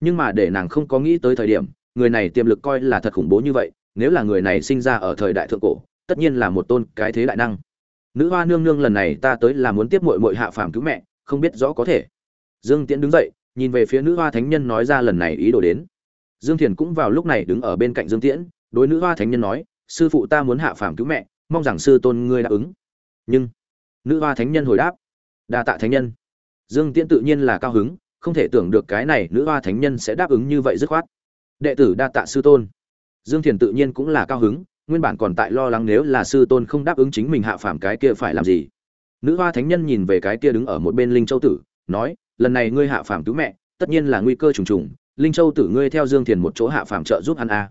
nhưng mà để nàng không có nghĩ tới thời điểm, người này tiềm lực coi là thật khủng bố như vậy, nếu là người này sinh ra ở thời đại thượng cổ, tất nhiên là một tôn cái thế đại năng. Nữ hoa nương nương lần này ta tới là muốn tiếp muội muội hạ phàm cứu mẹ, không biết rõ có thể. Dương tiễn đứng dậy, nhìn về phía nữ hoa thánh nhân nói ra lần này ý đồ đến. Dương thiền cũng vào lúc này đứng ở bên cạnh dương tiễn, đối nữ hoa thánh nhân nói, sư phụ ta muốn hạ phàm cứu mẹ, mong rằng sư tôn ngươi đáp ứng. Nhưng, nữ hoa thánh nhân hồi đáp, đa tạ thánh nhân. Dương tiễn tự nhiên là cao hứng không thể tưởng được cái này nữ hoa thánh nhân sẽ đáp ứng như vậy dứt khoát. Đệ tử đa tạ sư tôn. Dương thiền tự nhiên cũng là cao hứng, nguyên bản còn tại lo lắng nếu là sư tôn không đáp ứng chính mình hạ phàm cái kia phải làm gì. Nữ hoa thánh nhân nhìn về cái kia đứng ở một bên linh châu tử, nói, lần này ngươi hạ phàm cứu mẹ, tất nhiên là nguy cơ trùng trùng. Linh châu tử ngươi theo dương thiền một chỗ hạ phàm trợ giúp hắn a.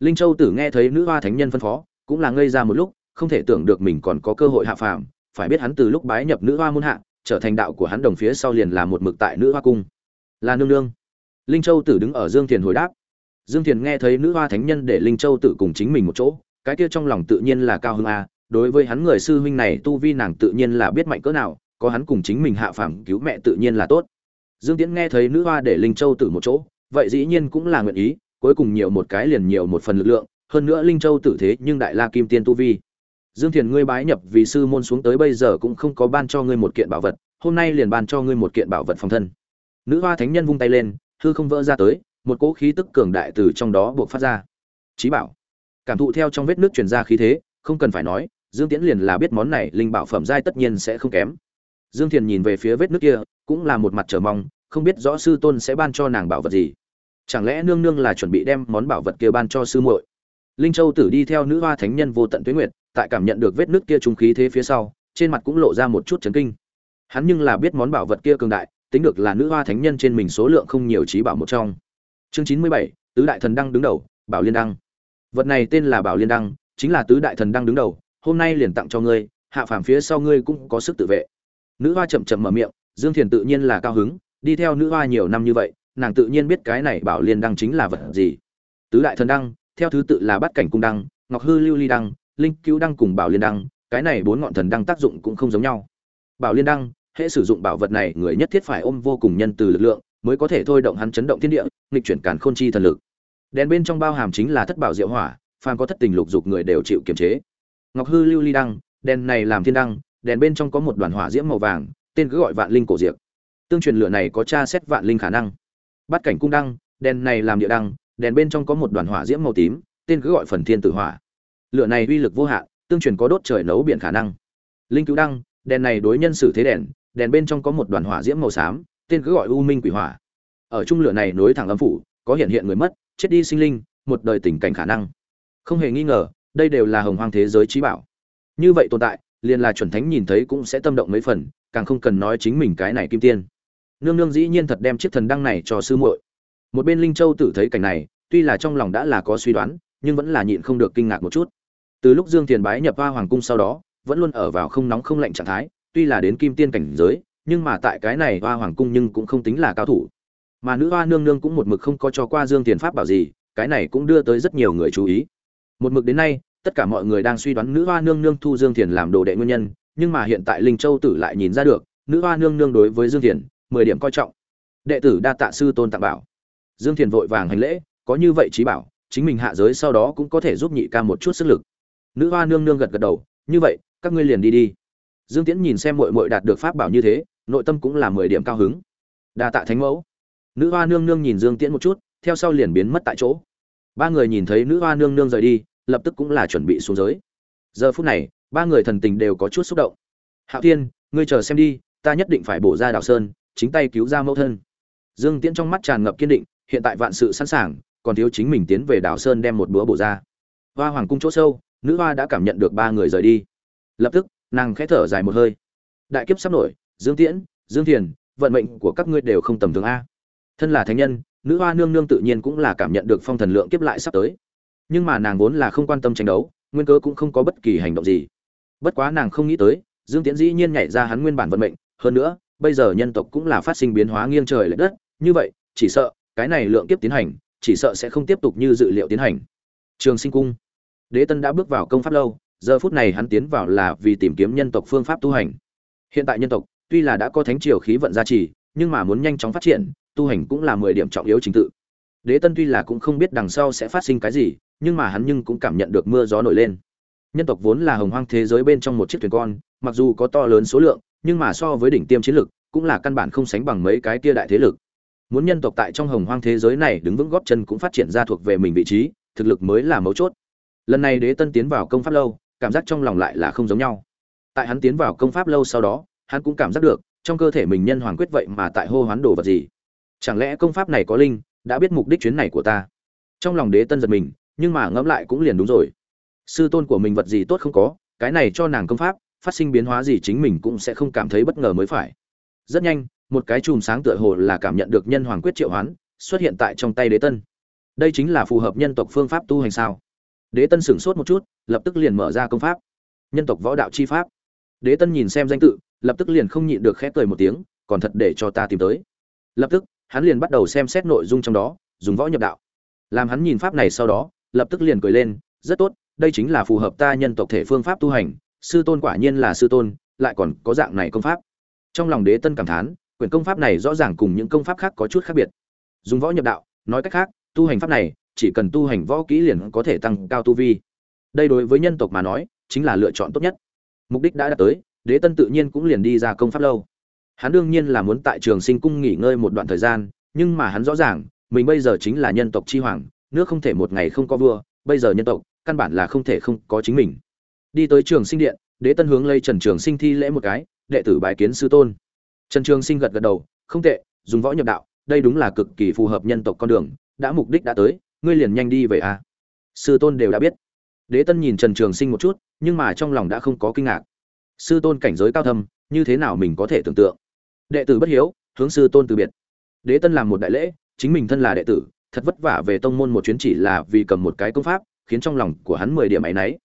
Linh châu tử nghe thấy nữ hoa thánh nhân phân phó, cũng là ngây ra một lúc, không thể tưởng được mình còn có cơ hội hạ phàm. Phải biết hắn từ lúc bái nhập nữ hoa muôn hạ, trở thành đạo của hắn đồng phía sau liền là một mực tại nữ hoa cung là nương nương. Linh châu tử đứng ở dương thiền hồi đáp. Dương thiền nghe thấy nữ hoa thánh nhân để linh châu tử cùng chính mình một chỗ, cái kia trong lòng tự nhiên là cao hơn a, đối với hắn người sư huynh này tu vi nàng tự nhiên là biết mạnh cỡ nào, có hắn cùng chính mình hạ phàm cứu mẹ tự nhiên là tốt. Dương tiễn nghe thấy nữ hoa để linh châu tử một chỗ, vậy dĩ nhiên cũng là nguyện ý, cuối cùng nhiều một cái liền nhiều một phần lực lượng, hơn nữa linh châu tử thế nhưng đại la kim tiên tu vi. Dương thiền ngươi bái nhập vì sư môn xuống tới bây giờ cũng không có ban cho ngươi một kiện bảo vật, hôm nay liền ban cho ngươi một kiện bảo vật phòng thân nữ hoa thánh nhân vung tay lên, hư không vỡ ra tới, một cỗ khí tức cường đại từ trong đó buộc phát ra. Trí bảo. Cảm thụ theo trong vết nước truyền ra khí thế, không cần phải nói, dương tiễn liền là biết món này linh bảo phẩm giai tất nhiên sẽ không kém. Dương thiền nhìn về phía vết nước kia, cũng là một mặt trở mong, không biết rõ sư tôn sẽ ban cho nàng bảo vật gì. Chẳng lẽ nương nương là chuẩn bị đem món bảo vật kia ban cho sư muội? Linh châu tử đi theo nữ hoa thánh nhân vô tận tuế nguyệt, tại cảm nhận được vết nước kia trung khí thế phía sau, trên mặt cũng lộ ra một chút chấn kinh. Hắn nhưng là biết món bảo vật kia cường đại tính được là nữ hoa thánh nhân trên mình số lượng không nhiều trí bảo một trong. Chương chín mươi bảy, tứ đại thần đăng đứng đầu, bảo liên đăng. Vật này tên là bảo liên đăng, chính là tứ đại thần đăng đứng đầu, hôm nay liền tặng cho ngươi, hạ phàm phía sau ngươi cũng có sức tự vệ. Nữ hoa chậm chậm mở miệng, dương thiền tự nhiên là cao hứng, đi theo nữ hoa nhiều năm như vậy, nàng tự nhiên biết cái này bảo liên đăng chính là vật gì. Tứ đại thần đăng, theo thứ tự là bát cảnh cung đăng, ngọc hư lưu ly đăng, linh cứu đăng cùng bảo liên đăng, cái này bốn ngọn thần đăng tác dụng cũng không giống nhau. Bảo liên đăng hễ sử dụng bảo vật này, người nhất thiết phải ôm vô cùng nhân từ lực lượng mới có thể thôi động hắn chấn động thiên địa, nghịch chuyển càn khôn chi thần lực. Đèn bên trong bao hàm chính là thất bảo diệu hỏa, phàm có thất tình lục dục người đều chịu kiềm chế. Ngọc hư lưu ly đăng, đèn này làm thiên đăng, đèn bên trong có một đoàn hỏa diễm màu vàng, tên cứ gọi vạn linh cổ diệp. Tương truyền lửa này có tra xét vạn linh khả năng. Bát cảnh cung đăng, đèn này làm địa đăng, đèn bên trong có một đoàn hỏa diễm màu tím, tên cứ gọi phần thiên tử hỏa. Lửa này uy lực vô hạn, tương truyền có đốt trời nấu biển khả năng. Linh cứu đăng, đèn này đối nhân xử thế đèn đèn bên trong có một đoàn hỏa diễm màu xám, tên cứ gọi u minh quỷ hỏa. Ở trung lửa này nối thẳng âm phủ, có hiện hiện người mất, chết đi sinh linh, một đời tình cảnh khả năng. Không hề nghi ngờ, đây đều là hồng hoang thế giới trí bảo. Như vậy tồn tại, liền là chuẩn thánh nhìn thấy cũng sẽ tâm động mấy phần, càng không cần nói chính mình cái này kim tiên. Nương nương dĩ nhiên thật đem chiếc thần đăng này cho sư muội. Một bên linh châu tử thấy cảnh này, tuy là trong lòng đã là có suy đoán, nhưng vẫn là nhịn không được kinh ngạc một chút. Từ lúc dương thiền bái nhập hoa hoàng cung sau đó, vẫn luôn ở vào không nóng không lạnh trạng thái tuy là đến kim tiên cảnh giới, nhưng mà tại cái này hoa hoàng cung nhưng cũng không tính là cao thủ. Mà nữ hoa nương nương cũng một mực không có cho qua dương tiền pháp bảo gì, cái này cũng đưa tới rất nhiều người chú ý. Một mực đến nay, tất cả mọi người đang suy đoán nữ hoa nương nương thu dương thiền làm đồ đệ nguyên nhân, nhưng mà hiện tại linh châu tử lại nhìn ra được, nữ hoa nương nương đối với dương thiền mười điểm coi trọng. Đệ tử đa tạ sư tôn tặng bảo. Dương thiền vội vàng hành lễ, có như vậy trí bảo, chính mình hạ giới sau đó cũng có thể giúp nhị ca một chút sức lực. Nữ hoa nương nương gật gật đầu, như vậy, các ngươi liền đi đi dương tiễn nhìn xem mội mội đạt được pháp bảo như thế, nội tâm cũng là mười điểm cao hứng. Đa tạ thánh mẫu. Nữ hoa nương nương nhìn dương tiễn một chút, theo sau liền biến mất tại chỗ. Ba người nhìn thấy nữ hoa nương nương rời đi, lập tức cũng là chuẩn bị xuống giới. Giờ phút này, ba người thần tình đều có chút xúc động. Hạo thiên, ngươi chờ xem đi, ta nhất định phải bổ ra đào sơn, chính tay cứu ra mẫu thân. Dương tiễn trong mắt tràn ngập kiên định, hiện tại vạn sự sẵn sàng, còn thiếu chính mình tiến về đào sơn đem một búa bổ ra. Hoa hoàng cung chỗ sâu, nữ hoa đã cảm nhận được ba người rời đi. Lập tức nàng khẽ thở dài một hơi. Đại kiếp sắp nổi, dương tiễn, dương thiền, vận mệnh của các ngươi đều không tầm thường a. Thân là thánh nhân, nữ hoa nương nương tự nhiên cũng là cảm nhận được phong thần lượng kiếp lại sắp tới. Nhưng mà nàng vốn là không quan tâm tranh đấu, nguyên cớ cũng không có bất kỳ hành động gì. Bất quá nàng không nghĩ tới, dương tiễn dĩ nhiên nhảy ra hắn nguyên bản vận mệnh. Hơn nữa, bây giờ nhân tộc cũng là phát sinh biến hóa nghiêng trời lệch đất. Như vậy, chỉ sợ, cái này lượng kiếp tiến hành, chỉ sợ sẽ không tiếp tục như dự liệu tiến hành. Trường sinh cung. Đế tân đã bước vào công pháp lâu giờ phút này hắn tiến vào là vì tìm kiếm nhân tộc phương pháp tu hành. Hiện tại nhân tộc, tuy là đã có thánh triều khí vận gia trì, nhưng mà muốn nhanh chóng phát triển, tu hành cũng là mười điểm trọng yếu chính tự. Đế tân tuy là cũng không biết đằng sau sẽ phát sinh cái gì, nhưng mà hắn nhưng cũng cảm nhận được mưa gió nổi lên. Nhân tộc vốn là hồng hoang thế giới bên trong một chiếc thuyền con, mặc dù có to lớn số lượng, nhưng mà so với đỉnh tiêm chiến lực, cũng là căn bản không sánh bằng mấy cái kia đại thế lực. Muốn nhân tộc tại trong hồng hoang thế giới này đứng vững góp chân cũng phát triển ra thuộc về mình vị trí, thực lực mới là mấu chốt. Lần này đế tân tiến vào công pháp lâu cảm giác trong lòng lại là không giống nhau. Tại hắn tiến vào công pháp lâu sau đó, hắn cũng cảm giác được, trong cơ thể mình nhân hoàng quyết vậy mà tại hô hoán đồ vật gì. Chẳng lẽ công pháp này có linh, đã biết mục đích chuyến này của ta? Trong lòng đế tân giật mình, nhưng mà ngẫm lại cũng liền đúng rồi. Sư tôn của mình vật gì tốt không có, cái này cho nàng công pháp, phát sinh biến hóa gì chính mình cũng sẽ không cảm thấy bất ngờ mới phải. Rất nhanh, một cái chùm sáng tựa hồ là cảm nhận được nhân hoàng quyết triệu hoán, xuất hiện tại trong tay đế tân. Đây chính là phù hợp nhân tộc phương pháp tu hành sao? Đế tân sửng sốt một chút, lập tức liền mở ra công pháp. Nhân tộc võ đạo chi pháp. Đế tân nhìn xem danh tự, lập tức liền không nhịn được khép cười một tiếng, còn thật để cho ta tìm tới. Lập tức, hắn liền bắt đầu xem xét nội dung trong đó, dùng võ nhập đạo. Làm hắn nhìn pháp này sau đó, lập tức liền cười lên, rất tốt, đây chính là phù hợp ta nhân tộc thể phương pháp tu hành, sư tôn quả nhiên là sư tôn, lại còn có dạng này công pháp. Trong lòng đế tân cảm thán, quyển công pháp này rõ ràng cùng những công pháp khác có chút khác biệt. Dùng võ nhập đạo, nói cách khác, tu hành pháp này chỉ cần tu hành võ kỹ liền có thể tăng cao tu vi. Đây đối với nhân tộc mà nói, chính là lựa chọn tốt nhất. Mục đích đã đạt tới, đế tân tự nhiên cũng liền đi ra công pháp lâu. Hắn đương nhiên là muốn tại trường sinh cung nghỉ ngơi một đoạn thời gian, nhưng mà hắn rõ ràng, mình bây giờ chính là nhân tộc chi hoàng, nước không thể một ngày không có vua, bây giờ nhân tộc, căn bản là không thể không có chính mình. Đi tới trường sinh điện, đế tân hướng lây trần trường sinh thi lễ một cái, đệ tử bài kiến sư tôn. Trần trường sinh gật gật đầu, không tệ, dùng võ nhập đạo, đây đúng là cực kỳ phù hợp nhân tộc con đường, đã mục đích đã tới ngươi liền nhanh đi về à. Sư tôn đều đã biết. Đế tân nhìn trần trường sinh một chút, nhưng mà trong lòng đã không có kinh ngạc. Sư tôn cảnh giới cao thâm, như thế nào mình có thể tưởng tượng? Đệ tử bất hiếu, hướng sư tôn từ biệt. Đế tân làm một đại lễ, chính mình thân là đệ tử, thật vất vả về tông môn một chuyến chỉ là vì cầm một cái công pháp, khiến trong lòng của hắn mười điểm áy náy.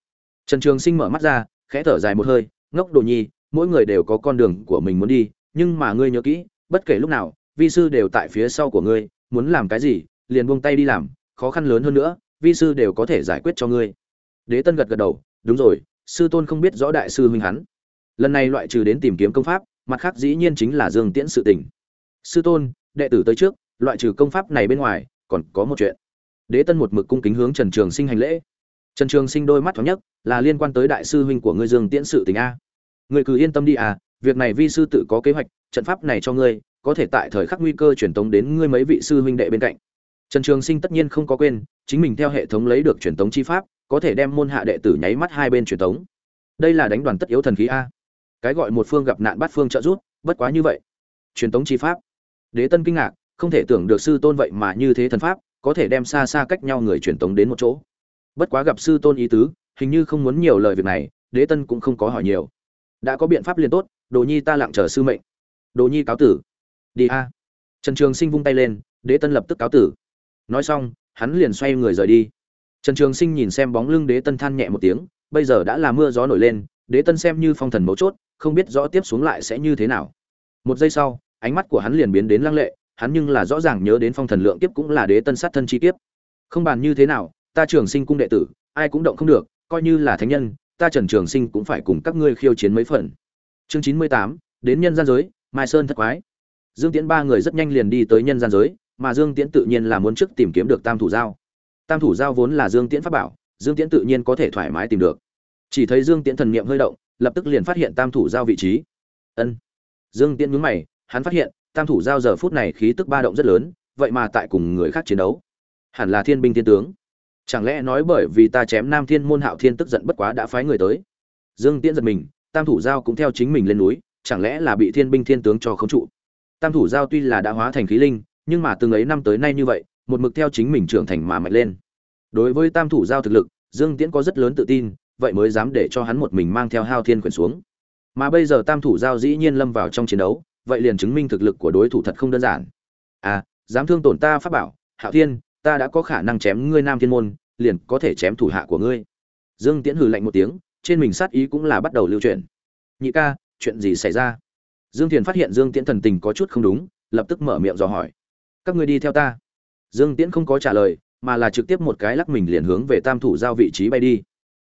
Trần trường sinh mở mắt ra, khẽ thở dài một hơi, ngốc đồ nhi, mỗi người đều có con đường của mình muốn đi, nhưng mà ngươi nhớ kỹ, bất kể lúc nào, vi sư đều tại phía sau của ngươi, muốn làm cái gì, liền buông tay đi làm khó khăn lớn hơn nữa, vi sư đều có thể giải quyết cho ngươi. Đế tân gật gật đầu, đúng rồi, sư tôn không biết rõ đại sư huynh hắn. Lần này loại trừ đến tìm kiếm công pháp, mặt khác dĩ nhiên chính là dương tiễn sự tình. Sư tôn, đệ tử tới trước, loại trừ công pháp này bên ngoài, còn có một chuyện. Đế tân một mực cung kính hướng trần trường sinh hành lễ. Trần trường sinh đôi mắt thoáng nhất là liên quan tới đại sư huynh của ngươi dương tiễn sự tình a. Người cứ yên tâm đi à việc này vi sư tự có kế hoạch, trận pháp này cho ngươi, có thể tại thời khắc nguy cơ truyền tống đến ngươi mấy vị sư huynh đệ bên cạnh trần trường sinh tất nhiên không có quên, chính mình theo hệ thống lấy được truyền tống chi pháp, có thể đem môn hạ đệ tử nháy mắt hai bên truyền tống. Đây là đánh đoàn tất yếu thần khí a. Cái gọi một phương gặp nạn bắt phương trợ giúp, bất quá như vậy. Truyền tống chi pháp. Đế tân kinh ngạc, không thể tưởng được sư tôn vậy mà như thế thần pháp, có thể đem xa xa cách nhau người truyền tống đến một chỗ. Bất quá gặp sư tôn ý tứ, hình như không muốn nhiều lời việc này, đế tân cũng không có hỏi nhiều. Đã có biện pháp liền tốt, đồ nhi ta lặng chờ sư mệnh. Đồ nhi cáo tử. Đi a. Trần trường sinh vung tay lên, đế tân lập tức cáo tử nói xong, hắn liền xoay người rời đi. Trần trường sinh nhìn xem bóng lưng đế tân than nhẹ một tiếng, bây giờ đã là mưa gió nổi lên, đế tân xem như phong thần mấu chốt, không biết rõ tiếp xuống lại sẽ như thế nào. Một giây sau, ánh mắt của hắn liền biến đến lăng lệ, hắn nhưng là rõ ràng nhớ đến phong thần lượng kiếp cũng là đế tân sát thân chi kiếp. Không bàn như thế nào, ta trường sinh cung đệ tử, ai cũng động không được, coi như là thánh nhân, ta trần trường sinh cũng phải cùng các ngươi khiêu chiến mấy phần. Chương chín mươi tám, đến nhân gian giới, mai sơn thất quái. Dương tiễn ba người rất nhanh liền đi tới nhân gian giới mà dương tiễn tự nhiên là muốn trước tìm kiếm được tam thủ giao. Tam thủ giao vốn là dương tiễn pháp bảo, dương tiễn tự nhiên có thể thoải mái tìm được. Chỉ thấy dương tiễn thần niệm hơi động, lập tức liền phát hiện tam thủ giao vị trí. Ân. Dương tiễn nhướng mày, hắn phát hiện, tam thủ giao giờ phút này khí tức ba động rất lớn, vậy mà tại cùng người khác chiến đấu. Hẳn là thiên binh thiên tướng. Chẳng lẽ nói bởi vì ta chém nam thiên môn hạo thiên tức giận bất quá đã phái người tới? Dương tiễn giật mình, tam thủ giao cũng theo chính mình lên núi, chẳng lẽ là bị thiên binh thiên tướng cho khống trụ? Tam thủ giao tuy là đã hóa thành khí linh nhưng mà từng ấy năm tới nay như vậy, một mực theo chính mình trưởng thành mà mạnh lên. Đối với tam thủ giao thực lực, dương tiễn có rất lớn tự tin, vậy mới dám để cho hắn một mình mang theo hao thiên quyển xuống. Mà bây giờ tam thủ giao dĩ nhiên lâm vào trong chiến đấu, vậy liền chứng minh thực lực của đối thủ thật không đơn giản. À dám thương tổn ta pháp bảo, hạo thiên, ta đã có khả năng chém ngươi nam thiên môn, liền có thể chém thủ hạ của ngươi. Dương tiễn hừ lạnh một tiếng, trên mình sát ý cũng là bắt đầu lưu truyền nhị ca, chuyện gì xảy ra? Dương thiền phát hiện dương tiễn thần tình có chút không đúng, lập tức mở miệng dò hỏi các ngươi đi theo ta. Dương tiễn không có trả lời, mà là trực tiếp một cái lắc mình liền hướng về tam thủ giao vị trí bay đi.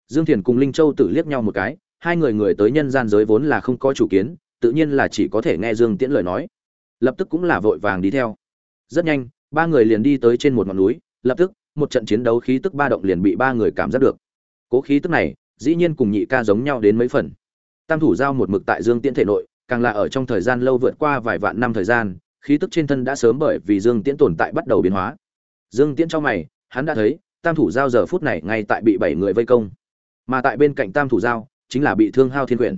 Dương thiền cùng linh châu tự liếc nhau một cái, hai người người tới nhân gian giới vốn là không có chủ kiến, tự nhiên là chỉ có thể nghe dương tiễn lời nói. Lập tức cũng là vội vàng đi theo. Rất nhanh, ba người liền đi tới trên một ngọn núi, lập tức, một trận chiến đấu khí tức ba động liền bị ba người cảm giác được. Cố khí tức này, dĩ nhiên cùng nhị ca giống nhau đến mấy phần. Tam thủ giao một mực tại dương tiễn thể nội, càng là ở trong thời gian lâu vượt qua vài vạn năm thời gian khí tức trên thân đã sớm bởi vì dương tiễn tồn tại bắt đầu biến hóa. Dương tiễn trong mày, hắn đã thấy, tam thủ giao giờ phút này ngay tại bị bảy người vây công. Mà tại bên cạnh tam thủ giao, chính là bị thương hao thiên quyển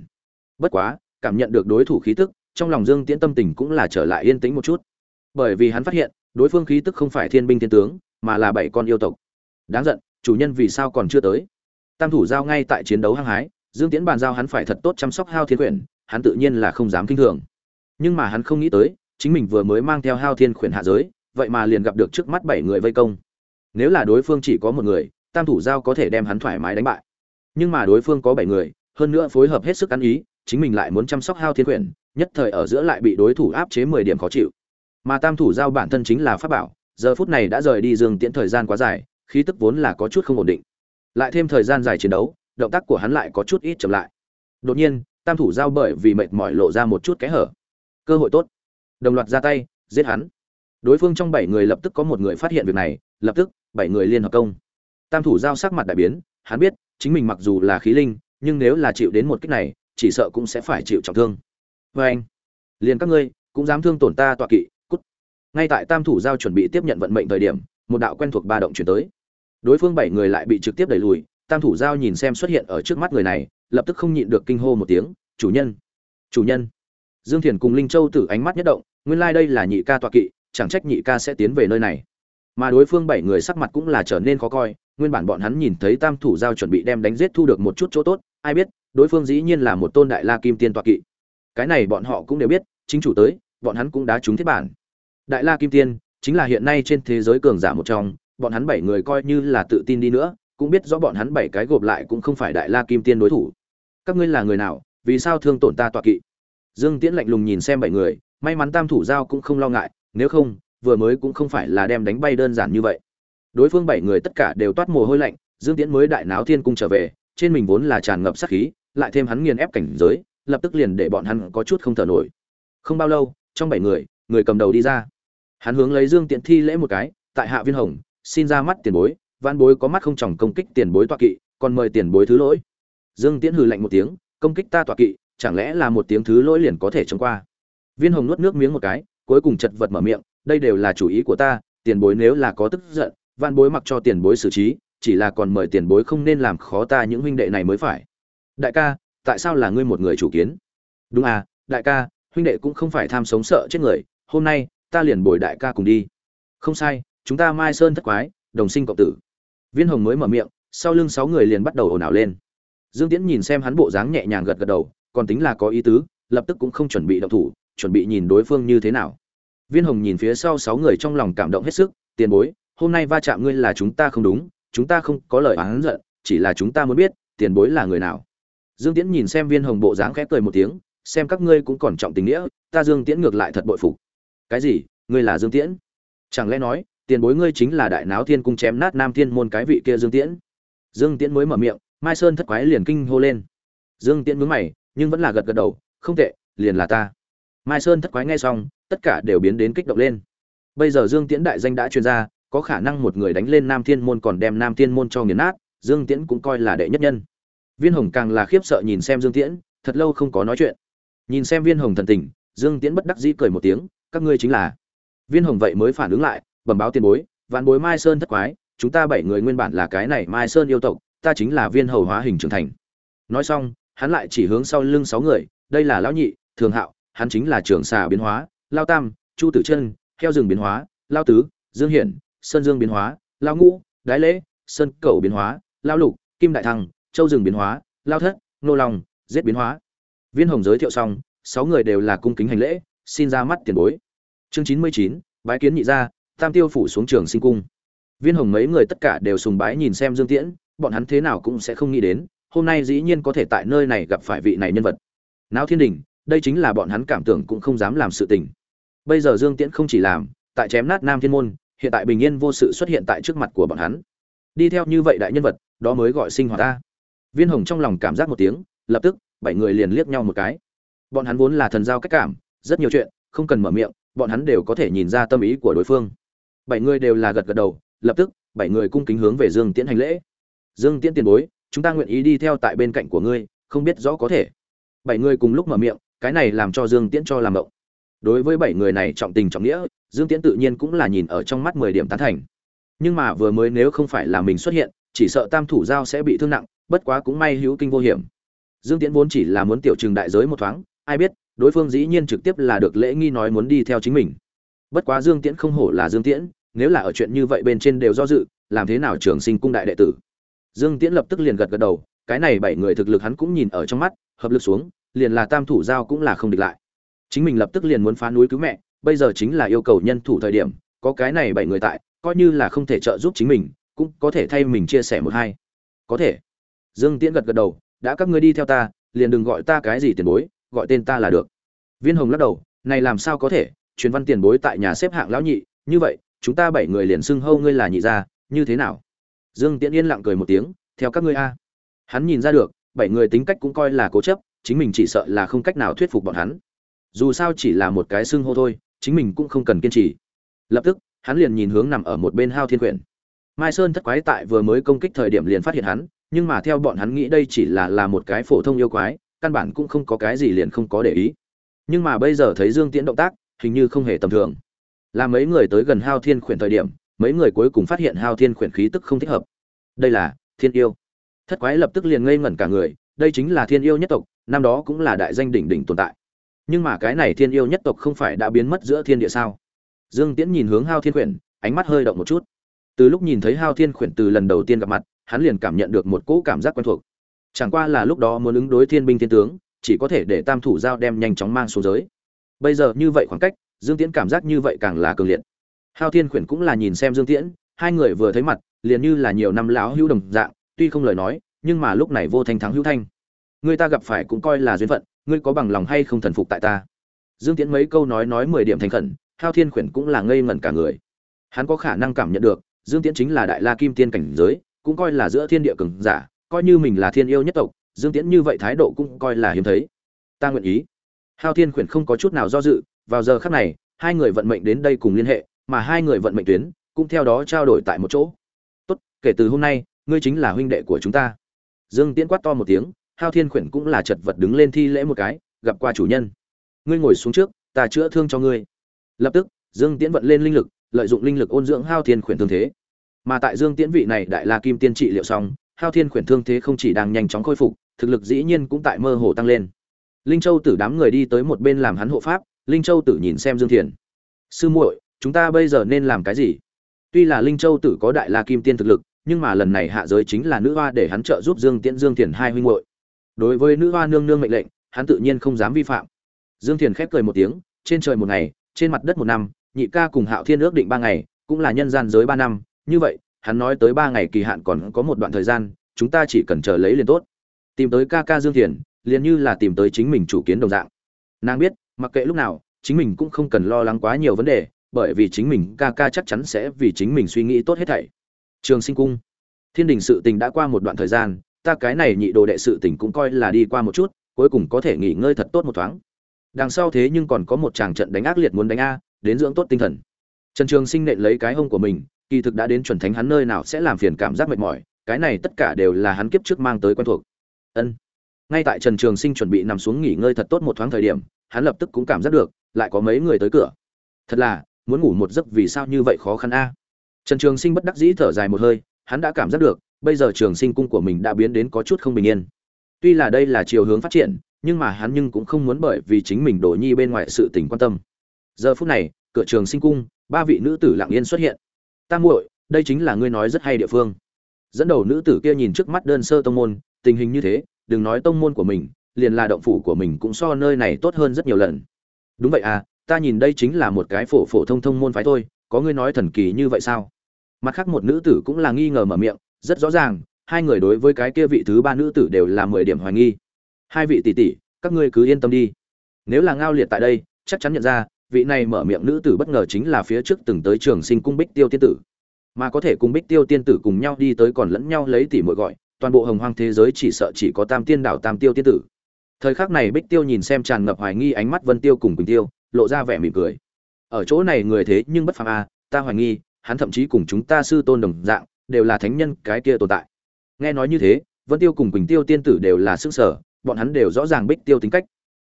bất quá, cảm nhận được đối thủ khí tức, trong lòng dương tiễn tâm tình cũng là trở lại yên tĩnh một chút. Bởi vì hắn phát hiện, đối phương khí tức không phải thiên binh thiên tướng, mà là bảy con yêu tộc. Đáng giận, chủ nhân vì sao còn chưa tới? Tam thủ giao ngay tại chiến đấu hăng hái, dương tiễn bàn giao hắn phải thật tốt chăm sóc hao thiên quyển hắn tự nhiên là không dám kinh thường. Nhưng mà hắn không nghĩ tới chính mình vừa mới mang theo hao thiên khuyển hạ giới, vậy mà liền gặp được trước mắt bảy người vây công. Nếu là đối phương chỉ có một người, tam thủ giao có thể đem hắn thoải mái đánh bại. Nhưng mà đối phương có bảy người, hơn nữa phối hợp hết sức ăn ý, chính mình lại muốn chăm sóc hao thiên khuyển, nhất thời ở giữa lại bị đối thủ áp chế mười điểm khó chịu. Mà tam thủ giao bản thân chính là pháp bảo, giờ phút này đã rời đi dương tiễn thời gian quá dài, khí tức vốn là có chút không ổn định. Lại thêm thời gian dài chiến đấu, động tác của hắn lại có chút ít chậm lại. Đột nhiên, tam thủ giao bởi vì mệt mỏi lộ ra một chút kẽ hở. Cơ hội tốt đồng loạt ra tay, giết hắn. Đối phương trong bảy người lập tức có một người phát hiện việc này, lập tức, bảy người liên hợp công. Tam thủ giao sắc mặt đại biến, hắn biết, chính mình mặc dù là khí linh, nhưng nếu là chịu đến một kích này, chỉ sợ cũng sẽ phải chịu trọng thương. Vê anh, liền các ngươi, cũng dám thương tổn ta tọa kỵ, cút. Ngay tại tam thủ giao chuẩn bị tiếp nhận vận mệnh thời điểm, một đạo quen thuộc ba động chuyển tới. Đối phương bảy người lại bị trực tiếp đẩy lùi, tam thủ giao nhìn xem xuất hiện ở trước mắt người này, lập tức không nhịn được kinh hô một tiếng, chủ nhân chủ nhân dương thiền cùng linh châu tử ánh mắt nhất động, nguyên lai đây là nhị ca tọa kỵ, chẳng trách nhị ca sẽ tiến về nơi này. Mà đối phương bảy người sắc mặt cũng là trở nên khó coi, nguyên bản bọn hắn nhìn thấy tam thủ giao chuẩn bị đem đánh giết thu được một chút chỗ tốt, ai biết, đối phương dĩ nhiên là một tôn đại la kim tiên tọa kỵ. Cái này bọn họ cũng đều biết, chính chủ tới, bọn hắn cũng đã trúng thiết bản. Đại la kim tiên, chính là hiện nay trên thế giới cường giả một trong, bọn hắn bảy người coi như là tự tin đi nữa, cũng biết rõ bọn hắn bảy cái gộp lại cũng không phải đại la kim tiên đối thủ. Các ngươi là người nào, vì sao thương tổn ta tọa kỵ? Dương tiễn lạnh lùng nhìn xem bảy người, may mắn tam thủ giao cũng không lo ngại, nếu không, vừa mới cũng không phải là đem đánh bay đơn giản như vậy. Đối phương bảy người tất cả đều toát mồ hôi lạnh, dương tiễn mới đại náo thiên cung trở về, trên mình vốn là tràn ngập sát khí, lại thêm hắn nghiền ép cảnh giới, lập tức liền để bọn hắn có chút không thở nổi. Không bao lâu, trong bảy người người cầm đầu đi ra. Hắn hướng lấy dương tiễn thi lễ một cái, tại hạ viên hồng, xin ra mắt tiền bối văn bối có mắt không chồng công kích tiền bối tọa kỵ, còn mời tiền bối thứ lỗi. Dương tiễn hừ lạnh một tiếng, công kích ta tọa kỵ chẳng lẽ là một tiếng thứ lỗi liền có thể chống qua? Viên hồng nuốt nước miếng một cái, cuối cùng chật vật mở miệng, đây đều là chủ ý của ta, tiền bối nếu là có tức giận văn bối mặc cho tiền bối xử trí, chỉ là còn mời tiền bối không nên làm khó ta những huynh đệ này mới phải. Đại ca, tại sao là ngươi một người chủ kiến? Đúng à đại ca, huynh đệ cũng không phải tham sống sợ chết người, hôm nay, ta liền bồi đại ca cùng đi. Không sai, chúng ta mai sơn thất quái, đồng sinh cộng tử. Viên hồng mới mở miệng, sau lưng sáu người liền bắt đầu ồn ào lên. Dương tiễn nhìn xem hắn bộ dáng nhẹ nhàng gật gật đầu còn tính là có ý tứ, lập tức cũng không chuẩn bị động thủ, chuẩn bị nhìn đối phương như thế nào. Viên hồng nhìn phía sau sáu người trong lòng cảm động hết sức, tiền bối, hôm nay va chạm ngươi là chúng ta không đúng, chúng ta không có lời oán giận, chỉ là chúng ta muốn biết, tiền bối là người nào. Dương tiễn nhìn xem viên hồng bộ dáng khẽ cười một tiếng, xem các ngươi cũng còn trọng tình nghĩa, ta dương tiễn ngược lại thật bội phục. Cái gì? Ngươi là dương tiễn? Chẳng lẽ nói, tiền bối ngươi chính là đại náo thiên cung chém nát nam thiên môn cái vị kia dương tiễn? Dương tiễn mới mở miệng, mai sơn thất quái liền kinh hô lên. Dương tiễn mướn mày nhưng vẫn là gật gật đầu, không tệ, liền là ta. Mai sơn thất quái nghe xong, tất cả đều biến đến kích động lên. Bây giờ dương tiễn đại danh đã truyền ra, có khả năng một người đánh lên nam thiên môn còn đem nam thiên môn cho nghiền nát, dương tiễn cũng coi là đệ nhất nhân. Viên hồng càng là khiếp sợ nhìn xem dương tiễn, thật lâu không có nói chuyện. Nhìn xem viên hồng thần tình, dương tiễn bất đắc dĩ cười một tiếng, các ngươi chính là. Viên hồng vậy mới phản ứng lại, bẩm báo tiền bối, vạn bối mai sơn thất quái, chúng ta bảy người nguyên bản là cái này mai sơn yêu tộc, ta chính là viên hầu hóa hình trưởng thành. Nói xong hắn lại chỉ hướng sau lưng sáu người, đây là lão nhị, thường hạo, hắn chính là trưởng xà biến hóa, lao tam, chu tử chân, heo rừng biến hóa, lao tứ, dương hiển, sơn dương biến hóa, lao ngũ, đái lễ, sơn cầu biến hóa, lao lục, kim đại thăng, châu rừng biến hóa, lao thất, nô lòng giết biến hóa. Viên hồng giới thiệu xong, sáu người đều là cung kính hành lễ, xin ra mắt tiền bối. Chương chín mươi chín, bái kiến nhị gia, tam tiêu phủ xuống trường sinh cung. Viên hồng mấy người tất cả đều sùng bái nhìn xem dương tiễn, bọn hắn thế nào cũng sẽ không nghĩ đến hôm nay dĩ nhiên có thể tại nơi này gặp phải vị này nhân vật. Náo thiên đình, đây chính là bọn hắn cảm tưởng cũng không dám làm sự tình. Bây giờ dương tiễn không chỉ làm, tại chém nát nam thiên môn, hiện tại bình yên vô sự xuất hiện tại trước mặt của bọn hắn. Đi theo như vậy đại nhân vật, đó mới gọi sinh hoạt ta. Viên hồng trong lòng cảm giác một tiếng, lập tức, bảy người liền liếc nhau một cái. Bọn hắn vốn là thần giao cách cảm, rất nhiều chuyện, không cần mở miệng, bọn hắn đều có thể nhìn ra tâm ý của đối phương. Bảy người đều là gật gật đầu, lập tức, bảy người cung kính hướng về dương tiễn hành lễ. Dương tiễn tiền bối chúng ta nguyện ý đi theo tại bên cạnh của ngươi, không biết rõ có thể. Bảy người cùng lúc mở miệng, cái này làm cho dương tiễn cho làm động. Đối với bảy người này trọng tình trọng nghĩa, dương tiễn tự nhiên cũng là nhìn ở trong mắt mười điểm tán thành. Nhưng mà vừa mới nếu không phải là mình xuất hiện, chỉ sợ tam thủ giao sẽ bị thương nặng, bất quá cũng may hữu kinh vô hiểm. Dương tiễn vốn chỉ là muốn tiểu trường đại giới một thoáng, ai biết, đối phương dĩ nhiên trực tiếp là được lễ nghi nói muốn đi theo chính mình. Bất quá dương tiễn không hổ là dương tiễn, nếu là ở chuyện như vậy bên trên đều do dự, làm thế nào trường sinh cung đại đệ tử? Dương tiễn lập tức liền gật gật đầu, cái này bảy người thực lực hắn cũng nhìn ở trong mắt, hợp lực xuống, liền là tam thủ giao cũng là không địch lại. Chính mình lập tức liền muốn phá núi cứu mẹ, bây giờ chính là yêu cầu nhân thủ thời điểm, có cái này bảy người tại, coi như là không thể trợ giúp chính mình, cũng có thể thay mình chia sẻ một hai. Có thể. Dương tiễn gật gật đầu, đã các ngươi đi theo ta, liền đừng gọi ta cái gì tiền bối, gọi tên ta là được. Viên hồng lắc đầu, này làm sao có thể, truyền văn tiền bối tại nhà xếp hạng lão nhị, như vậy, chúng ta bảy người liền xưng hô ngươi là nhị gia, như thế nào? Dương tiễn yên lặng cười một tiếng, theo các ngươi a. Hắn nhìn ra được, bảy người tính cách cũng coi là cố chấp, chính mình chỉ sợ là không cách nào thuyết phục bọn hắn. Dù sao chỉ là một cái xưng hô thôi, chính mình cũng không cần kiên trì. Lập tức, hắn liền nhìn hướng nằm ở một bên hao thiên quyển. Mai sơn thất quái tại vừa mới công kích thời điểm liền phát hiện hắn, nhưng mà theo bọn hắn nghĩ đây chỉ là là một cái phổ thông yêu quái, căn bản cũng không có cái gì liền không có để ý. Nhưng mà bây giờ thấy dương tiễn động tác, hình như không hề tầm thường. Là mấy người tới gần hao thiên khuyển thời điểm mấy người cuối cùng phát hiện hao thiên khuyển khí tức không thích hợp. Đây là thiên yêu. Thất quái lập tức liền ngây ngẩn cả người, đây chính là thiên yêu nhất tộc, năm đó cũng là đại danh đỉnh đỉnh tồn tại. Nhưng mà cái này thiên yêu nhất tộc không phải đã biến mất giữa thiên địa sao? Dương tiễn nhìn hướng hao thiên khuyển, ánh mắt hơi động một chút. Từ lúc nhìn thấy hao thiên khuyển từ lần đầu tiên gặp mặt, hắn liền cảm nhận được một cỗ cảm giác quen thuộc. Chẳng qua là lúc đó muốn ứng đối thiên binh thiên tướng, chỉ có thể để tam thủ giao đem nhanh chóng mang xuống giới. Bây giờ như vậy khoảng cách, dương tiễn cảm giác như vậy càng là cường liệt hao thiên khuyển cũng là nhìn xem dương tiễn, hai người vừa thấy mặt, liền như là nhiều năm lão hữu đồng dạng, tuy không lời nói, nhưng mà lúc này vô thanh thắng hữu thanh. Người ta gặp phải cũng coi là duyên phận, ngươi có bằng lòng hay không thần phục tại ta? Dương tiễn mấy câu nói nói mười điểm thành khẩn, hao thiên khuyển cũng là ngây ngẩn cả người. Hắn có khả năng cảm nhận được, dương tiễn chính là đại la kim tiên cảnh giới, cũng coi là giữa thiên địa cường giả, coi như mình là thiên yêu nhất tộc, dương tiễn như vậy thái độ cũng coi là hiếm thấy. Ta nguyện ý. Hao thiên khuyển không có chút nào do dự, vào giờ khắc này, hai người vận mệnh đến đây cùng liên hệ mà hai người vận mệnh tuyến cũng theo đó trao đổi tại một chỗ. Tốt, kể từ hôm nay, ngươi chính là huynh đệ của chúng ta. Dương tiễn quát to một tiếng, hao thiên khuyển cũng là chật vật đứng lên thi lễ một cái, gặp qua chủ nhân. Ngươi ngồi xuống trước, ta chữa thương cho ngươi. Lập tức, dương tiễn vận lên linh lực, lợi dụng linh lực ôn dưỡng hao thiên khuyển thương thế. Mà tại dương tiễn vị này đại la kim tiên trị liệu xong, hao thiên khuyển thương thế không chỉ đang nhanh chóng khôi phục, thực lực dĩ nhiên cũng tại mơ hồ tăng lên. Linh châu tử đám người đi tới một bên làm hắn hộ pháp, linh châu tử nhìn xem dương thiền. Sư muội chúng ta bây giờ nên làm cái gì? Tuy là linh châu tử có đại la kim tiên thực lực, nhưng mà lần này hạ giới chính là nữ hoa để hắn trợ giúp dương tiễn, dương thiền hai huynh hội đối với nữ hoa nương nương mệnh lệnh, hắn tự nhiên không dám vi phạm. Dương thiền khép cười một tiếng, trên trời một ngày, trên mặt đất một năm, nhị ca cùng hạo thiên ước định ba ngày, cũng là nhân gian giới ba năm. Như vậy, hắn nói tới ba ngày kỳ hạn còn có một đoạn thời gian, chúng ta chỉ cần chờ lấy liền tốt. Tìm tới ca ca dương thiền, liền như là tìm tới chính mình chủ kiến đồng dạng. Nàng biết, mặc kệ lúc nào, chính mình cũng không cần lo lắng quá nhiều vấn đề bởi vì chính mình ca ca chắc chắn sẽ vì chính mình suy nghĩ tốt hết thảy. Trường sinh cung, thiên đình sự tình đã qua một đoạn thời gian, ta cái này nhị đồ đệ sự tình cũng coi là đi qua một chút, cuối cùng có thể nghỉ ngơi thật tốt một thoáng. Đằng sau thế nhưng còn có một chàng trận đánh ác liệt muốn đánh a, đến dưỡng tốt tinh thần. Trần trường sinh nện lấy cái hông của mình, kỳ thực đã đến chuẩn thánh hắn nơi nào sẽ làm phiền cảm giác mệt mỏi, cái này tất cả đều là hắn kiếp trước mang tới quen thuộc. Ân. Ngay tại trần trường sinh chuẩn bị nằm xuống nghỉ ngơi thật tốt một thoáng thời điểm, hắn lập tức cũng cảm giác được, lại có mấy người tới cửa. Thật là muốn ngủ một giấc vì sao như vậy khó khăn a? Trần trường sinh bất đắc dĩ thở dài một hơi, hắn đã cảm giác được, bây giờ trường sinh cung của mình đã biến đến có chút không bình yên. Tuy là đây là chiều hướng phát triển, nhưng mà hắn nhưng cũng không muốn bởi vì chính mình đổ nhi bên ngoài sự tình quan tâm. Giờ phút này, cửa trường sinh cung, ba vị nữ tử lặng yên xuất hiện. Tam muội, đây chính là ngươi nói rất hay địa phương. Dẫn đầu nữ tử kia nhìn trước mắt đơn sơ tông môn, tình hình như thế, đừng nói tông môn của mình, liền là động phủ của mình cũng so nơi này tốt hơn rất nhiều lần. Đúng vậy à ta nhìn đây chính là một cái phổ phổ thông thông môn phái thôi, có ngươi nói thần kỳ như vậy sao? Mặt khác một nữ tử cũng là nghi ngờ mở miệng, rất rõ ràng, hai người đối với cái kia vị thứ ba nữ tử đều là mười điểm hoài nghi. Hai vị tỷ tỷ, các ngươi cứ yên tâm đi. Nếu là ngao liệt tại đây, chắc chắn nhận ra, vị này mở miệng nữ tử bất ngờ chính là phía trước từng tới trường sinh cung bích tiêu tiên tử. Mà có thể cùng bích tiêu tiên tử cùng nhau đi tới còn lẫn nhau lấy tỷ muội gọi, toàn bộ hồng hoang thế giới chỉ sợ chỉ có tam tiên đảo tam tiêu tiên tử. Thời khắc này bích tiêu nhìn xem tràn ngập hoài nghi ánh mắt vân tiêu cùng quỳnh tiêu lộ ra vẻ mỉm cười. Ở chỗ này người thế nhưng bất phàm a ta hoài nghi, hắn thậm chí cùng chúng ta sư tôn đồng dạng, đều là thánh nhân cái kia tồn tại. Nghe nói như thế, vân tiêu cùng quỳnh tiêu tiên tử đều là sức sở, bọn hắn đều rõ ràng bích tiêu tính cách.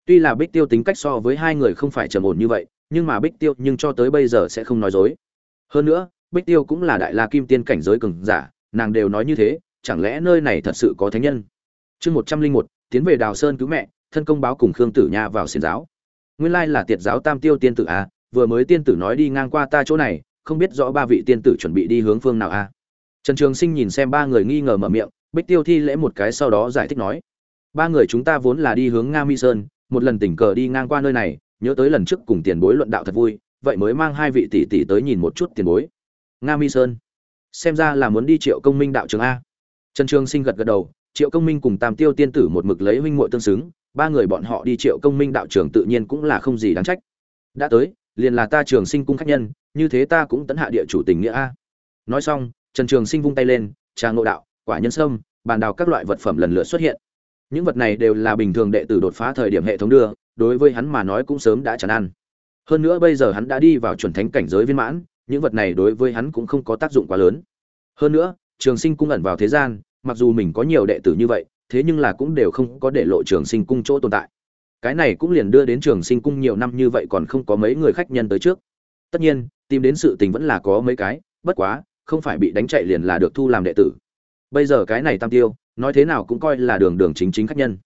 Tuy là bích tiêu tính cách so với hai người không phải trầm ổn như vậy, nhưng mà bích tiêu nhưng cho tới bây giờ sẽ không nói dối. Hơn nữa, bích tiêu cũng là đại la kim tiên cảnh giới cường giả, nàng đều nói như thế, chẳng lẽ nơi này thật sự có thánh nhân? Chương một trăm linh một, tiến về đào sơn cứu mẹ, thân công báo cùng khương tử nha vào xiển giáo nguyên lai là tiệt giáo tam tiêu tiên tử à? vừa mới tiên tử nói đi ngang qua ta chỗ này, không biết rõ ba vị tiên tử chuẩn bị đi hướng phương nào à? trần trường sinh nhìn xem ba người nghi ngờ mở miệng, bích tiêu thi lễ một cái sau đó giải thích nói, ba người chúng ta vốn là đi hướng nga mi sơn, một lần tình cờ đi ngang qua nơi này, nhớ tới lần trước cùng tiền bối luận đạo thật vui, vậy mới mang hai vị tỷ tỷ tới nhìn một chút tiền bối nga mi sơn, xem ra là muốn đi triệu công minh đạo trường a trần trường sinh gật gật đầu, triệu công minh cùng tam tiêu tiên tử một mực lấy huynh muội tương xứng ba người bọn họ đi triệu công minh đạo trưởng tự nhiên cũng là không gì đáng trách. Đã tới, liền là ta trường sinh cung khách nhân, như thế ta cũng tấn hạ địa chủ tình nghĩa a. Nói xong, trần trường sinh vung tay lên, trà ngộ đạo, quả nhân sâm, bàn đào các loại vật phẩm lần lượt xuất hiện. Những vật này đều là bình thường đệ tử đột phá thời điểm hệ thống đưa, đối với hắn mà nói cũng sớm đã chán ăn. Hơn nữa bây giờ hắn đã đi vào chuẩn thánh cảnh giới viên mãn, những vật này đối với hắn cũng không có tác dụng quá lớn. Hơn nữa, trường sinh cung ẩn vào thế gian, mặc dù mình có nhiều đệ tử như vậy thế nhưng là cũng đều không có để lộ trường sinh cung chỗ tồn tại. Cái này cũng liền đưa đến trường sinh cung nhiều năm như vậy còn không có mấy người khách nhân tới trước. Tất nhiên, tìm đến sự tình vẫn là có mấy cái, bất quá, không phải bị đánh chạy liền là được thu làm đệ tử. Bây giờ cái này tam tiêu, nói thế nào cũng coi là đường đường chính chính khách nhân.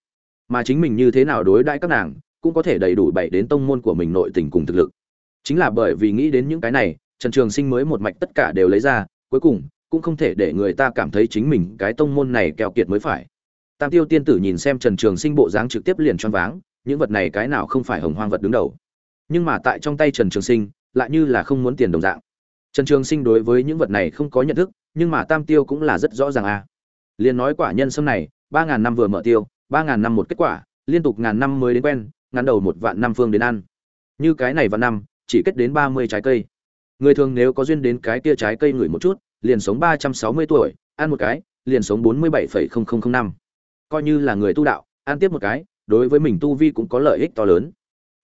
Mà chính mình như thế nào đối đãi các nàng, cũng có thể đầy đủ bảy đến tông môn của mình nội tình cùng thực lực. Chính là bởi vì nghĩ đến những cái này, trần trường sinh mới một mạch tất cả đều lấy ra, cuối cùng, cũng không thể để người ta cảm thấy chính mình cái tông môn này keo kiệt mới phải tam tiêu tiên tử nhìn xem trần trường sinh bộ dáng trực tiếp liền choáng váng, những vật này cái nào không phải hồng hoang vật đứng đầu. Nhưng mà tại trong tay trần trường sinh, lại như là không muốn tiền đồng dạng. Trần trường sinh đối với những vật này không có nhận thức, nhưng mà tam tiêu cũng là rất rõ ràng a à. liền nói quả nhân sâm này, ba ngàn năm vừa mở tiêu, ba ngàn năm một kết quả, liên tục ngàn năm mới đến quen, ngắn đầu một vạn năm phương đến ăn. Như cái này vạn năm, chỉ kết đến ba mươi trái cây. Người thường nếu có duyên đến cái kia trái cây ngửi một chút, liền sống ba trăm sáu mươi tuổi, ăn một cái, liền sống bốn mươi bảy phẩy không không không năm coi như là người tu đạo ăn tiếp một cái, đối với mình tu vi cũng có lợi ích to lớn.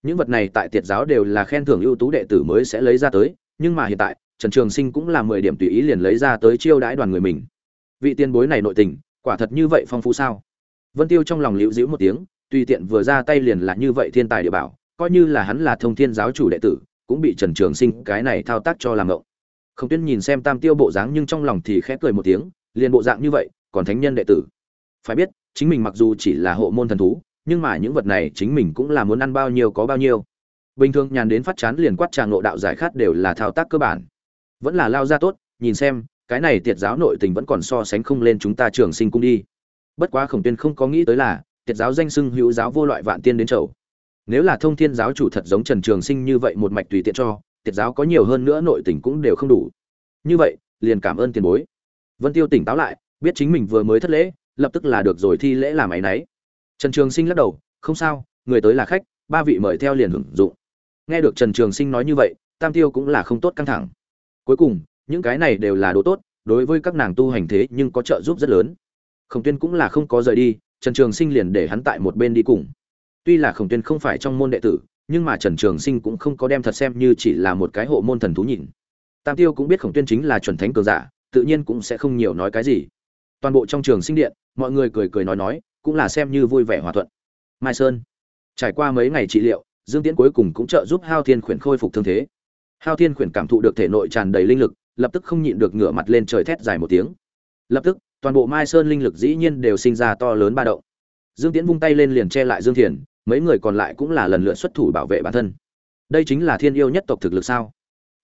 Những vật này tại tiệt giáo đều là khen thưởng ưu tú đệ tử mới sẽ lấy ra tới, nhưng mà hiện tại, trần trường sinh cũng là mười điểm tùy ý liền lấy ra tới chiêu đãi đoàn người mình. Vị tiên bối này nội tình, quả thật như vậy phong phú sao? Vân tiêu trong lòng liễu dĩu một tiếng, tùy tiện vừa ra tay liền là như vậy thiên tài địa bảo, coi như là hắn là thông thiên giáo chủ đệ tử, cũng bị trần trường sinh cái này thao tác cho làm ngộng. Không tuyên nhìn xem tam tiêu bộ dáng nhưng trong lòng thì khẽ cười một tiếng, liền bộ dạng như vậy, còn thánh nhân đệ tử. Phải biết chính mình mặc dù chỉ là hộ môn thần thú, nhưng mà những vật này chính mình cũng là muốn ăn bao nhiêu có bao nhiêu. Bình thường nhàn đến phát chán liền quát tràng ngộ đạo giải khát đều là thao tác cơ bản. Vẫn là lao ra tốt, nhìn xem, cái này tiệt giáo nội tình vẫn còn so sánh không lên chúng ta trường sinh cung đi. Bất quá khổng tuyên không có nghĩ tới là, tiệt giáo danh xưng hữu giáo vô loại vạn tiên đến chầu. Nếu là thông thiên giáo chủ thật giống trần trường sinh như vậy một mạch tùy tiện cho, tiệt giáo có nhiều hơn nữa nội tình cũng đều không đủ. Như vậy, liền cảm ơn tiền bối. Vân tiêu tỉnh táo lại, biết chính mình vừa mới thất lễ lập tức là được rồi thi lễ làm áy náy. Trần trường sinh lắc đầu, không sao, người tới là khách, ba vị mời theo liền hưởng dụng. Nghe được trần trường sinh nói như vậy, tam tiêu cũng là không tốt căng thẳng. Cuối cùng, những cái này đều là đồ tốt, đối với các nàng tu hành thế nhưng có trợ giúp rất lớn. Khổng tuyên cũng là không có rời đi, trần trường sinh liền để hắn tại một bên đi cùng. Tuy là khổng tuyên không phải trong môn đệ tử, nhưng mà trần trường sinh cũng không có đem thật xem như chỉ là một cái hộ môn thần thú nhìn. Tam tiêu cũng biết khổng tuyên chính là chuẩn thánh cường giả, tự nhiên cũng sẽ không nhiều nói cái gì. Toàn bộ trong trường sinh điện mọi người cười cười nói nói, cũng là xem như vui vẻ hòa thuận. Mai sơn, trải qua mấy ngày trị liệu, dương tiễn cuối cùng cũng trợ giúp hao thiên khuyển khôi phục thương thế. Hao thiên khuyển cảm thụ được thể nội tràn đầy linh lực, lập tức không nhịn được ngửa mặt lên trời thét dài một tiếng. Lập tức, toàn bộ mai sơn linh lực dĩ nhiên đều sinh ra to lớn ba động. Dương tiễn vung tay lên liền che lại dương thiền, mấy người còn lại cũng là lần lượt xuất thủ bảo vệ bản thân. Đây chính là thiên yêu nhất tộc thực lực sao?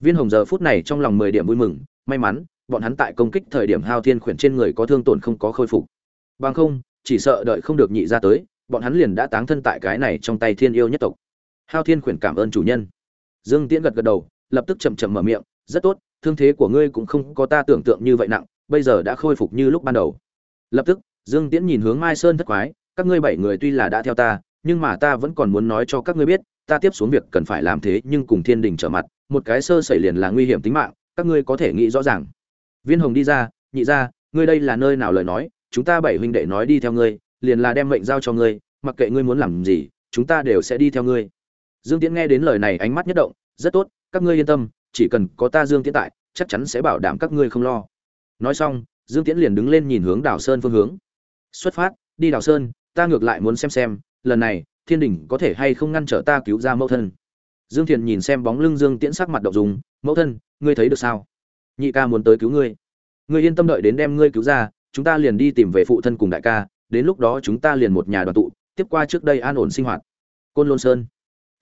Viên hồng giờ phút này trong lòng mười điểm vui mừng, may mắn, bọn hắn tại công kích thời điểm hao thiên khuyển trên người có thương tổn không có khôi phục bằng không, chỉ sợ đợi không được nhị ra tới, bọn hắn liền đã táng thân tại cái này trong tay thiên yêu nhất tộc. Hao thiên khuyển cảm ơn chủ nhân. Dương tiễn gật gật đầu, lập tức chậm chậm mở miệng, rất tốt, thương thế của ngươi cũng không có ta tưởng tượng như vậy nặng, bây giờ đã khôi phục như lúc ban đầu. Lập tức, dương tiễn nhìn hướng mai sơn thất quái, các ngươi bảy người tuy là đã theo ta, nhưng mà ta vẫn còn muốn nói cho các ngươi biết, ta tiếp xuống việc cần phải làm thế nhưng cùng thiên đình trở mặt, một cái sơ xảy liền là nguy hiểm tính mạng, các ngươi có thể nghĩ rõ ràng. Viên hồng đi ra, nhị ra, ngươi đây là nơi nào lời nói chúng ta bảy huynh đệ nói đi theo ngươi, liền là đem mệnh giao cho ngươi, mặc kệ ngươi muốn làm gì, chúng ta đều sẽ đi theo ngươi. Dương tiễn nghe đến lời này ánh mắt nhất động, rất tốt, các ngươi yên tâm, chỉ cần có ta dương tiễn tại, chắc chắn sẽ bảo đảm các ngươi không lo. Nói xong, dương tiễn liền đứng lên nhìn hướng đào sơn phương hướng. Xuất phát, đi đào sơn, ta ngược lại muốn xem xem, lần này, thiên đình có thể hay không ngăn trở ta cứu ra mẫu thân. Dương thiền nhìn xem bóng lưng dương tiễn sắc mặt động dùng, mẫu thân, ngươi thấy được sao? Nhị ca muốn tới cứu ngươi. Ngươi yên tâm đợi đến đem ngươi cứu ra chúng ta liền đi tìm về phụ thân cùng đại ca, đến lúc đó chúng ta liền một nhà đoàn tụ, tiếp qua trước đây an ổn sinh hoạt. Côn lôn sơn.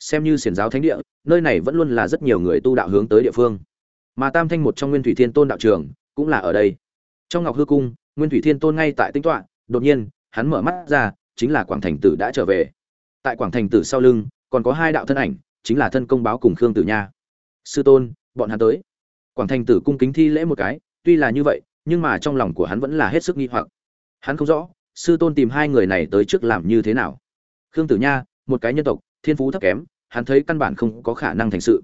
Xem như xiển giáo thánh địa, nơi này vẫn luôn là rất nhiều người tu đạo hướng tới địa phương. Mà tam thanh một trong nguyên thủy thiên tôn đạo trường cũng là ở đây. Trong ngọc hư cung, nguyên thủy thiên tôn ngay tại tinh tọa, đột nhiên, hắn mở mắt ra, chính là quảng thành tử đã trở về. Tại quảng thành tử sau lưng, còn có hai đạo thân ảnh, chính là thân công báo cùng khương tử nha. Sư tôn, bọn hắn tới. Quảng thành tử cung kính thi lễ một cái, tuy là như vậy nhưng mà trong lòng của hắn vẫn là hết sức nghi hoặc. Hắn không rõ, sư tôn tìm hai người này tới trước làm như thế nào. Khương tử nha, một cái nhân tộc, thiên phú thấp kém, hắn thấy căn bản không có khả năng thành sự.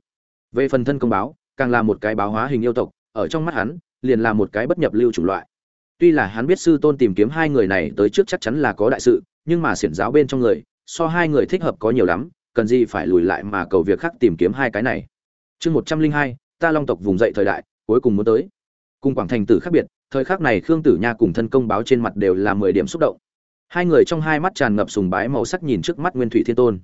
Về phần thân công báo, càng là một cái báo hóa hình yêu tộc, ở trong mắt hắn, liền là một cái bất nhập lưu chủng loại. Tuy là hắn biết sư tôn tìm kiếm hai người này tới trước chắc chắn là có đại sự, nhưng mà xiển giáo bên trong người, so hai người thích hợp có nhiều lắm, cần gì phải lùi lại mà cầu việc khác tìm kiếm hai cái này. Chương một trăm linh hai, ta long tộc vùng dậy thời đại, cuối cùng muốn tới cùng quảng thành tử khác biệt, thời khắc này khương tử nha cùng thân công báo trên mặt đều là mười điểm xúc động. Hai người trong hai mắt tràn ngập sùng bái màu sắc nhìn trước mắt nguyên thủy thiên tôn.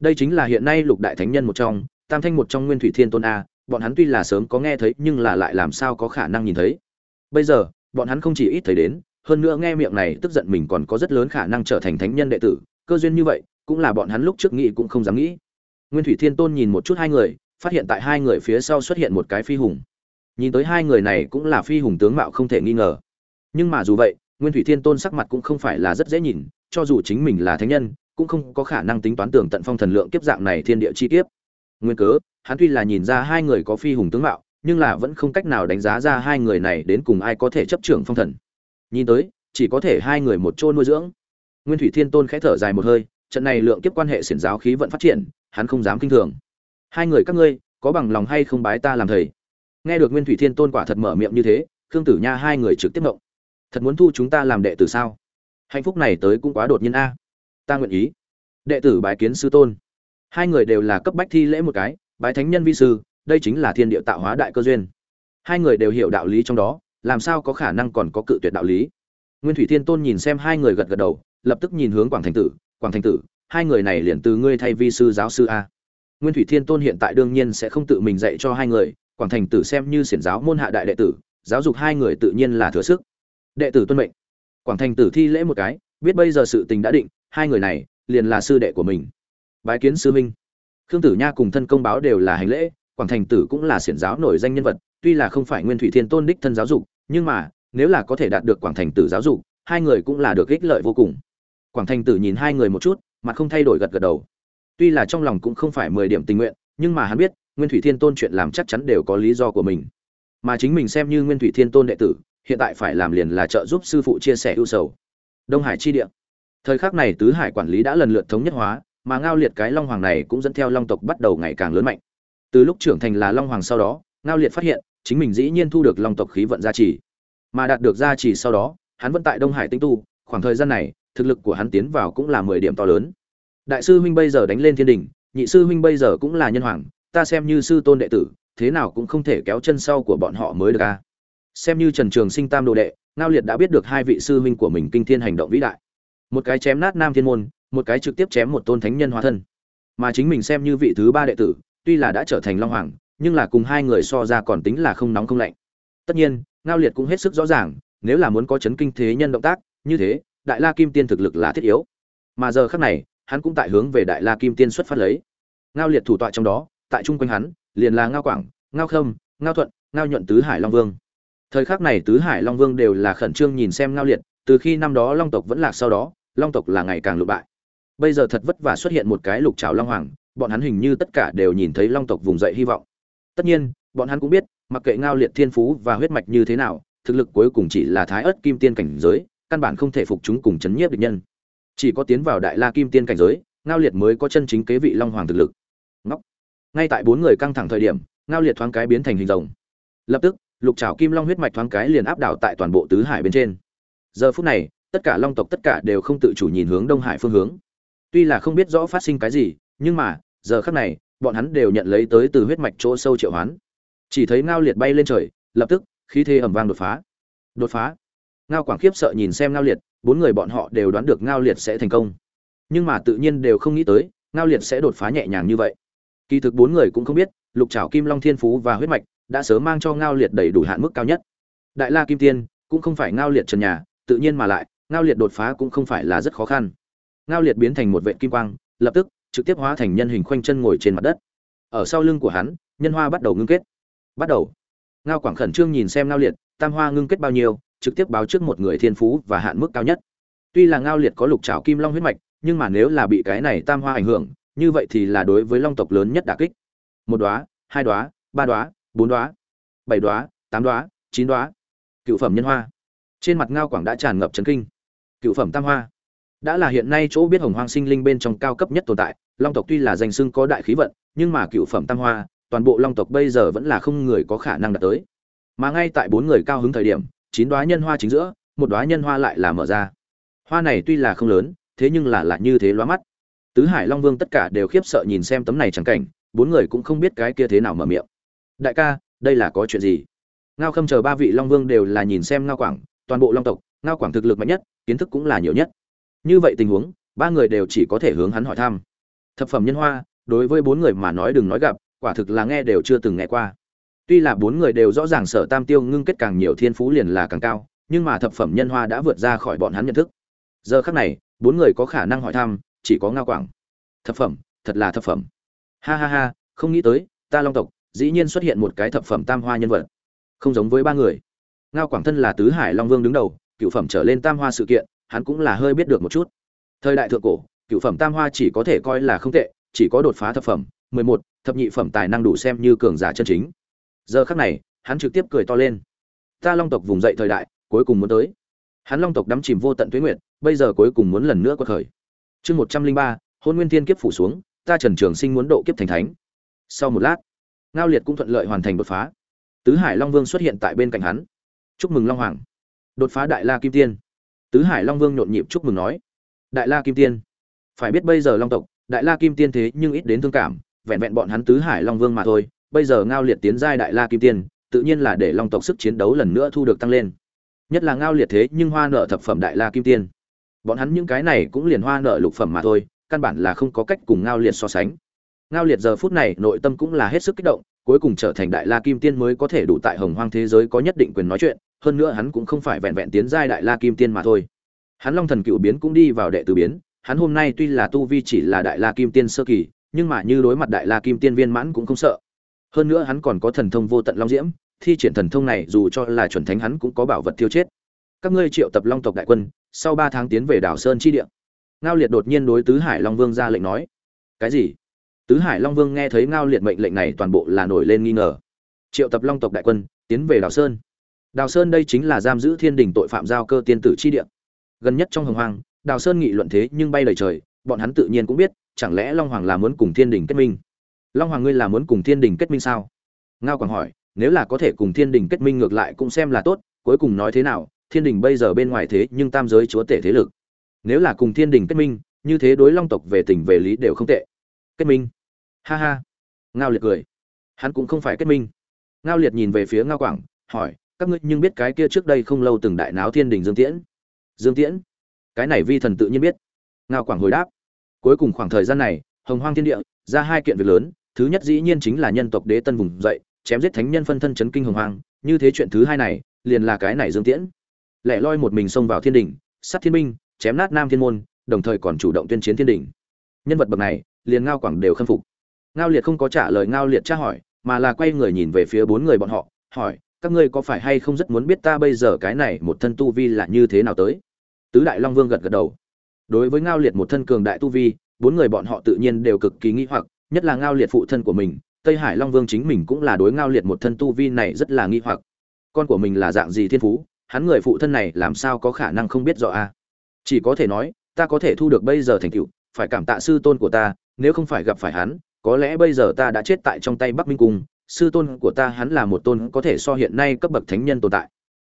Đây chính là hiện nay lục đại thánh nhân một trong, tam thanh một trong nguyên thủy thiên tôn a, bọn hắn tuy là sớm có nghe thấy nhưng là lại làm sao có khả năng nhìn thấy. Bây giờ, bọn hắn không chỉ ít thấy đến, hơn nữa nghe miệng này tức giận mình còn có rất lớn khả năng trở thành thánh nhân đệ tử, cơ duyên như vậy, cũng là bọn hắn lúc trước nghĩ cũng không dám nghĩ. Nguyên thủy thiên tôn nhìn một chút hai người, phát hiện tại hai người phía sau xuất hiện một cái phi hùng nhìn tới hai người này cũng là phi hùng tướng mạo không thể nghi ngờ. Nhưng mà dù vậy, nguyên thủy thiên tôn sắc mặt cũng không phải là rất dễ nhìn, cho dù chính mình là thánh nhân, cũng không có khả năng tính toán tưởng tận phong thần lượng kiếp dạng này thiên địa chi kiếp. Nguyên cớ, hắn tuy là nhìn ra hai người có phi hùng tướng mạo, nhưng là vẫn không cách nào đánh giá ra hai người này đến cùng ai có thể chấp trưởng phong thần. Nhìn tới, chỉ có thể hai người một chỗ nuôi dưỡng. Nguyên thủy thiên tôn khẽ thở dài một hơi, trận này lượng kiếp quan hệ xiển giáo khí vận phát triển, hắn không dám kinh thường. Hai người các ngươi, có bằng lòng hay không bái ta làm thầy? Nghe được nguyên thủy thiên tôn quả thật mở miệng như thế, khương tử nha hai người trực tiếp động. Thật muốn thu chúng ta làm đệ tử sao? Hạnh phúc này tới cũng quá đột nhiên a. Ta nguyện ý. Đệ tử bái kiến sư tôn. Hai người đều là cấp bách thi lễ một cái, bái thánh nhân vi sư, đây chính là thiên địa tạo hóa đại cơ duyên. Hai người đều hiểu đạo lý trong đó, làm sao có khả năng còn có cự tuyệt đạo lý? Nguyên thủy thiên tôn nhìn xem hai người gật gật đầu, lập tức nhìn hướng quảng thành tử. Quảng thành tử, hai người này liền từ ngươi thay vi sư giáo sư a. Nguyên thủy thiên tôn hiện tại đương nhiên sẽ không tự mình dạy cho hai người quảng thành tử xem như xiển giáo môn hạ đại đệ tử, giáo dục hai người tự nhiên là thừa sức. Đệ tử tuân mệnh. Quảng thành tử thi lễ một cái, biết bây giờ sự tình đã định, hai người này liền là sư đệ của mình. Bái kiến sư minh khương tử nha cùng thân công báo đều là hành lễ, quảng thành tử cũng là xiển giáo nổi danh nhân vật, tuy là không phải nguyên thủy thiên tôn đích thân giáo dục, nhưng mà, nếu là có thể đạt được quảng thành tử giáo dục, hai người cũng là được ích lợi vô cùng. Quảng thành tử nhìn hai người một chút, mặt không thay đổi gật gật đầu. Tuy là trong lòng cũng không phải mười điểm tình nguyện, nhưng mà hắn biết nguyên thủy thiên tôn chuyện làm chắc chắn đều có lý do của mình. Mà chính mình xem như nguyên thủy thiên tôn đệ tử, hiện tại phải làm liền là trợ giúp sư phụ chia sẻ ưu sầu. Đông hải chi địa. Thời khắc này tứ hải quản lý đã lần lượt thống nhất hóa, mà ngao liệt cái long hoàng này cũng dẫn theo long tộc bắt đầu ngày càng lớn mạnh. Từ lúc trưởng thành là long hoàng sau đó, ngao liệt phát hiện, chính mình dĩ nhiên thu được long tộc khí vận gia trì. Mà đạt được gia trì sau đó, hắn vẫn tại đông hải tinh tu, khoảng thời gian này, thực lực của hắn tiến vào cũng là mười điểm to lớn. Đại sư huynh bây giờ đánh lên thiên đình nhị sư huynh bây giờ cũng là nhân hoàng ta xem như sư tôn đệ tử, thế nào cũng không thể kéo chân sau của bọn họ mới được a xem như trần trường sinh tam đồ đệ, ngao liệt đã biết được hai vị sư huynh của mình kinh thiên hành động vĩ đại. Một cái chém nát nam thiên môn, một cái trực tiếp chém một tôn thánh nhân hóa thân. Mà chính mình xem như vị thứ ba đệ tử, tuy là đã trở thành long hoàng, nhưng là cùng hai người so ra còn tính là không nóng không lạnh. Tất nhiên, ngao liệt cũng hết sức rõ ràng, nếu là muốn có chấn kinh thế nhân động tác, như thế, đại la kim tiên thực lực là thiết yếu. Mà giờ khác này, hắn cũng tại hướng về đại la kim tiên xuất phát lấy. Ngao liệt thủ tọa trong đó tại chung quanh hắn, liền là ngao quảng, ngao khâm, ngao thuận, ngao nhuận tứ hải long vương. Thời khắc này tứ hải long vương đều là khẩn trương nhìn xem ngao liệt, từ khi năm đó long tộc vẫn lạc sau đó, long tộc là ngày càng lụ bại. Bây giờ thật vất vả xuất hiện một cái lục trào long hoàng, bọn hắn hình như tất cả đều nhìn thấy long tộc vùng dậy hy vọng. Tất nhiên, bọn hắn cũng biết, mặc kệ ngao liệt thiên phú và huyết mạch như thế nào, thực lực cuối cùng chỉ là thái ớt kim tiên cảnh giới, căn bản không thể phục chúng cùng chấn nhiếp địch nhân. Chỉ có tiến vào đại la kim tiên cảnh giới, ngao liệt mới có chân chính kế vị long hoàng thực lực ngay tại bốn người căng thẳng thời điểm, ngao liệt thoáng cái biến thành hình rồng. Lập tức, lục trảo kim long huyết mạch thoáng cái liền áp đảo tại toàn bộ tứ hải bên trên. Giờ phút này, tất cả long tộc tất cả đều không tự chủ nhìn hướng đông hải phương hướng. Tuy là không biết rõ phát sinh cái gì, nhưng mà, giờ khắc này, bọn hắn đều nhận lấy tới từ huyết mạch chỗ sâu triệu hoán. Chỉ thấy ngao liệt bay lên trời, lập tức, khí thế ẩm vang đột phá. Đột phá. Ngao quảng khiếp sợ nhìn xem ngao liệt, bốn người bọn họ đều đoán được ngao liệt sẽ thành công. Nhưng mà tự nhiên đều không nghĩ tới, ngao liệt sẽ đột phá nhẹ nhàng như vậy kỳ thực bốn người cũng không biết, lục trảo kim long thiên phú và huyết mạch đã sớm mang cho ngao liệt đầy đủ hạn mức cao nhất. Đại la kim tiên cũng không phải ngao liệt trần nhà, tự nhiên mà lại, ngao liệt đột phá cũng không phải là rất khó khăn. Ngao liệt biến thành một vệ kim quang, lập tức trực tiếp hóa thành nhân hình khoanh chân ngồi trên mặt đất. Ở sau lưng của hắn, nhân hoa bắt đầu ngưng kết. Bắt đầu. Ngao quảng khẩn trương nhìn xem ngao liệt, tam hoa ngưng kết bao nhiêu, trực tiếp báo trước một người thiên phú và hạn mức cao nhất. Tuy là ngao liệt có lục trảo kim long huyết mạch, nhưng mà nếu là bị cái này tam hoa ảnh hưởng như vậy thì là đối với long tộc lớn nhất đả kích. Một đóa, hai đóa, ba đóa, bốn đóa, bảy đóa, tám đóa, chín đóa. Cựu phẩm nhân hoa. Trên mặt ngao quảng đã tràn ngập chấn kinh. Cựu phẩm tam hoa. Đã là hiện nay chỗ biết hồng hoang sinh linh bên trong cao cấp nhất tồn tại, long tộc tuy là danh xưng có đại khí vận, nhưng mà cựu phẩm tam hoa, toàn bộ long tộc bây giờ vẫn là không người có khả năng đạt tới. Mà ngay tại bốn người cao hứng thời điểm, chín đoá nhân hoa chính giữa, một đoá nhân hoa lại là mở ra. Hoa này tuy là không lớn, thế nhưng là lại như thế lóa mắt tứ hải long vương tất cả đều khiếp sợ nhìn xem tấm này chẳng cảnh, bốn người cũng không biết cái kia thế nào mở miệng. Đại ca, đây là có chuyện gì? Ngao khâm chờ ba vị long vương đều là nhìn xem ngao quảng, toàn bộ long tộc, ngao quảng thực lực mạnh nhất, kiến thức cũng là nhiều nhất. Như vậy tình huống, ba người đều chỉ có thể hướng hắn hỏi thăm. Thập phẩm nhân hoa, đối với bốn người mà nói đừng nói gặp, quả thực là nghe đều chưa từng nghe qua. Tuy là bốn người đều rõ ràng sở tam tiêu ngưng kết càng nhiều thiên phú liền là càng cao, nhưng mà thập phẩm nhân hoa đã vượt ra khỏi bọn hắn nhận thức. Giờ khắc này, bốn người có khả năng hỏi thăm chỉ có ngao quảng. Thập phẩm, thật là thập phẩm. Ha ha ha, không nghĩ tới, ta long tộc, dĩ nhiên xuất hiện một cái thập phẩm tam hoa nhân vật. Không giống với ba người. Ngao quảng thân là tứ hải long vương đứng đầu, cựu phẩm trở lên tam hoa sự kiện, hắn cũng là hơi biết được một chút. Thời đại thượng cổ, cựu phẩm tam hoa chỉ có thể coi là không tệ, chỉ có đột phá thập phẩm, mười một, thập nhị phẩm tài năng đủ xem như cường giả chân chính. Giờ khắc này, hắn trực tiếp cười to lên. Ta long tộc vùng dậy thời đại, cuối cùng muốn tới. Hắn long tộc đắm chìm vô tận tuế nguyện bây giờ cuối cùng muốn lần nữa quật khởi chương một trăm linh ba, hôn nguyên thiên kiếp phủ xuống, ta trần trường sinh muốn độ kiếp thành thánh. Sau một lát, ngao liệt cũng thuận lợi hoàn thành đột phá. Tứ hải long vương xuất hiện tại bên cạnh hắn. Chúc mừng long hoàng. Đột phá đại la kim tiên. Tứ hải long vương nhộn nhịp chúc mừng nói, đại la kim tiên, phải biết bây giờ long tộc, đại la kim tiên thế nhưng ít đến thương cảm, vẹn vẹn bọn hắn tứ hải long vương mà thôi, bây giờ ngao liệt tiến giai đại la kim tiên, tự nhiên là để long tộc sức chiến đấu lần nữa thu được tăng lên. Nhất là ngao liệt thế nhưng hoa nợ thập phẩm đại la kim tiên bọn hắn những cái này cũng liền hoa nợ lục phẩm mà thôi, căn bản là không có cách cùng ngao liệt so sánh. Ngao liệt giờ phút này nội tâm cũng là hết sức kích động, cuối cùng trở thành đại la kim tiên mới có thể đủ tại hồng hoang thế giới có nhất định quyền nói chuyện, hơn nữa hắn cũng không phải vẹn vẹn tiến giai đại la kim tiên mà thôi. Hắn long thần cựu biến cũng đi vào đệ tử biến, hắn hôm nay tuy là tu vi chỉ là đại la kim tiên sơ kỳ, nhưng mà như đối mặt đại la kim tiên viên mãn cũng không sợ. Hơn nữa hắn còn có thần thông vô tận long diễm, thi triển thần thông này dù cho là chuẩn thánh hắn cũng có bảo vật tiêu chết. Các ngươi triệu tập long tộc đại quân sau ba tháng tiến về đảo sơn chi địa. Ngao liệt đột nhiên đối tứ hải long vương ra lệnh nói, cái gì? Tứ hải long vương nghe thấy ngao liệt mệnh lệnh này toàn bộ là nổi lên nghi ngờ. Triệu tập long tộc đại quân, tiến về đảo sơn. Đào sơn đây chính là giam giữ thiên đình tội phạm giao cơ tiên tử chi địa. Gần nhất trong hồng hoang đào sơn nghị luận thế nhưng bay lời trời, bọn hắn tự nhiên cũng biết, chẳng lẽ long hoàng là muốn cùng thiên đình kết minh? Long hoàng ngươi là muốn cùng thiên đình kết minh sao? Ngao quảng hỏi, nếu là có thể cùng thiên đình kết minh ngược lại cũng xem là tốt, cuối cùng nói thế nào thiên đình bây giờ bên ngoài thế nhưng tam giới chúa tể thế lực. Nếu là cùng thiên đình kết minh, như thế đối long tộc về tình về lý đều không tệ. Kết minh. Ha ha. Ngao liệt cười. Hắn cũng không phải kết minh. Ngao liệt nhìn về phía ngao quảng, hỏi, các ngươi nhưng biết cái kia trước đây không lâu từng đại náo thiên đình dương tiễn? Dương tiễn? Cái này vi thần tự nhiên biết. Ngao quảng hồi đáp. Cuối cùng khoảng thời gian này, hồng hoang thiên địa ra hai kiện việc lớn, thứ nhất dĩ nhiên chính là nhân tộc đế tân vùng dậy, chém giết thánh nhân phân thân chấn kinh hồng hoang, như thế chuyện thứ hai này, liền là cái này dương tiễn lẻ loi một mình xông vào thiên đỉnh, sát thiên binh chém nát nam thiên môn đồng thời còn chủ động tuyên chiến thiên đỉnh. nhân vật bậc này liền ngao quảng đều khâm phục. Ngao liệt không có trả lời ngao liệt tra hỏi mà là quay người nhìn về phía bốn người bọn họ hỏi các ngươi có phải hay không rất muốn biết ta bây giờ cái này một thân tu vi là như thế nào tới? Tứ đại long vương gật gật đầu. Đối với ngao liệt một thân cường đại tu vi bốn người bọn họ tự nhiên đều cực kỳ nghĩ hoặc nhất là ngao liệt phụ thân của mình tây hải long vương chính mình cũng là đối ngao liệt một thân tu vi này rất là nghi hoặc. Con của mình là dạng gì thiên phú hắn người phụ thân này làm sao có khả năng không biết rõ a chỉ có thể nói, ta có thể thu được bây giờ thành tựu, phải cảm tạ sư tôn của ta, nếu không phải gặp phải hắn, có lẽ bây giờ ta đã chết tại trong tay bắc minh cung, sư tôn của ta hắn là một tôn có thể so hiện nay cấp bậc thánh nhân tồn tại.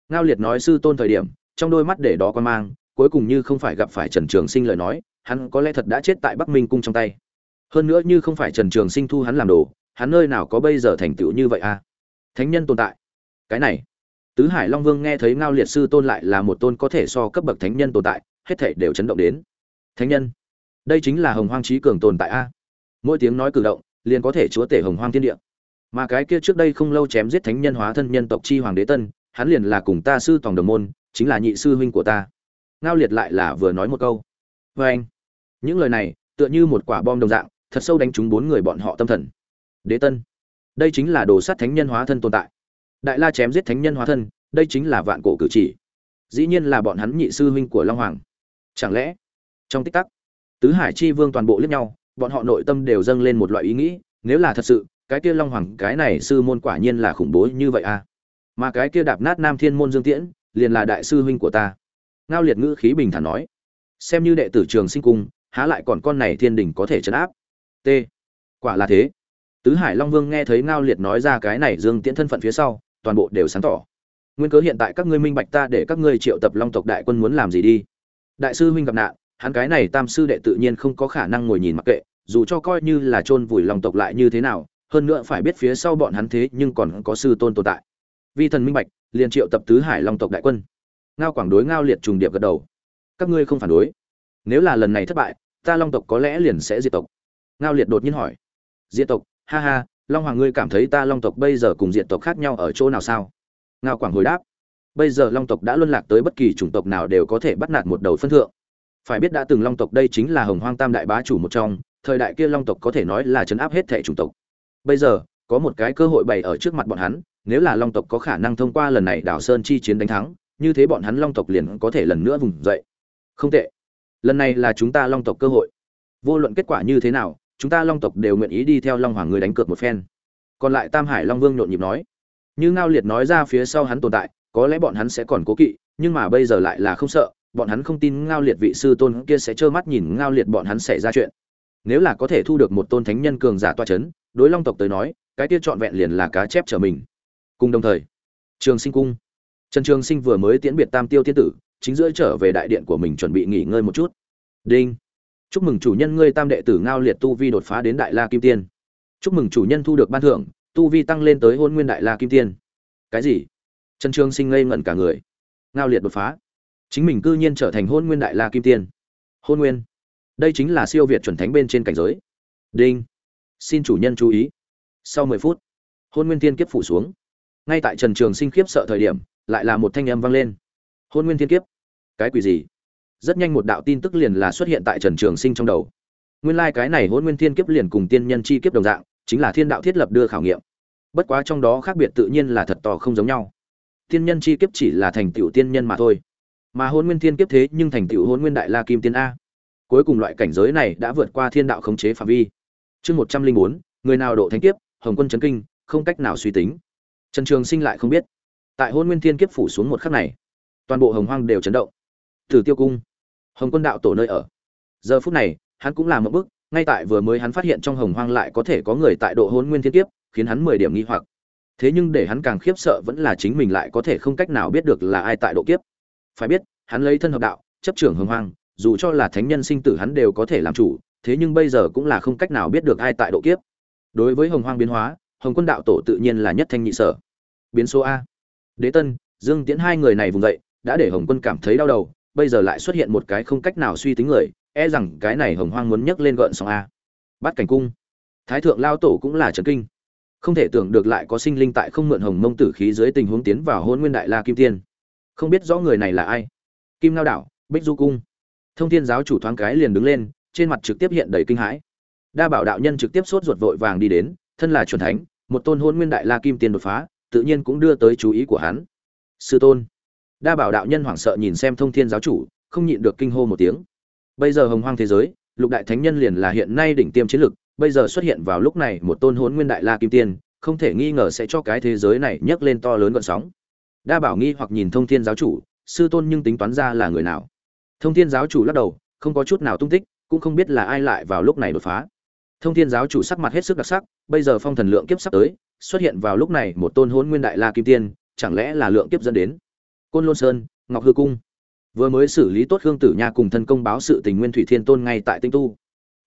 Ngao liệt nói sư tôn thời điểm, trong đôi mắt để đó quan mang, cuối cùng như không phải gặp phải trần trường sinh lời nói, hắn có lẽ thật đã chết tại bắc minh cung trong tay. Hơn nữa như không phải trần trường sinh thu hắn làm đồ, hắn nơi nào có bây giờ thành tựu như vậy à? Thánh nhân tồn tại. Cái này tứ hải long vương nghe thấy ngao liệt sư tôn lại là một tôn có thể so cấp bậc thánh nhân tồn tại, hết thảy đều chấn động đến. Thánh nhân, đây chính là hồng hoang trí cường tồn tại a. Mỗi tiếng nói cử động, liền có thể chúa tể hồng hoang thiên địa. Mà cái kia trước đây không lâu chém giết thánh nhân hóa thân nhân tộc chi hoàng đế tân, hắn liền là cùng ta sư tòng đồng môn, chính là nhị sư huynh của ta. Ngao liệt lại là vừa nói một câu. Vê anh, những lời này, tựa như một quả bom đồng dạng, thật sâu đánh trúng bốn người bọn họ tâm thần. Đế tân, đây chính là đồ sát thánh nhân hóa thân tồn tại đại la chém giết thánh nhân hóa thân, đây chính là vạn cổ cử chỉ. Dĩ nhiên là bọn hắn nhị sư huynh của long hoàng. Chẳng lẽ, trong tích tắc, tứ hải chi vương toàn bộ liếc nhau, bọn họ nội tâm đều dâng lên một loại ý nghĩ, nếu là thật sự, cái kia long hoàng, cái này sư môn quả nhiên là khủng bố như vậy à? Mà cái kia đạp nát nam thiên môn dương tiễn, liền là đại sư huynh của ta. Ngao liệt ngữ khí bình thản nói. Xem như đệ tử trường sinh cung há lại còn con này thiên đình có thể chấn áp. T. Quả là thế. Tứ hải long vương nghe thấy ngao liệt nói ra cái này dương tiễn thân phận phía sau toàn bộ đều sáng tỏ. Nguyên cớ hiện tại các ngươi minh bạch ta để các ngươi triệu tập long tộc đại quân muốn làm gì đi. Đại sư huynh gặp nạn, hắn cái này tam sư đệ tự nhiên không có khả năng ngồi nhìn mặc kệ, dù cho coi như là chôn vùi long tộc lại như thế nào, hơn nữa phải biết phía sau bọn hắn thế nhưng còn có sư tôn tồn tại. Vi thần minh bạch, liền triệu tập tứ hải long tộc đại quân. Ngao quảng đối ngao liệt trùng điệp gật đầu. Các ngươi không phản đối. Nếu là lần này thất bại, ta long tộc có lẽ liền sẽ diệt tộc. Ngao liệt đột nhiên hỏi. Diệt tộc? Ha ha long hoàng, ngươi cảm thấy ta long tộc bây giờ cùng diệt tộc khác nhau ở chỗ nào sao? Ngao quảng hồi đáp, bây giờ long tộc đã luân lạc tới bất kỳ chủng tộc nào đều có thể bắt nạt một đầu phân thượng. Phải biết đã từng long tộc đây chính là hồng hoang tam đại bá chủ một trong, thời đại kia long tộc có thể nói là chấn áp hết thể chủng tộc. Bây giờ, có một cái cơ hội bày ở trước mặt bọn hắn, nếu là long tộc có khả năng thông qua lần này đảo sơn chi chiến đánh thắng, như thế bọn hắn long tộc liền có thể lần nữa vùng dậy. Không tệ. Lần này là chúng ta long tộc cơ hội. Vô luận kết quả như thế nào chúng ta long tộc đều nguyện ý đi theo long hoàng người đánh cược một phen. Còn lại tam hải long vương nhộn nhịp nói. Như ngao liệt nói ra phía sau hắn tồn tại, có lẽ bọn hắn sẽ còn cố kỵ, nhưng mà bây giờ lại là không sợ, bọn hắn không tin ngao liệt vị sư tôn kia sẽ trơ mắt nhìn ngao liệt bọn hắn xảy ra chuyện. Nếu là có thể thu được một tôn thánh nhân cường giả toa c h ấ n đối long tộc tới nói, cái kia trọn vẹn liền là cá chép trở mình. Cùng đồng thời, trường sinh cung. Trần trường sinh vừa mới tiễn biệt tam tiêu tiên tử, chính giữa trở về đại điện của mình chuẩn bị nghỉ ngơi một chút. Đinh chúc mừng chủ nhân ngươi tam đệ tử ngao liệt tu vi đột phá đến đại la kim tiên. Chúc mừng chủ nhân thu được ban thưởng, tu vi tăng lên tới hôn nguyên đại la kim tiên. Cái gì? Trần trường sinh ngây ngẩn cả người. Ngao liệt đột phá. Chính mình cư nhiên trở thành hôn nguyên đại la kim tiên. Hôn nguyên. Đây chính là siêu việt chuẩn thánh bên trên cảnh giới. Đinh. Xin chủ nhân chú ý. Sau mười phút, hôn nguyên thiên kiếp phủ xuống. Ngay tại trần trường sinh khiếp sợ thời điểm, lại là một thanh âm vang lên. Hôn nguyên thiên kiếp. Cái quỷ gì? Rất nhanh một đạo tin tức liền là xuất hiện tại trần trường sinh trong đầu. Nguyên lai cái này Hỗn nguyên thiên kiếp liền cùng tiên nhân chi kiếp đồng dạng, chính là thiên đạo thiết lập đưa khảo nghiệm. Bất quá trong đó khác biệt tự nhiên là thật to không giống nhau. Tiên nhân chi kiếp chỉ là thành tựu tiên nhân mà thôi. Mà Hỗn nguyên thiên kiếp thế nhưng thành tựu Hỗn nguyên đại la kim tiên a. Cuối cùng loại cảnh giới này đã vượt qua thiên đạo khống chế phạm vi. Chương một trăm linh bốn, người nào độ thánh kiếp, hồng quân chấn kinh, không cách nào suy tính. Trần trường sinh lại không biết. Tại Hỗn nguyên thiên kiếp phủ xuống một khắc này, toàn bộ hồng hoang đều chấn động. Thử tiêu cung hồng quân đạo tổ nơi ở. Giờ phút này, hắn cũng làm một bước, ngay tại vừa mới hắn phát hiện trong hồng hoang lại có thể có người tại độ hôn nguyên thiên kiếp, khiến hắn mười điểm nghi hoặc. Thế nhưng để hắn càng khiếp sợ vẫn là chính mình lại có thể không cách nào biết được là ai tại độ kiếp. Phải biết, hắn lấy thân hợp đạo, chấp trưởng hồng hoang, dù cho là thánh nhân sinh tử hắn đều có thể làm chủ, thế nhưng bây giờ cũng là không cách nào biết được ai tại độ kiếp. Đối với hồng hoang biến hóa, hồng quân đạo tổ tự nhiên là nhất thanh nhị sở. Biến số a. Đế tân, dương tiễn hai người này vùng dậy, đã để hồng quân cảm thấy đau đầu bây giờ lại xuất hiện một cái không cách nào suy tính người e rằng cái này hồng hoang muốn nhấc lên gợn sóng a. Bắt cảnh cung. Thái thượng lao tổ cũng là chấn kinh. Không thể tưởng được lại có sinh linh tại không mượn hồng mông tử khí dưới tình huống tiến vào hôn nguyên đại la kim tiên. Không biết rõ người này là ai. Kim lao đảo, bích du cung. Thông thiên giáo chủ thoáng cái liền đứng lên, trên mặt trực tiếp hiện đầy kinh hãi. Đa bảo đạo nhân trực tiếp sốt ruột vội vàng đi đến, thân là truyền thánh, một tôn hôn nguyên đại la kim tiên đột phá, tự nhiên cũng đưa tới chú ý của hắn. Sư tôn đa bảo đạo nhân hoảng sợ nhìn xem thông thiên giáo chủ, không nhịn được kinh hô một tiếng. Bây giờ hồng hoang thế giới, lục đại thánh nhân liền là hiện nay đỉnh tiêm chiến lực, bây giờ xuất hiện vào lúc này một tôn hốn nguyên đại la kim tiên, không thể nghi ngờ sẽ cho cái thế giới này nhấc lên to lớn gọn sóng. Đa bảo nghi hoặc nhìn thông thiên giáo chủ, sư tôn nhưng tính toán ra là người nào? Thông thiên giáo chủ lắc đầu, không có chút nào tung tích, cũng không biết là ai lại vào lúc này đột phá. Thông thiên giáo chủ sắc mặt hết sức đặc sắc, bây giờ phong thần lượng kiếp sắp tới, xuất hiện vào lúc này một tôn hôn nguyên đại la kim tiên, chẳng lẽ là lượng kiếp dẫn đến? Côn lôn sơn, ngọc hư cung. Vừa mới xử lý tốt hương tử nha cùng thân công báo sự tình nguyên thủy thiên tôn ngay tại tinh tu.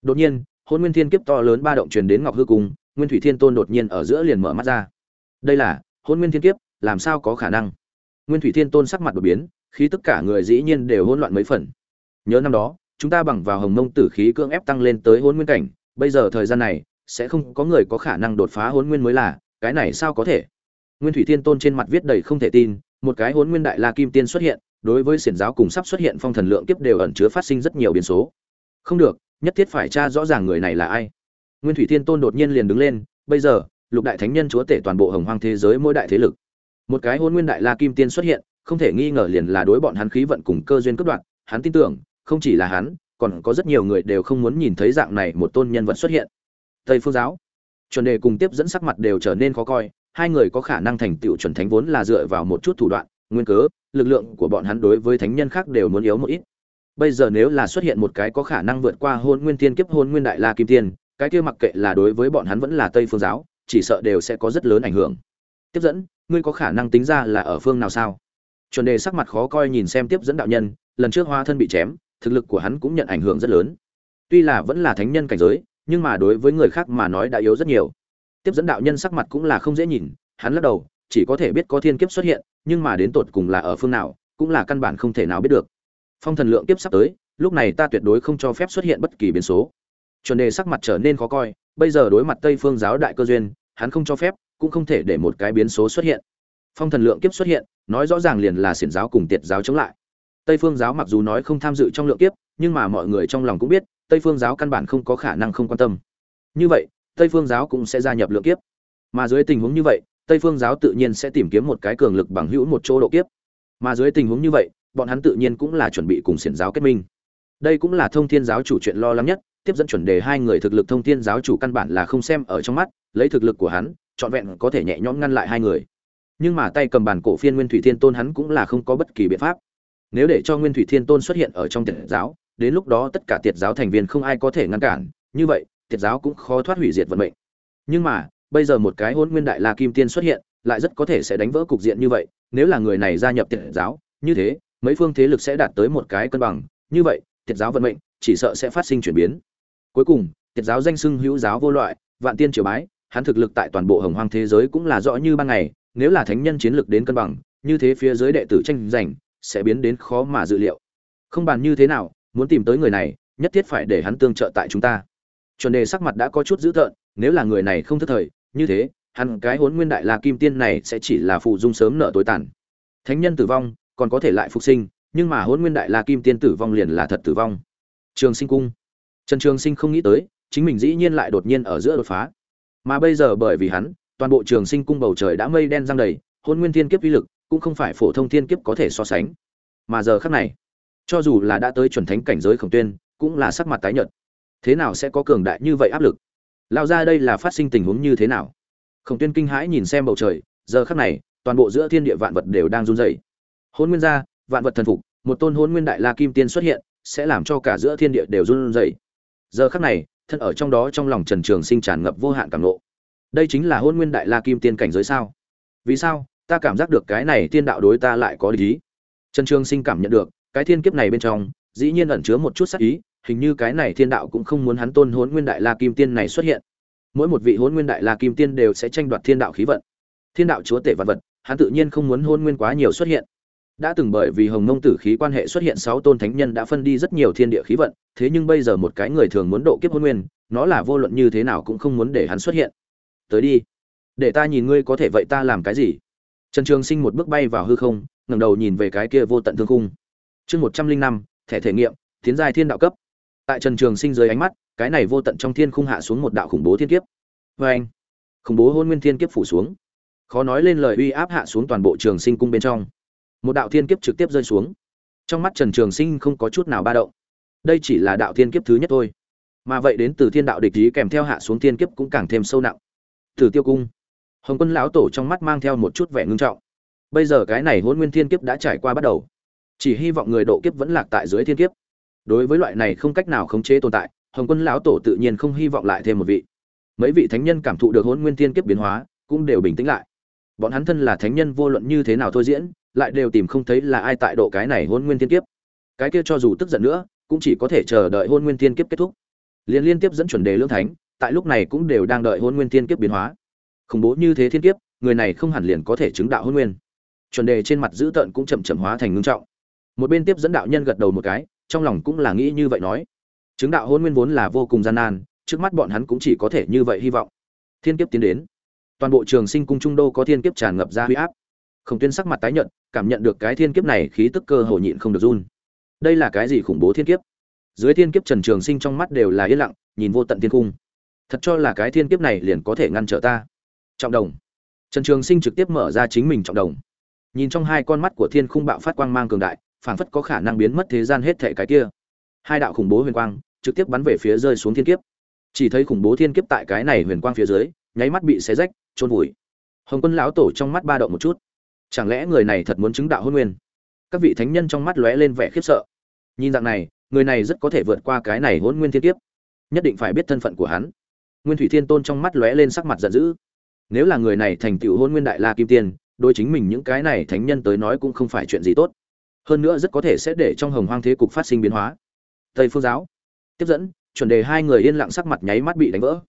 Đột nhiên hôn nguyên thiên kiếp to lớn ba động truyền đến ngọc hư cung, nguyên thủy thiên tôn đột nhiên ở giữa liền mở mắt ra. Đây là hôn nguyên thiên kiếp, làm sao có khả năng? Nguyên thủy thiên tôn sắc mặt đột biến khi tất cả người dĩ nhiên đều hỗn loạn mấy phần. Nhớ năm đó, chúng ta bằng vào hồng mông tử khí cưỡng ép tăng lên tới hôn nguyên cảnh, bây giờ thời gian này, sẽ không có người có khả năng đột phá hôn nguyên mới là, cái này sao có thể? Nguyên thủy thiên tôn trên mặt viết đầy không thể tin một cái hôn nguyên đại la kim tiên xuất hiện, đối với xiển giáo cùng sắp xuất hiện phong thần lượng kiếp đều ẩn chứa phát sinh rất nhiều biến số. Không được, nhất thiết phải tra rõ ràng người này là ai. Nguyên thủy thiên tôn đột nhiên liền đứng lên, bây giờ, lục đại thánh nhân chúa tể toàn bộ hồng hoang thế giới mỗi đại thế lực. Một cái hôn nguyên đại la kim tiên xuất hiện, không thể nghi ngờ liền là đối bọn hắn khí vận cùng cơ duyên cướp đoạt, hắn tin tưởng, không chỉ là hắn, còn có rất nhiều người đều không muốn nhìn thấy dạng này một tôn nhân vật xuất hiện. Tây phương giáo, chuẩn đề cùng tiếp dẫn sắc mặt đều trở nên khó coi hai người có khả năng thành tựu chuẩn thánh vốn là dựa vào một chút thủ đoạn, nguyên cớ, lực lượng của bọn hắn đối với thánh nhân khác đều muốn yếu một ít. Bây giờ nếu là xuất hiện một cái có khả năng vượt qua hôn nguyên tiên kiếp, hôn nguyên đại la kim tiên, cái kia mặc kệ là đối với bọn hắn vẫn là tây phương giáo, chỉ sợ đều sẽ có rất lớn ảnh hưởng. Tiếp dẫn, ngươi có khả năng tính ra là ở phương nào sao? Chuẩn đề sắc mặt khó coi nhìn xem tiếp dẫn đạo nhân, lần trước hoa thân bị chém, thực lực của hắn cũng nhận ảnh hưởng rất lớn. Tuy là vẫn là thánh nhân cảnh giới, nhưng mà đối với người khác mà nói đã yếu rất nhiều tiếp dẫn đạo nhân sắc mặt cũng là không dễ nhìn, hắn lắc đầu, chỉ có thể biết có thiên kiếp xuất hiện, nhưng mà đến tột cùng là ở phương nào, cũng là căn bản không thể nào biết được. Phong thần lượng kiếp sắp tới, lúc này ta tuyệt đối không cho phép xuất hiện bất kỳ biến số. Chuẩn đề sắc mặt trở nên khó coi, bây giờ đối mặt tây phương giáo đại cơ duyên, hắn không cho phép, cũng không thể để một cái biến số xuất hiện. Phong thần lượng kiếp xuất hiện, nói rõ ràng liền là xiển giáo cùng tiệt giáo chống lại. Tây phương giáo mặc dù nói không tham dự trong lượng kiếp, nhưng mà mọi người trong lòng cũng biết, tây phương giáo căn bản không có khả năng không quan tâm. Như vậy tây phương giáo cũng sẽ gia nhập lượng kiếp. Mà dưới tình huống như vậy, tây phương giáo tự nhiên sẽ tìm kiếm một cái cường lực bằng hữu một chỗ độ kiếp. Mà dưới tình huống như vậy, bọn hắn tự nhiên cũng là chuẩn bị cùng xiển giáo kết minh. Đây cũng là thông thiên giáo chủ chuyện lo lắng nhất, tiếp dẫn chuẩn đề hai người thực lực thông thiên giáo chủ căn bản là không xem ở trong mắt, lấy thực lực của hắn, trọn vẹn có thể nhẹ nhõm ngăn lại hai người. Nhưng mà tay cầm bản cổ phiên nguyên thủy thiên tôn hắn cũng là không có bất kỳ biện pháp. Nếu để cho nguyên thủy thiên tôn xuất hiện ở trong tiệt giáo, đến lúc đó tất cả tiệt giáo thành viên không ai có thể ngăn cản, như vậy tiệt giáo cũng khó thoát hủy diệt vận mệnh. Nhưng mà, bây giờ một cái hôn nguyên đại la kim tiên xuất hiện, lại rất có thể sẽ đánh vỡ cục diện như vậy. Nếu là người này gia nhập tiệt giáo, như thế, mấy phương thế lực sẽ đạt tới một cái cân bằng. Như vậy, tiệt giáo vận mệnh chỉ sợ sẽ phát sinh chuyển biến. Cuối cùng, tiệt giáo danh xưng hữu giáo vô loại, vạn tiên triều bái, hắn thực lực tại toàn bộ hồng hoang thế giới cũng là rõ như ban ngày. Nếu là thánh nhân chiến lực đến cân bằng, như thế phía dưới đệ tử tranh giành sẽ biến đến khó mà dự liệu. Không bàn như thế nào, muốn tìm tới người này, nhất thiết phải để hắn tương trợ tại chúng ta chuẩn đề sắc mặt đã có chút dữ tợn, nếu là người này không thất thời, như thế, hắn cái hốn nguyên đại la kim tiên này sẽ chỉ là phụ dung sớm nợ tối tàn. Thánh nhân tử vong, còn có thể lại phục sinh, nhưng mà hốn nguyên đại la kim tiên tử vong liền là thật tử vong. Trường sinh cung. Trần trường sinh không nghĩ tới, chính mình dĩ nhiên lại đột nhiên ở giữa đột phá. Mà bây giờ bởi vì hắn, toàn bộ trường sinh cung bầu trời đã mây đen răng đầy hôn nguyên thiên kiếp uy lực cũng không phải phổ thông thiên kiếp có thể so sánh. Mà giờ khắc này, cho dù là đã tới chuẩn thánh cảnh giới khổng tuyên, cũng là sắc mặt tái nhợt thế nào sẽ có cường đại như vậy áp lực? Lao ra đây là phát sinh tình huống như thế nào? Khổng tuyên kinh hãi nhìn xem bầu trời, giờ khắc này, toàn bộ giữa thiên địa vạn vật đều đang run rẩy. Hôn nguyên gia, vạn vật thần phục, một tôn hôn nguyên đại la kim tiên xuất hiện, sẽ làm cho cả giữa thiên địa đều run rẩy. Giờ khắc này, thân ở trong đó trong lòng trần trường sinh tràn ngập vô hạn cảm nộ đây chính là hôn nguyên đại la kim tiên cảnh giới sao? Vì sao, ta cảm giác được cái này tiên đạo đối ta lại có lý? Trần trường sinh cảm nhận được, cái thiên kiếp này bên trong, dĩ nhiên ẩn chứa một chút sắc ý hình như cái này thiên đạo cũng không muốn hắn tôn hôn nguyên đại la kim tiên này xuất hiện. Mỗi một vị hôn nguyên đại la kim tiên đều sẽ tranh đoạt thiên đạo khí vận. Thiên đạo chúa tể vật vật, hắn tự nhiên không muốn hôn nguyên quá nhiều xuất hiện. Đã từng bởi vì hồng mông tử khí quan hệ xuất hiện sáu tôn thánh nhân đã phân đi rất nhiều thiên địa khí vận, thế nhưng bây giờ một cái người thường muốn độ kiếp hôn nguyên, nó là vô luận như thế nào cũng không muốn để hắn xuất hiện. Tới đi. Để ta nhìn ngươi có thể vậy ta làm cái gì? Trần trường sinh một bước bay vào hư không, ngẩng đầu nhìn về cái kia vô tận thương khung. Chương một trăm linh năm, thẻ thể nghiệm, tiến giai thiên đạo cấp tại trần trường sinh dưới ánh mắt, cái này vô tận trong thiên khung hạ xuống một đạo khủng bố thiên kiếp. Vê anh, khủng bố hôn nguyên thiên kiếp phủ xuống. Khó nói lên lời uy áp hạ xuống toàn bộ trường sinh cung bên trong. Một đạo thiên kiếp trực tiếp rơi xuống. Trong mắt trần trường sinh không có chút nào ba động. Đây chỉ là đạo thiên kiếp thứ nhất thôi. Mà vậy đến từ thiên đạo địch ý kèm theo hạ xuống thiên kiếp cũng càng thêm sâu nặng. Từ tiêu cung, hồng quân lão tổ trong mắt mang theo một chút vẻ ngưng trọng. Bây giờ cái này hôn nguyên thiên kiếp đã trải qua bắt đầu. Chỉ hy vọng người độ kiếp vẫn lạc tại dưới thiên kiếp đối với loại này không cách nào khống chế tồn tại, hồng quân lão tổ tự nhiên không hy vọng lại thêm một vị. Mấy vị thánh nhân cảm thụ được hôn nguyên thiên kiếp biến hóa, cũng đều bình tĩnh lại. Bọn hắn thân là thánh nhân vô luận như thế nào thôi diễn, lại đều tìm không thấy là ai tại độ cái này hôn nguyên thiên kiếp. Cái kia cho dù tức giận nữa, cũng chỉ có thể chờ đợi hôn nguyên thiên kiếp kết thúc. Liên liên tiếp dẫn chuẩn đề lưỡng thánh, tại lúc này cũng đều đang đợi hôn nguyên thiên kiếp biến hóa. Khủng bố như thế thiên kiếp, người này không hẳn liền có thể chứng đạo hôn nguyên. Chuẩn đề trên mặt dữ tợn cũng chậm chậm hóa thành ngưng trọng. Một bên tiếp dẫn đạo nhân gật đầu một cái trong lòng cũng là nghĩ như vậy nói. Chứng đạo hôn nguyên vốn là vô cùng gian nan, trước mắt bọn hắn cũng chỉ có thể như vậy hy vọng. Thiên kiếp tiến đến. Toàn bộ trường sinh cung trung đô có thiên kiếp tràn ngập ra huy áp. Không tuyên sắc mặt tái nhận cảm nhận được cái thiên kiếp này khí tức cơ hồ nhịn không được run. Đây là cái gì khủng bố thiên kiếp? Dưới thiên kiếp trần trường sinh trong mắt đều là yên lặng, nhìn vô tận thiên cung. Thật cho là cái thiên kiếp này liền có thể ngăn trở ta. Trọng đồng. Trần trường sinh trực tiếp mở ra chính mình trọng đồng. Nhìn trong hai con mắt của thiên khung bạo phát quang mang cường đại phảng phất có khả năng biến mất thế gian hết thể cái kia. Hai đạo khủng bố huyền quang trực tiếp bắn về phía rơi xuống thiên kiếp. Chỉ thấy khủng bố thiên kiếp tại cái này huyền quang phía dưới, nháy mắt bị xé rách trôn vùi. Hồng quân lão tổ trong mắt ba động một chút. Chẳng lẽ người này thật muốn chứng đạo hôn nguyên? Các vị thánh nhân trong mắt lóe lên vẻ khiếp sợ. Nhìn dạng này, người này rất có thể vượt qua cái này hôn nguyên thiên kiếp. Nhất định phải biết thân phận của hắn. Nguyên thủy thiên tôn trong mắt lóe lên sắc mặt giận dữ. Nếu là người này thành tựu hôn nguyên đại la kim tiên, đối chính mình những cái này thánh nhân tới nói cũng không phải chuyện gì tốt hơn nữa rất có thể sẽ để trong hồng hoang thế cục phát sinh biến hóa. Tây phương giáo. Tiếp dẫn, chuẩn đề hai người yên lặng sắc mặt nháy mắt bị đánh vỡ.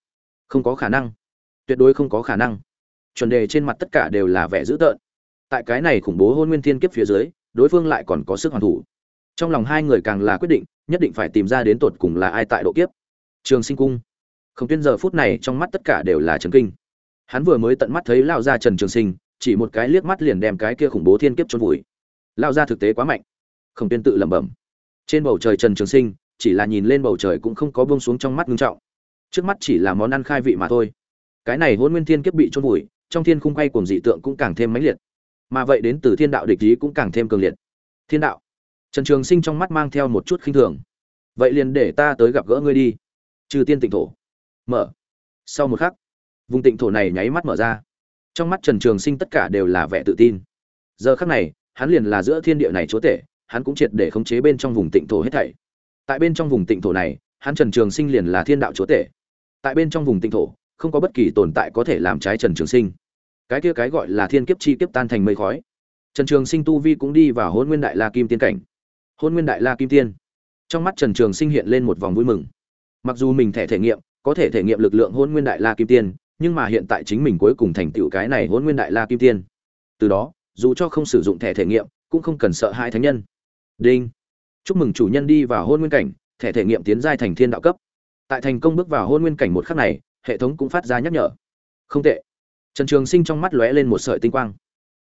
Không có khả năng. Tuyệt đối không có khả năng. Chuẩn đề trên mặt tất cả đều là vẻ dữ tợn. Tại cái này khủng bố hôn nguyên thiên kiếp phía dưới, đối phương lại còn có sức hoàn thủ. Trong lòng hai người càng là quyết định, nhất định phải tìm ra đến tột cùng là ai tại độ kiếp. Trường sinh cung. Không tuyên giờ phút này trong mắt tất cả đều là trấn kinh. Hắn vừa mới tận mắt thấy lao ra trần trường sinh, chỉ một cái liếc mắt liền đem cái kia khủng bố thiên kiếp trôn vùi lao ra thực tế quá mạnh. Không tuyên tự lẩm bẩm. Trên bầu trời trần trường sinh, chỉ là nhìn lên bầu trời cũng không có bông xuống trong mắt ngưng trọng. Trước mắt chỉ là món ăn khai vị mà thôi. Cái này hôn nguyên thiên kiếp bị trôn vùi, trong thiên khung quay cùng dị tượng cũng càng thêm mãnh liệt. Mà vậy đến từ thiên đạo địch ý cũng càng thêm cường liệt. Thiên đạo. Trần trường sinh trong mắt mang theo một chút khinh thường. Vậy liền để ta tới gặp gỡ ngươi đi. Trừ tiên tịnh thổ. Mở. Sau một khắc, vùng tịnh thổ này nháy mắt mở ra. Trong mắt trần trường sinh tất cả đều là vẻ tự tin. Giờ khắc này hắn liền là giữa thiên địa này chúa tể, hắn cũng triệt để khống chế bên trong vùng tịnh thổ hết thảy. Tại bên trong vùng tịnh thổ này, hắn trần trường sinh liền là thiên đạo chúa tể. Tại bên trong vùng tịnh thổ, không có bất kỳ tồn tại có thể làm trái trần trường sinh. Cái kia cái gọi là thiên kiếp chi kiếp tan thành mây khói. Trần trường sinh tu vi cũng đi vào Hỗn nguyên đại la kim tiên cảnh. Hỗn nguyên đại la kim tiên. Trong mắt trần trường sinh hiện lên một vòng vui mừng. Mặc dù mình thể thể nghiệm, có thể thể nghiệm lực lượng Hỗn nguyên đại la kim tiên, nhưng mà hiện tại chính mình cuối cùng thành tựu cái này Hỗn nguyên đại la kim tiên. Từ đó dù cho không sử dụng thẻ thể nghiệm, cũng không cần sợ hai thánh nhân. Đinh. Chúc mừng chủ nhân đi vào hôn nguyên cảnh, thẻ thể nghiệm tiến giai thành thiên đạo cấp. Tại thành công bước vào hôn nguyên cảnh một khắc này, hệ thống cũng phát ra nhắc nhở. Không tệ. Trần trường sinh trong mắt lóe lên một sợi tinh quang.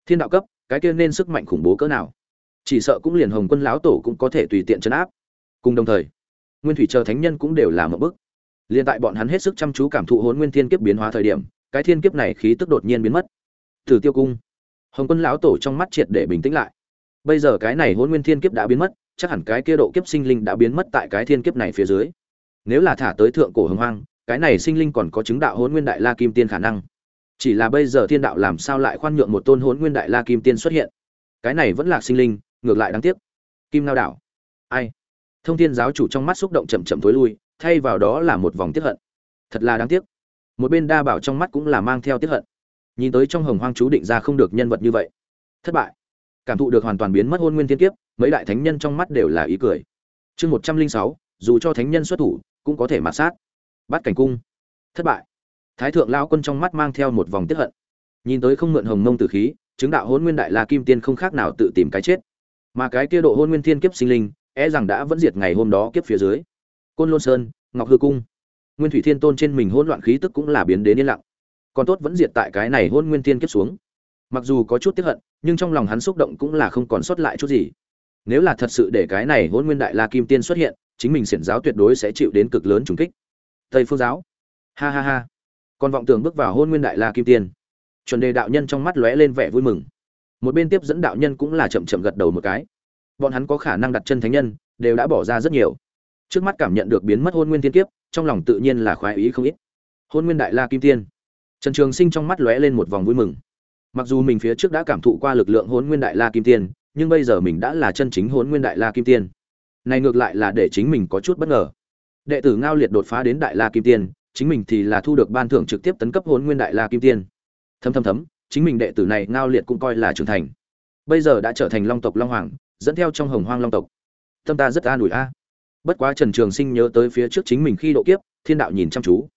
Thiên đạo cấp, cái kia nên sức mạnh khủng bố cỡ nào? Chỉ sợ cũng liền hồng quân lão tổ cũng có thể tùy tiện chấn áp. Cùng đồng thời, nguyên thủy chờ thánh nhân cũng đều là một bức liền tại bọn hắn hết sức chăm chú cảm thụ hôn nguyên thiên kiếp biến hóa thời điểm, cái thiên kiếp này khí tức đột nhiên biến mất. Thử tiêu cung hồng quân lão tổ trong mắt triệt để bình tĩnh lại. Bây giờ cái này hôn nguyên thiên kiếp đã biến mất, chắc hẳn cái kia độ kiếp sinh linh đã biến mất tại cái thiên kiếp này phía dưới. Nếu là thả tới thượng cổ hồng hoang, cái này sinh linh còn có chứng đạo hôn nguyên đại la kim tiên khả năng. Chỉ là bây giờ thiên đạo làm sao lại khoan nhượng một tôn hôn nguyên đại la kim tiên xuất hiện? Cái này vẫn là sinh linh, ngược lại đáng tiếc. Kim lao đảo. Ai? Thông thiên giáo chủ trong mắt xúc động chậm chậm tối lui, thay vào đó là một vòng tiếp hận. Thật là đáng tiếc. Một bên đa bảo trong mắt cũng là mang theo tiếp hận nhìn tới trong hồng hoang chú định ra không được nhân vật như vậy. Thất bại. Cảm thụ được hoàn toàn biến mất hôn nguyên thiên kiếp, mấy đại thánh nhân trong mắt đều là ý cười. Chương một trăm linh sáu, dù cho thánh nhân xuất thủ, cũng có thể mạt sát. Bắt cảnh cung. Thất bại. Thái thượng lao quân trong mắt mang theo một vòng tiếp hận. Nhìn tới không mượn hồng mông tử khí, chứng đạo hôn nguyên đại la kim tiên không khác nào tự tìm cái chết. Mà cái kia độ hôn nguyên thiên kiếp sinh linh e rằng đã vẫn diệt ngày hôm đó kiếp phía dưới. Côn lôn sơn, ngọc hư cung. Nguyên thủy thiên tôn trên mình hỗn loạn khí tức cũng là biến đến yên lặng còn tốt vẫn diệt tại cái này hôn nguyên thiên kiếp xuống. Mặc dù có chút tiếp hận, nhưng trong lòng hắn xúc động cũng là không còn sót lại chút gì. Nếu là thật sự để cái này hôn nguyên đại la kim tiên xuất hiện, chính mình xiển giáo tuyệt đối sẽ chịu đến cực lớn trùng kích. Tây phương giáo. Ha ha ha. Còn vọng tưởng bước vào hôn nguyên đại la kim tiên. Chuẩn đề đạo nhân trong mắt lóe lên vẻ vui mừng. Một bên tiếp dẫn đạo nhân cũng là chậm chậm gật đầu một cái. Bọn hắn có khả năng đặt chân thánh nhân, đều đã bỏ ra rất nhiều. Trước mắt cảm nhận được biến mất hôn nguyên thiên kiếp, trong lòng tự nhiên là khoái ý không ít. Hôn nguyên đại la kim tiên trần trường sinh trong mắt lóe lên một vòng vui mừng. Mặc dù mình phía trước đã cảm thụ qua lực lượng Hỗn nguyên đại la kim tiên, nhưng bây giờ mình đã là chân chính Hỗn nguyên đại la kim tiên. Này ngược lại là để chính mình có chút bất ngờ. Đệ tử ngao liệt đột phá đến đại la kim tiên, chính mình thì là thu được ban thưởng trực tiếp tấn cấp Hỗn nguyên đại la kim tiên. Thầm thầm thấm, chính mình đệ tử này ngao liệt cũng coi là trưởng thành. Bây giờ đã trở thành long tộc long hoàng, dẫn theo trong hồng hoang long tộc. Tâm ta rất an ủi a. Bất quá trần trường sinh nhớ tới phía trước chính mình khi độ kiếp, thiên đạo nhìn chăm chú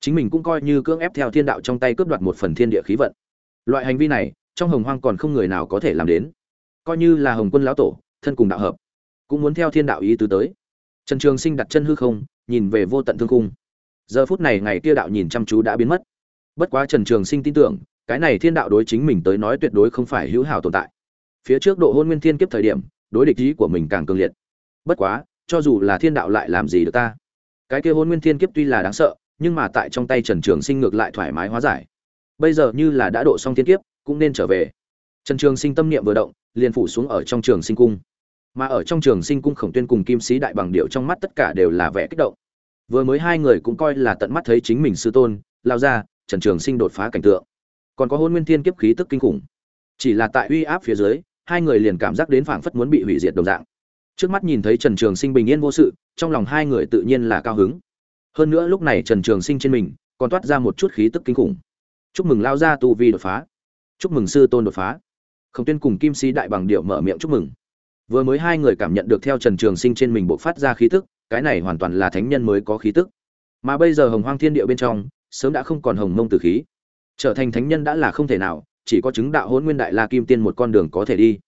chính mình cũng coi như cưỡng ép theo thiên đạo trong tay cướp đoạt một phần thiên địa khí vận. Loại hành vi này, trong hồng hoang còn không người nào có thể làm đến. Coi như là hồng quân lão tổ, thân cùng đạo hợp, cũng muốn theo thiên đạo ý tứ tới. Trần trường sinh đặt chân hư không, nhìn về vô tận thương cung giờ phút này ngày kia đạo nhìn chăm chú đã biến mất. Bất quá trần trường sinh tin tưởng, cái này thiên đạo đối chính mình tới nói tuyệt đối không phải hữu hảo tồn tại. Phía trước độ hôn nguyên thiên kiếp thời điểm, đối địch ý của mình càng cường liệt. Bất quá, cho dù là thiên đạo lại làm gì được ta? Cái kia hôn nguyên thiên kiếp tuy là đáng sợ nhưng mà tại trong tay trần trường sinh ngược lại thoải mái hóa giải. Bây giờ như là đã độ xong thiên kiếp, cũng nên trở về. Trần trường sinh tâm niệm vừa động, liền phủ xuống ở trong trường sinh cung. Mà ở trong trường sinh cung khổng tuyên cùng kim sĩ đại bằng điệu trong mắt tất cả đều là vẻ kích động. Vừa mới hai người cũng coi là tận mắt thấy chính mình sư tôn, lao ra, trần trường sinh đột phá cảnh tượng. Còn có Hỗn nguyên thiên kiếp khí tức kinh khủng. Chỉ là tại uy áp phía dưới, hai người liền cảm giác đến phảng phất muốn bị hủy diệt đồng dạng. Trước mắt nhìn thấy trần trường sinh bình yên vô sự, trong lòng hai người tự nhiên là cao hứng hơn nữa lúc này trần trường sinh trên mình còn toát ra một chút khí tức kinh khủng. Chúc mừng lao ra tu vi đột phá. Chúc mừng sư tôn đột phá. Khổng tuyên cùng kim sĩ đại bằng điệu mở miệng chúc mừng. Vừa mới hai người cảm nhận được theo trần trường sinh trên mình bộc phát ra khí tức, cái này hoàn toàn là thánh nhân mới có khí tức. Mà bây giờ hồng hoang thiên địa bên trong, sớm đã không còn hồng mông tử khí. Trở thành thánh nhân đã là không thể nào, chỉ có chứng đạo hôn nguyên đại la kim tiên một con đường có thể đi.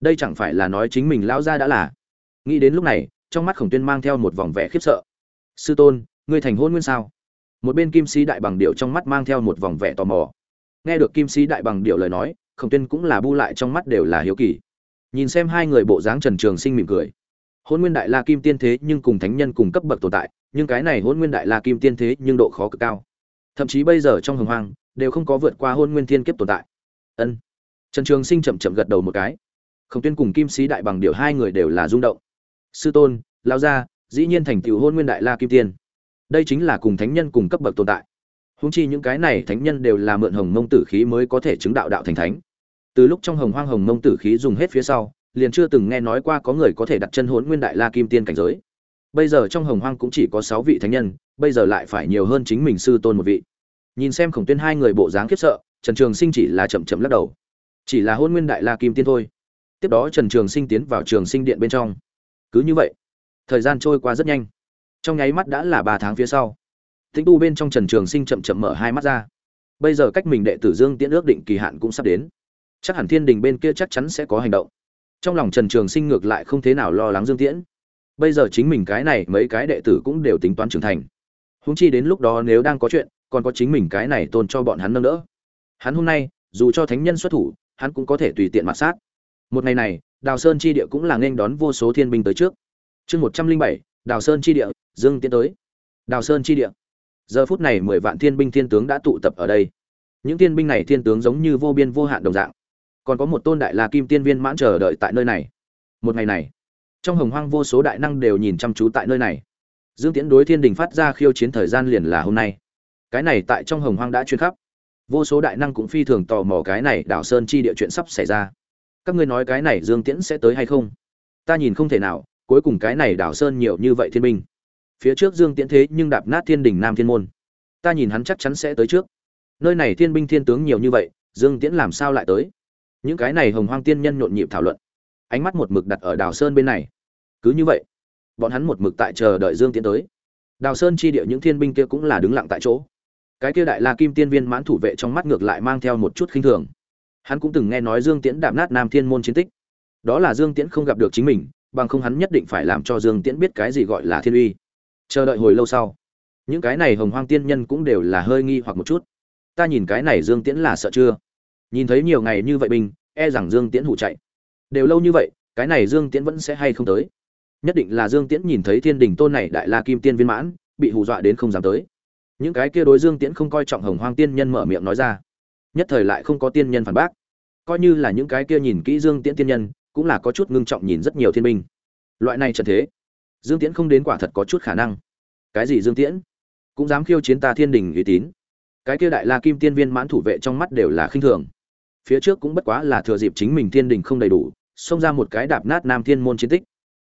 Đây chẳng phải là nói chính mình lão gia đã là. Nghĩ đến lúc này, trong mắt khổng tuyên mang theo một vòng vẻ khiếp sợ. Sư tôn ngươi thành hôn nguyên sao? Một bên kim sĩ đại bằng điệu trong mắt mang theo một vòng vẻ tò mò. Nghe được kim sĩ đại bằng điệu lời nói, khổng tuyên cũng là bu lại trong mắt đều là hiếu kỳ. Nhìn xem hai người bộ dáng trần trường sinh mỉm cười. Hôn nguyên đại la kim tiên thế nhưng cùng thánh nhân cùng cấp bậc tồn tại, nhưng cái này hôn nguyên đại la kim tiên thế nhưng độ khó cực cao. Thậm chí bây giờ trong hồng hoang, đều không có vượt qua hôn nguyên thiên kiếp tồn tại. Ân. Trần trường sinh chậm chậm gật đầu một cái. Khổng tuyên cùng kim sĩ đại bằng điệu hai người đều là rung động. Sư tôn lao gia, dĩ nhiên thành tựu hôn nguyên đại la kim tiên đây chính là cùng thánh nhân cùng cấp bậc tồn tại. Húng chi những cái này thánh nhân đều là mượn hồng mông tử khí mới có thể chứng đạo đạo thành thánh. Từ lúc trong hồng hoang hồng mông tử khí dùng hết phía sau, liền chưa từng nghe nói qua có người có thể đặt chân hốn nguyên đại la kim tiên cảnh giới. Bây giờ trong hồng hoang cũng chỉ có sáu vị thánh nhân, bây giờ lại phải nhiều hơn chính mình sư tôn một vị. Nhìn xem khổng tuyên hai người bộ dáng khiếp sợ, trần trường sinh chỉ là chậm chậm lắc đầu. Chỉ là hôn nguyên đại la kim tiên thôi. Tiếp đó trần trường sinh tiến vào trường sinh điện bên trong. Cứ như vậy, thời gian trôi qua rất nhanh trong nháy mắt đã là ba tháng phía sau. Tĩnh tu bên trong trần trường sinh chậm chậm mở hai mắt ra. Bây giờ cách mình đệ tử dương tiễn ước định kỳ hạn cũng sắp đến. Chắc hẳn thiên đình bên kia chắc chắn sẽ có hành động. Trong lòng trần trường sinh ngược lại không thế nào lo lắng dương tiễn. Bây giờ chính mình cái này mấy cái đệ tử cũng đều tính toán trưởng thành. Húng chi đến lúc đó nếu đang có chuyện, còn có chính mình cái này tôn cho bọn hắn nâng đỡ. Hắn hôm nay, dù cho thánh nhân xuất thủ, hắn cũng có thể tùy tiện mặt sát. Một ngày này, đào sơn chi địa cũng là nghênh đón vô số thiên binh tới trước. Chương một trăm linh bảy đào sơn chi địa, dương tiến tới. Đào sơn chi địa. Giờ phút này mười vạn thiên binh thiên tướng đã tụ tập ở đây. Những thiên binh này thiên tướng giống như vô biên vô hạn đồng dạng. Còn có một tôn đại la kim tiên viên mãn chờ đợi tại nơi này. Một ngày này, trong hồng hoang vô số đại năng đều nhìn chăm chú tại nơi này. Dương tiễn đối thiên đình phát ra khiêu chiến thời gian liền là hôm nay. Cái này tại trong hồng hoang đã chuyên khắp. Vô số đại năng cũng phi thường tò mò cái này đảo sơn chi địa chuyện sắp xảy ra. Các ngươi nói cái này dương tiễn sẽ tới hay không? Ta nhìn không thể nào cuối cùng cái này đảo sơn nhiều như vậy thiên binh. Phía trước dương tiễn thế nhưng đạp nát thiên đình nam thiên môn. Ta nhìn hắn chắc chắn sẽ tới trước. Nơi này thiên binh thiên tướng nhiều như vậy, dương tiễn làm sao lại tới? Những cái này hồng hoang tiên nhân nhộn nhịp thảo luận. Ánh mắt một mực đặt ở đào sơn bên này. Cứ như vậy, bọn hắn một mực tại chờ đợi dương tiễn tới. Đào sơn chi địa những thiên binh kia cũng là đứng lặng tại chỗ. Cái kia đại la kim tiên viên mãn thủ vệ trong mắt ngược lại mang theo một chút khinh thường. Hắn cũng từng nghe nói dương tiễn đạp nát nam thiên môn chiến tích. Đó là dương tiễn không gặp được chính mình bằng không hắn nhất định phải làm cho dương tiễn biết cái gì gọi là thiên uy. Chờ đợi hồi lâu sau, những cái này hồng hoang tiên nhân cũng đều là hơi nghi hoặc một chút. Ta nhìn cái này dương tiễn là sợ chưa? Nhìn thấy nhiều ngày như vậy bình e rằng dương tiễn hụ chạy. Đều lâu như vậy, cái này dương tiễn vẫn sẽ hay không tới? Nhất định là dương tiễn nhìn thấy thiên đình tôn này đại la kim tiên viên mãn, bị hù dọa đến không dám tới. Những cái kia đối dương tiễn không coi trọng hồng hoang tiên nhân mở miệng nói ra. Nhất thời lại không có tiên nhân phản bác. Coi như là những cái kia nhìn kỹ dương tiễn tiên nhân cũng là có chút ngưng trọng nhìn rất nhiều thiên binh. Loại này trận thế, dương tiễn không đến quả thật có chút khả năng. Cái gì dương tiễn? Cũng dám khiêu chiến ta thiên đình uy tín. Cái kia đại la kim tiên viên mãn thủ vệ trong mắt đều là khinh thường. Phía trước cũng bất quá là thừa dịp chính mình thiên đình không đầy đủ, xông ra một cái đạp nát nam thiên môn chiến tích.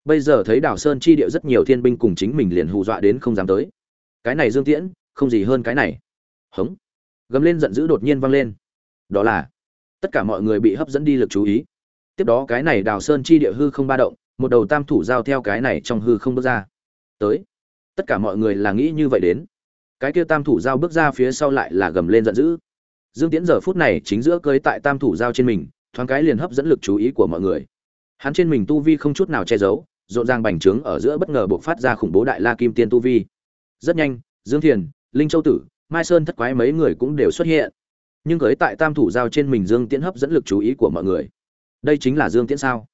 Bây giờ thấy đảo sơn chi điệu rất nhiều thiên binh cùng chính mình liền hù dọa đến không dám tới. Cái này dương tiễn, không gì hơn cái này. Hống. Gầm lên giận dữ đột nhiên vang lên. Đó là, tất cả mọi người bị hấp dẫn đi lực chú ý tiếp đó cái này đào sơn chi địa hư không ba động, một đầu tam thủ giao theo cái này trong hư không bước ra. Tới. Tất cả mọi người là nghĩ như vậy đến. Cái kia tam thủ giao bước ra phía sau lại là gầm lên giận dữ. Dương tiễn giờ phút này chính giữa cưới tại tam thủ giao trên mình, thoáng cái liền hấp dẫn lực chú ý của mọi người. Hắn trên mình tu vi không chút nào che giấu, rộn ràng bành trướng ở giữa bất ngờ buộc phát ra khủng bố đại la kim tiên tu vi. Rất nhanh, dương thiền, linh châu tử, mai sơn thất quái mấy người cũng đều xuất hiện. Nhưng cưới tại tam thủ giao trên mình dương tiễn hấp dẫn lực chú ý của mọi người đây chính là dương tiễn sao?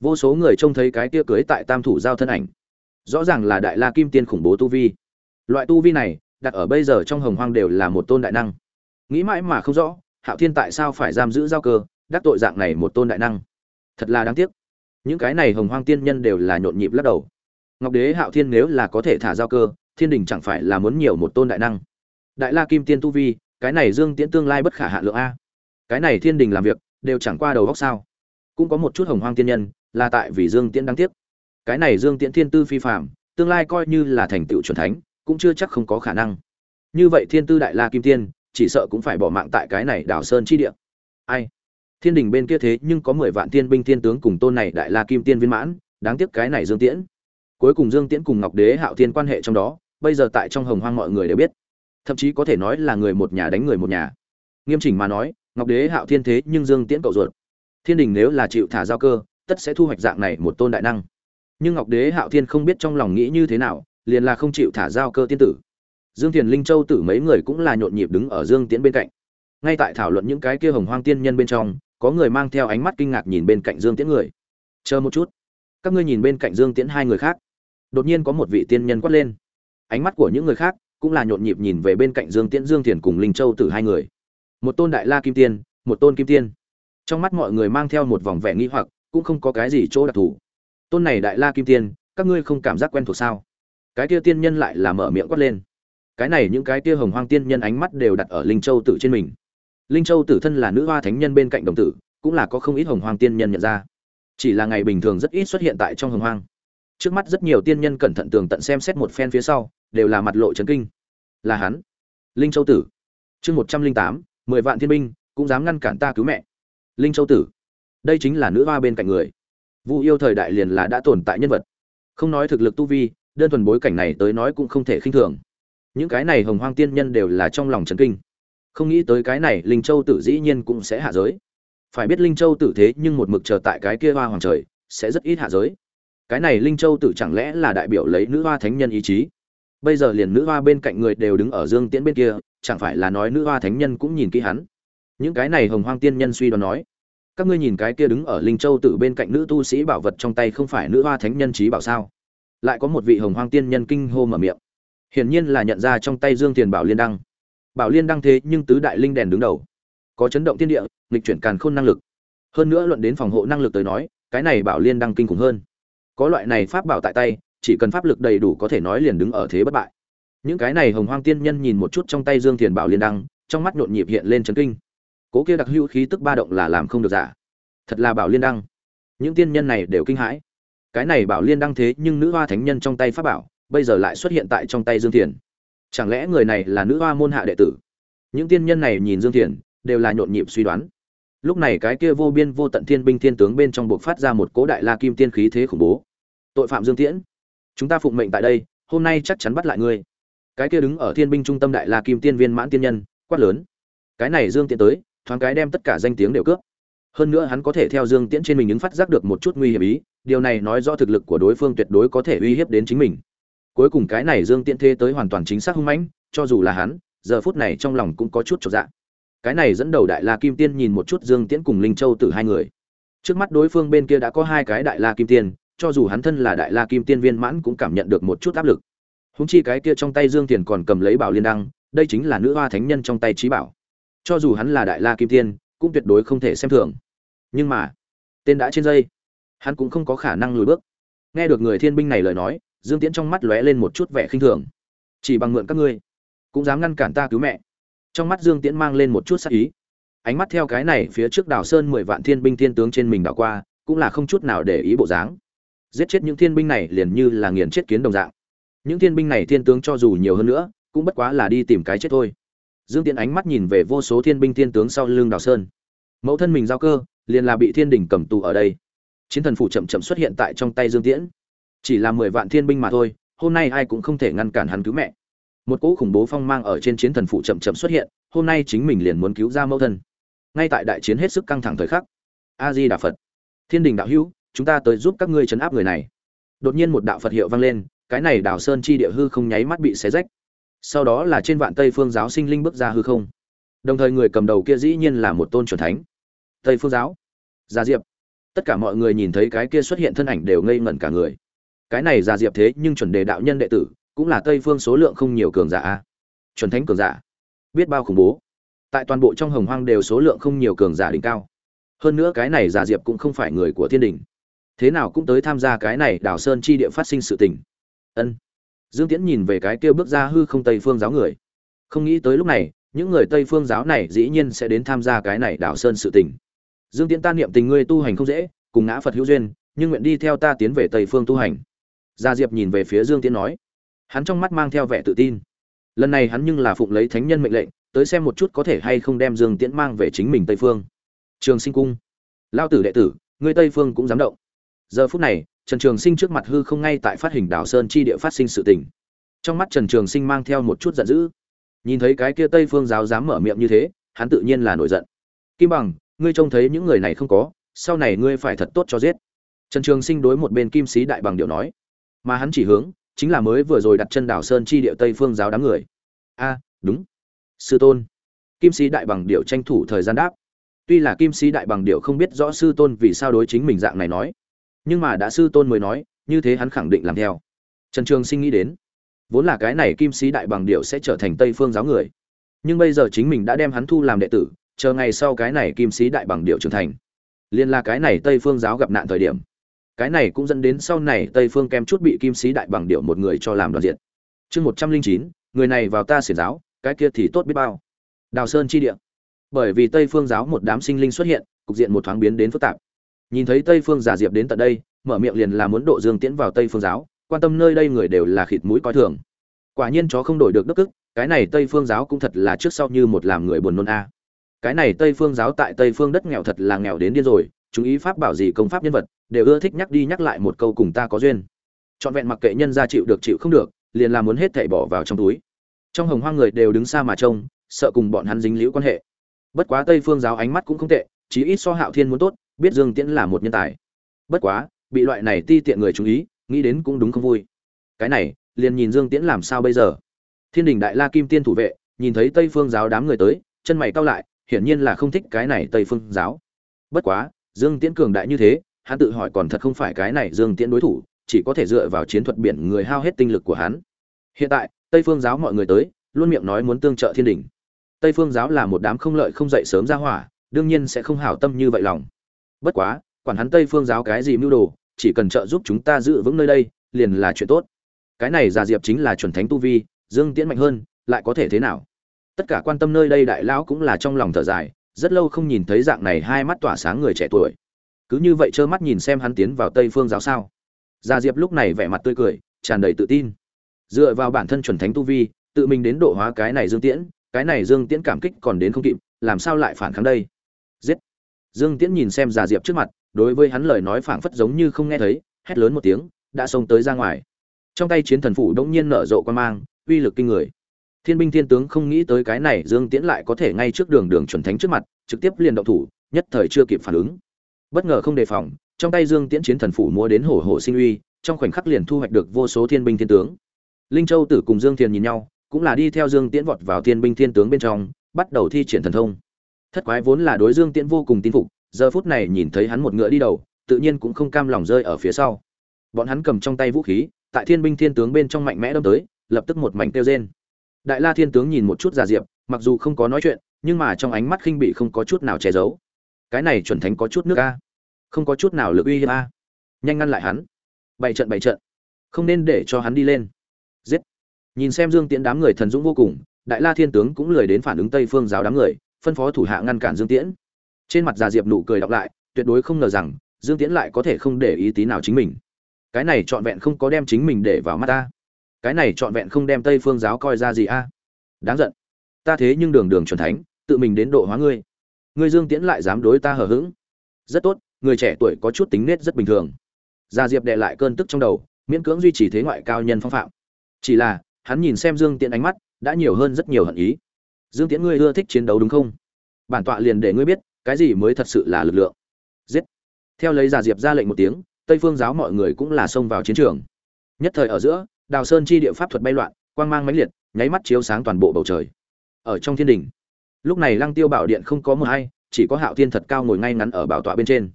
Vô số người trông thấy cái kia cưới tại tam thủ giao thân ảnh. Rõ ràng là đại la kim tiên khủng bố tu vi. Loại tu vi này, đặt ở bây giờ trong hồng hoang đều là một tôn đại năng. Nghĩ mãi mà không rõ, hạo thiên tại sao phải giam giữ giao cơ, đắc tội dạng này một tôn đại năng. Thật là đáng tiếc. Những cái này hồng hoang tiên nhân đều là nhộn nhịp lắc đầu. Ngọc đế, hạo thiên nếu là có thể thả giao cơ, thiên đình chẳng phải là muốn nhiều một tôn đại năng. Đại la kim tiên tu vi, cái này dương tiễn tương lai bất khả hạ lượng a. Cái này thiên đình làm việc, đều chẳng qua đầu góc sao cũng có một chút hồng hoang tiên nhân, là tại vì dương tiễn đáng tiếc. Cái này dương tiễn thiên tư phi phạm tương lai coi như là thành tựu chuẩn thánh, cũng chưa chắc không có khả năng. Như vậy thiên tư đại la kim tiên, chỉ sợ cũng phải bỏ mạng tại cái này đảo sơn chi địa. Ai? Thiên đình bên kia thế nhưng có mười vạn tiên binh thiên tướng cùng tôn này đại la kim tiên viên mãn, đáng tiếc cái này dương tiễn. Cuối cùng dương tiễn cùng ngọc đế hạo thiên quan hệ trong đó, bây giờ tại trong hồng hoang mọi người đều biết. Thậm chí có thể nói là người một nhà đánh người một nhà. Nghiêm chỉnh mà nói, ngọc đế hạo thiên thế nhưng dương tiễn cậu ruột thiên đình nếu là chịu thả giao cơ, tất sẽ thu hoạch dạng này một tôn đại năng. Nhưng ngọc đế hạo thiên không biết trong lòng nghĩ như thế nào, liền là không chịu thả giao cơ tiên tử. Dương thiền linh châu tử mấy người cũng là nhộn nhịp đứng ở dương tiễn bên cạnh. Ngay tại thảo luận những cái kia hồng hoang tiên nhân bên trong, có người mang theo ánh mắt kinh ngạc nhìn bên cạnh dương tiễn người. Chờ một chút. Các ngươi nhìn bên cạnh dương tiễn hai người khác. Đột nhiên có một vị tiên nhân quát lên. Ánh mắt của những người khác cũng là nhộn nhịp nhìn về bên cạnh dương tiễn, dương thiền cùng linh châu tử hai người. Một tôn đại la kim tiên, một tôn kim tiên trong mắt mọi người mang theo một vòng vẻ nghi hoặc, cũng không có cái gì chỗ đặc thù. Tôn này đại la kim tiên, các ngươi không cảm giác quen thuộc sao? Cái kia tiên nhân lại là mở miệng quát lên. Cái này những cái kia hồng hoang tiên nhân ánh mắt đều đặt ở linh châu tử trên mình. Linh châu tử thân là nữ hoa thánh nhân bên cạnh đồng tử, cũng là có không ít hồng hoang tiên nhân nhận ra. Chỉ là ngày bình thường rất ít xuất hiện tại trong hồng hoang. Trước mắt rất nhiều tiên nhân cẩn thận tường tận xem xét một phen phía sau, đều là mặt lộ trấn kinh. Là hắn. Linh châu tử. Chương một trăm linh tám, mười vạn thiên binh, cũng dám ngăn cản ta cứu mẹ linh châu tử. Đây chính là nữ hoa bên cạnh người. Vu yêu thời đại liền là đã tồn tại nhân vật. Không nói thực lực tu vi, đơn thuần bối cảnh này tới nói cũng không thể khinh thường. Những cái này hồng hoang tiên nhân đều là trong lòng trấn kinh. Không nghĩ tới cái này linh châu tử dĩ nhiên cũng sẽ hạ giới. Phải biết linh châu tử thế nhưng một mực chờ tại cái kia hoa hoàng trời, sẽ rất ít hạ giới. Cái này linh châu tử chẳng lẽ là đại biểu lấy nữ hoa thánh nhân ý chí? Bây giờ liền nữ hoa bên cạnh người đều đứng ở dương tiễn bên kia, chẳng phải là nói nữ hoa thánh nhân cũng nhìn kỹ hắn? Những cái này hồng hoang tiên nhân suy đoán nói các ngươi nhìn cái kia đứng ở linh châu tự bên cạnh nữ tu sĩ bảo vật trong tay không phải nữ hoa thánh nhân trí bảo sao? Lại có một vị hồng hoang tiên nhân kinh hô mở miệng. Hiển nhiên là nhận ra trong tay dương tiền bảo liên đăng. Bảo liên đăng thế nhưng tứ đại linh đèn đứng đầu. Có chấn động thiên địa, nghịch chuyển càn khôn năng lực. Hơn nữa luận đến phòng hộ năng lực tới nói, cái này bảo liên đăng kinh khủng hơn. Có loại này pháp bảo tại tay, chỉ cần pháp lực đầy đủ có thể nói liền đứng ở thế bất bại. Những cái này hồng hoang tiên nhân nhìn một chút trong tay dương thiền bảo liên đăng, trong mắt nhộn nhịp hiện lên chấn kinh cố kia đặc hữu khí tức ba động là làm không được giả. Thật là bảo liên đăng. Những tiên nhân này đều kinh hãi. Cái này bảo liên đăng thế nhưng nữ hoa thánh nhân trong tay pháp bảo, bây giờ lại xuất hiện tại trong tay dương thiền. Chẳng lẽ người này là nữ hoa môn hạ đệ tử? Những tiên nhân này nhìn dương thiền, đều là nhộn nhịp suy đoán. Lúc này cái kia vô biên vô tận thiên binh thiên tướng bên trong buộc phát ra một cố đại la kim tiên khí thế khủng bố. Tội phạm dương tiễn, chúng ta phụng mệnh tại đây, hôm nay chắc chắn bắt lại ngươi. Cái kia đứng ở thiên binh trung tâm đại la kim tiên viên mãn tiên nhân, quát lớn. Cái này dương tiễn tới thoáng cái đem tất cả danh tiếng đều cướp. Hơn nữa hắn có thể theo dương tiễn trên mình những phát giác được một chút nguy hiểm ý, điều này nói rõ thực lực của đối phương tuyệt đối có thể uy hiếp đến chính mình. Cuối cùng cái này dương tiễn thế tới hoàn toàn chính xác hung mãnh, cho dù là hắn, giờ phút này trong lòng cũng có chút trọn dạ. Cái này dẫn đầu đại la kim tiên nhìn một chút dương tiễn cùng linh châu từ hai người. Trước mắt đối phương bên kia đã có hai cái đại la kim tiên, cho dù hắn thân là đại la kim tiên viên mãn cũng cảm nhận được một chút áp lực. Húng chi cái kia trong tay dương tiền còn cầm lấy bảo liên đăng, đây chính là nữ hoa thánh nhân trong tay trí bảo cho dù hắn là đại la kim tiên, cũng tuyệt đối không thể xem thường. Nhưng mà, tên đã trên dây, hắn cũng không có khả năng lùi bước. Nghe được người thiên binh này lời nói, dương tiễn trong mắt lóe lên một chút vẻ khinh thường. Chỉ bằng mượn các ngươi, cũng dám ngăn cản ta cứu mẹ. Trong mắt dương tiễn mang lên một chút sắc ý. Ánh mắt theo cái này phía trước đảo sơn mười vạn thiên binh thiên tướng trên mình đảo qua, cũng là không chút nào để ý bộ dáng. Giết chết những thiên binh này liền như là nghiền chết kiến đồng dạng. Những thiên binh này thiên tướng cho dù nhiều hơn nữa, cũng bất quá là đi tìm cái chết thôi dương tiễn ánh mắt nhìn về vô số thiên binh thiên tướng sau lưng Đào sơn. Mẫu thân mình giao cơ, liền là bị thiên đình cầm tù ở đây. Chiến thần phủ chậm chậm xuất hiện tại trong tay dương tiễn. Chỉ là mười vạn thiên binh mà thôi, hôm nay ai cũng không thể ngăn cản hắn cứu mẹ. Một cỗ khủng bố phong mang ở trên chiến thần phụ chậm chậm xuất hiện, hôm nay chính mình liền muốn cứu ra mẫu thân. Ngay tại đại chiến hết sức căng thẳng thời khắc a di đà phật. Thiên đình đạo hữu, chúng ta tới giúp các ngươi chấn áp người này. Đột nhiên một đạo phật hiệu vang lên, cái này đào sơn chi địa hư không nháy mắt bị xé rách sau đó là trên vạn tây phương giáo sinh linh bước ra hư không. Đồng thời người cầm đầu kia dĩ nhiên là một tôn c thánh. Tây phương giáo, gia diệp. Tất cả mọi người nhìn thấy cái kia xuất hiện thân ảnh đều ngây ngẩn cả người. Cái này gia diệp thế nhưng chuẩn đề đạo nhân đệ tử, cũng là tây phương số lượng không nhiều cường giả chuẩn thánh cường giả, biết bao khủng bố. Tại toàn bộ trong hồng hoang đều số lượng không nhiều cường giả đỉnh cao. Hơn nữa cái này giả diệp cũng không phải người của thiên đình. Thế nào cũng tới tham gia cái này đảo sơn chi địa phát sinh sự tình. Ân dương tiễn nhìn về cái kia bước ra hư không tây phương giáo người. Không nghĩ tới lúc này, những người tây phương giáo này dĩ nhiên sẽ đến tham gia cái này đảo sơn sự tình. Dương tiễn ta niệm tình ngươi tu hành không dễ, cùng ngã phật hữu duyên, nhưng nguyện đi theo ta tiến về tây phương tu hành. Gia diệp nhìn về phía dương tiễn nói. Hắn trong mắt mang theo vẻ tự tin. Lần này hắn nhưng là phụng lấy thánh nhân mệnh lệnh, tới xem một chút có thể hay không đem dương tiễn mang về chính mình tây phương. Trường sinh cung. Lao tử đệ tử, ngươi tây phương cũng dám động. Giờ phút này trần trường sinh trước mặt hư không ngay tại phát hình đảo sơn chi địa phát sinh sự tình. Trong mắt trần trường sinh mang theo một chút giận dữ. Nhìn thấy cái kia tây phương giáo dám mở miệng như thế, hắn tự nhiên là nổi giận. Kim bằng, ngươi trông thấy những người này không có, sau này ngươi phải thật tốt cho giết. Trần trường sinh đối một bên kim sĩ đại bằng điệu nói. Mà hắn chỉ hướng, chính là mới vừa rồi đặt chân đảo sơn chi địa tây phương giáo đám người. A, đúng. Sư tôn. Kim sĩ đại bằng điệu tranh thủ thời gian đáp. Tuy là kim sĩ đại bằng điệu không biết rõ sư tôn vì sao đối chính mình dạng này nói nhưng mà đã sư tôn mới nói, như thế hắn khẳng định làm theo. Trần trường sinh nghĩ đến, vốn là cái này kim sĩ đại bằng điệu sẽ trở thành tây phương giáo người. Nhưng bây giờ chính mình đã đem hắn thu làm đệ tử, chờ ngày sau cái này kim sĩ đại bằng điệu trưởng thành. Liên là cái này tây phương giáo gặp nạn thời điểm. Cái này cũng dẫn đến sau này tây phương kem chút bị kim sĩ đại bằng điệu một người cho làm đoàn diện. Chương một trăm linh chín, người này vào ta xiển giáo, cái kia thì tốt biết bao. Đào sơn chi địa. Bởi vì tây phương giáo một đám sinh linh xuất hiện, cục diện một thoáng biến đến phức tạp nhìn thấy tây phương giả diệp đến tận đây, mở miệng liền là muốn độ dương tiễn vào tây phương giáo, quan tâm nơi đây người đều là khịt mũi coi thường. Quả nhiên chó không đổi được đức ức cái này tây phương giáo cũng thật là trước sau như một làm người buồn nôn a. Cái này tây phương giáo tại tây phương đất nghèo thật là nghèo đến điên rồi, chúng ý pháp bảo gì công pháp nhân vật, đều ưa thích nhắc đi nhắc lại một câu cùng ta có duyên. Trọn vẹn mặc kệ nhân gia chịu được chịu không được, liền là muốn hết thảy bỏ vào trong túi. Trong hồng hoang người đều đứng xa mà trông, sợ cùng bọn hắn dính liễu quan hệ. Bất quá tây phương giáo ánh mắt cũng không tệ, chí ít so hạo thiên muốn tốt biết dương tiễn là một nhân tài. Bất quá, bị loại này ti tiện người chú ý, nghĩ đến cũng đúng không vui. Cái này, liền nhìn dương tiễn làm sao bây giờ. Thiên đình đại la kim tiên thủ vệ, nhìn thấy tây phương giáo đám người tới, chân mày cau lại, hiển nhiên là không thích cái này tây phương giáo. Bất quá, dương tiễn cường đại như thế, hắn tự hỏi còn thật không phải cái này dương tiễn đối thủ, chỉ có thể dựa vào chiến thuật biển người hao hết tinh lực của hắn. Hiện tại, tây phương giáo mọi người tới, luôn miệng nói muốn tương trợ thiên đình. Tây phương giáo là một đám không lợi không dậy sớm ra hỏa, đương nhiên sẽ không hảo tâm như vậy lòng bất quá, quản hắn tây phương giáo cái gì mưu đồ, chỉ cần trợ giúp chúng ta giữ vững nơi đây, liền là chuyện tốt. Cái này giả diệp chính là chuẩn thánh tu vi, dương tiễn mạnh hơn, lại có thể thế nào? Tất cả quan tâm nơi đây đại lão cũng là trong lòng thở dài, rất lâu không nhìn thấy dạng này hai mắt tỏa sáng người trẻ tuổi. Cứ như vậy trơ mắt nhìn xem hắn tiến vào tây phương giáo sao? Gia diệp lúc này vẻ mặt tươi cười, tràn đầy tự tin. Dựa vào bản thân chuẩn thánh tu vi, tự mình đến độ hóa cái này dương tiễn, cái này dương tiễn cảm kích còn đến không kịp, làm sao lại phản kháng đây? Giết! Dương tiễn nhìn xem già diệp trước mặt, đối với hắn lời nói phảng phất giống như không nghe thấy, hét lớn một tiếng, đã xông tới ra ngoài. Trong tay chiến thần phủ đống nhiên nở rộ quan mang, uy lực kinh người. Thiên binh thiên tướng không nghĩ tới cái này, dương tiễn lại có thể ngay trước đường đường chuẩn thánh trước mặt, trực tiếp liền động thủ, nhất thời chưa kịp phản ứng. Bất ngờ không đề phòng, trong tay dương tiễn chiến thần phủ múa đến hổ hổ sinh uy, trong khoảnh khắc liền thu hoạch được vô số thiên binh thiên tướng. Linh châu tử cùng dương thiền nhìn nhau, cũng là đi theo dương tiễn vọt vào thiên binh thiên tướng bên trong, bắt đầu thi triển thần thông thất quái vốn là đối dương tiễn vô cùng tin phục, giờ phút này nhìn thấy hắn một ngựa đi đầu, tự nhiên cũng không cam lòng rơi ở phía sau. Bọn hắn cầm trong tay vũ khí, tại thiên binh thiên tướng bên trong mạnh mẽ đâm tới, lập tức một mảnh tiêu rên. Đại la thiên tướng nhìn một chút giả diệp, mặc dù không có nói chuyện, nhưng mà trong ánh mắt khinh bị không có chút nào che giấu. Cái này chuẩn thánh có chút nước a. Không có chút nào lực uy hiếp a. Nhanh ngăn lại hắn. Bảy trận bảy trận. Không nên để cho hắn đi lên. Giết. Nhìn xem dương tiễn đám người thần dũng vô cùng, đại la thiên tướng cũng lười đến phản ứng tây phương giáo đám người phân phó thủ hạ ngăn cản dương tiễn. Trên mặt già diệp nụ cười đọc lại, tuyệt đối không ngờ rằng, dương tiễn lại có thể không để ý tí nào chính mình. Cái này trọn vẹn không có đem chính mình để vào mắt ta. Cái này trọn vẹn không đem tây phương giáo coi ra gì a? Đáng giận. Ta thế nhưng đường đường chuẩn thánh, tự mình đến độ hóa ngươi. Ngươi dương tiễn lại dám đối ta hờ hững. Rất tốt, người trẻ tuổi có chút tính nết rất bình thường. Gia diệp đè lại cơn tức trong đầu, miễn cưỡng duy trì thế ngoại cao nhân phong phạm. Chỉ là, hắn nhìn xem dương tiễn ánh mắt, đã nhiều hơn rất nhiều hận ý dương tiễn ngươi ưa thích chiến đấu đúng không? Bản tọa liền để ngươi biết, cái gì mới thật sự là lực lượng. Giết. Theo lấy giả diệp ra lệnh một tiếng, tây phương giáo mọi người cũng là xông vào chiến trường. Nhất thời ở giữa, đào sơn chi địa pháp thuật bay loạn, quang mang mãnh liệt, nháy mắt chiếu sáng toàn bộ bầu trời. Ở trong thiên đình, lúc này lăng tiêu bảo điện không có mờ hay, chỉ có hạo thiên thật cao ngồi ngay ngắn ở bảo tọa bên trên.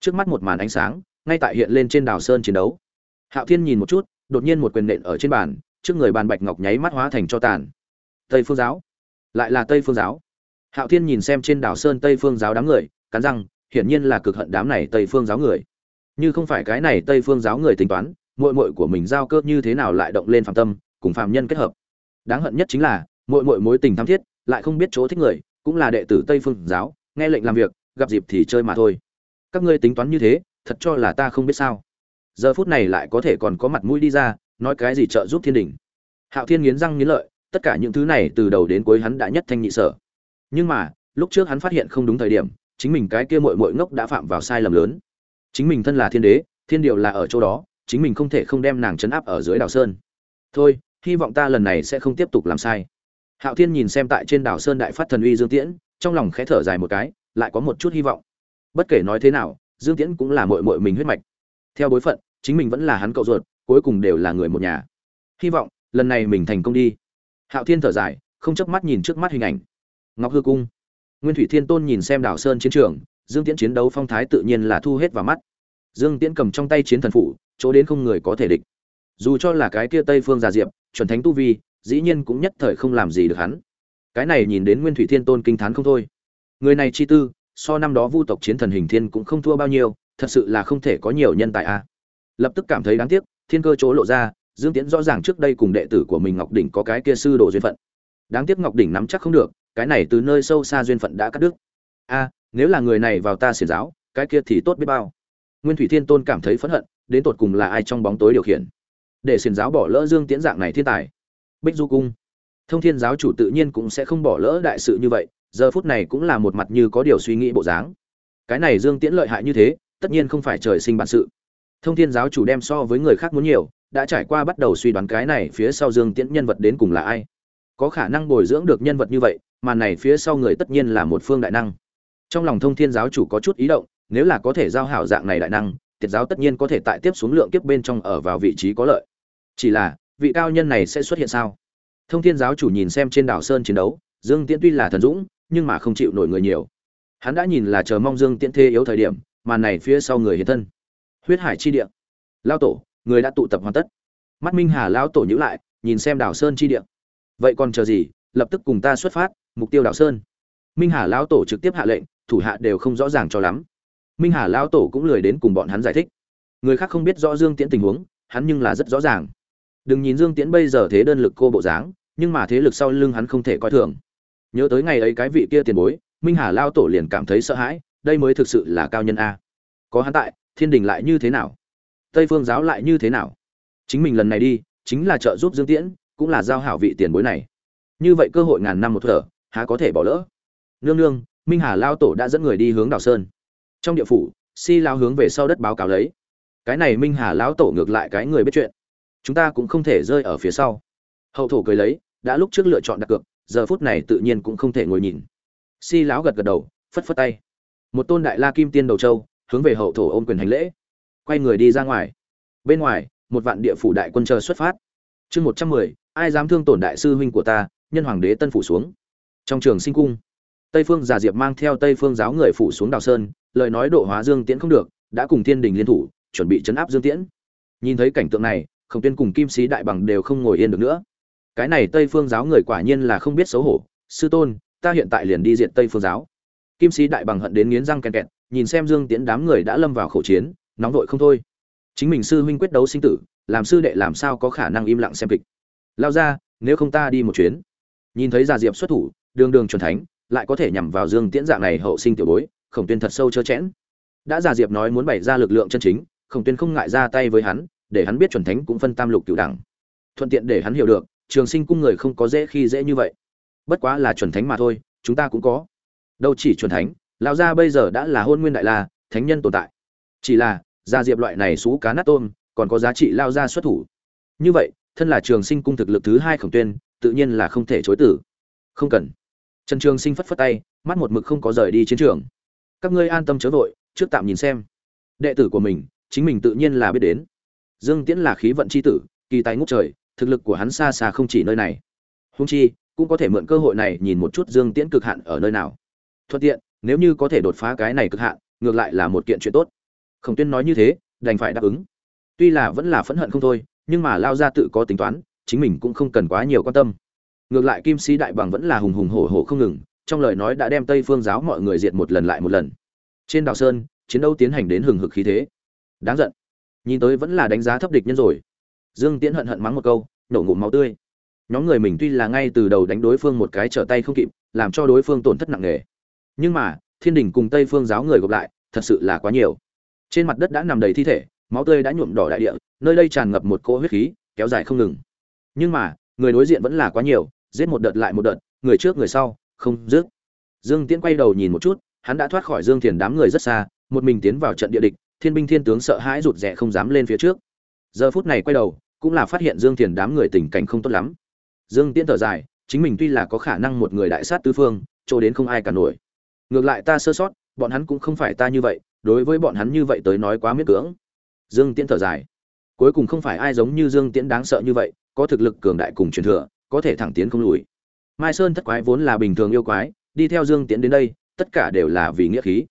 Trước mắt một màn ánh sáng, ngay tại hiện lên trên đào sơn chiến đấu. Hạo thiên nhìn một chút, đột nhiên một quyền nện ở trên bàn, trước người bàn bạch ngọc nháy mắt hóa thành cho tàn. Tây phương giáo lại là tây phương giáo. Hạo thiên nhìn xem trên đảo sơn tây phương giáo đám người, cắn răng, hiển nhiên là cực hận đám này tây phương giáo người. Như không phải cái này tây phương giáo người tính toán, muội muội của mình giao cơ như thế nào lại động lên phạm tâm, cùng phạm nhân kết hợp. Đáng hận nhất chính là, muội muội mối tình tham thiết, lại không biết chỗ thích người, cũng là đệ tử tây phương giáo, nghe lệnh làm việc, gặp dịp thì chơi mà thôi. Các ngươi tính toán như thế, thật cho là ta không biết sao. Giờ phút này lại có thể còn có mặt mũi đi ra, nói cái gì trợ giúp thiên đình. Hạo thiên nghiến răng nghiến lợi tất cả những thứ này từ đầu đến cuối hắn đã nhất thanh nhị sở. Nhưng mà, lúc trước hắn phát hiện không đúng thời điểm, chính mình cái kia mội mội ngốc đã phạm vào sai lầm lớn. Chính mình thân là thiên đế, thiên điều là ở chỗ đó, chính mình không thể không đem nàng chấn áp ở dưới đảo sơn. Thôi, hy vọng ta lần này sẽ không tiếp tục làm sai. Hạo thiên nhìn xem tại trên đảo sơn đại phát thần uy dương tiễn, trong lòng khẽ thở dài một cái, lại có một chút hy vọng. Bất kể nói thế nào, dương tiễn cũng là mội mội mình huyết mạch. Theo bối phận, chính mình vẫn là hắn cậu ruột, cuối cùng đều là người một nhà. Hy vọng, lần này mình thành công đi hạo thiên thở dài, không chớp mắt nhìn trước mắt hình ảnh. Ngọc hư cung. Nguyên thủy thiên tôn nhìn xem đảo sơn chiến trường, dương tiễn chiến đấu phong thái tự nhiên là thu hết vào mắt. Dương tiễn cầm trong tay chiến thần phủ, chỗ đến không người có thể địch. Dù cho là cái kia tây phương già diệp, chuẩn thánh tu vi, dĩ nhiên cũng nhất thời không làm gì được hắn. Cái này nhìn đến nguyên thủy thiên tôn kinh t h á n không thôi. Người này chi tư, so năm đó vu tộc chiến thần hình thiên cũng không thua bao nhiêu, thật sự là không thể có nhiều nhân tài a. Lập tức cảm thấy đáng tiếc, thiên cơ chỗ lộ ra dương tiễn rõ ràng trước đây cùng đệ tử của mình ngọc đỉnh có cái kia sư đồ duyên phận. Đáng tiếc ngọc đỉnh nắm chắc không được, cái này từ nơi sâu xa duyên phận đã cắt đứt. A, nếu là người này vào ta xiển giáo, cái kia thì tốt biết bao. Nguyên thủy thiên tôn cảm thấy phẫn hận, đến tột cùng là ai trong bóng tối điều khiển? Để xiển giáo bỏ lỡ dương tiễn dạng này thiên tài. Bích du cung. Thông thiên giáo chủ tự nhiên cũng sẽ không bỏ lỡ đại sự như vậy, giờ phút này cũng là một mặt như có điều suy nghĩ bộ dáng. Cái này dương tiễn lợi hại như thế, tất nhiên không phải trời sinh bản sự. Thông thiên giáo chủ đem so với người khác muốn nhiều đã trải qua bắt đầu suy đoán cái này phía sau dương tiễn nhân vật đến cùng là ai. Có khả năng bồi dưỡng được nhân vật như vậy, mà này phía sau người tất nhiên là một phương đại năng. Trong lòng thông thiên giáo chủ có chút ý động, nếu là có thể giao hảo dạng này đại năng, tiệt giáo tất nhiên có thể tại tiếp xuống lượng kiếp bên trong ở vào vị trí có lợi. Chỉ là, vị cao nhân này sẽ xuất hiện sao? Thông thiên giáo chủ nhìn xem trên đảo sơn chiến đấu, dương tiễn tuy là thần dũng, nhưng mà không chịu nổi người nhiều. Hắn đã nhìn là chờ mong dương tiễn thê yếu thời điểm, mà này phía sau người hiện thân. Huyết hải chi địa. Lao tổ người đã tụ tập hoàn tất. Mắt minh hà Lão tổ nhữ lại, nhìn xem đảo sơn chi địa. Vậy còn chờ gì? Lập tức cùng ta xuất phát, mục tiêu đảo sơn. Minh hà Lão tổ trực tiếp hạ lệnh, thủ hạ đều không rõ ràng cho lắm. Minh hà Lão tổ cũng lười đến cùng bọn hắn giải thích. Người khác không biết rõ dương tiễn tình huống, hắn nhưng là rất rõ ràng. Đừng nhìn dương tiễn bây giờ thế đơn lực cô bộ dáng, nhưng mà thế lực sau lưng hắn không thể coi thường. Nhớ tới ngày ấy cái vị kia tiền bối, minh hà lao tổ liền cảm thấy sợ hãi, đây mới thực sự là cao nhân a. Có hắn tại, thiên đình lại như thế nào? Tây phương giáo lại như thế nào? Chính mình lần này đi, chính là trợ giúp dương tiễn, cũng là giao hảo vị tiền bối này. Như vậy cơ hội ngàn năm một thở, há có thể bỏ lỡ? Nương nương, minh hà lao tổ đã dẫn người đi hướng đào sơn. Trong địa phủ, si lao hướng về sau đất báo cáo lấy. Cái này minh hà lão tổ ngược lại cái người biết chuyện. Chúng ta cũng không thể rơi ở phía sau. Hậu thổ cười lấy, đã lúc trước lựa chọn đặt cược, giờ phút này tự nhiên cũng không thể ngồi nhìn. Si lão gật gật đầu, phất phất tay. Một tôn đại la kim tiên đầu châu, hướng về hậu thổ ôm quyền hành lễ quay người đi ra ngoài. Bên ngoài, một vạn địa phủ đại quân chờ xuất phát. Chương một trăm mười, ai dám thương tổn đại sư huynh của ta, nhân hoàng đế tân phủ xuống. Trong trường sinh cung, tây phương già diệp mang theo tây phương giáo người phủ xuống đào sơn, lời nói độ hóa dương tiễn không được, đã cùng thiên đình liên thủ, chuẩn bị chấn áp dương tiễn. Nhìn thấy cảnh tượng này, khổng tuyên cùng kim sĩ đại bằng đều không ngồi yên được nữa. Cái này tây phương giáo người quả nhiên là không biết xấu hổ. Sư tôn, ta hiện tại liền đi diện tây phương giáo. Kim sĩ đại bằng hận đến nghiến răng kèn kẹt, nhìn xem dương tiễn đám người đã lâm vào khẩu chiến nóng vội không thôi. Chính mình sư huynh quyết đấu sinh tử, làm sư đệ làm sao có khả năng im lặng xem kịch. Lao ra, nếu không ta đi một chuyến. Nhìn thấy già diệp xuất thủ, đường đường chuẩn thánh, lại có thể nhằm vào dương tiễn dạng này hậu sinh tiểu bối, khổng tuyên thật sâu chớ chẽn. Đã già diệp nói muốn bày ra lực lượng chân chính, khổng tuyên không ngại ra tay với hắn, để hắn biết chuẩn thánh cũng phân tam lục cửu đẳng. Thuận tiện để hắn hiểu được, trường sinh cung người không có dễ khi dễ như vậy. Bất quá là chuẩn thánh mà thôi, chúng ta cũng có. Đâu chỉ chuẩn thánh, lão gia bây giờ đã là hôn nguyên đại la, thánh nhân tồn tại chỉ là, gia diệp loại này xú cá nát tôm, còn có giá trị lao ra xuất thủ. Như vậy, thân là trường sinh cung thực lực thứ hai khổng tuyên, tự nhiên là không thể chối tử. Không cần. Trần trường sinh phất phất tay, mắt một mực không có rời đi chiến trường. Các ngươi an tâm chớ vội, trước tạm nhìn xem. Đệ tử của mình, chính mình tự nhiên là biết đến. Dương tiễn là khí vận c h i tử, kỳ tài ngút trời, thực lực của hắn xa xa không chỉ nơi này. Húng chi, cũng có thể mượn cơ hội này nhìn một chút dương tiễn cực hạn ở nơi nào. Thuận tiện, nếu như có thể đột phá cái này cực hạn, ngược lại là một kiện chuyện tốt khổng tuyên nói như thế, đành phải đáp ứng. Tuy là vẫn là phẫn hận không thôi, nhưng mà lao ra tự có tính toán, chính mình cũng không cần quá nhiều quan tâm. Ngược lại kim sĩ đại bằng vẫn là hùng hùng hổ hổ không ngừng, trong lời nói đã đem tây phương giáo mọi người diệt một lần lại một lần. Trên đảo sơn, chiến đấu tiến hành đến hừng hực khí thế. Đáng giận. Nhìn tới vẫn là đánh giá thấp địch nhân rồi. Dương tiễn hận hận mắng một câu, nổ ngụm máu tươi. Nhóm người mình tuy là ngay từ đầu đánh đối phương một cái trở tay không kịp, làm cho đối phương tổn thất nặng nề. Nhưng mà, thiên đình cùng tây phương giáo người gộp lại, thật sự là quá nhiều trên mặt đất đã nằm đầy thi thể, máu tươi đã nhuộm đỏ đại địa, nơi đây tràn ngập một cỗ huyết khí, kéo dài không ngừng. Nhưng mà, người đối diện vẫn là quá nhiều, giết một đợt lại một đợt, người trước người sau, không dứt. Dương tiễn quay đầu nhìn một chút, hắn đã thoát khỏi dương thiền đám người rất xa, một mình tiến vào trận địa địch, thiên binh thiên tướng sợ hãi rụt rè không dám lên phía trước. Giờ phút này quay đầu, cũng là phát hiện dương thiền đám người tình cảnh không tốt lắm. Dương tiễn thở dài, chính mình tuy là có khả năng một người đại sát tứ phương, chỗ đến không ai cả nổi. Ngược lại ta sơ sót, bọn hắn cũng không phải ta như vậy đối với bọn hắn như vậy tới nói quá miết cưỡng. Dương tiễn thở dài. Cuối cùng không phải ai giống như dương tiễn đáng sợ như vậy, có thực lực cường đại cùng truyền thừa, có thể thẳng tiến không lùi. Mai sơn thất quái vốn là bình thường yêu quái, đi theo dương tiễn đến đây, tất cả đều là vì nghĩa khí.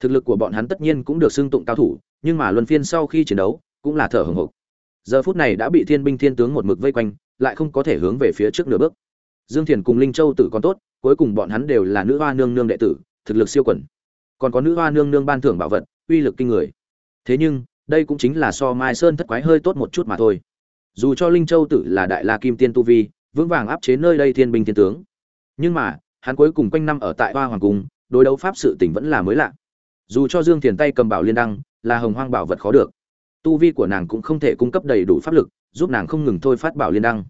Thực lực của bọn hắn tất nhiên cũng được xưng tụng cao thủ, nhưng mà luân phiên sau khi chiến đấu, cũng là thở hồng hộc. Giờ phút này đã bị thiên binh thiên tướng một mực vây quanh, lại không có thể hướng về phía trước nửa bước. Dương thiền cùng linh châu tử còn tốt, cuối cùng bọn hắn đều là nữ hoa nương nương đệ tử, thực lực siêu quẩn còn có nữ hoa nương nương ban thưởng bảo vật, uy lực kinh người. Thế nhưng, đây cũng chính là so mai sơn thất quái hơi tốt một chút mà thôi. Dù cho linh châu tử là đại la kim tiên tu vi, vững vàng áp chế nơi đây thiên binh thiên tướng. Nhưng mà, hắn cuối cùng quanh năm ở tại hoa hoàng cung, đối đấu pháp sự tỉnh vẫn là mới lạ. Dù cho dương thiền tay cầm bảo liên đăng, là hồng hoang bảo vật khó được. Tu vi của nàng cũng không thể cung cấp đầy đủ pháp lực, giúp nàng không ngừng thôi phát bảo liên đăng.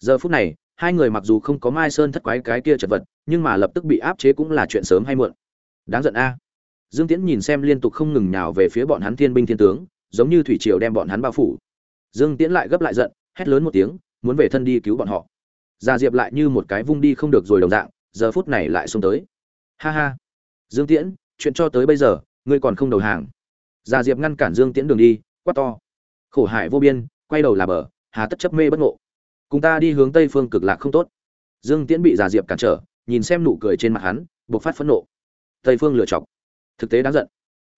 Giờ phút này, hai người mặc dù không có mai sơn thất quái cái kia chật vật, nhưng mà lập tức bị áp chế cũng là chuyện sớm hay muộn. Đáng giận a dương tiễn nhìn xem liên tục không ngừng nhào về phía bọn hắn thiên binh thiên tướng, giống như thủy triều đem bọn hắn bao phủ. Dương tiễn lại gấp lại giận, hét lớn một tiếng, muốn về thân đi cứu bọn họ. Gia diệp lại như một cái vung đi không được rồi đồng dạng, giờ phút này lại xông tới. Ha ha. Dương tiễn, chuyện cho tới bây giờ, ngươi còn không đầu hàng. Gia diệp ngăn cản dương tiễn đường đi, quát to. Khổ hải vô biên, quay đầu là bờ, hà tất chấp mê bất ngộ. Cùng ta đi hướng tây phương cực lạc không tốt. Dương tiễn bị Gia diệp cản trở, nhìn xem nụ cười trên mặt hắn, bộc phát phẫn nộ. Tây phương lựa chọc thực tế đáng giận.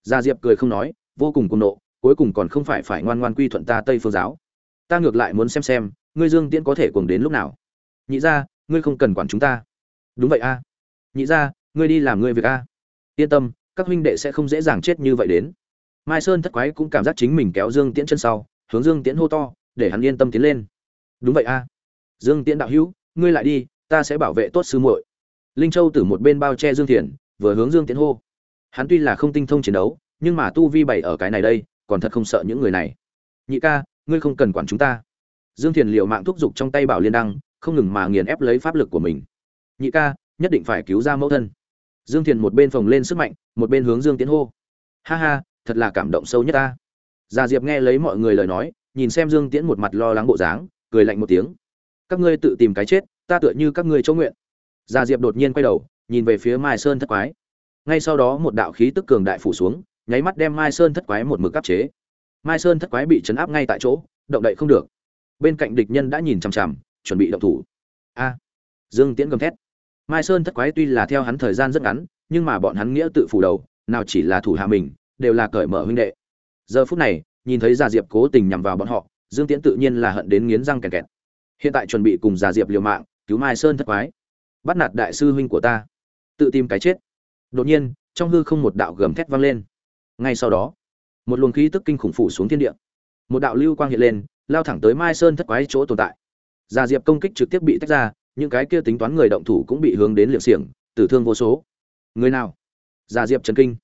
Gia diệp cười không nói, vô cùng cùng nộ, cuối cùng còn không phải phải ngoan ngoan quy thuận ta tây phương giáo. Ta ngược lại muốn xem xem, ngươi dương tiễn có thể cùng đến lúc nào. Nhị ra ngươi không cần quản chúng ta. Đúng vậy a. Nhị ra ngươi đi làm ngươi việc a. Yên tâm, các huynh đệ sẽ không dễ dàng chết như vậy đến. Mai sơn thất quái cũng cảm giác chính mình kéo dương tiễn chân sau, hướng dương tiễn hô to, để hắn yên tâm tiến lên. Đúng vậy a. Dương tiễn đạo hữu, ngươi lại đi, ta sẽ bảo vệ tốt sư muội. Linh châu từ một bên bao che dương thiền vừa hướng dương tiễn hô hắn tuy là không tinh thông chiến đấu, nhưng mà tu vi bảy ở cái này đây, còn thật không sợ những người này. Nhị ca, ngươi không cần quản chúng ta. Dương thiền liều mạng thúc giục trong tay bảo liên đăng, không ngừng mà nghiền ép lấy pháp lực của mình. Nhị ca, nhất định phải cứu ra mẫu thân. Dương thiền một bên phồng lên sức mạnh, một bên hướng dương tiến hô. Ha ha, thật là cảm động sâu nhất ta. Gia diệp nghe lấy mọi người lời nói, nhìn xem dương tiễn một mặt lo lắng bộ dáng, cười lạnh một tiếng. Các ngươi tự tìm cái chết, ta tựa như các ngươi chỗ nguyện. Gia diệp đột nhiên quay đầu, nhìn về phía mai sơn thất quái ngay sau đó một đạo khí tức cường đại phủ xuống, nháy mắt đem mai sơn thất quái một mực áp chế. Mai sơn thất quái bị chấn áp ngay tại chỗ, động đậy không được. Bên cạnh địch nhân đã nhìn chằm chằm, chuẩn bị động thủ. A! Dương tiễn gầm thét. Mai sơn thất quái tuy là theo hắn thời gian rất ngắn, nhưng mà bọn hắn nghĩa tự phủ đầu, nào chỉ là thủ hạ mình, đều là cởi mở huynh đệ. Giờ phút này, nhìn thấy già diệp cố tình nhằm vào bọn họ, dương tiễn tự nhiên là hận đến nghiến răng kẹt kẹt. Hiện tại chuẩn bị cùng già diệp liều mạng, cứu mai sơn thất quái. Bắt nạt đại sư huynh của ta. Tự tìm cái chết đột nhiên, trong hư không một đạo gầm thét vang lên. Ngay sau đó, một luồng khí tức kinh khủng phủ xuống thiên địa. Một đạo lưu quang hiện lên, lao thẳng tới mai sơn thất quái chỗ tồn tại. Già diệp công kích trực tiếp bị tách ra, những cái kia tính toán người động thủ cũng bị hướng đến liệng xiềng, tử thương vô số. Người nào? Già diệp trần kinh.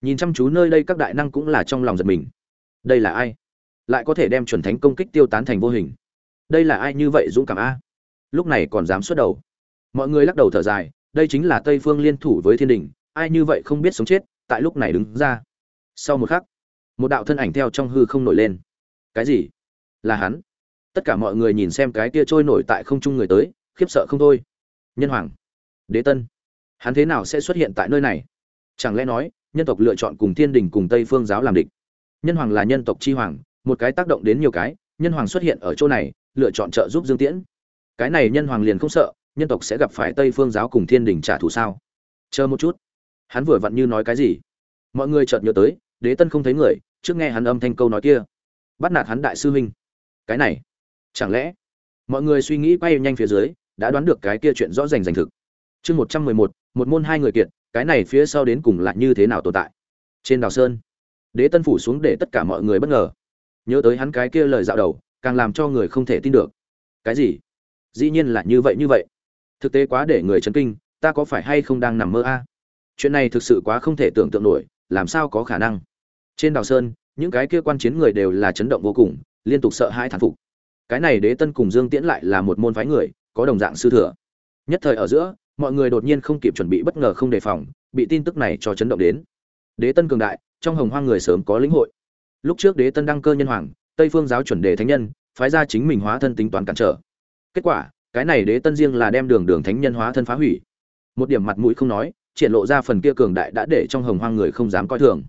Nhìn chăm chú nơi đây các đại năng cũng là trong lòng giật mình. Đây là ai? Lại có thể đem chuẩn thánh công kích tiêu tán thành vô hình. Đây là ai như vậy dũng cảm a? Lúc này còn dám xuất đầu. Mọi người lắc đầu thở dài, đây chính là tây phương liên thủ với thiên đình ai như vậy không biết sống chết, tại lúc này đứng ra. Sau một khắc, một đạo thân ảnh theo trong hư không nổi lên. Cái gì? Là hắn. Tất cả mọi người nhìn xem cái kia trôi nổi tại không trung người tới, khiếp sợ không thôi. Nhân hoàng. Đế tân. Hắn thế nào sẽ xuất hiện tại nơi này? Chẳng lẽ nói, nhân tộc lựa chọn cùng thiên đình cùng tây phương giáo làm địch? Nhân hoàng là nhân tộc chi hoàng, một cái tác động đến nhiều cái, nhân hoàng xuất hiện ở chỗ này, lựa chọn trợ giúp dương tiễn. Cái này nhân hoàng liền không sợ, nhân tộc sẽ gặp phải tây phương giáo cùng thiên đình trả thù sao? Chờ một chút hắn vừa vặn như nói cái gì? Mọi người chợt nhớ tới, đế tân không thấy người, trước nghe hắn âm thanh câu nói kia. Bắt nạt hắn đại sư huynh. Cái này, chẳng lẽ mọi người suy nghĩ quay nhanh phía dưới, đã đoán được cái kia chuyện rõ rành rành thực? Chương một trăm mười một một môn hai người kiệt, cái này phía sau đến cùng lại như thế nào tồn tại? Trên đào sơn, đế tân phủ xuống để tất cả mọi người bất ngờ. Nhớ tới hắn cái kia lời dạo đầu, càng làm cho người không thể tin được. Cái gì? Dĩ nhiên là như vậy như vậy. Thực tế quá để người chấn kinh, ta có phải hay không đang nằm mơ a? Chuyện này thực sự quá không thể tưởng tượng nổi, làm sao có khả năng? Trên đào sơn, những cái kia quan chiến người đều là chấn động vô cùng, liên tục sợ hãi thán phục. Cái này đế tân cùng dương tiễn lại là một môn phái người, có đồng dạng sư thừa. Nhất thời ở giữa, mọi người đột nhiên không kịp chuẩn bị bất ngờ không đề phòng, bị tin tức này cho chấn động đến. Đế tân cường đại, trong hồng hoang người sớm có lĩnh hội. Lúc trước đế tân đăng cơ nhân hoàng, tây phương giáo chuẩn đề thánh nhân, phái ra chính mình hóa thân tính toán cản trở. Kết quả, cái này đế tân riêng là đem đường đường thánh nhân hóa thân phá hủy. Một điểm mặt mũi không nói triển lộ ra phần kia cường đại đã để trong hồng hoang người không dám coi thường.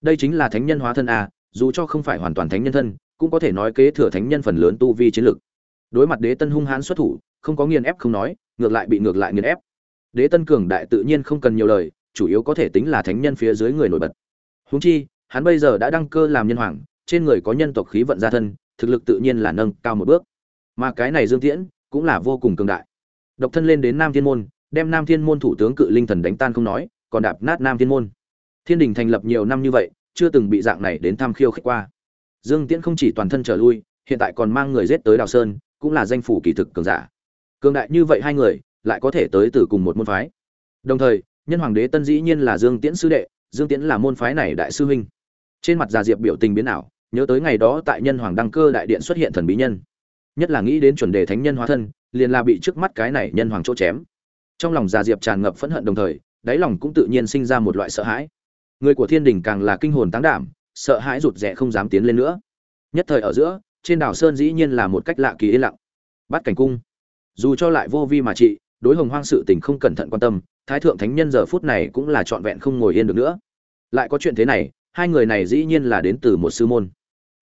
Đây chính là thánh nhân hóa thân a, dù cho không phải hoàn toàn thánh nhân thân, cũng có thể nói kế thừa thánh nhân phần lớn tu vi chiến lực. Đối mặt đế tân hung hãn xuất thủ, không có nghiền ép không nói, ngược lại bị ngược lại nghiền ép. Đế tân cường đại tự nhiên không cần nhiều lời, chủ yếu có thể tính là thánh nhân phía dưới người nổi bật. Húng chi, hắn bây giờ đã đăng cơ làm nhân hoàng, trên người có nhân tộc khí vận gia thân, thực lực tự nhiên là nâng cao một bước. Mà cái này dương tiễn cũng là vô cùng cường đại. Độc thân lên đến nam thiên môn đem nam thiên môn thủ tướng cự linh thần đánh tan không nói, còn đạp nát nam thiên môn. Thiên đình thành lập nhiều năm như vậy, chưa từng bị dạng này đến tham khiêu khích qua. Dương tiễn không chỉ toàn thân trở lui, hiện tại còn mang người giết tới đào sơn, cũng là danh phủ kỳ thực cường giả. Cường đại như vậy hai người, lại có thể tới từ cùng một môn phái. Đồng thời, nhân hoàng đế tân dĩ nhiên là dương tiễn sư đệ, dương tiễn là môn phái này đại sư huynh. Trên mặt già diệp biểu tình biến ảo, nhớ tới ngày đó tại nhân hoàng đăng cơ đại điện xuất hiện thần bí nhân. Nhất là nghĩ đến chuẩn đề thánh nhân hóa thân, liền là bị trước mắt cái này nhân hoàng chỗ chém trong lòng già diệp tràn ngập phẫn hận đồng thời, đáy lòng cũng tự nhiên sinh ra một loại sợ hãi. Người của thiên đình càng là kinh hồn táng đảm, sợ hãi rụt rè không dám tiến lên nữa. Nhất thời ở giữa, trên đảo sơn dĩ nhiên là một cách lạ kỳ yên lặng. Bắt cảnh cung. Dù cho lại vô vi mà trị, đối hồng hoang sự tình không cẩn thận quan tâm, thái thượng thánh nhân giờ phút này cũng là trọn vẹn không ngồi yên được nữa. Lại có chuyện thế này, hai người này dĩ nhiên là đến từ một sư môn.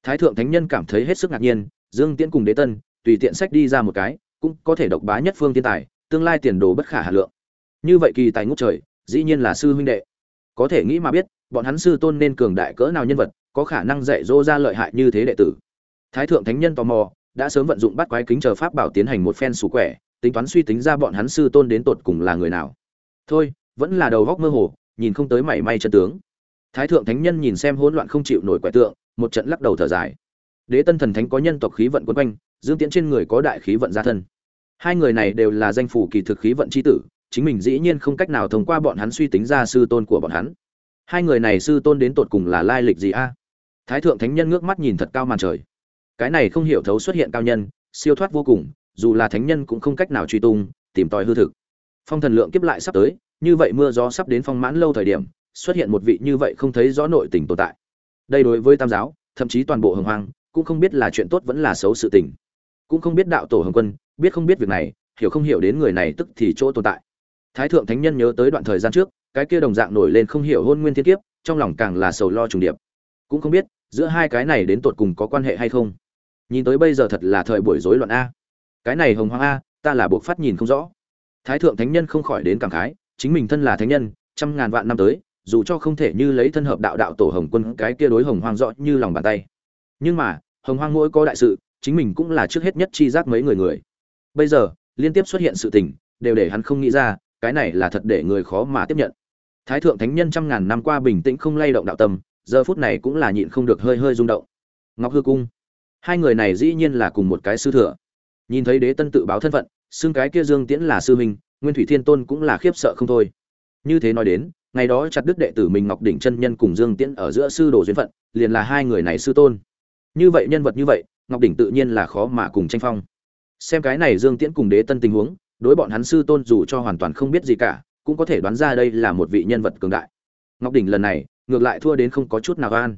Thái thượng thánh nhân cảm thấy hết sức ngạc nhiên, dương tiễn cùng đế tân, tùy tiện sách đi ra một cái, cũng có thể độc bá nhất phương thiên tài tương lai tiền đồ bất khả hà lượng. Như vậy kỳ tài ngút trời, dĩ nhiên là sư huynh đệ. Có thể nghĩ mà biết, bọn hắn sư tôn nên cường đại cỡ nào nhân vật, có khả năng dạy dỗ ra lợi hại như thế đệ tử. Thái thượng thánh nhân tò mò, đã sớm vận dụng bắt quái kính chờ pháp bảo tiến hành một phen sủ quẻ, tính toán suy tính ra bọn hắn sư tôn đến tột cùng là người nào. Thôi, vẫn là đầu góc mơ hồ, nhìn không tới mảy may chân tướng. Thái thượng thánh nhân nhìn xem hỗn loạn không chịu nổi quẻ tượng, một trận lắc đầu thở dài. Đế tân thần thánh có nhân tộc khí vận quấn quanh, dương tiễn trên người có đại khí vận gia thân hai người này đều là danh phủ kỳ thực khí vận c h i tử, chính mình dĩ nhiên không cách nào thông qua bọn hắn suy tính ra sư tôn của bọn hắn. Hai người này sư tôn đến tột cùng là lai lịch gì a? Thái thượng thánh nhân ngước mắt nhìn thật cao màn trời. Cái này không hiểu thấu xuất hiện cao nhân, siêu thoát vô cùng, dù là thánh nhân cũng không cách nào truy tung, tìm tòi hư thực. Phong thần lượng kiếp lại sắp tới, như vậy mưa gió sắp đến phong mãn lâu thời điểm, xuất hiện một vị như vậy không thấy rõ nội tình tồn tại. Đây đối với tam giáo, thậm chí toàn bộ hồng hoang, cũng không biết là chuyện tốt vẫn là xấu sự tình cũng không biết đạo tổ hồng quân, biết không biết việc này, hiểu không hiểu đến người này tức thì chỗ tồn tại. Thái thượng thánh nhân nhớ tới đoạn thời gian trước, cái kia đồng dạng nổi lên không hiểu hôn nguyên thiên kiếp, trong lòng càng là sầu lo trùng điệp. Cũng không biết, giữa hai cái này đến tột cùng có quan hệ hay không. Nhìn tới bây giờ thật là thời buổi rối loạn a. Cái này hồng hoang a, ta là buộc phát nhìn không rõ. Thái thượng thánh nhân không khỏi đến cảm khái, chính mình thân là thánh nhân, trăm ngàn vạn năm tới, dù cho không thể như lấy thân hợp đạo đạo tổ hồng quân, cái kia đối hồng hoang rõ như lòng bàn tay. Nhưng mà, hồng hoang mỗi có đại sự chính mình cũng là trước hết nhất chi giác mấy người người. Bây giờ, liên tiếp xuất hiện sự tình, đều để hắn không nghĩ ra, cái này là thật để người khó mà tiếp nhận. Thái thượng thánh nhân trăm ngàn năm qua bình tĩnh không lay động đạo tâm, giờ phút này cũng là nhịn không được hơi hơi rung động. Ngọc hư cung. Hai người này dĩ nhiên là cùng một cái sư thừa. Nhìn thấy đế tân tự báo thân phận, xưng cái kia dương tiễn là sư huynh, nguyên thủy thiên tôn cũng là khiếp sợ không thôi. Như thế nói đến, ngày đó chặt đức đệ tử mình ngọc đỉnh chân nhân cùng dương tiễn ở giữa sư đồ duyên phận, liền là hai người này sư tôn. Như vậy nhân vật như vậy ngọc đỉnh tự nhiên là khó mà cùng tranh phong. Xem cái này dương tiễn cùng đế tân tình huống, đối bọn hắn sư tôn dù cho hoàn toàn không biết gì cả, cũng có thể đoán ra đây là một vị nhân vật cường đại. Ngọc đỉnh lần này, ngược lại thua đến không có chút nào an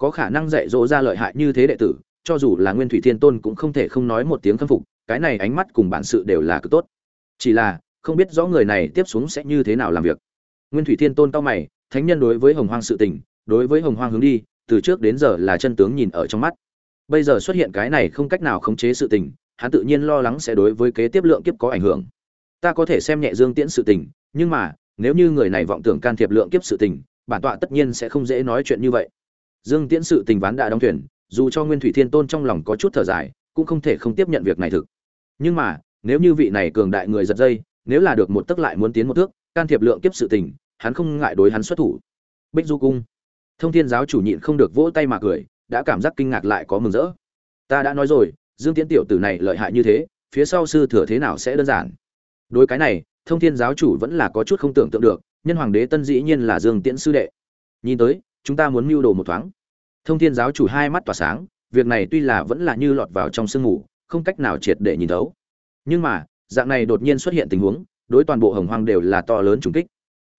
có khả năng dạy dỗ ra lợi hại như thế đệ tử, cho dù là nguyên thủy thiên tôn cũng không thể không nói một tiếng khâm phục, cái này ánh mắt cùng bản sự đều là cực tốt. Chỉ là, không biết rõ người này tiếp xuống sẽ như thế nào làm việc. Nguyên thủy thiên tôn cao mày, thánh nhân đối với hồng hoang sự tình, đối với hồng hoang hướng đi, từ trước đến giờ là chân tướng nhìn ở trong mắt bây giờ xuất hiện cái này không cách nào khống chế sự tình, hắn tự nhiên lo lắng sẽ đối với kế tiếp lượng kiếp có ảnh hưởng. Ta có thể xem nhẹ dương tiễn sự tình, nhưng mà, nếu như người này vọng tưởng can thiệp lượng kiếp sự tình, bản tọa tất nhiên sẽ không dễ nói chuyện như vậy. Dương tiễn sự tình ván đã đóng thuyền, dù cho nguyên thủy thiên tôn trong lòng có chút thở dài, cũng không thể không tiếp nhận việc này thực. Nhưng mà, nếu như vị này cường đại người giật dây, nếu là được một tức lại muốn tiến một thước, can thiệp lượng kiếp sự tình, hắn không ngại đối hắn xuất thủ. Bích du cung. Thông thiên giáo chủ nhịn không được vỗ tay mà cười đã cảm giác kinh ngạc lại có mừng rỡ. Ta đã nói rồi, dương tiễn tiểu tử này lợi hại như thế, phía sau sư thừa thế nào sẽ đơn giản? Đối cái này, thông thiên giáo chủ vẫn là có chút không tưởng tượng được, nhân hoàng đế tân dĩ nhiên là dương tiễn sư đệ. Nhìn tới, chúng ta muốn mưu đồ một thoáng. Thông thiên giáo chủ hai mắt tỏa sáng, việc này tuy là vẫn là như lọt vào trong sương mù, không cách nào triệt để nhìn thấu. Nhưng mà, dạng này đột nhiên xuất hiện tình huống, đối toàn bộ hồng hoang đều là to lớn trùng kích.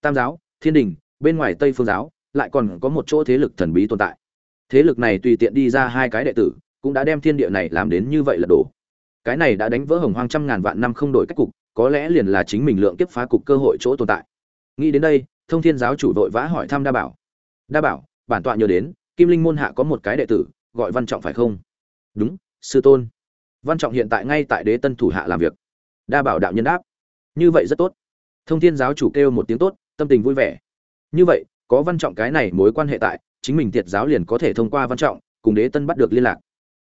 Tam giáo, thiên đình, bên ngoài tây phương giáo, lại còn có một chỗ thế lực thần bí tồn tại thế lực này tùy tiện đi ra hai cái đệ tử, cũng đã đem thiên địa này làm đến như vậy là đổ cái này đã đánh vỡ hồng hoang trăm ngàn vạn năm không đổi cách cục, có lẽ liền là chính mình lượng kiếp phá cục cơ hội chỗ tồn tại. Nghĩ đến đây, thông thiên giáo chủ vội vã hỏi thăm đa bảo. Đa bảo, bản tọa nhớ đến, kim linh môn hạ có một cái đệ tử, gọi văn trọng phải không? Đúng, sư tôn. Văn trọng hiện tại ngay tại đế tân thủ hạ làm việc. Đa bảo đạo nhân đáp. Như vậy rất tốt. Thông thiên giáo chủ kêu một tiếng tốt, tâm tình vui vẻ. Như vậy, có văn trọng cái này mối quan hệ tại chính mình tiệt giáo liền có thể thông qua văn trọng, cùng đế tân bắt được liên lạc.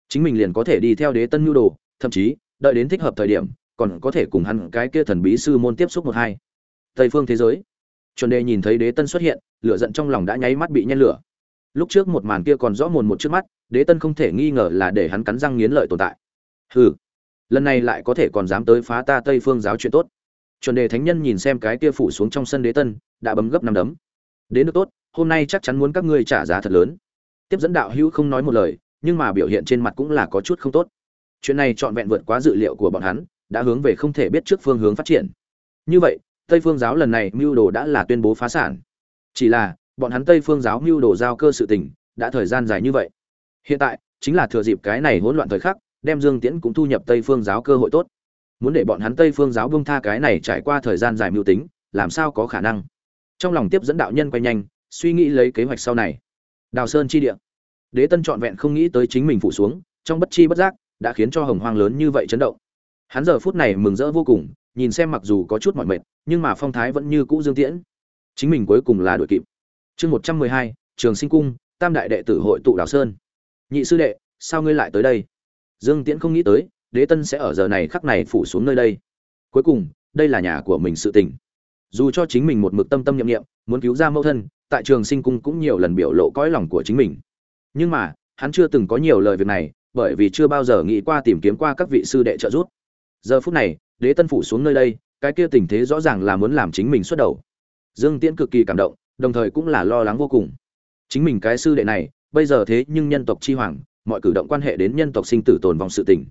Chính mình liền có thể đi theo đế tân nhu đồ, thậm chí, đợi đến thích hợp thời điểm, còn có thể cùng hắn cái kia thần bí sư môn tiếp xúc một hai. Tây phương thế giới. Chuẩn đề nhìn thấy đế tân xuất hiện, lửa giận trong lòng đã nháy mắt bị nhen lửa. Lúc trước một màn kia còn rõ mồn một trước mắt, đế tân không thể nghi ngờ là để hắn cắn răng nghiến lợi tồn tại. Hừ, lần này lại có thể còn dám tới phá ta tây phương giáo chuyện tốt. Chuẩn đề thánh nhân nhìn xem cái kia phủ xuống trong sân đế tân, đã bấm gấp năm đấm. Đến được tốt hôm nay chắc chắn muốn các ngươi trả giá thật lớn. Tiếp dẫn đạo hữu không nói một lời, nhưng mà biểu hiện trên mặt cũng là có chút không tốt. Chuyện này trọn vẹn vượt quá dự liệu của bọn hắn, đã hướng về không thể biết trước phương hướng phát triển. Như vậy, tây phương giáo lần này mưu đồ đã là tuyên bố phá sản. Chỉ là, bọn hắn tây phương giáo mưu đồ giao cơ sự tình, đã thời gian dài như vậy. Hiện tại, chính là thừa dịp cái này hỗn loạn thời khắc, đem dương tiễn cũng thu nhập tây phương giáo cơ hội tốt. Muốn để bọn hắn tây phương giáo bông tha cái này trải qua thời gian dài mưu tính, làm sao có khả năng? Trong lòng tiếp dẫn đạo nhân quay nhanh suy nghĩ lấy kế hoạch sau này. Đào sơn chi địa. Đế tân trọn vẹn không nghĩ tới chính mình phủ xuống, trong bất chi bất giác, đã khiến cho hồng hoang lớn như vậy chấn động. Hắn giờ phút này mừng rỡ vô cùng, nhìn xem mặc dù có chút mỏi mệt, nhưng mà phong thái vẫn như cũ dương tiễn. Chính mình cuối cùng là đội kịp. Chương một trăm mười hai, trường sinh cung, tam đại đệ tử hội tụ đào sơn. Nhị sư đệ, sao ngươi lại tới đây? Dương tiễn không nghĩ tới, đế tân sẽ ở giờ này khắc này phủ xuống nơi đây. Cuối cùng, đây là nhà của mình sự tình dù cho chính mình một mực tâm tâm nhiệm nghiệm muốn cứu ra mẫu thân, tại trường sinh cung cũng nhiều lần biểu lộ cõi lòng của chính mình. Nhưng mà, hắn chưa từng có nhiều lời việc này, bởi vì chưa bao giờ nghĩ qua tìm kiếm qua các vị sư đệ trợ giúp. Giờ phút này, đế tân phủ xuống nơi đây, cái kia tình thế rõ ràng là muốn làm chính mình xuất đầu. Dương tiễn cực kỳ cảm động, đồng thời cũng là lo lắng vô cùng. Chính mình cái sư đệ này, bây giờ thế nhưng nhân tộc chi hoàng, mọi cử động quan hệ đến nhân tộc sinh tử tồn vong sự tình.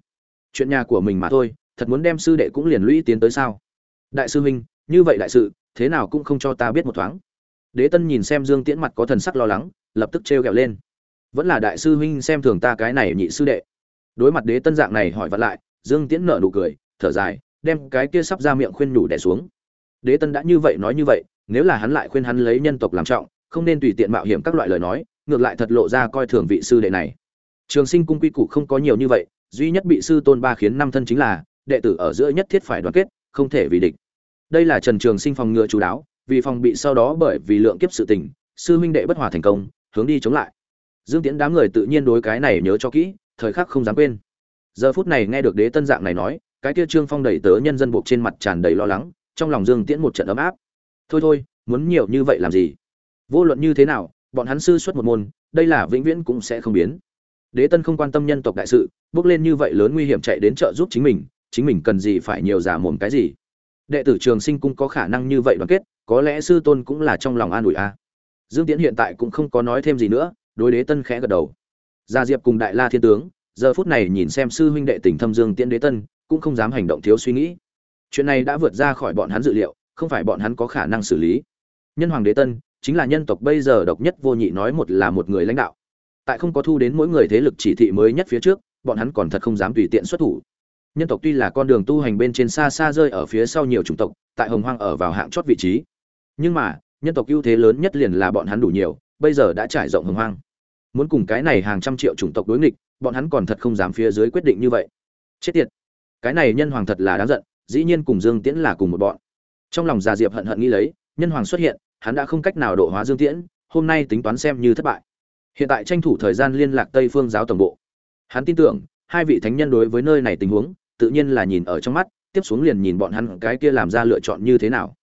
Chuyện nhà của mình mà thôi, thật muốn đem sư đệ cũng liền lũy tiến tới sao? Đại sư huynh như vậy đại sự, thế nào cũng không cho ta biết một thoáng. Đế tân nhìn xem dương tiễn mặt có thần sắc lo lắng, lập tức trêu ghẹo lên. Vẫn là đại sư huynh xem thường ta cái này nhị sư đệ. Đối mặt đế tân dạng này hỏi vặn lại, dương tiễn nợ nụ cười, thở dài, đem cái kia sắp ra miệng khuyên nhủ đẻ xuống. Đế tân đã như vậy nói như vậy, nếu là hắn lại khuyên hắn lấy nhân tộc làm trọng, không nên tùy tiện mạo hiểm các loại lời nói, ngược lại thật lộ ra coi thường vị sư đệ này. Trường sinh cung quy củ không có nhiều như vậy, duy nhất bị sư tôn ba khiến năm thân chính là, đệ tử ở giữa nhất thiết phải đoàn kết, không thể vì địch đây là trần trường sinh phòng ngừa chú đáo, vì phòng bị sau đó bởi vì lượng kiếp sự tình, sư huynh đệ bất hòa thành công, hướng đi chống lại. Dương tiễn đám người tự nhiên đối cái này nhớ cho kỹ, thời khắc không dám quên. Giờ phút này nghe được đế tân dạng này nói, cái kia trương phong đẩy tớ nhân dân buộc trên mặt tràn đầy lo lắng, trong lòng dương tiễn một trận ấm áp. Thôi thôi, muốn nhiều như vậy làm gì? Vô luận như thế nào, bọn hắn sư xuất một môn, đây là vĩnh viễn cũng sẽ không biến. Đế tân không quan tâm nhân tộc đại sự, bước lên như vậy lớn nguy hiểm chạy đến chợ giúp chính mình chính mình cần gì phải nhiều giả mồm cái gì? Đệ tử trường sinh cung có khả năng như vậy đoàn kết, có lẽ sư tôn cũng là trong lòng an ủi a. Dương tiễn hiện tại cũng không có nói thêm gì nữa, đối đế tân khẽ gật đầu. Gia diệp cùng đại la thiên tướng, giờ phút này nhìn xem sư huynh đệ tình thâm dương tiễn đế tân, cũng không dám hành động thiếu suy nghĩ. Chuyện này đã vượt ra khỏi bọn hắn dự liệu, không phải bọn hắn có khả năng xử lý. Nhân hoàng đế tân, chính là nhân tộc bây giờ độc nhất vô nhị nói một là một người lãnh đạo. Tại không có thu đến mỗi người thế lực chỉ thị mới nhất phía trước, bọn hắn còn thật không dám tùy tiện xuất thủ nhân tộc tuy là con đường tu hành bên trên xa xa rơi ở phía sau nhiều chủng tộc, tại hồng hoang ở vào hạng chót vị trí. Nhưng mà, nhân tộc ưu thế lớn nhất liền là bọn hắn đủ nhiều, bây giờ đã trải rộng hồng hoang. Muốn cùng cái này hàng trăm triệu chủng tộc đối nghịch, bọn hắn còn thật không dám phía dưới quyết định như vậy. Chết tiệt! Cái này nhân hoàng thật là đáng giận, dĩ nhiên cùng dương tiễn là cùng một bọn. Trong lòng già diệp hận hận nghĩ lấy, nhân hoàng xuất hiện, hắn đã không cách nào độ hóa dương tiễn, hôm nay tính toán xem như thất bại. Hiện tại tranh thủ thời gian liên lạc tây phương giáo tổng bộ. Hắn tin tưởng, hai vị thánh nhân đối với nơi này tình huống tự nhiên là nhìn ở trong mắt tiếp xuống liền nhìn bọn hắn cái kia làm ra lựa chọn như thế nào.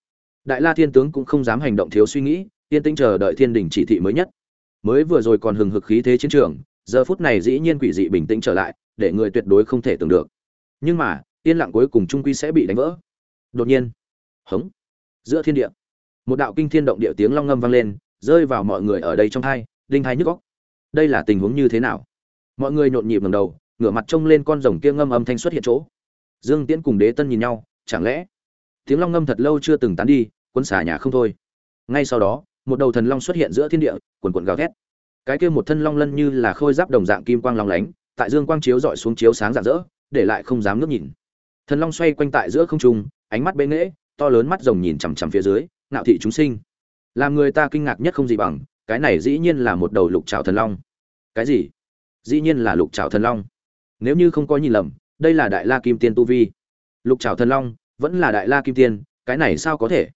Đại la thiên tướng cũng không dám hành động thiếu suy nghĩ yên tĩnh chờ đợi thiên đình chỉ thị mới nhất. Mới vừa rồi còn hừng hực khí thế chiến trường giờ phút này dĩ nhiên quỷ dị bình tĩnh trở lại để người tuyệt đối không thể tưởng được. Nhưng mà yên lặng cuối cùng trung quy sẽ bị đánh vỡ. Đột nhiên hống giữa thiên địa một đạo kinh thiên động địa tiếng long ngâm vang lên rơi vào mọi người ở đây trong hai, đinh hai nhức óc. đây là tình huống như thế nào? Mọi người nhộn nhịp ngẩng đầu ngửa mặt trông lên con rồng kia ngâm âm thanh xuất hiện chỗ. Dương tiễn cùng đế tân nhìn nhau, chẳng lẽ tiếng long ngâm thật lâu chưa từng tán đi quân xả nhà không thôi. Ngay sau đó, một đầu thần long xuất hiện giữa thiên địa quần quần gào thét. Cái kia một thân long lân như là khôi giáp đồng dạng kim quang long lánh, tại dương quang chiếu dọi xuống chiếu sáng rạng rỡ, để lại không dám ngước nhìn. Thần long xoay quanh tại giữa không trung, ánh mắt bế nghễ, to lớn mắt rồng nhìn chằm chằm phía dưới, ngạo thị chúng sinh. Làm người ta kinh ngạc nhất không gì bằng, cái này dĩ nhiên là một đầu lục trào thần long. Cái gì? Dĩ nhiên là lục trào thần long nếu như không có nhìn lầm, đây là đại la kim tiên tu vi. Lục trào thần long vẫn là đại la kim tiên, cái này sao có thể?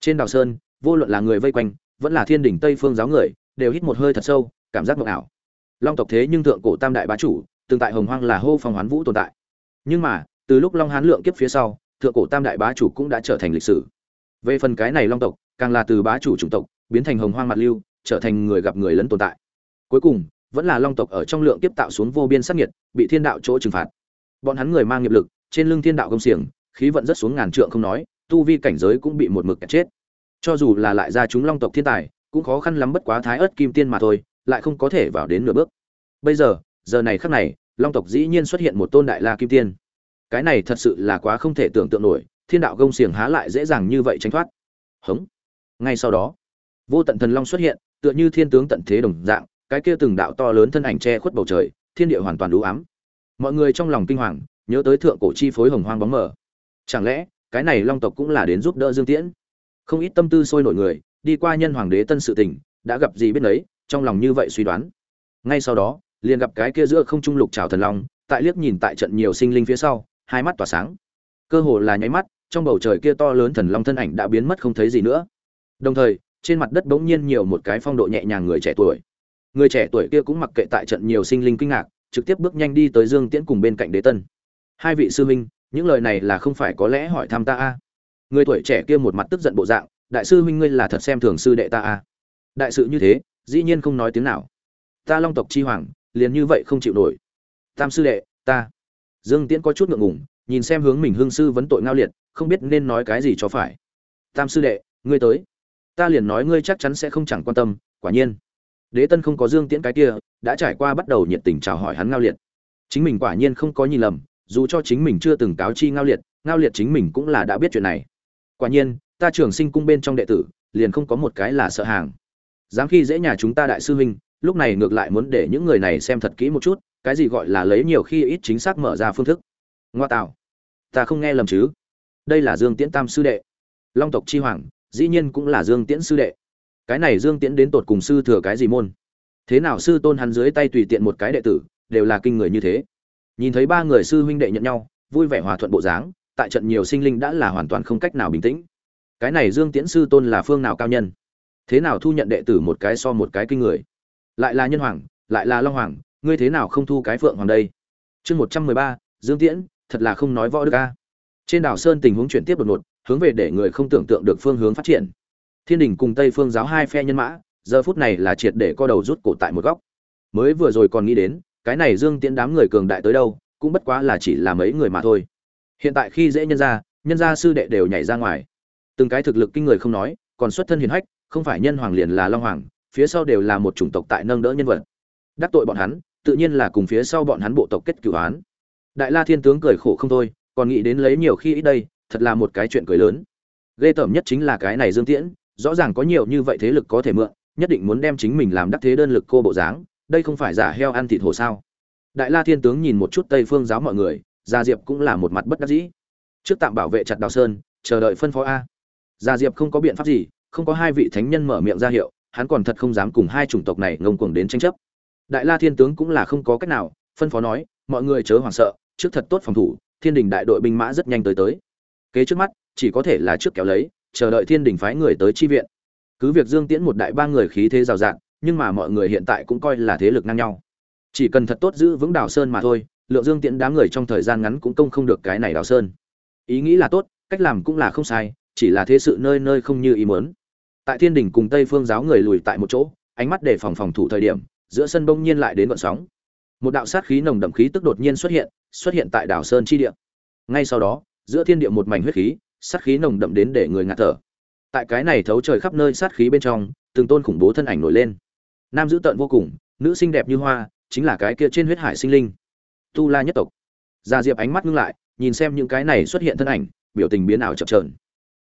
Trên đảo sơn, vô luận là người vây quanh, vẫn là thiên đỉnh tây phương giáo người, đều hít một hơi thật sâu, cảm giác mộng ảo. Long tộc thế nhưng thượng cổ tam đại bá chủ, tương tại hồng hoang là hô phong hoán vũ tồn tại. Nhưng mà, từ lúc long hán lượng kiếp phía sau, thượng cổ tam đại bá chủ cũng đã trở thành lịch sử. Về phần cái này long tộc, càng là từ bá chủ chủng tộc, biến thành hồng hoang mặt lưu, trở thành người gặp người lấn tồn tại. Cuối cùng vẫn là long tộc ở trong lượng kiếp tạo xuống vô biên sát nhiệt, bị thiên đạo chỗ trừng phạt. Bọn hắn người mang nghiệp lực, trên lưng thiên đạo công xiềng, khí vận rất xuống ngàn trượng không nói, tu vi cảnh giới cũng bị một mực chết. Cho dù là lại ra chúng long tộc thiên tài, cũng khó khăn lắm bất quá thái ớt kim tiên mà thôi, lại không có thể vào đến nửa bước. Bây giờ giờ này khắc này, long tộc dĩ nhiên xuất hiện một tôn đại la kim tiên. Cái này thật sự là quá không thể tưởng tượng nổi, thiên đạo gông xiềng há lại dễ dàng như vậy tránh thoát. Hống. Ngay sau đó, vô tận thần long xuất hiện, tựa như thiên tướng tận thế đồng dạng cái kia từng đạo to lớn thân ảnh che khuất bầu trời, thiên địa hoàn toàn đủ ám. Mọi người trong lòng kinh hoàng, nhớ tới thượng cổ chi phối hồng hoang bóng mờ. Chẳng lẽ, cái này long tộc cũng là đến giúp đỡ dương tiễn? Không ít tâm tư sôi nổi người, đi qua nhân hoàng đế tân sự tình, đã gặp gì biết đấy trong lòng như vậy suy đoán. Ngay sau đó, liền gặp cái kia giữa không trung lục trào thần long, tại liếc nhìn tại trận nhiều sinh linh phía sau, hai mắt tỏa sáng. Cơ hồ là nháy mắt, trong bầu trời kia to lớn thần long thân ảnh đã biến mất không thấy gì nữa. Đồng thời, trên mặt đất bỗng nhiên nhiều một cái phong độ nhẹ nhàng người trẻ tuổi người trẻ tuổi kia cũng mặc kệ tại trận nhiều sinh linh kinh ngạc, trực tiếp bước nhanh đi tới dương tiễn cùng bên cạnh đế tân. Hai vị sư huynh, những lời này là không phải có lẽ hỏi thăm ta a? Người tuổi trẻ kia một mặt tức giận bộ dạng, đại sư huynh ngươi là thật xem thường sư đệ ta a? Đại sự như thế, dĩ nhiên không nói tiếng nào. Ta long tộc chi hoàng, liền như vậy không chịu nổi. Tam sư đệ, ta. Dương tiễn có chút ngượng ngùng, nhìn xem hướng mình hương sư vấn tội ngao liệt, không biết nên nói cái gì cho phải. Tam sư đệ, ngươi tới. Ta liền nói ngươi chắc chắn sẽ không chẳng quan tâm, quả nhiên đế tân không có dương tiễn cái kia, đã trải qua bắt đầu nhiệt tình chào hỏi hắn ngao liệt. Chính mình quả nhiên không có nhìn lầm, dù cho chính mình chưa từng cáo chi ngao liệt ngao liệt chính mình cũng là đã biết chuyện này. Quả nhiên, ta trường sinh cung bên trong đệ tử, liền không có một cái là sợ hàng. Dám khi dễ nhà chúng ta đại sư huynh, lúc này ngược lại muốn để những người này xem thật kỹ một chút, cái gì gọi là lấy nhiều khi ít chính xác mở ra phương thức. Ngoa tạo. Ta không nghe lầm chứ? Đây là dương tiễn tam sư đệ. Long tộc chi hoàng, dĩ nhiên cũng là dương tiễn sư đệ cái này dương tiễn đến tột cùng sư thừa cái gì môn? Thế nào sư tôn hắn dưới tay tùy tiện một cái đệ tử, đều là kinh người như thế? Nhìn thấy ba người sư huynh đệ nhận nhau, vui vẻ hòa thuận bộ dáng, tại trận nhiều sinh linh đã là hoàn toàn không cách nào bình tĩnh. Cái này dương tiễn sư tôn là phương nào cao nhân? Thế nào thu nhận đệ tử một cái so một cái kinh người? Lại là nhân hoàng, lại là long hoàng, ngươi thế nào không thu cái phượng hoàng đây? Chương một trăm mười ba, dương tiễn, thật là không nói võ đức ca trên đảo sơn tình huống chuyển tiếp đột ngột, hướng về để người không tưởng tượng được phương hướng phát triển thiên đình cùng tây phương giáo hai phe nhân mã, giờ phút này là triệt để co đầu rút cổ tại một góc. Mới vừa rồi còn nghĩ đến, cái này dương tiễn đám người cường đại tới đâu, cũng bất quá là chỉ là mấy người mà thôi. Hiện tại khi dễ nhân ra nhân gia sư đệ đều nhảy ra ngoài. Từng cái thực lực kinh người không nói, còn xuất thân hiền hách, không phải nhân hoàng liền là long hoàng, phía sau đều là một chủng tộc tại nâng đỡ nhân vật. Đắc tội bọn hắn, tự nhiên là cùng phía sau bọn hắn bộ tộc kết cửu án. Đại la thiên tướng cười khổ không thôi, còn nghĩ đến lấy nhiều khi ít đây, thật là một cái chuyện cười lớn. Ghê tởm nhất chính là cái này dương tiễn rõ ràng có nhiều như vậy thế lực có thể mượn, nhất định muốn đem chính mình làm đắc thế đơn lực cô bộ dáng, đây không phải giả heo ăn thịt hổ sao? Đại la thiên tướng nhìn một chút tây phương giáo mọi người, gia diệp cũng là một mặt bất đắc dĩ. Trước tạm bảo vệ chặt đào sơn, chờ đợi phân phó a. Gia diệp không có biện pháp gì, không có hai vị thánh nhân mở miệng ra hiệu, hắn còn thật không dám cùng hai chủng tộc này ngông cuồng đến tranh chấp. Đại la thiên tướng cũng là không có cách nào, phân phó nói, mọi người chớ hoảng sợ, trước thật tốt phòng thủ, thiên đình đại đội binh mã rất nhanh tới tới. Kế trước mắt, chỉ có thể là trước kéo lấy chờ đợi thiên đình phái người tới chi viện. Cứ việc dương tiễn một đại ba người khí thế rào rạt, nhưng mà mọi người hiện tại cũng coi là thế lực ngang nhau. Chỉ cần thật tốt giữ vững đào sơn mà thôi, lượng dương tiễn đám người trong thời gian ngắn cũng công không được cái này đào sơn. Ý nghĩ là tốt, cách làm cũng là không sai, chỉ là thế sự nơi nơi không như ý muốn. Tại thiên đình cùng tây phương giáo người lùi tại một chỗ, ánh mắt để phòng phòng thủ thời điểm, giữa sân bỗng nhiên lại đến vận sóng. Một đạo sát khí nồng đậm khí tức đột nhiên xuất hiện xuất hiện tại đảo sơn chi địa. Ngay sau đó, giữa thiên địa một mảnh huyết khí sát khí nồng đậm đến để người ngạt thở. Tại cái này thấu trời khắp nơi sát khí bên trong, từng tôn khủng bố thân ảnh nổi lên. Nam dữ tợn vô cùng, nữ xinh đẹp như hoa, chính là cái kia trên huyết hải sinh linh. Tu la nhất tộc. Gia diệp ánh mắt ngưng lại, nhìn xem những cái này xuất hiện thân ảnh, biểu tình biến ảo chập trờn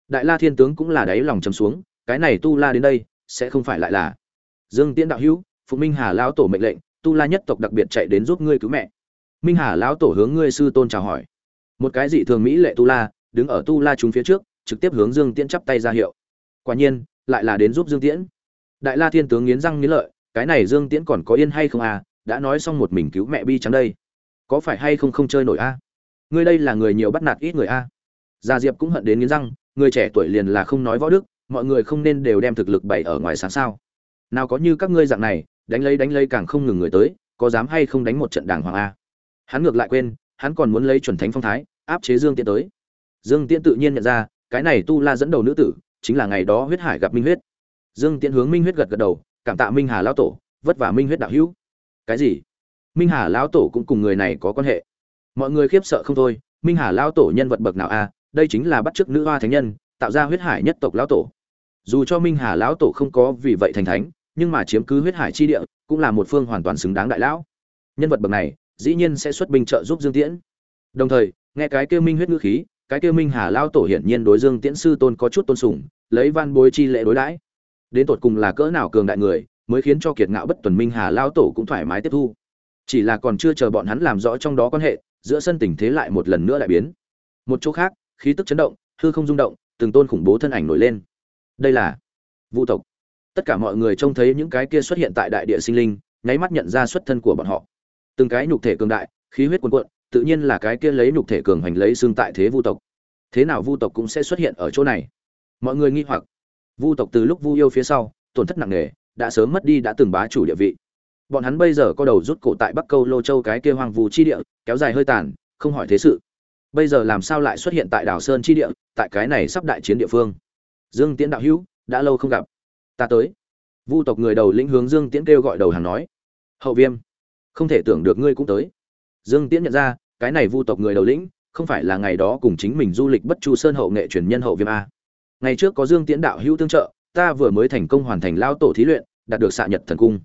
đại la thiên tướng cũng là đáy lòng chầm xuống, cái này tu la đến đây, sẽ không phải lại là dương tiễn đạo hữu, phụ minh hà lão tổ mệnh lệnh, tu la nhất tộc đặc biệt chạy đến giúp ngươi cứu mẹ. Minh hà lão tổ hướng ngươi sư tôn chào hỏi. Một cái dị thường mỹ lệ tu la đứng ở tu la chúng phía trước, trực tiếp hướng dương tiễn chắp tay ra hiệu. Quả nhiên, lại là đến giúp dương tiễn. Đại la thiên tướng nghiến răng nghiến lợi, cái này dương tiễn còn có yên hay không à đã nói xong một mình cứu mẹ bi trắng đây. Có phải hay không không chơi nổi a à? ngươi đây là người nhiều bắt nạt ít người a à? gia diệp cũng hận đến nghiến răng, người trẻ tuổi liền là không nói võ đức, mọi người không nên đều đem thực lực bày ở ngoài sáng sao. Nào có như các ngươi dạng này, đánh lấy đánh lấy càng không ngừng người tới, có dám hay không đánh một trận đàng hoàng a hắn ngược lại quên, hắn còn muốn lấy chuẩn thánh phong thái, áp chế dương tiễn tới dương tiễn tự nhiên nhận ra, cái này tu la dẫn đầu nữ tử, chính là ngày đó huyết hải gặp minh huyết. Dương tiễn hướng minh huyết gật gật đầu, cảm tạ minh hà lão tổ, vất vả minh huyết đạo hữu. Cái gì? Minh hà lão tổ cũng cùng người này có quan hệ. Mọi người khiếp sợ không thôi, minh hà lão tổ nhân vật bậc nào a? À? Đây chính là bắt chước nữ hoa thánh nhân, tạo ra huyết hải nhất tộc lão tổ. Dù cho minh hà lão tổ không có vì vậy thành thánh, nhưng mà chiếm cứ huyết hải chi địa, cũng là một phương hoàn toàn xứng đáng đại lão. Nhân vật bậc này, dĩ nhiên sẽ xuất binh trợ giúp dương tiễn. Đồng thời, nghe cái kêu minh huyết ngữ khí cái kia minh hà lao tổ hiển nhiên đối dương tiễn sư tôn có chút tôn sùng, lấy van bối chi lễ đối đãi. Đến tột cùng là cỡ nào cường đại người, mới khiến cho kiệt ngạo bất tuần minh hà lao tổ cũng thoải mái tiếp thu. Chỉ là còn chưa chờ bọn hắn làm rõ trong đó quan hệ, giữa sân tình thế lại một lần nữa lại biến. Một chỗ khác, khí tức chấn động, hư không rung động, từng tôn khủng bố thân ảnh nổi lên. Đây là vũ tộc. Tất cả mọi người trông thấy những cái kia xuất hiện tại đại địa sinh linh, nháy mắt nhận ra xuất thân của bọn họ. Từng cái nhục thể cường đại, khí huyết cuồn cuộn tự nhiên là cái kia lấy nhục thể cường hành lấy xương tại thế vu tộc. Thế nào vu tộc cũng sẽ xuất hiện ở chỗ này. Mọi người nghi hoặc. Vu tộc từ lúc vu yêu phía sau, tổn thất nặng nề, đã sớm mất đi đã từng bá chủ địa vị. Bọn hắn bây giờ có đầu rút cổ tại bắc câu lô châu cái kia hoang vu chi địa, kéo dài hơi tàn, không hỏi thế sự. Bây giờ làm sao lại xuất hiện tại đảo sơn chi địa, tại cái này sắp đại chiến địa phương? Dương tiễn đạo hữu, đã lâu không gặp. Ta tới. Vu tộc người đầu lĩnh hướng dương tiễn kêu gọi đầu hàng nói. Hậu viêm, không thể tưởng được ngươi cũng tới dương tiễn nhận ra, cái này vu tộc người đầu lĩnh, không phải là ngày đó cùng chính mình du lịch bất chu sơn hậu nghệ truyền nhân hậu viêm a. Ngày trước có dương tiễn đạo hữu tương trợ, ta vừa mới thành công hoàn thành lao tổ thí luyện, đạt được xạ nhật thần cung.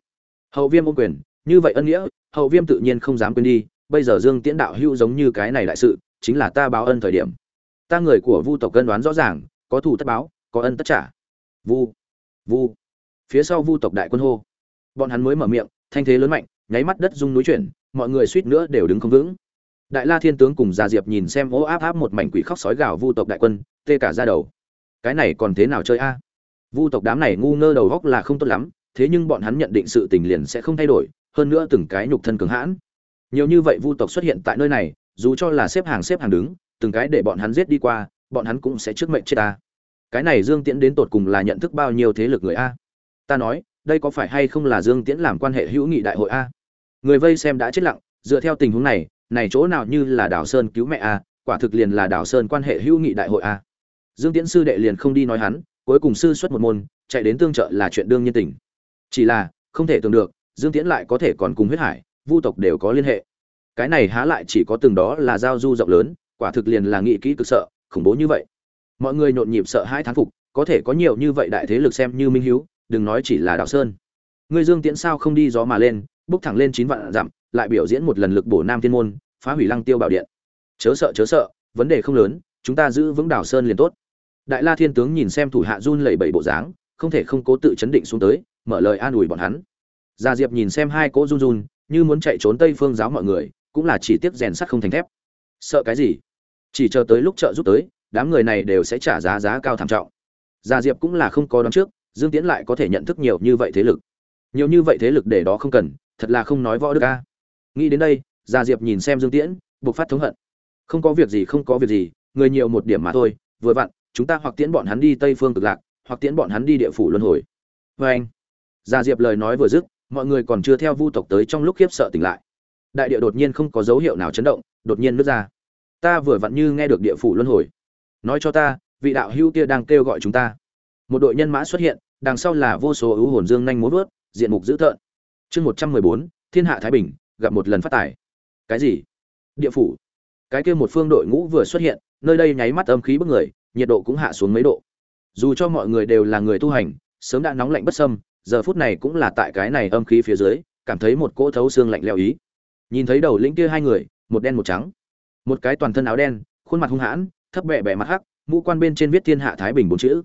Hậu viêm ôm quyền, như vậy ân nghĩa, hậu viêm tự nhiên không dám quên đi, bây giờ dương tiễn đạo hữu giống như cái này đại sự, chính là ta báo ân thời điểm. Ta người của vu tộc cân đoán rõ ràng, có thù tất báo, có ân tất trả. Vu vu. Phía sau vu tộc đại quân hô. Bọn hắn mới mở miệng, thanh thế lớn mạnh, nháy mắt đất rung núi chuyển mọi người suýt nữa đều đứng không vững. Đại la thiên tướng cùng gia diệp nhìn xem ố áp áp một mảnh quỷ khóc sói gào vu tộc đại quân, tê cả ra đầu. Cái này còn thế nào chơi a? Vu tộc đám này ngu ngơ đầu góc là không tốt lắm, thế nhưng bọn hắn nhận định sự tình liền sẽ không thay đổi, hơn nữa từng cái nhục thân cường hãn. Nhiều như vậy vu tộc xuất hiện tại nơi này, dù cho là xếp hàng xếp hàng đứng, từng cái để bọn hắn giết đi qua, bọn hắn cũng sẽ trước mệnh chết ta. Cái này dương tiễn đến tột cùng là nhận thức bao nhiêu thế lực người a? Ta nói, đây có phải hay không là dương tiễn làm quan hệ hữu nghị đại hội a? Người vây xem đã chết lặng, dựa theo tình huống này này chỗ nào như là đào sơn cứu mẹ a quả thực liền là đào sơn quan hệ hữu nghị đại hội a dương tiễn sư đệ liền không đi nói hắn, cuối cùng sư xuất một môn, chạy đến tương trợ là chuyện đương nhiên tình. Chỉ là, không thể tưởng được, dương tiễn lại có thể còn cùng huyết hải, vu tộc đều có liên hệ. Cái này há lại chỉ có từng đó là giao du rộng lớn, quả thực liền là nghị kỹ cực sợ, khủng bố như vậy. Mọi người nhộn nhịp sợ hãi thán phục, có thể có nhiều như vậy đại thế lực xem như minh hiếu, đừng nói chỉ là Đảo sơn. Ngươi dương tiễn sao không đi gió mà lên bước thẳng lên chín vạn dặm, lại biểu diễn một lần lực bổ nam thiên môn, phá hủy lăng tiêu bảo điện. Chớ sợ chớ sợ, vấn đề không lớn, chúng ta giữ vững đảo sơn liền tốt. Đại la thiên tướng nhìn xem thủ hạ run lẩy bẩy bộ dáng, không thể không cố tự chấn định xuống tới, mở lời an ủi bọn hắn. Gia diệp nhìn xem hai cỗ run run, như muốn chạy trốn tây phương giáo mọi người, cũng là chỉ tiếc rèn sắt không thành thép. Sợ cái gì? Chỉ chờ tới lúc trợ giúp tới, đám người này đều sẽ trả giá giá cao thảm trọng. Gia diệp cũng là không có đón trước, dương tiễn lại có thể nhận thức nhiều như vậy thế lực. Nhiều như vậy thế lực để đó không cần thật là không nói võ đức a. Nghĩ đến đây, gia diệp nhìn xem dương tiễn, buộc phát thống hận. Không có việc gì, không có việc gì, người nhiều một điểm mà thôi, vừa vặn, chúng ta hoặc tiễn bọn hắn đi tây phương cực lạc, hoặc tiễn bọn hắn đi địa phủ luân hồi. Vê anh, gia diệp lời nói vừa dứt, mọi người còn chưa theo vu tộc tới trong lúc khiếp sợ tỉnh lại. Đại địa đột nhiên không có dấu hiệu nào chấn động, đột nhiên nứt ra. Ta vừa vặn như nghe được địa phủ luân hồi. Nói cho ta, vị đạo hữu kia đang kêu gọi chúng ta. Một đội nhân mã xuất hiện, đằng sau là vô số ưu hồn dương nhanh muốn vớt, diện mục dữ tợn chương một trăm mười bốn, thiên hạ thái bình, gặp một lần phát tài. Cái gì? Địa phủ. Cái kia một phương đội ngũ vừa xuất hiện, nơi đây nháy mắt âm khí bức người, nhiệt độ cũng hạ xuống mấy độ. Dù cho mọi người đều là người tu hành, sớm đã nóng lạnh bất sâm giờ phút này cũng là tại cái này âm khí phía dưới, cảm thấy một cỗ thấu xương lạnh leo ý. Nhìn thấy đầu lĩnh kia hai người, một đen một trắng. Một cái toàn thân áo đen, khuôn mặt hung hãn, thấp bẹ bẹ mặt hắc mũ quan bên trên viết thiên hạ thái bình bốn chữ.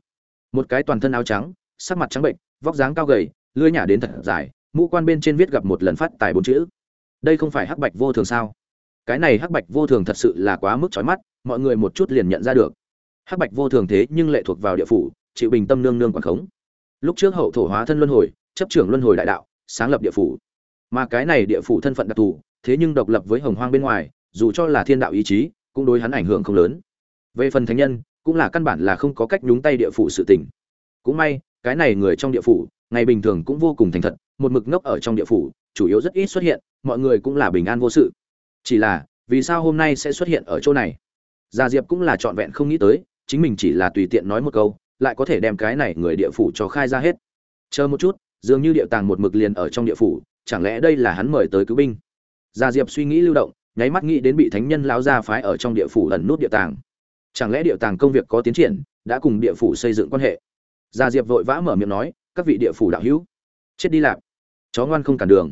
Một cái toàn thân áo trắng, sắc mặt trắng bệnh, vóc dáng cao gầy, lưỡi nhả đến thật dài mũ quan bên trên viết gặp một lần phát tài bốn chữ. Đây không phải hắc bạch vô thường sao? Cái này hắc bạch vô thường thật sự là quá mức chói mắt, mọi người một chút liền nhận ra được. Hắc bạch vô thường thế nhưng lệ thuộc vào địa phủ, chịu bình tâm nương nương quản khống. Lúc trước hậu thổ hóa thân luân hồi, chấp trưởng luân hồi đại đạo, sáng lập địa phủ. Mà cái này địa phủ thân phận đặc thù, thế nhưng độc lập với hồng hoang bên ngoài, dù cho là thiên đạo ý chí, cũng đối hắn ảnh hưởng không lớn. Về phần thánh nhân, cũng là căn bản là không có cách nhúng tay địa phủ sự tình. Cũng may, cái này người trong địa phủ, ngày bình thường cũng vô cùng thành thật một mực ngốc ở trong địa phủ, chủ yếu rất ít xuất hiện, mọi người cũng là bình an vô sự. Chỉ là, vì sao hôm nay sẽ xuất hiện ở chỗ này? Gia diệp cũng là trọn vẹn không nghĩ tới, chính mình chỉ là tùy tiện nói một câu, lại có thể đem cái này người địa phủ cho khai ra hết. Chờ một chút, dường như địa tàng một mực liền ở trong địa phủ, chẳng lẽ đây là hắn mời tới cứu binh? Gia diệp suy nghĩ lưu động, nháy mắt nghĩ đến bị thánh nhân lão gia phái ở trong địa phủ ẩn nút địa tàng. Chẳng lẽ địa tàng công việc có tiến triển, đã cùng địa phủ xây dựng quan hệ? Gia diệp vội vã mở miệng nói, các vị địa phủ đạo hữu, chết đi lạp chó ngoan không cản đường.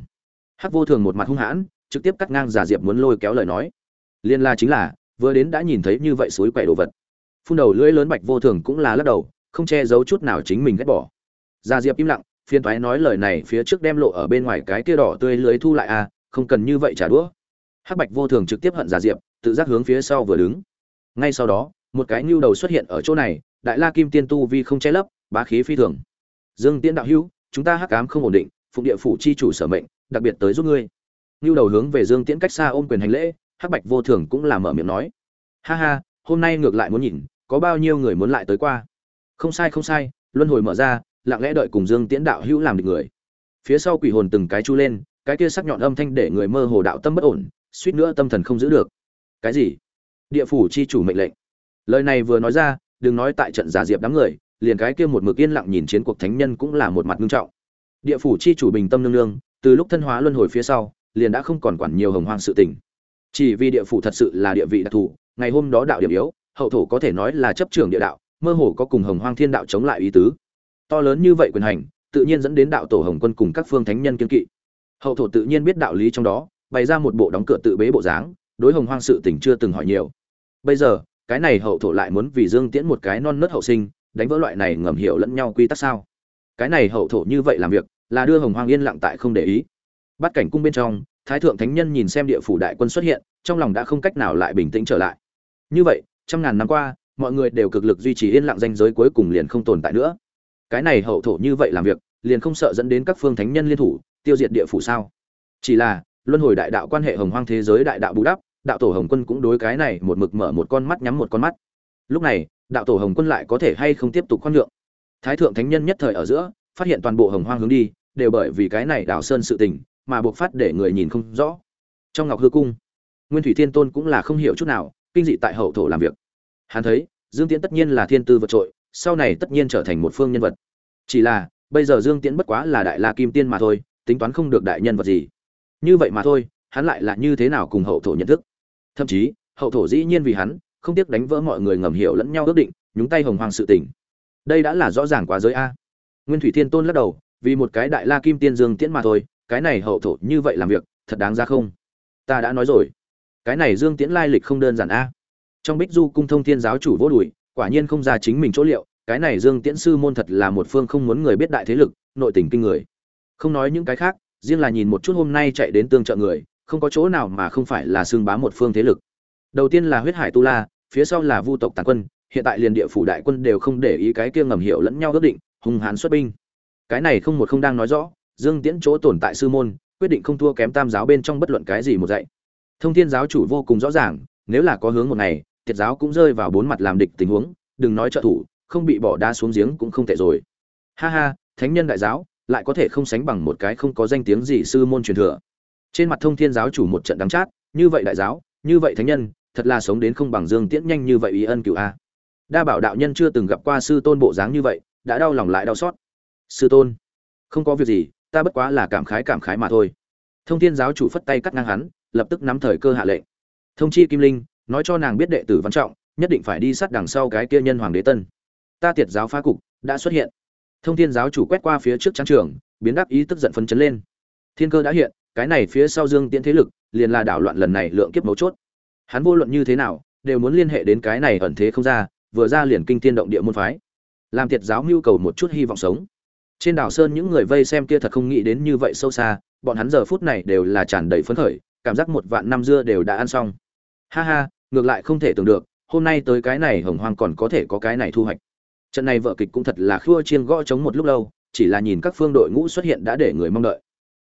Hắc vô thường một mặt hung hãn, trực tiếp cắt ngang gia diệp muốn lôi kéo lời nói. Liên la chính là, vừa đến đã nhìn thấy như vậy suối quậy đồ vật. Phun đầu lưỡi lớn bạch vô thường cũng là lắc đầu, không che giấu chút nào chính mình ghét bỏ. Gia diệp im lặng phiên toái nói lời này phía trước đem lộ ở bên ngoài cái kia đỏ tươi lưới thu lại à không cần như vậy trả đũa. Hắc bạch vô thường trực tiếp hận gia diệp, tự giác hướng phía sau vừa đứng. Ngay sau đó, một cái nhu đầu xuất hiện ở chỗ này, đại la kim tiên tu vi không che lấp, bá khí phi thường. Dương tiễn đạo hữu, chúng ta hắc ám không ổn định phụng địa phủ chi chủ sở mệnh, đặc biệt tới giúp ngươi. Nhu đầu hướng về dương tiễn cách xa ôm quyền hành lễ, hắc bạch vô thường cũng là mở miệng nói. Ha ha, hôm nay ngược lại muốn nhìn, có bao nhiêu người muốn lại tới qua? Không sai không sai, luân hồi mở ra, lặng lẽ đợi cùng dương tiễn đạo hữu làm được người. Phía sau quỷ hồn từng cái chu lên, cái kia sắc nhọn âm thanh để người mơ hồ đạo tâm bất ổn, suýt nữa tâm thần không giữ được. Cái gì? Địa phủ chi chủ mệnh lệnh. Lời này vừa nói ra, đừng nói tại trận giả diệp đám người, liền cái kia một mực yên lặng nhìn chiến cuộc thánh nhân cũng là một mặt nghiêm trọng địa phủ chi chủ bình tâm nương nương, từ lúc thân hóa luân hồi phía sau, liền đã không còn quản nhiều hồng hoang sự tình. Chỉ vì địa phủ thật sự là địa vị đặc thù, ngày hôm đó đạo điểm yếu, hậu thổ có thể nói là chấp trưởng địa đạo, mơ hồ có cùng hồng hoang thiên đạo chống lại ý tứ. To lớn như vậy quyền hành, tự nhiên dẫn đến đạo tổ hồng quân cùng các phương thánh nhân kiên kỵ. Hậu thổ tự nhiên biết đạo lý trong đó, bày ra một bộ đóng cửa tự bế bộ dáng, đối hồng hoang sự tình chưa từng hỏi nhiều. Bây giờ, cái này hậu thổ lại muốn vì dương tiễn một cái non nớt hậu sinh, đánh vỡ loại này ngầm hiểu lẫn nhau quy tắc sao? Cái này hậu thổ như vậy làm việc, là đưa hồng hoang yên lặng tại không để ý. Bắt cảnh cung bên trong, thái thượng thánh nhân nhìn xem địa phủ đại quân xuất hiện, trong lòng đã không cách nào lại bình tĩnh trở lại. Như vậy, trăm ngàn năm qua, mọi người đều cực lực duy trì yên lặng danh giới cuối cùng liền không tồn tại nữa. Cái này hậu thổ như vậy làm việc, liền không sợ dẫn đến các phương thánh nhân liên thủ, tiêu diệt địa phủ sao? Chỉ là, luân hồi đại đạo quan hệ hồng hoang thế giới đại đạo bù đắp, đạo tổ hồng quân cũng đối cái này một mực mở một con mắt nhắm một con mắt. Lúc này, đạo tổ hồng quân lại có thể hay không tiếp tục khoan nhượng? Thái thượng thánh nhân nhất thời ở giữa, phát hiện toàn bộ hồng hoang hướng đi, đều bởi vì cái này đào sơn sự tình, mà buộc phát để người nhìn không rõ. Trong ngọc hư cung, nguyên thủy thiên tôn cũng là không hiểu chút nào, kinh dị tại hậu thổ làm việc. Hắn thấy, dương tiễn tất nhiên là thiên tư vượt trội, sau này tất nhiên trở thành một phương nhân vật. Chỉ là, bây giờ dương tiễn bất quá là đại la kim tiên mà thôi, tính toán không được đại nhân vật gì. Như vậy mà thôi, hắn lại là như thế nào cùng hậu thổ nhận thức? Thậm chí, hậu thổ dĩ nhiên vì hắn, không tiếc đánh vỡ mọi người ngầm hiểu lẫn nhau ước định, nhúng tay hồng hoàng sự tình đây đã là rõ ràng quá giới a. Nguyên thủy thiên tôn lắc đầu, vì một cái đại la kim tiên dương tiễn mà thôi, cái này hậu thổ như vậy làm việc, thật đáng ra không? Ta đã nói rồi. Cái này dương tiễn lai lịch không đơn giản a. Trong bích du cung thông thiên giáo chủ vô đùi, quả nhiên không ra chính mình chỗ liệu, cái này dương tiễn sư môn thật là một phương không muốn người biết đại thế lực, nội tình kinh người. Không nói những cái khác, riêng là nhìn một chút hôm nay chạy đến tương trợ người, không có chỗ nào mà không phải là xương bá một phương thế lực. Đầu tiên là huyết hải tu la, phía sau là vu tộc tàn quân hiện tại liền địa phủ đại quân đều không để ý cái kia ngầm hiểu lẫn nhau ước định, hung hãn xuất binh. Cái này không một không đang nói rõ, dương tiễn chỗ tồn tại sư môn, quyết định không thua kém tam giáo bên trong bất luận cái gì một dạy. Thông thiên giáo chủ vô cùng rõ ràng, nếu là có hướng một ngày, tiệt giáo cũng rơi vào bốn mặt làm địch tình huống, đừng nói trợ thủ, không bị bỏ đá xuống giếng cũng không tệ rồi. Ha ha, thánh nhân đại giáo, lại có thể không sánh bằng một cái không có danh tiếng gì sư môn truyền thừa. Trên mặt thông thiên giáo chủ một trận đắng chát, như vậy đại giáo, như vậy thánh nhân, thật là sống đến không bằng dương tiễn nhanh như vậy ý ân cựu a đa bảo đạo nhân chưa từng gặp qua sư tôn bộ dáng như vậy, đã đau lòng lại đau xót. Sư tôn, không có việc gì, ta bất quá là cảm khái cảm khái mà thôi. Thông thiên giáo chủ phất tay cắt ngang hắn, lập tức nắm thời cơ hạ lệnh. Thông chi kim linh, nói cho nàng biết đệ tử văn trọng, nhất định phải đi sát đằng sau cái kia nhân hoàng đế tân. Ta tiệt giáo phá cục, đã xuất hiện. Thông thiên giáo chủ quét qua phía trước trang trường, biến đáp ý tức giận phấn chấn lên. Thiên cơ đã hiện, cái này phía sau dương tiễn thế lực, liền là đảo loạn lần này lượng kiếp mấu chốt. Hắn vô luận như thế nào, đều muốn liên hệ đến cái này ẩn thế không ra vừa ra liền kinh thiên động địa môn phái. Làm thiệt giáo mưu cầu một chút hy vọng sống. Trên đảo sơn những người vây xem kia thật không nghĩ đến như vậy sâu xa, bọn hắn giờ phút này đều là tràn đầy phấn khởi, cảm giác một vạn năm dưa đều đã ăn xong. Ha ha, ngược lại không thể tưởng được, hôm nay tới cái này hồng hoang còn có thể có cái này thu hoạch. Trận này vợ kịch cũng thật là khua chiên gõ chống một lúc lâu, chỉ là nhìn các phương đội ngũ xuất hiện đã để người mong đợi.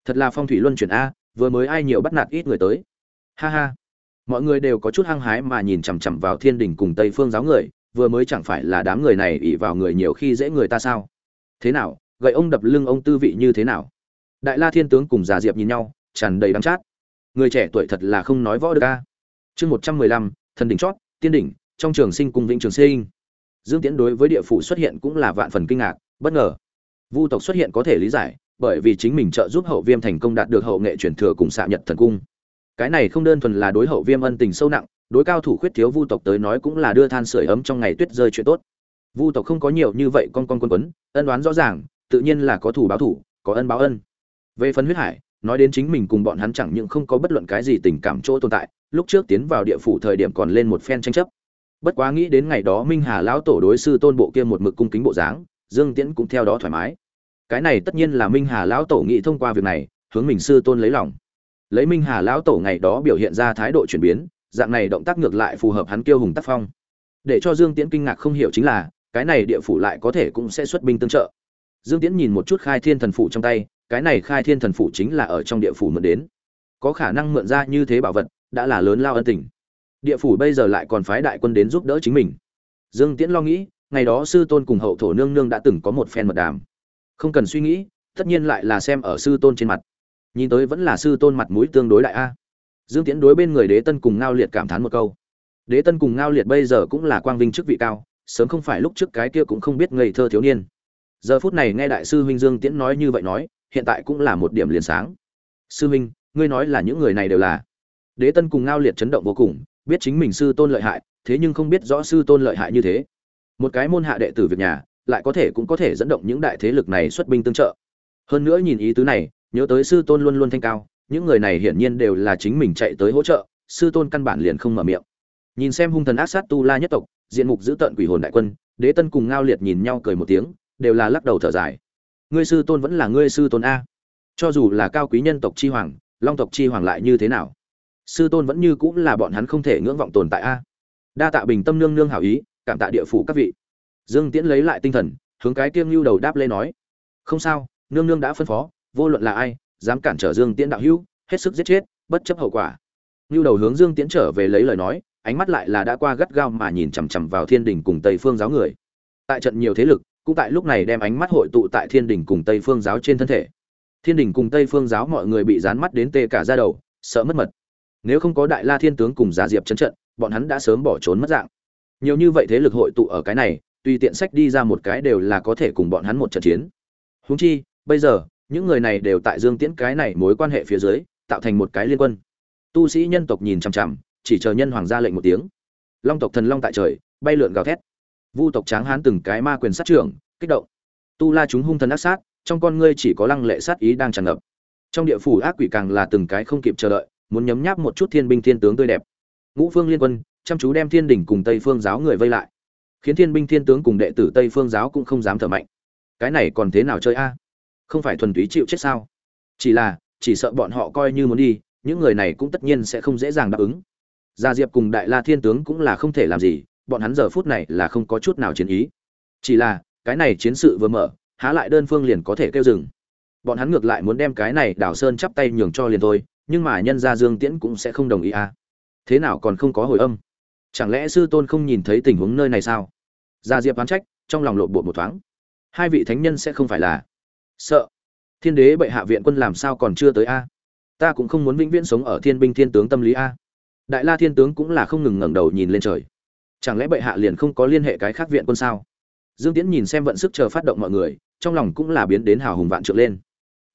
Thật là phong thủy luân chuyển a, vừa mới ai nhiều bắt nạt ít người tới. Ha ha. Mọi người đều có chút hăng hái mà nhìn chằm chằm vào thiên đình cùng tây phương giáo người vừa mới chẳng phải là đám người này ỉ vào người nhiều khi dễ người ta sao? Thế nào? Gậy ông đập lưng ông tư vị như thế nào? Đại la thiên tướng cùng già diệp nhìn nhau, tràn đầy đắm chát. Người trẻ tuổi thật là không nói võ được a. Chương một trăm mười lăm, thần đỉnh chót, tiên đỉnh, trong trường sinh cùng vĩnh trường sinh. Dương tiễn đối với địa phủ xuất hiện cũng là vạn phần kinh ngạc, bất ngờ. Vu tộc xuất hiện có thể lý giải, bởi vì chính mình trợ giúp hậu viêm thành công đạt được hậu nghệ truyền thừa cùng xạ nhật thần cung. Cái này không đơn thuần là đối hậu viêm ân tình sâu nặng đối cao thủ khuyết thiếu vu tộc tới nói cũng là đưa than sửa ấm trong ngày tuyết rơi chuyện tốt. Vu tộc không có nhiều như vậy con con quân quấn, ân đoán rõ ràng, tự nhiên là có thủ báo thủ, có ân báo ân. Về phần huyết hải, nói đến chính mình cùng bọn hắn chẳng những không có bất luận cái gì tình cảm chỗ tồn tại, lúc trước tiến vào địa phủ thời điểm còn lên một phen tranh chấp. Bất quá nghĩ đến ngày đó minh hà lão tổ đối sư tôn bộ kia một mực cung kính bộ dáng, dương tiễn cũng theo đó thoải mái. Cái này tất nhiên là minh hà lão tổ nghĩ thông qua việc này, hướng mình sư tôn lấy lòng. Lấy minh hà lão tổ ngày đó biểu hiện ra thái độ chuyển biến dạng này động tác ngược lại phù hợp hắn kiêu hùng tác phong. Để cho dương tiễn kinh ngạc không hiểu chính là, cái này địa phủ lại có thể cũng sẽ xuất binh tương trợ. Dương tiễn nhìn một chút khai thiên thần phủ trong tay, cái này khai thiên thần phủ chính là ở trong địa phủ mượn đến. Có khả năng mượn ra như thế bảo vật, đã là lớn lao ân tình. Địa phủ bây giờ lại còn phái đại quân đến giúp đỡ chính mình. Dương tiễn lo nghĩ, ngày đó sư tôn cùng hậu thổ nương nương đã từng có một phen mật đàm. Không cần suy nghĩ, tất nhiên lại là xem ở sư tôn trên mặt. Nhìn tới vẫn là sư tôn mặt mũi tương đối đại a dương tiễn đối bên người đế tân cùng ngao liệt cảm thán một câu. Đế tân cùng ngao liệt bây giờ cũng là quang vinh chức vị cao, sớm không phải lúc trước cái kia cũng không biết ngây thơ thiếu niên. Giờ phút này nghe đại sư huynh dương tiễn nói như vậy nói, hiện tại cũng là một điểm liền sáng. Sư huynh, ngươi nói là những người này đều là. Đế tân cùng ngao liệt chấn động vô cùng, biết chính mình sư tôn lợi hại, thế nhưng không biết rõ sư tôn lợi hại như thế. Một cái môn hạ đệ tử việc nhà, lại có thể cũng có thể dẫn động những đại thế lực này xuất binh tương trợ. Hơn nữa nhìn ý tứ này, nhớ tới sư tôn luôn luôn thanh cao những người này hiển nhiên đều là chính mình chạy tới hỗ trợ, sư tôn căn bản liền không mở miệng. Nhìn xem hung thần ác sát tu la nhất tộc, diện mục giữ tận quỷ hồn đại quân, đế tân cùng ngao liệt nhìn nhau cười một tiếng, đều là lắc đầu thở dài. Ngươi sư tôn vẫn là ngươi sư tôn a. Cho dù là cao quý nhân tộc chi hoàng, long tộc chi hoàng lại như thế nào? Sư tôn vẫn như cũng là bọn hắn không thể ngưỡng vọng tồn tại a. Đa tạ bình tâm nương nương hảo ý, cảm tạ địa phủ các vị. Dương tiễn lấy lại tinh thần, hướng cái tiêm lưu đầu đáp lê nói. Không sao, nương nương đã phân phó, vô luận là ai dám cản trở dương tiễn đạo hữu, hết sức giết chết, bất chấp hậu quả. Lưu đầu hướng dương tiễn trở về lấy lời nói, ánh mắt lại là đã qua gắt gao mà nhìn chằm chằm vào thiên đình cùng tây phương giáo người. Tại trận nhiều thế lực, cũng tại lúc này đem ánh mắt hội tụ tại thiên đình cùng tây phương giáo trên thân thể. Thiên đình cùng tây phương giáo mọi người bị dán mắt đến tê cả da đầu, sợ mất mật. Nếu không có đại la thiên tướng cùng giá diệp chấn trận, bọn hắn đã sớm bỏ trốn mất dạng. Nhiều như vậy thế lực hội tụ ở cái này, tùy tiện sách đi ra một cái đều là có thể cùng bọn hắn một trận chiến. Húng chi, bây giờ những người này đều tại dương tiễn cái này mối quan hệ phía dưới, tạo thành một cái liên quân. Tu sĩ nhân tộc nhìn chằm chằm, chỉ chờ nhân hoàng ra lệnh một tiếng. Long tộc thần long tại trời, bay lượn gào thét. Vu tộc tráng hán từng cái ma quyền sát trưởng, kích động. Tu la chúng hung thần ác sát, trong con ngươi chỉ có lăng lệ sát ý đang tràn ngập. Trong địa phủ ác quỷ càng là từng cái không kịp chờ đợi, muốn nhấm nháp một chút thiên binh thiên tướng tươi đẹp. Ngũ phương liên quân, chăm chú đem thiên đỉnh cùng tây phương giáo người vây lại. Khiến thiên binh thiên tướng cùng đệ tử tây phương giáo cũng không dám thở mạnh. Cái này còn thế nào chơi a? Không phải thuần túy chịu chết sao? Chỉ là, chỉ sợ bọn họ coi như muốn đi, những người này cũng tất nhiên sẽ không dễ dàng đáp ứng. Gia diệp cùng đại la thiên tướng cũng là không thể làm gì, bọn hắn giờ phút này là không có chút nào chiến ý. Chỉ là, cái này chiến sự vừa mở, há lại đơn phương liền có thể kêu dừng. Bọn hắn ngược lại muốn đem cái này đào sơn chắp tay nhường cho liền thôi, nhưng mà nhân gia dương tiễn cũng sẽ không đồng ý à? Thế nào còn không có hồi âm? Chẳng lẽ sư tôn không nhìn thấy tình huống nơi này sao? Gia diệp oán trách, trong lòng lộn bột một thoáng. Hai vị thánh nhân sẽ không phải là sợ. Thiên đế bệ hạ viện quân làm sao còn chưa tới a? Ta cũng không muốn vĩnh viễn sống ở thiên binh thiên tướng tâm lý a. Đại la thiên tướng cũng là không ngừng ngẩng đầu nhìn lên trời. Chẳng lẽ bệ hạ liền không có liên hệ cái khác viện quân sao? Dương tiễn nhìn xem vận sức chờ phát động mọi người, trong lòng cũng là biến đến hào hùng vạn trượng lên.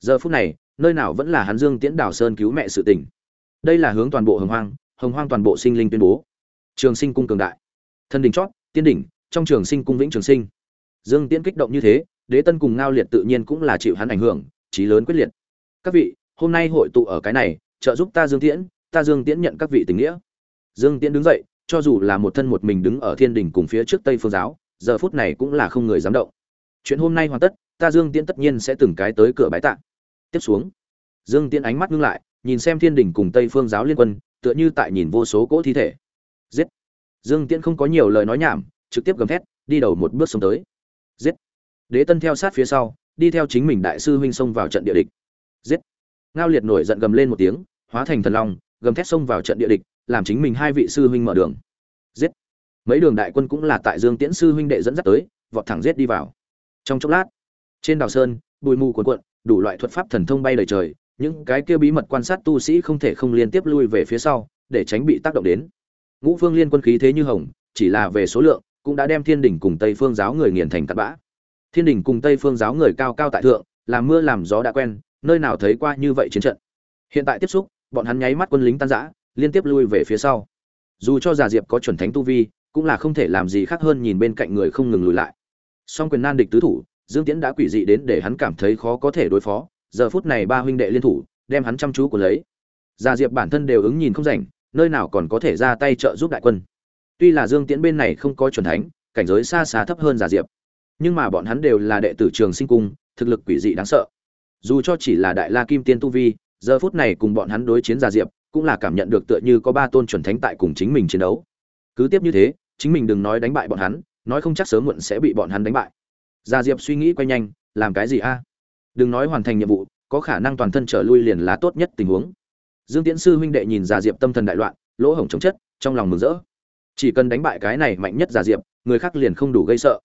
Giờ phút này, nơi nào vẫn là hắn dương tiễn đào sơn cứu mẹ sự tình. Đây là hướng toàn bộ hồng hoang hồng hoang toàn bộ sinh linh tuyên bố. Trường sinh cung cường đại. Thân đỉnh chót, tiên đỉnh, trong trường sinh cung vĩnh trường sinh. Dương tiễn kích động như thế đế tân cùng ngao liệt tự nhiên cũng là chịu hắn ảnh hưởng, trí lớn quyết liệt. Các vị, hôm nay hội tụ ở cái này, trợ giúp ta dương tiễn, ta dương tiễn nhận các vị tình nghĩa. Dương tiễn đứng dậy, cho dù là một thân một mình đứng ở thiên đình cùng phía trước tây phương giáo, giờ phút này cũng là không người dám động. Chuyện hôm nay hoàn tất, ta dương tiễn tất nhiên sẽ từng cái tới cửa bái tạng tiếp xuống, dương tiễn ánh mắt ngưng lại, nhìn xem thiên đình cùng tây phương giáo liên quân, tựa như tại nhìn vô số cỗ thi thể. Giết! Dương tiễn không có nhiều lời nói nhảm, trực tiếp gầm thét, đi đầu một bước xuống tới. Giết! Đế tân theo sát phía sau, đi theo chính mình đại sư huynh xông vào trận địa địch. Giết! Ngao liệt nổi giận gầm lên một tiếng, hóa thành thần long, gầm thét xông vào trận địa địch, làm chính mình hai vị sư huynh mở đường. Giết! Mấy đường đại quân cũng là tại dương tiễn sư huynh đệ dẫn dắt tới, vọt thẳng giết đi vào. Trong chốc lát, trên đào sơn, bụi mù cuồn cuộn, đủ loại thuật pháp thần thông bay đầy trời, những cái kia bí mật quan sát tu sĩ không thể không liên tiếp lui về phía sau, để tránh bị tác động đến. Ngũ phương liên quân khí thế như hồng, chỉ là về số lượng, cũng đã đem thiên đỉnh cùng tây phương giáo người nghiền thành tạt bã thiên đình cùng tây phương giáo người cao cao tại thượng làm mưa làm gió đã quen, nơi nào thấy qua như vậy chiến trận. Hiện tại tiếp xúc, bọn hắn nháy mắt quân lính tan rã, liên tiếp lui về phía sau. Dù cho già diệp có chuẩn thánh tu vi, cũng là không thể làm gì khác hơn nhìn bên cạnh người không ngừng lùi lại. Song quyền nan địch tứ thủ, dương tiễn đã quỷ dị đến để hắn cảm thấy khó có thể đối phó, giờ phút này ba huynh đệ liên thủ, đem hắn chăm chú của lấy. Già diệp bản thân đều ứng nhìn không rảnh, nơi nào còn có thể ra tay trợ giúp đại quân. Tuy là dương tiễn bên này không có chuẩn thánh, cảnh giới xa xa thấp hơn già diệp nhưng mà bọn hắn đều là đệ tử trường sinh cung, thực lực quỷ dị đáng sợ. Dù cho chỉ là đại la kim tiên tu vi, giờ phút này cùng bọn hắn đối chiến gia diệp, cũng là cảm nhận được tựa như có ba tôn chuẩn thánh tại cùng chính mình chiến đấu. Cứ tiếp như thế, chính mình đừng nói đánh bại bọn hắn, nói không chắc sớm muộn sẽ bị bọn hắn đánh bại. Gia diệp suy nghĩ quay nhanh, làm cái gì a? Đừng nói hoàn thành nhiệm vụ, có khả năng toàn thân trở lui liền lá tốt nhất tình huống. Dương tiễn sư huynh đệ nhìn gia diệp tâm thần đại loạn, lỗ hổng chống chất, trong lòng mừng rỡ. Chỉ cần đánh bại cái này mạnh nhất gia diệp, người khác liền không đủ gây sợ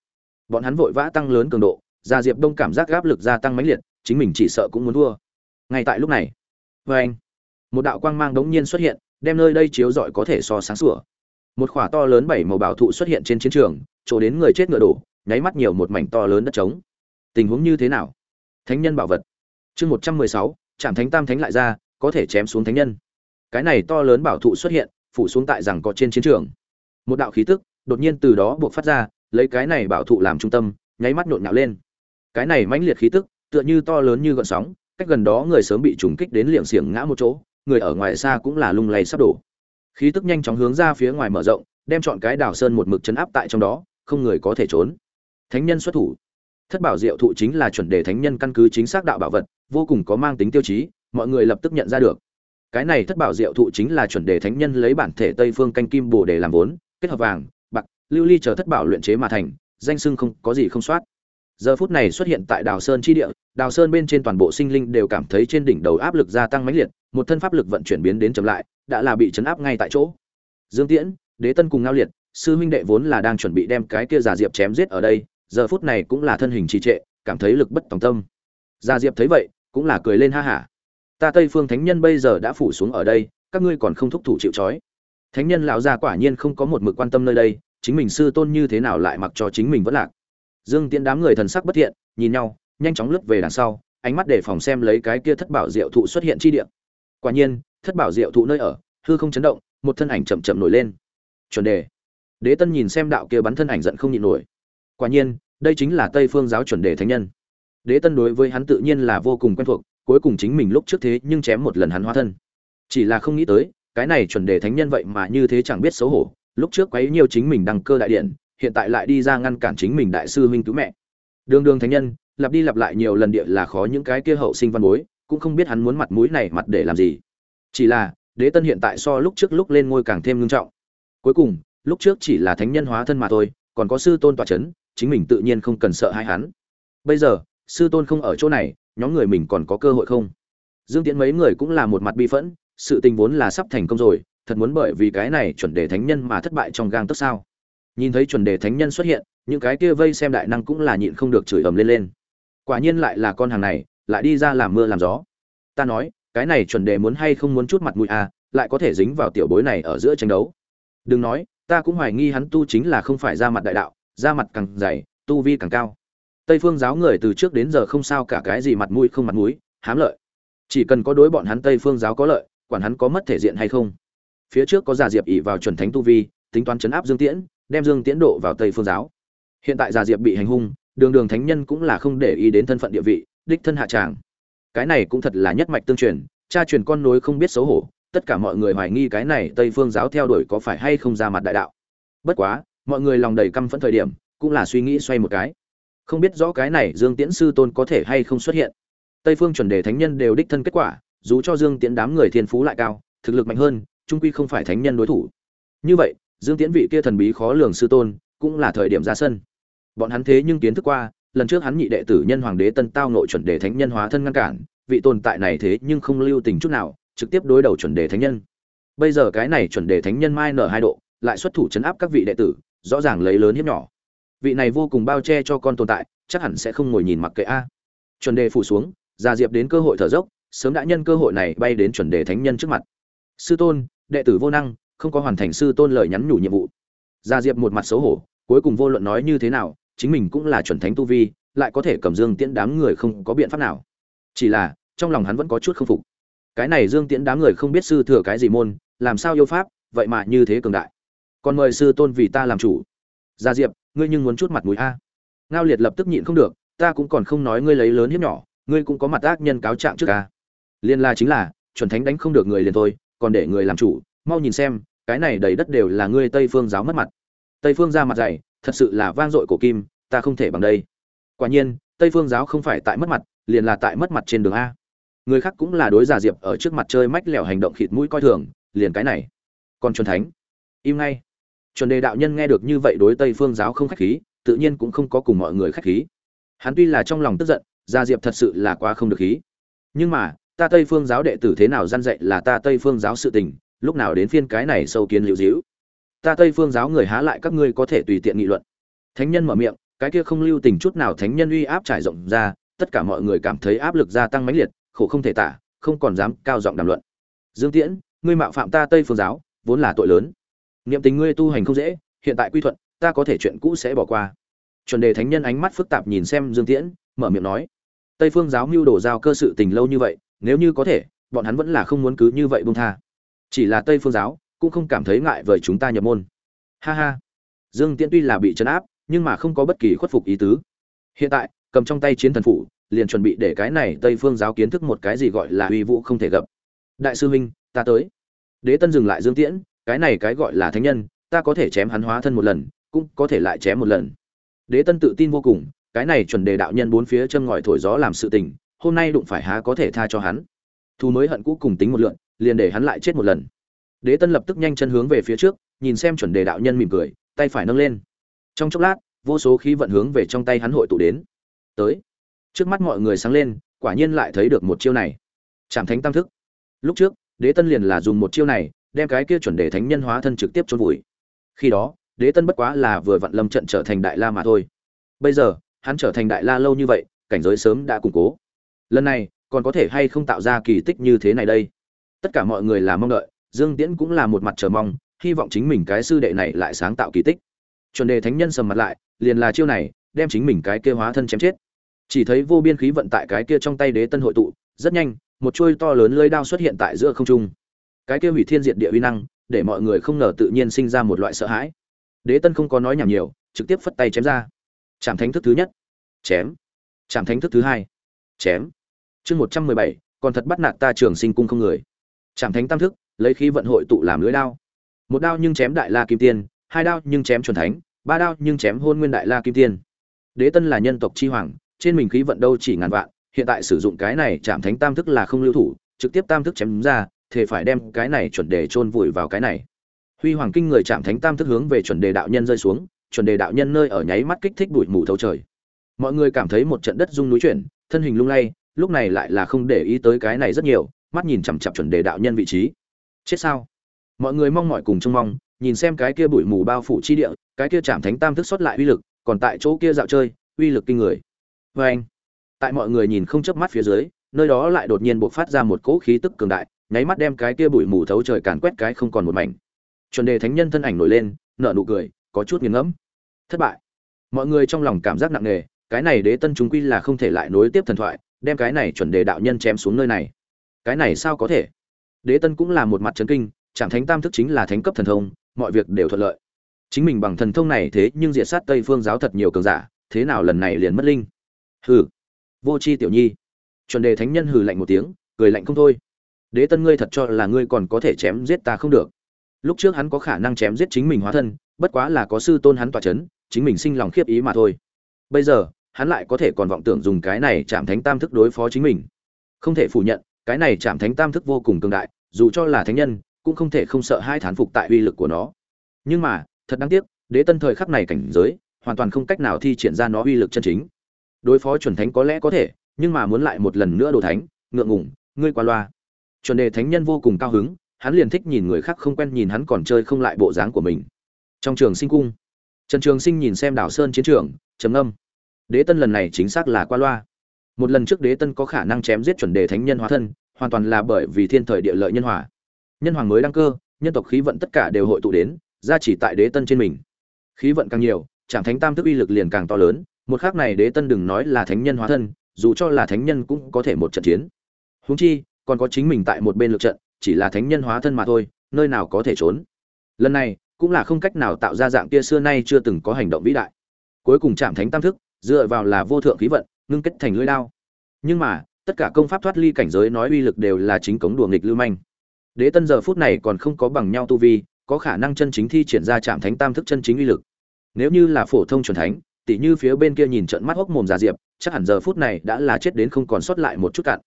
bọn hắn vội vã tăng lớn cường độ, gia diệp đông cảm giác áp lực gia tăng mãnh liệt, chính mình chỉ sợ cũng muốn thua. Ngay tại lúc này vê anh, một đạo quang mang đống nhiên xuất hiện, đem nơi đây chiếu rọi có thể so sáng sủa. Một khỏa to lớn bảy màu bảo thụ xuất hiện trên chiến trường, chỗ đến người chết ngựa đổ, nháy mắt nhiều một mảnh to lớn đất trống. Tình huống như thế nào? Thánh nhân bảo vật. Chương một trăm mười sáu trạm thánh tam thánh lại ra, có thể chém xuống thánh nhân. Cái này to lớn bảo thụ xuất hiện, phủ xuống tại rằng có trên chiến trường. Một đạo khí tức đột nhiên từ đó buộc phát ra lấy cái này bảo thụ làm trung tâm, nháy mắt nhộn nhạo lên. Cái này mãnh liệt khí tức, tựa như to lớn như gợn sóng, cách gần đó người sớm bị trùng kích đến liệng xiềng ngã một chỗ, người ở ngoài xa cũng là lung lay sắp đổ. Khí tức nhanh chóng hướng ra phía ngoài mở rộng, đem chọn cái đảo sơn một mực chấn áp tại trong đó, không người có thể trốn. Thánh nhân xuất thủ. Thất bảo diệu thụ chính là chuẩn đề thánh nhân căn cứ chính xác đạo bảo vật, vô cùng có mang tính tiêu chí, mọi người lập tức nhận ra được. Cái này thất bảo diệu thụ chính là chuẩn đề thánh nhân lấy bản thể tây phương canh kim bồ để làm vốn, kết hợp vàng lưu ly chờ thất bảo luyện chế mà thành, danh sưng không có gì không soát. Giờ phút này xuất hiện tại đào sơn chi địa, đào sơn bên trên toàn bộ sinh linh đều cảm thấy trên đỉnh đầu áp lực gia tăng mãnh liệt, một thân pháp lực vận chuyển biến đến chậm lại, đã là bị chấn áp ngay tại chỗ. Dương tiễn, đế tân cùng ngao liệt, sư huynh đệ vốn là đang chuẩn bị đem cái kia giả diệp chém giết ở đây, giờ phút này cũng là thân hình trì trệ, cảm thấy lực bất tòng tâm. Giả diệp thấy vậy, cũng là cười lên ha hả. Ta tây phương thánh nhân bây giờ đã phủ xuống ở đây, các ngươi còn không thúc thủ chịu trói. Thánh nhân lão gia quả nhiên không có một mực quan tâm nơi đây chính mình sư tôn như thế nào lại mặc cho chính mình vẫn lạc. Dương tiễn đám người thần sắc bất thiện, nhìn nhau, nhanh chóng lướt về đằng sau, ánh mắt để phòng xem lấy cái kia thất bảo diệu thụ xuất hiện chi địa. Quả nhiên, thất bảo diệu thụ nơi ở, hư không chấn động, một thân ảnh chậm chậm nổi lên. Chuẩn đề. Đế tân nhìn xem đạo kia bắn thân ảnh giận không nhịn nổi. Quả nhiên, đây chính là tây phương giáo chuẩn đề thánh nhân. Đế tân đối với hắn tự nhiên là vô cùng quen thuộc, cuối cùng chính mình lúc trước thế nhưng chém một lần hắn hóa thân. Chỉ là không nghĩ tới, cái này chuẩn đề thánh nhân vậy mà như thế chẳng biết xấu hổ lúc trước quấy nhiều chính mình đăng cơ đại điện, hiện tại lại đi ra ngăn cản chính mình đại sư huynh cứu mẹ. Đường đường thánh nhân, lặp đi lặp lại nhiều lần địa là khó những cái kia hậu sinh văn bối, cũng không biết hắn muốn mặt mũi này mặt để làm gì. Chỉ là, đế tân hiện tại so lúc trước lúc lên ngôi càng thêm ngưng trọng. Cuối cùng, lúc trước chỉ là thánh nhân hóa thân mà thôi, còn có sư tôn tọa c h ấ n chính mình tự nhiên không cần sợ hai hắn. Bây giờ, sư tôn không ở chỗ này, nhóm người mình còn có cơ hội không? Dương tiễn mấy người cũng là một mặt bi phẫn, sự tình vốn là sắp thành công rồi thật muốn bởi vì cái này chuẩn đề thánh nhân mà thất bại trong gang tấc sao? Nhìn thấy chuẩn đề thánh nhân xuất hiện, những cái kia vây xem đại năng cũng là nhịn không được chửi ầm lên lên. Quả nhiên lại là con hàng này, lại đi ra làm mưa làm gió. Ta nói, cái này chuẩn đề muốn hay không muốn chút mặt mũi à lại có thể dính vào tiểu bối này ở giữa tranh đấu. Đừng nói, ta cũng hoài nghi hắn tu chính là không phải ra mặt đại đạo, ra mặt càng dày, tu vi càng cao. Tây phương giáo người từ trước đến giờ không sao cả cái gì mặt mũi không mặt mũi, hám lợi. Chỉ cần có đối bọn hắn tây phương giáo có lợi, quản hắn có mất thể diện hay không phía trước có giả diệp ỉ vào chuẩn thánh tu vi, tính toán chấn áp dương tiễn, đem dương tiễn độ vào tây phương giáo. Hiện tại giả diệp bị hành hung, đường đường thánh nhân cũng là không để ý đến thân phận địa vị, đích thân hạ tràng. Cái này cũng thật là nhất mạch tương truyền, cha truyền con nối không biết xấu hổ, tất cả mọi người hoài nghi cái này tây phương giáo theo đuổi có phải hay không ra mặt đại đạo. Bất quá, mọi người lòng đầy căm phẫn thời điểm, cũng là suy nghĩ xoay một cái. Không biết rõ cái này dương tiễn sư tôn có thể hay không xuất hiện. Tây phương chuẩn đề thánh nhân đều đích thân kết quả, dù cho dương tiễn đám người thiên phú lại cao, thực lực mạnh hơn trung quy không phải thánh nhân đối thủ. Như vậy, dương tiễn vị kia thần bí khó lường sư tôn cũng là thời điểm ra sân. Bọn hắn thế nhưng kiến thức qua, lần trước hắn nhị đệ tử nhân hoàng đế tân tao nội chuẩn đề thánh nhân hóa thân ngăn cản, vị tồn tại này thế nhưng không lưu tình chút nào, trực tiếp đối đầu chuẩn đề thánh nhân. Bây giờ cái này chuẩn đề thánh nhân mai nở hai độ, lại xuất thủ chấn áp các vị đệ tử, rõ ràng lấy lớn hiếp nhỏ. Vị này vô cùng bao che cho con tồn tại, chắc hẳn sẽ không ngồi nhìn mặc kệ a. Chuẩn đề phủ xuống gia diệp đến cơ hội thở dốc, sớm đã nhân cơ hội này bay đến chuẩn đề thánh nhân trước mặt sư tôn, đệ tử vô năng, không có hoàn thành sư tôn lời nhắn nhủ nhiệm vụ. Gia diệp một mặt xấu hổ, cuối cùng vô luận nói như thế nào, chính mình cũng là chuẩn thánh tu vi, lại có thể cầm dương tiễn đám người không có biện pháp nào. Chỉ là, trong lòng hắn vẫn có chút không phục. Cái này dương tiễn đám người không biết sư thừa cái gì môn, làm sao yêu pháp, vậy mà như thế cường đại. Còn mời sư tôn vì ta làm chủ. Gia diệp, ngươi nhưng muốn chút mặt mũi a? Ngao liệt lập tức nhịn không được, ta cũng còn không nói ngươi lấy lớn hiếp nhỏ, ngươi cũng có mặt ác nhân cáo trạng trước a. Liên la chính là, chuẩn thánh đánh không được người liền thôi còn để người làm chủ, mau nhìn xem, cái này đầy đất đều là ngươi tây phương giáo mất mặt. Tây phương ra mặt dày, thật sự là vang dội cổ kim, ta không thể bằng đây. Quả nhiên, tây phương giáo không phải tại mất mặt, liền là tại mất mặt trên đường a. Người khác cũng là đối giả diệp ở trước mặt chơi mách lẻo hành động khịt mũi coi thường, liền cái này. Còn chuẩn thánh, im ngay. Chuẩn đề đạo nhân nghe được như vậy đối tây phương giáo không khách khí, tự nhiên cũng không có cùng mọi người khách khí. Hắn tuy là trong lòng tức giận, giả diệp thật sự là quá không được khí. Nhưng mà ta tây phương giáo đệ tử thế nào gian dạy là ta tây phương giáo sự tình, lúc nào đến phiên cái này sâu kiến liễu dĩu ta tây phương giáo người há lại các ngươi có thể tùy tiện nghị luận. Thánh nhân mở miệng, cái kia không lưu tình chút nào thánh nhân uy áp trải rộng ra, tất cả mọi người cảm thấy áp lực gia tăng mãnh liệt, khổ không thể tả, không còn dám cao giọng đàm luận. Dương tiễn, ngươi mạo phạm ta tây phương giáo, vốn là tội lớn. Niệm tình ngươi tu hành không dễ, hiện tại quy thuận, ta có thể chuyện cũ sẽ bỏ qua. Chuẩn đề thánh nhân ánh mắt phức tạp nhìn xem dương tiễn, mở miệng nói. Tây phương giáo mưu đồ giao cơ sự tình lâu như vậy nếu như có thể, bọn hắn vẫn là không muốn cứ như vậy buông tha. Chỉ là tây phương giáo cũng không cảm thấy ngại với chúng ta nhập môn. Ha ha. Dương tiễn tuy là bị chấn áp, nhưng mà không có bất kỳ khuất phục ý tứ. Hiện tại, cầm trong tay chiến thần phủ, liền chuẩn bị để cái này tây phương giáo kiến thức một cái gì gọi là uy vũ không thể gặp. Đại sư huynh, ta tới. Đế tân dừng lại dương tiễn, cái này cái gọi là thánh nhân, ta có thể chém hắn hóa thân một lần, cũng có thể lại chém một lần. Đế tân tự tin vô cùng, cái này chuẩn đề đạo nhân bốn phía châm ngòi thổi gió làm sự tình hôm nay đụng phải há có thể tha cho hắn. Thu mới hận cũ cùng tính một lượn, liền để hắn lại chết một lần. Đế tân lập tức nhanh chân hướng về phía trước, nhìn xem chuẩn đề đạo nhân mỉm cười, tay phải nâng lên. Trong chốc lát, vô số khí vận hướng về trong tay hắn hội tụ đến. Tới. Trước mắt mọi người sáng lên, quả nhiên lại thấy được một chiêu này. Chạm thánh tam thức. Lúc trước, đế tân liền là dùng một chiêu này, đem cái kia chuẩn đề thánh nhân hóa thân trực tiếp trôn vùi. Khi đó, đế tân bất quá là vừa vặn lâm trận trở thành đại la mà thôi. Bây giờ, hắn trở thành đại la lâu như vậy, cảnh giới sớm đã củng cố lần này, còn có thể hay không tạo ra kỳ tích như thế này đây? Tất cả mọi người là mong đợi, dương tiễn cũng là một mặt chờ mong, hy vọng chính mình cái sư đệ này lại sáng tạo kỳ tích. Chuẩn đề thánh nhân sầm mặt lại, liền là chiêu này, đem chính mình cái kia hóa thân chém chết. Chỉ thấy vô biên khí vận tại cái kia trong tay đế tân hội tụ, rất nhanh, một chuôi to lớn lưỡi đao xuất hiện tại giữa không trung. Cái kia hủy thiên diệt địa uy năng, để mọi người không ngờ tự nhiên sinh ra một loại sợ hãi. Đế tân không có nói nhảm nhiều, trực tiếp phất tay chém ra. Chạm thánh thức thứ nhất. Chém. Chạm thánh thức thứ hai. Chém chương một trăm mười bảy, còn thật bắt nạt ta trường sinh cung không người. Chạm thánh tam thức, lấy khí vận hội tụ làm lưới đao. Một đao nhưng chém đại la kim tiên, hai đao nhưng chém chuẩn thánh, ba đao nhưng chém hôn nguyên đại la kim tiên. Đế tân là nhân tộc chi hoàng, trên mình khí vận đâu chỉ ngàn vạn, hiện tại sử dụng cái này chạm thánh tam thức là không lưu thủ, trực tiếp tam thức chém ra thì phải đem cái này chuẩn đề chôn vùi vào cái này. Huy hoàng kinh người chạm thánh tam thức hướng về chuẩn đề đạo nhân rơi xuống, chuẩn đề đạo nhân nơi ở nháy mắt kích thích bụi mù thấu trời. Mọi người cảm thấy một trận đất rung núi chuyển, thân hình lung lay lúc này lại là không để ý tới cái này rất nhiều, mắt nhìn chằm chặp chuẩn đề đạo nhân vị trí. Chết sao? Mọi người mong mỏi cùng trông mong, nhìn xem cái kia bụi mù bao phủ chi địa, cái kia chạm thánh tam thức xuất lại uy lực, còn tại chỗ kia dạo chơi, uy lực kinh người. Vê anh, tại mọi người nhìn không chớp mắt phía dưới, nơi đó lại đột nhiên bộc phát ra một cỗ khí tức cường đại, nháy mắt đem cái kia bụi mù thấu trời càn quét cái không còn một mảnh. Chuẩn đề thánh nhân thân ảnh nổi lên, nở nụ cười, có chút nghiền ngẫm. Thất bại. Mọi người trong lòng cảm giác nặng nề, cái này đế tân chúng quy là không thể lại nối tiếp thần thoại đem cái này chuẩn đề đạo nhân chém xuống nơi này. Cái này sao có thể? Đế tân cũng là một mặt trấn kinh chẳng thánh tam thức chính là thánh cấp thần thông, mọi việc đều thuận lợi. Chính mình bằng thần thông này thế nhưng diệt sát tây phương giáo thật nhiều cường giả, thế nào lần này liền mất linh? Hừ. Vô c h i tiểu nhi. Chuẩn đề thánh nhân hừ lạnh một tiếng, cười lạnh không thôi. Đế tân ngươi thật cho là ngươi còn có thể chém giết ta không được. Lúc trước hắn có khả năng chém giết chính mình hóa thân, bất quá là có sư tôn hắn tỏa c h ấ n chính mình sinh lòng khiếp ý mà thôi. Bây giờ hắn lại có thể còn vọng tưởng dùng cái này chạm thánh tam thức đối phó chính mình. Không thể phủ nhận, cái này chạm thánh tam thức vô cùng cường đại, dù cho là thánh nhân, cũng không thể không sợ hai thán phục tại uy lực của nó. Nhưng mà, thật đáng tiếc, đế tân thời khắc này cảnh giới, hoàn toàn không cách nào thi triển ra nó uy lực chân chính. Đối phó chuẩn thánh có lẽ có thể, nhưng mà muốn lại một lần nữa đồ thánh, ngượng ngủng ngươi qua loa. Chuẩn đề thánh nhân vô cùng cao hứng, hắn liền thích nhìn người khác không quen nhìn hắn còn chơi không lại bộ dáng của mình. Trong trường sinh cung, trần trường sinh nhìn xem đảo sơn chiến trường, trầm âm đế tân lần này chính xác là qua loa. Một lần trước đế tân có khả năng chém giết chuẩn đề thánh nhân hóa thân, hoàn toàn là bởi vì thiên thời địa lợi nhân hòa. Nhân hoàng mới đăng cơ, nhân tộc khí vận tất cả đều hội tụ đến ra chỉ tại đế tân trên mình. Khí vận càng nhiều chẳng thánh tam thức uy lực liền càng to lớn, một khác này đế tân đừng nói là thánh nhân hóa thân, dù cho là thánh nhân cũng có thể một trận chiến. Huống chi, còn có chính mình tại một bên lượt trận, chỉ là thánh nhân hóa thân mà thôi, nơi nào có thể trốn. Lần này, cũng là không cách nào tạo ra dạng kia xưa nay chưa từng có hành động vĩ đại. Cuối cùng chạm thánh tam thức dựa vào là vô thượng khí vận, ngưng kết thành lưỡi đao. Nhưng mà, tất cả công pháp thoát ly cảnh giới nói uy lực đều là chính cống đùa nghịch lưu manh. Đế tân giờ phút này còn không có bằng nhau tu vi, có khả năng chân chính thi triển ra chạm thánh tam thức chân chính uy lực. Nếu như là phổ thông chuẩn thánh, tỉ như phía bên kia nhìn trận mắt hốc mồm già diệp, chắc hẳn giờ phút này đã là chết đến không còn sót lại một chút cạn.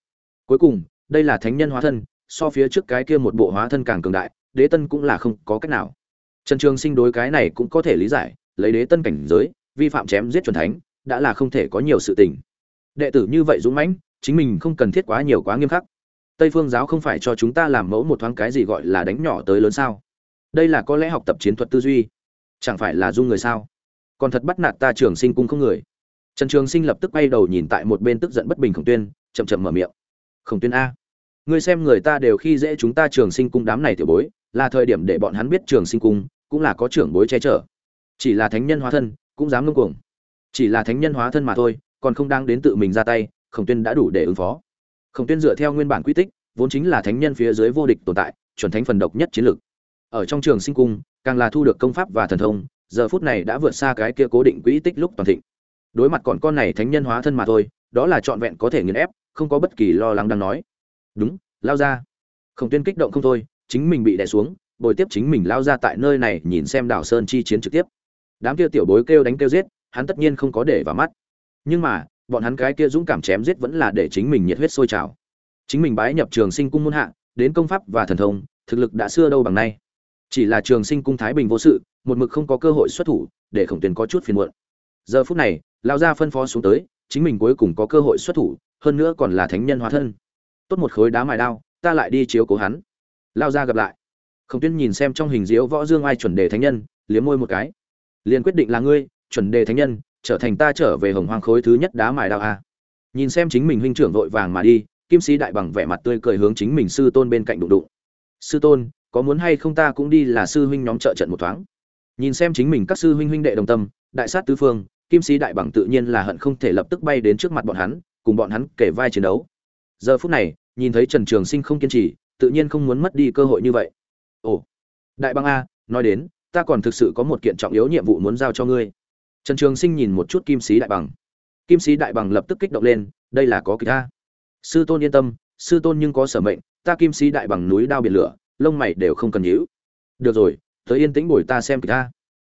Cuối cùng, đây là thánh nhân hóa thân, so phía trước cái kia một bộ hóa thân càng cường đại, đế tân cũng là không có cách nào. Trần trường sinh đối cái này cũng có thể lý giải, lấy đế tân cảnh giới, vi phạm chém giết chuẩn thánh đã là không thể có nhiều sự tình. Đệ tử như vậy dũng mãnh, chính mình không cần thiết quá nhiều quá nghiêm khắc. Tây phương giáo không phải cho chúng ta làm mẫu một thoáng cái gì gọi là đánh nhỏ tới lớn sao? Đây là có lẽ học tập chiến thuật tư duy. Chẳng phải là dung người sao? Còn thật bắt nạt ta trường sinh cung không người. Trần trường sinh lập tức quay đầu nhìn tại một bên tức giận bất bình khổng tuyên, chậm chậm mở miệng. Khổng tuyên a, ngươi xem người ta đều khi dễ chúng ta trường sinh cung đám này tiểu bối, là thời điểm để bọn hắn biết trường sinh cung cũng là có trưởng bối che chở. Chỉ là thánh nhân hóa thân, cũng dám ngưng cuồng chỉ là thánh nhân hóa thân mà thôi, còn không đang đến tự mình ra tay, khổng tuyên đã đủ để ứng phó. Khổng tuyên dựa theo nguyên bản quy tích, vốn chính là thánh nhân phía dưới vô địch tồn tại, chuẩn thánh phần độc nhất chiến lược. Ở trong trường sinh cung, càng là thu được công pháp và thần thông, giờ phút này đã vượt xa cái kia cố định quỹ tích lúc toàn thịnh. Đối mặt còn con này thánh nhân hóa thân mà thôi, đó là trọn vẹn có thể nghiền ép, không có bất kỳ lo lắng đang nói. Đúng, lao ra. Khổng tuyên kích động không thôi, chính mình bị đè xuống, bồi tiếp chính mình lao ra tại nơi này, nhìn xem đảo sơn chi chiến trực tiếp. Đám kia tiểu bối kêu đánh kêu giết hắn tất nhiên không có để vào mắt. Nhưng mà, bọn hắn cái kia dũng cảm chém giết vẫn là để chính mình nhiệt huyết sôi trào. Chính mình bái nhập trường sinh cung muôn hạ, đến công pháp và thần thông, thực lực đã xưa đâu bằng nay. Chỉ là trường sinh cung thái bình vô sự, một mực không có cơ hội xuất thủ, để khổng tuyền có chút phiền muộn. Giờ phút này lao ra phân phó xuống tới, chính mình cuối cùng có cơ hội xuất thủ, hơn nữa còn là thánh nhân hóa thân. Tốt một khối đá mài đao, ta lại đi chiếu cố hắn. Lao ra gặp lại. Khổng tuyên nhìn xem trong hình diếu võ dương ai chuẩn đề thánh nhân, liếm môi một cái. Liền quyết định là ngươi chuẩn đề thánh nhân, trở thành ta trở về hồng hoang khối thứ nhất đá mài đạo a. Nhìn xem chính mình huynh trưởng vội vàng mà đi, kim sĩ đại bằng vẻ mặt tươi cười hướng chính mình sư tôn bên cạnh đụng đụng. Sư tôn, có muốn hay không ta cũng đi là sư huynh nhóm trợ trận một thoáng. Nhìn xem chính mình các sư huynh huynh đệ đồng tâm, đại sát tứ phương, kim sĩ đại bằng tự nhiên là hận không thể lập tức bay đến trước mặt bọn hắn, cùng bọn hắn kể vai chiến đấu. Giờ phút này, nhìn thấy trần trường sinh không kiên trì, tự nhiên không muốn mất đi cơ hội như vậy. Ồ, đại bằng a, nói đến, ta còn thực sự có một kiện trọng yếu nhiệm vụ muốn giao cho ngươi trần trường sinh nhìn một chút kim sĩ đại bằng. Kim sĩ đại bằng lập tức kích động lên, đây là có kịch ta sư tôn yên tâm, sư tôn nhưng có sở mệnh, ta kim sĩ đại bằng núi đao biển lửa, lông mày đều không cần nhíu. Được rồi, tới yên tĩnh bồi ta xem kịch ta.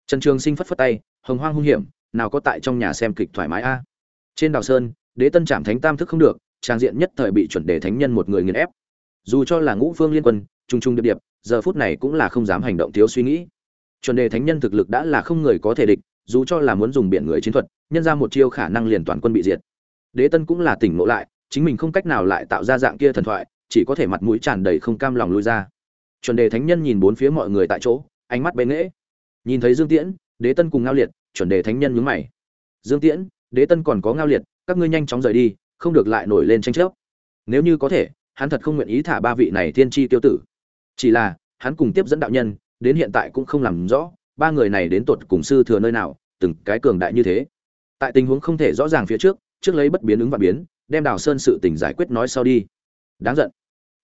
trần trường sinh phất phất tay, hồng hoang hung hiểm, nào có tại trong nhà xem kịch thoải mái a. Trên đào sơn, đế tân chạm thánh tam thức không được, trang diện nhất thời bị chuẩn đề thánh nhân một người nghiền ép. Dù cho là ngũ phương liên quân trung trung điệp điệp, giờ phút này cũng là không dám hành động thiếu suy nghĩ. Chuẩn đề thánh nhân thực lực đã là không người có thể địch dù cho là muốn dùng biển người chiến thuật, nhân ra một chiêu khả năng liền toàn quân bị diệt. Đế tân cũng là tỉnh ngộ lại, chính mình không cách nào lại tạo ra dạng kia thần thoại, chỉ có thể mặt mũi tràn đầy không cam lòng lui ra. Chuẩn đề thánh nhân nhìn bốn phía mọi người tại chỗ, ánh mắt bệ nghễ. Nhìn thấy dương tiễn, đế tân cùng ngao liệt, chuẩn đề thánh nhân nhướng mày. Dương tiễn, đế tân còn có ngao liệt, các ngươi nhanh chóng rời đi, không được lại nổi lên tranh chấp. Nếu như có thể, hắn thật không nguyện ý thả ba vị này thiên tri tiêu tử. Chỉ là, hắn cùng tiếp dẫn đạo nhân, đến hiện tại cũng không làm rõ ba người này đến tột cùng sư thừa nơi nào, từng cái cường đại như thế. Tại tình huống không thể rõ ràng phía trước trước lấy bất biến ứng và biến, đem đào sơn sự tình giải quyết nói sau đi. Đáng giận.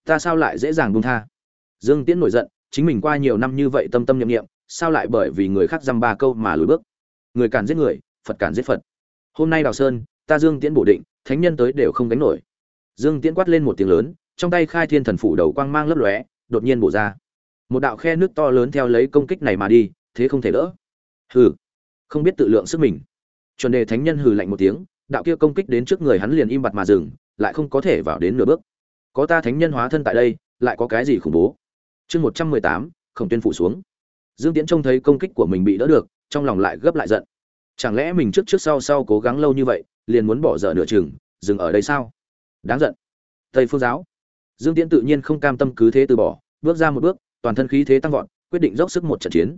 Ta sao lại dễ dàng buông tha? Dương tiễn nổi giận, chính mình qua nhiều năm như vậy tâm tâm nhậm nghiệm sao lại bởi vì người khác dăm ba câu mà lùi bước? Người cản giết người, phật cản giết phật. Hôm nay đào sơn, ta dương tiễn bổ định, thánh nhân tới đều không đánh nổi. Dương tiễn quát lên một tiếng lớn, trong tay khai thiên thần phủ đầu quang mang lấp lóe, đột nhiên bổ ra. Một đạo khe nước to lớn theo lấy công kích này mà đi thế không thể đỡ. Hừ, không biết tự lượng sức mình. Chuẩn đề thánh nhân hừ lạnh một tiếng, đạo kia công kích đến trước người hắn liền im bặt mà dừng, lại không có thể vào đến nửa bước. Có ta thánh nhân hóa thân tại đây, lại có cái gì khủng bố? Chương một trăm mười tám, khổng tuyên phủ xuống. Dương tiễn trông thấy công kích của mình bị đỡ được, trong lòng lại gấp lại giận. Chẳng lẽ mình trước trước sau sau cố gắng lâu như vậy, liền muốn bỏ dở nửa chừng, dừng ở đây sao? Đáng giận. Tây phương giáo. Dương tiễn tự nhiên không cam tâm cứ thế từ bỏ, bước ra một bước, toàn thân khí thế tăng vọt, quyết định dốc sức một trận chiến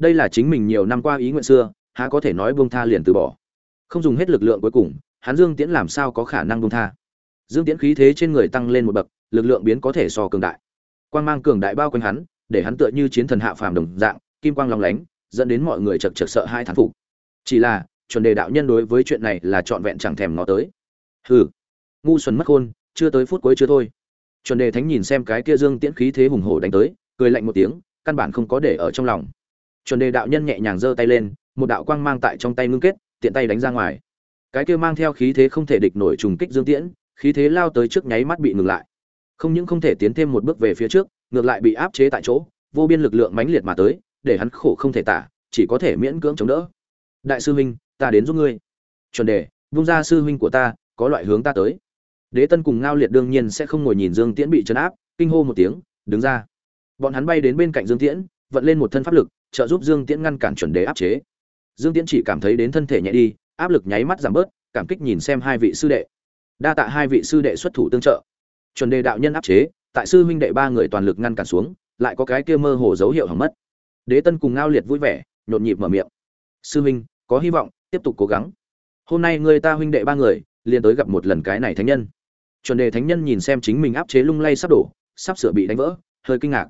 đây là chính mình nhiều năm qua ý nguyện xưa, há có thể nói buông tha liền từ bỏ. Không dùng hết lực lượng cuối cùng, hắn dương tiễn làm sao có khả năng buông tha? Dương tiễn khí thế trên người tăng lên một bậc, lực lượng biến có thể so cường đại. Quang mang cường đại bao quanh hắn, để hắn tựa như chiến thần hạ phàm đồng dạng, kim quang long lánh, dẫn đến mọi người chật chật sợ hai thán phục. Chỉ là, chuẩn đề đạo nhân đối với chuyện này là trọn vẹn chẳng thèm nó tới. Hừ, ngu xuẩn mất khôn chưa tới phút cuối chưa thôi. Chuẩn đề thánh nhìn xem cái kia dương tiễn khí thế hùng hổ đánh tới, cười lạnh một tiếng, căn bản không có để ở trong lòng chuẩn đề đạo nhân nhẹ nhàng giơ tay lên, một đạo quang mang tại trong tay ngưng kết, tiện tay đánh ra ngoài. Cái kia mang theo khí thế không thể địch nổi trùng kích dương tiễn, khí thế lao tới trước nháy mắt bị ngừng lại. Không những không thể tiến thêm một bước về phía trước, ngược lại bị áp chế tại chỗ, vô biên lực lượng mãnh liệt mà tới, để hắn khổ không thể tả, chỉ có thể miễn cưỡng chống đỡ. Đại sư huynh, ta đến giúp ngươi. Chuẩn đề, vung ra sư huynh của ta, có loại hướng ta tới. Đế tân cùng ngao liệt đương nhiên sẽ không ngồi nhìn dương tiễn bị chấn áp, kinh hô một tiếng, đứng ra. Bọn hắn bay đến bên cạnh dương tiễn vận lên một thân pháp lực, trợ giúp dương tiễn ngăn cản chuẩn đề áp chế. Dương tiễn chỉ cảm thấy đến thân thể nhẹ đi, áp lực nháy mắt giảm bớt, cảm kích nhìn xem hai vị sư đệ. Đa tạ hai vị sư đệ xuất thủ tương trợ. Chuẩn đề đạo nhân áp chế, tại sư huynh đệ ba người toàn lực ngăn cản xuống, lại có cái kia mơ hồ dấu hiệu hỏng mất. Đế tân cùng ngao liệt vui vẻ, nhộn nhịp mở miệng. Sư huynh, có hy vọng, tiếp tục cố gắng. Hôm nay người ta huynh đệ ba người, liền tới gặp một lần cái này thánh nhân. Chuẩn đề thánh nhân nhìn xem chính mình áp chế lung lay sắp đổ, sắp sửa bị đánh vỡ, hơi kinh ngạc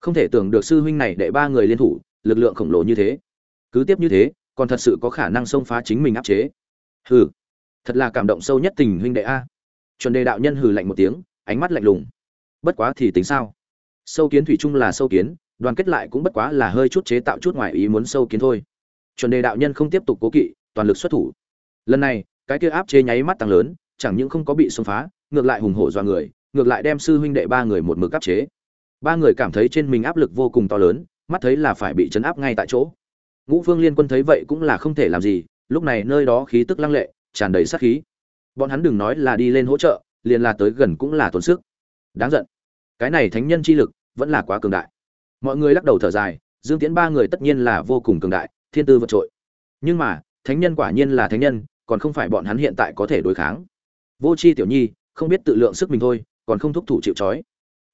không thể tưởng được sư huynh này đệ ba người liên thủ, lực lượng khổng lồ như thế. Cứ tiếp như thế, còn thật sự có khả năng xông phá chính mình áp chế. Hừ, thật là cảm động sâu nhất tình huynh đệ a. Chuẩn đề đạo nhân hừ lạnh một tiếng, ánh mắt lạnh lùng. Bất quá thì tính sao? Sâu kiến thủy chung là sâu kiến, đoàn kết lại cũng bất quá là hơi chút chế tạo chút ngoài ý muốn sâu kiến thôi. Chuẩn đề đạo nhân không tiếp tục cố kỵ, toàn lực xuất thủ. Lần này, cái kia áp chế nháy mắt tăng lớn, chẳng những không có bị xông phá, ngược lại hùng hổ dọa người, ngược lại đem sư huynh đệ ba người một mực áp chế ba người cảm thấy trên mình áp lực vô cùng to lớn, mắt thấy là phải bị chấn áp ngay tại chỗ. Ngũ phương liên quân thấy vậy cũng là không thể làm gì, lúc này nơi đó khí tức lăng lệ, tràn đầy sát khí. Bọn hắn đừng nói là đi lên hỗ trợ, liền là tới gần cũng là tốn sức. Đáng giận. Cái này thánh nhân chi lực vẫn là quá cường đại. Mọi người lắc đầu thở dài, dương tiễn ba người tất nhiên là vô cùng cường đại, thiên tư vượt trội. Nhưng mà, thánh nhân quả nhiên là thánh nhân, còn không phải bọn hắn hiện tại có thể đối kháng. Vô c h i tiểu nhi, không biết tự lượng sức mình thôi, còn không thúc thủ chịu c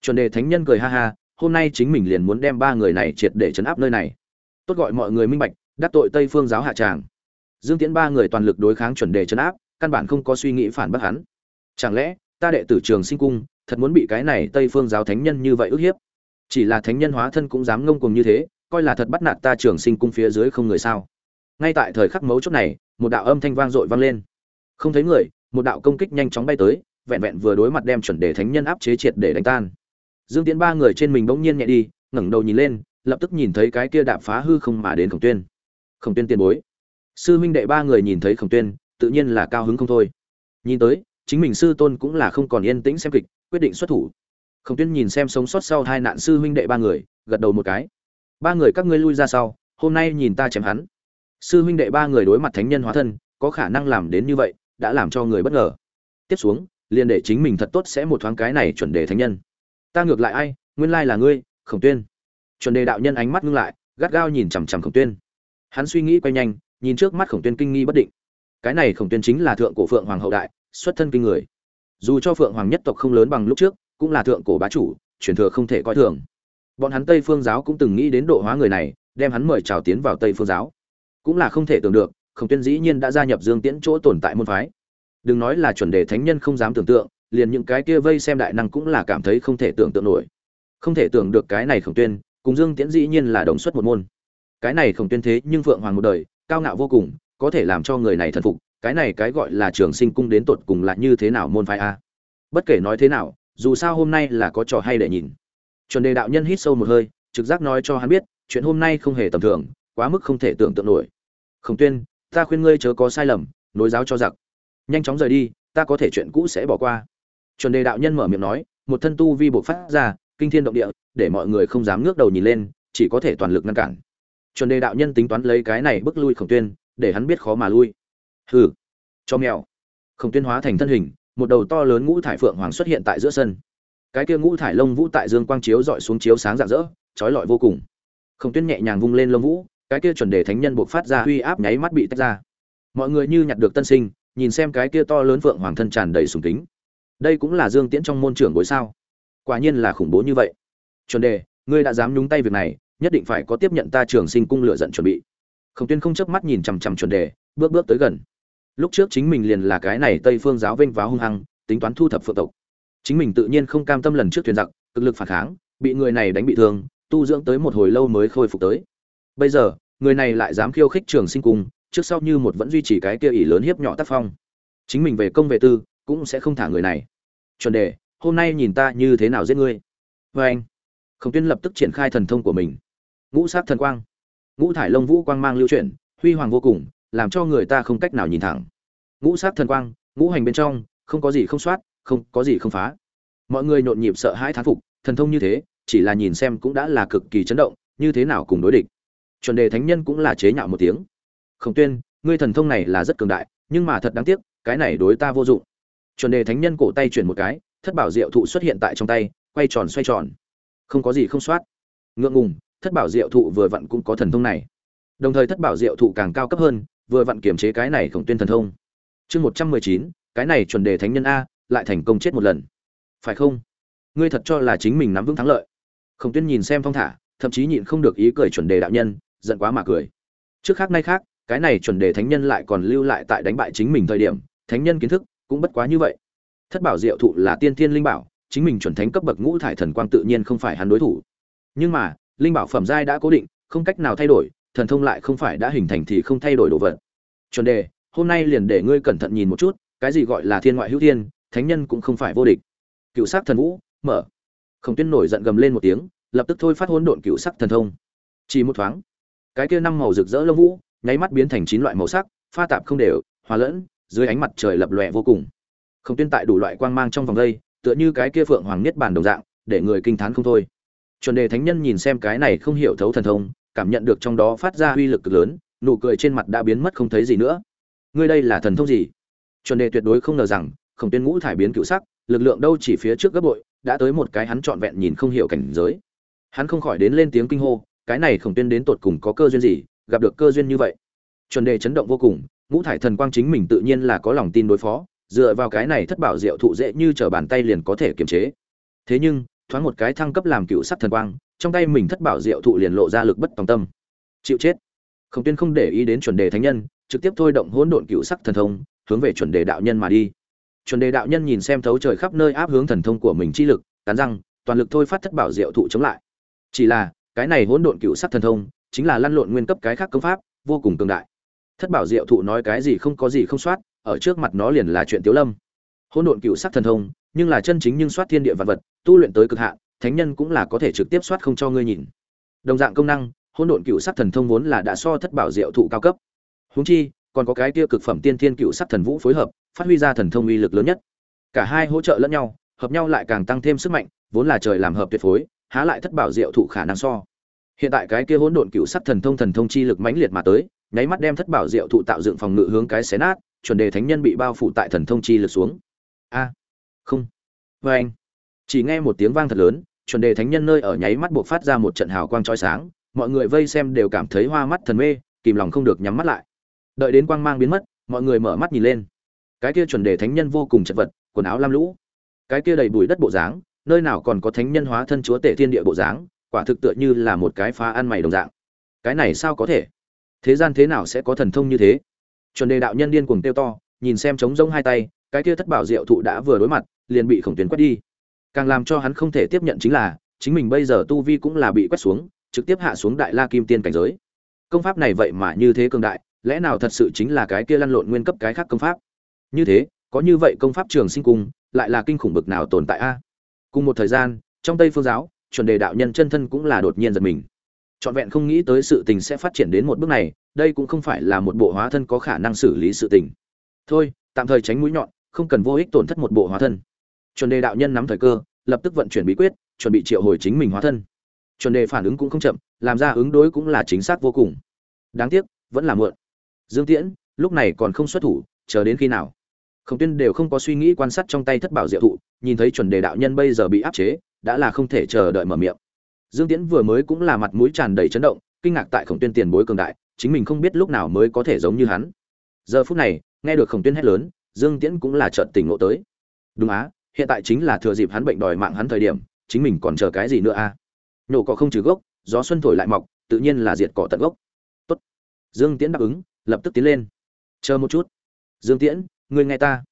chuẩn đề thánh nhân cười ha ha, hôm nay chính mình liền muốn đem ba người này triệt để chấn áp nơi này. Tốt gọi mọi người minh bạch, đắc tội tây phương giáo hạ tràng. Dương tiễn ba người toàn lực đối kháng chuẩn đề chấn áp, căn bản không có suy nghĩ phản bác hắn. Chẳng lẽ, ta đệ tử trường sinh cung, thật muốn bị cái này tây phương giáo thánh nhân như vậy ức hiếp? Chỉ là thánh nhân hóa thân cũng dám ngông cuồng như thế, coi là thật bắt nạt ta trường sinh cung phía dưới không người sao? Ngay tại thời khắc mấu chốt này, một đạo âm thanh vang dội vang lên. Không thấy người, một đạo công kích nhanh chóng bay tới, vẹn vẹn vừa đối mặt đem chuẩn đề thánh nhân áp chế triệt để đánh tan dương tiễn ba người trên mình bỗng nhiên nhẹ đi, ngẩng đầu nhìn lên, lập tức nhìn thấy cái kia đạp phá hư không mà đến khổng tuyên. Khổng tuyên tiền bối. Sư huynh đệ ba người nhìn thấy khổng tuyên, tự nhiên là cao hứng không thôi. Nhìn tới, chính mình sư tôn cũng là không còn yên tĩnh xem kịch, quyết định xuất thủ. Khổng tuyên nhìn xem sống sót sau hai nạn sư huynh đệ ba người, gật đầu một cái. Ba người các ngươi lui ra sau, hôm nay nhìn ta chém hắn. Sư huynh đệ ba người đối mặt thánh nhân hóa thân, có khả năng làm đến như vậy, đã làm cho người bất ngờ. Tiếp xuống, liền để chính mình thật tốt sẽ một thoáng cái này chuẩn đề thánh nhân ta ngược lại ai, nguyên lai là ngươi, khổng tuyên. Chuẩn đề đạo nhân ánh mắt ngưng lại, gắt gao nhìn chằm chằm khổng tuyên. Hắn suy nghĩ quay nhanh, nhìn trước mắt khổng tuyên kinh nghi bất định. Cái này khổng tuyên chính là thượng cổ phượng hoàng hậu đại, xuất thân kinh người. Dù cho phượng hoàng nhất tộc không lớn bằng lúc trước, cũng là thượng cổ bá chủ, truyền thừa không thể coi thường. Bọn hắn tây phương giáo cũng từng nghĩ đến độ hóa người này, đem hắn mời chào tiến vào tây phương giáo. Cũng là không thể tưởng được, khổng tuyên dĩ nhiên đã gia nhập dương tiễn chỗ tồn tại môn phái. Đừng nói là chuẩn đề thánh nhân không dám tưởng tượng liền những cái kia vây xem đại năng cũng là cảm thấy không thể tưởng tượng nổi. Không thể tưởng được cái này khổng tuyên, cùng dương tiễn dĩ nhiên là đồng xuất một môn. Cái này khổng tuyên thế nhưng phượng hoàng một đời, cao ngạo vô cùng, có thể làm cho người này thần phục, cái này cái gọi là trường sinh cung đến tột cùng là như thế nào môn phái a? Bất kể nói thế nào, dù sao hôm nay là có trò hay để nhìn. Chuẩn đề đạo nhân hít sâu một hơi, trực giác nói cho hắn biết, chuyện hôm nay không hề tầm thường, quá mức không thể tưởng tượng nổi. Khổng tuyên, ta khuyên ngươi chớ có sai lầm, nối giáo cho giặc. Nhanh chóng rời đi, ta có thể chuyện cũ sẽ bỏ qua chuẩn đề đạo nhân mở miệng nói, một thân tu vi bộc phát ra, kinh thiên động địa, để mọi người không dám ngước đầu nhìn lên, chỉ có thể toàn lực ngăn cản. Chuẩn đề đạo nhân tính toán lấy cái này bước lui khổng tuyên, để hắn biết khó mà lui. Hừ, cho mèo. Khổng tuyên hóa thành thân hình, một đầu to lớn ngũ thải phượng hoàng xuất hiện tại giữa sân. Cái kia ngũ thải lông vũ tại dương quang chiếu dọi xuống chiếu sáng rạng rỡ, trói lọi vô cùng. Khổng tuyên nhẹ nhàng vung lên lông vũ, cái kia chuẩn đề thánh nhân buộc phát ra uy áp nháy mắt bị tách ra. Mọi người như nhặt được tân sinh, nhìn xem cái kia to lớn phượng hoàng thân tràn đầy sùng kính đây cũng là dương tiễn trong môn trưởng bối sao? Quả nhiên là khủng bố như vậy. Chuẩn đề, ngươi đã dám nhúng tay việc này, nhất định phải có tiếp nhận ta trường sinh cung lựa giận chuẩn bị. Khổng tuyên không chớp mắt nhìn chằm chằm chuẩn đề, bước bước tới gần. Lúc trước chính mình liền là cái này tây phương giáo vinh váo hung hăng, tính toán thu thập phượng tộc. Chính mình tự nhiên không cam tâm lần trước thuyền giặc, cực lực phản kháng, bị người này đánh bị thương, tu dưỡng tới một hồi lâu mới khôi phục tới. Bây giờ, người này lại dám khiêu khích trường sinh cung, trước sau như một vẫn duy trì cái kia ỷ lớn hiếp nhỏ tác phong. Chính mình về công về tư cũng sẽ không thả người này. Chuẩn đề, hôm nay nhìn ta như thế nào giết ngươi? Vê anh. Khổng tuyên lập tức triển khai thần thông của mình. Ngũ sát thần quang. Ngũ thải lông vũ quang mang lưu chuyển, huy hoàng vô cùng, làm cho người ta không cách nào nhìn thẳng. Ngũ sát thần quang, ngũ hành bên trong, không có gì không soát, không có gì không phá. Mọi người nhộn nhịp sợ hãi thán phục, thần thông như thế, chỉ là nhìn xem cũng đã là cực kỳ chấn động, như thế nào cùng đối địch. Chuẩn đề thánh nhân cũng là chế nhạo một tiếng. Khổng tuyên, ngươi thần thông này là rất cường đại, nhưng mà thật đáng tiếc, cái này đối ta vô dụng chuẩn đề thánh nhân cổ tay chuyển một cái, thất bảo diệu thụ xuất hiện tại trong tay, quay tròn xoay tròn. Không có gì không soát. Ngượng ngùng, thất bảo diệu thụ vừa vặn cũng có thần thông này. Đồng thời thất bảo diệu thụ càng cao cấp hơn, vừa vặn kiềm chế cái này khổng tuyên thần thông. Chương một trăm mười chín, cái này chuẩn đề thánh nhân a, lại thành công chết một lần. Phải không? Ngươi thật cho là chính mình nắm vững thắng lợi. Khổng tuyên nhìn xem phong thả, thậm chí nhịn không được ý cười chuẩn đề đạo nhân, giận quá mà cười. Trước khác nay khác, cái này chuẩn đề thánh nhân lại còn lưu lại tại đánh bại chính mình thời điểm, thánh nhân kiến thức cũng bất quá như vậy. Thất bảo diệu thụ là tiên thiên linh bảo, chính mình chuẩn thánh cấp bậc ngũ thải thần quang tự nhiên không phải hắn đối thủ. Nhưng mà, linh bảo phẩm giai đã cố định, không cách nào thay đổi, thần thông lại không phải đã hình thành thì không thay đổi đồ vật. Chuẩn đề, hôm nay liền để ngươi cẩn thận nhìn một chút, cái gì gọi là thiên ngoại hữu thiên, thánh nhân cũng không phải vô địch. Cựu sắc thần vũ, mở. Khổng tuyên nổi giận gầm lên một tiếng, lập tức thôi phát hỗn độn cựu sắc thần thông. Chỉ một thoáng, cái kia năm màu rực rỡ lông vũ, nháy mắt biến thành chín loại màu sắc, pha tạp không đều, hòa lẫn dưới ánh mặt trời lập lòe vô cùng. Không tuyên tại đủ loại quang mang trong vòng đây, tựa như cái kia phượng hoàng niết bàn đồng dạng, để người kinh thán không thôi. Chuẩn đề thánh nhân nhìn xem cái này không hiểu thấu thần thông, cảm nhận được trong đó phát ra uy lực cực lớn, nụ cười trên mặt đã biến mất không thấy gì nữa. Ngươi đây là thần thông gì? Chuẩn đề tuyệt đối không ngờ rằng khổng tuyên ngũ thải biến cựu sắc, lực lượng đâu chỉ phía trước gấp bội, đã tới một cái hắn trọn vẹn nhìn không hiểu cảnh giới. Hắn không khỏi đến lên tiếng kinh hô, cái này khổng tuyên đến tột cùng có cơ duyên gì, gặp được cơ duyên như vậy. Chuẩn đề chấn động vô cùng ngũ thải thần quang chính mình tự nhiên là có lòng tin đối phó, dựa vào cái này thất bảo diệu thụ dễ như trở bàn tay liền có thể kiềm chế. Thế nhưng, thoáng một cái thăng cấp làm cựu sắc thần quang, trong tay mình thất bảo diệu thụ liền lộ ra lực bất tòng tâm. Chịu chết. Khổng tuyên không để ý đến chuẩn đề thánh nhân, trực tiếp thôi động hỗn độn cựu sắc thần thông, hướng về chuẩn đề đạo nhân mà đi. Chuẩn đề đạo nhân nhìn xem thấu trời khắp nơi áp hướng thần thông của mình chi lực, cắn răng, toàn lực thôi phát thất bảo diệu thụ chống lại. Chỉ là, cái này hỗn độn cựu sắc thần thông, chính là lăn lộn nguyên cấp cái khác công pháp, vô cùng cường đại thất bảo diệu thụ nói cái gì không có gì không soát, ở trước mặt nó liền là chuyện tiếu lâm. Hỗn độn cựu sắc thần thông, nhưng là chân chính nhưng soát thiên địa vật vật, tu luyện tới cực hạn, thánh nhân cũng là có thể trực tiếp soát không cho ngươi nhìn. Đồng dạng công năng, hỗn độn cựu sắc thần thông vốn là đã so thất bảo diệu thụ cao cấp. Huống chi, còn có cái kia cực phẩm tiên thiên cựu sắc thần vũ phối hợp, phát huy ra thần thông uy lực lớn nhất. Cả hai hỗ trợ lẫn nhau, hợp nhau lại càng tăng thêm sức mạnh, vốn là trời làm hợp tuyệt phối, há lại thất bảo diệu thụ khả năng so. Hiện tại cái kia hỗn độn cựu sắc thần thông thần thông chi lực mãnh liệt mà tới nháy mắt đem thất bảo diệu thụ tạo dựng phòng ngự hướng cái xé nát, chuẩn đề thánh nhân bị bao phủ tại thần thông chi lực xuống. A, không. Vê anh chỉ nghe một tiếng vang thật lớn, chuẩn đề thánh nhân nơi ở nháy mắt buộc phát ra một trận hào quang trói sáng, mọi người vây xem đều cảm thấy hoa mắt thần mê, kìm lòng không được nhắm mắt lại. Đợi đến quang mang biến mất, mọi người mở mắt nhìn lên. Cái kia chuẩn đề thánh nhân vô cùng chật vật, quần áo lam lũ. Cái kia đầy bụi đất bộ dáng, nơi nào còn có thánh nhân hóa thân chúa tể thiên địa bộ dáng, quả thực tựa như là một cái phá ăn mày đồng dạng. Cái này sao có thể? Thế gian thế nào sẽ có thần thông như thế? Chuẩn đề đạo nhân điên cuồng tiêu to, nhìn xem trống rông hai tay, cái kia thất bảo diệu thụ đã vừa đối mặt, liền bị khổng tuyến quét đi. Càng làm cho hắn không thể tiếp nhận chính là, chính mình bây giờ tu vi cũng là bị quét xuống, trực tiếp hạ xuống đại la kim tiên cảnh giới. Công pháp này vậy mà như thế cường đại, lẽ nào thật sự chính là cái kia lăn lộn nguyên cấp cái khác công pháp? Như thế, có như vậy công pháp trường sinh cung lại là kinh khủng bực nào tồn tại a? Cùng một thời gian, trong tây phương giáo, chuẩn đề đạo nhân chân thân cũng là đột nhiên giật mình trọn vẹn không nghĩ tới sự tình sẽ phát triển đến một bước này, đây cũng không phải là một bộ hóa thân có khả năng xử lý sự tình. Thôi, tạm thời tránh mũi nhọn, không cần vô ích tổn thất một bộ hóa thân. Chuẩn đề đạo nhân nắm thời cơ, lập tức vận chuyển bí quyết, chuẩn bị triệu hồi chính mình hóa thân. Chuẩn đề phản ứng cũng không chậm, làm ra ứng đối cũng là chính xác vô cùng. Đáng tiếc, vẫn là muộn. Dương tiễn, lúc này còn không xuất thủ, chờ đến khi nào? Khổng tuyên đều không có suy nghĩ quan sát trong tay thất bảo diệu thụ, nhìn thấy chuẩn đề đạo nhân bây giờ bị áp chế, đã là không thể chờ đợi mở miệng dương tiễn vừa mới cũng là mặt mũi tràn đầy chấn động, kinh ngạc tại khổng tuyên tiền bối cường đại, chính mình không biết lúc nào mới có thể giống như hắn. Giờ phút này, nghe được khổng tuyên hét lớn, dương tiễn cũng là chợt tỉnh ngộ tới. Đúng á, hiện tại chính là thừa dịp hắn bệnh đòi mạng hắn thời điểm, chính mình còn chờ cái gì nữa a à? nhổ cỏ không trừ gốc, gió xuân thổi lại mọc, tự nhiên là diệt cỏ tận gốc. Tốt. Dương tiễn đáp ứng, lập tức tiến lên. Chờ một chút. Dương tiễn, ngươi nghe ta.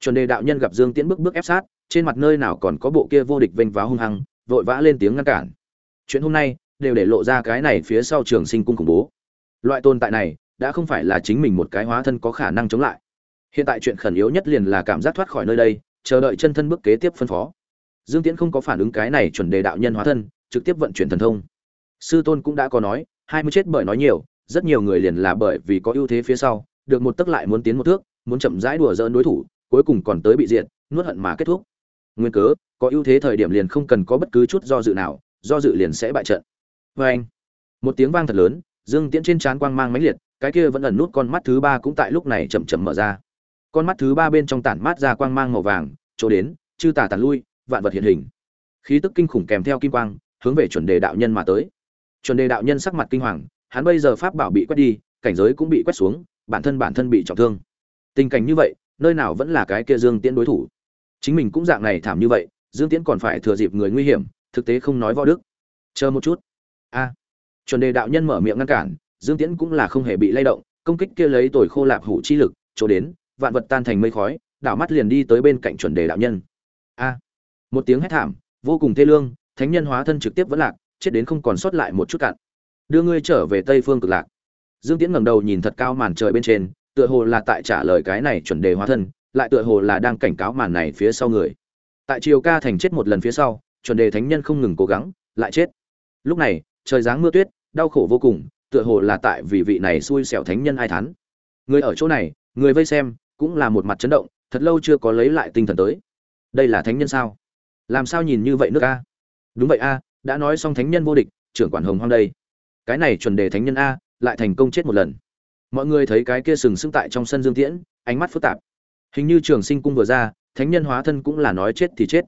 Chuẩn đề đạo nhân gặp dương tiễn bước bước ép sát, trên mặt nơi nào còn có bộ kia vô địch vênh váo hung hăng, vội vã lên tiếng ngăn cản chuyện hôm nay đều để lộ ra cái này phía sau trường sinh cung khủng bố. Loại tồn tại này đã không phải là chính mình một cái hóa thân có khả năng chống lại. Hiện tại chuyện khẩn yếu nhất liền là cảm giác thoát khỏi nơi đây, chờ đợi chân thân bước kế tiếp phân phó. Dương tiễn không có phản ứng cái này chuẩn đề đạo nhân hóa thân, trực tiếp vận chuyển thần thông. Sư tôn cũng đã có nói, hai mươi chết bởi nói nhiều, rất nhiều người liền là bởi vì có ưu thế phía sau, được một tức lại muốn tiến một thước, muốn chậm rãi đùa dỡn đối thủ, cuối cùng còn tới bị diện nuốt hận mà kết thúc. Nguyên cớ, có ưu thế thời điểm liền không cần có bất cứ chút do dự nào do dự liền sẽ bại trận. Vê anh, một tiếng vang thật lớn, dương tiễn trên trán quang mang mãnh liệt, cái kia vẫn ẩn nút con mắt thứ ba cũng tại lúc này chậm chậm mở ra. Con mắt thứ ba bên trong tản mát ra quang mang màu vàng, chỗ đến, chư tả tàn lui, vạn vật hiện hình. Khí tức kinh khủng kèm theo kim quang, hướng về chuẩn đề đạo nhân mà tới. Chuẩn đề đạo nhân sắc mặt kinh hoàng, hắn bây giờ pháp bảo bị quét đi, cảnh giới cũng bị quét xuống, bản thân bản thân bị trọng thương. Tình cảnh như vậy, nơi nào vẫn là cái kia dương tiễn đối thủ. Chính mình cũng dạng này thảm như vậy, dương tiễn còn phải thừa dịp người nguy hiểm thực tế không nói võ đức. Chờ một chút. A. Chuẩn đề đạo nhân mở miệng ngăn cản, dương tiễn cũng là không hề bị lay động, công kích kia lấy tồi khô lạp hủ chi lực, chỗ đến, vạn vật tan thành mây khói, đảo mắt liền đi tới bên cạnh chuẩn đề đạo nhân. A. Một tiếng hét thảm, vô cùng thê lương, thánh nhân hóa thân trực tiếp vẫn lạc, chết đến không còn sót lại một chút cạn. Đưa ngươi trở về tây phương cực lạc. Dương tiễn ngẩng đầu nhìn thật cao màn trời bên trên, tựa hồ là tại trả lời cái này chuẩn đề hóa thân, lại tựa hồ là đang cảnh cáo màn này phía sau người. Tại triều ca thành chết một lần phía sau chuẩn đề thánh nhân không ngừng cố gắng, lại chết. Lúc này, trời giáng mưa tuyết, đau khổ vô cùng, tựa hồ là tại vì vị này xui xẻo thánh nhân ai thắn người ở chỗ này, người vây xem, cũng là một mặt chấn động, thật lâu chưa có lấy lại tinh thần tới. Đây là thánh nhân sao? Làm sao nhìn như vậy nước a? Đúng vậy a, đã nói xong thánh nhân vô địch, trưởng quản hồng hoang đây. Cái này chuẩn đề thánh nhân a, lại thành công chết một lần. Mọi người thấy cái kia sừng sững tại trong sân dương tiễn, ánh mắt phức tạp. Hình như trường sinh cung vừa ra, thánh nhân hóa thân cũng là nói chết thì chết.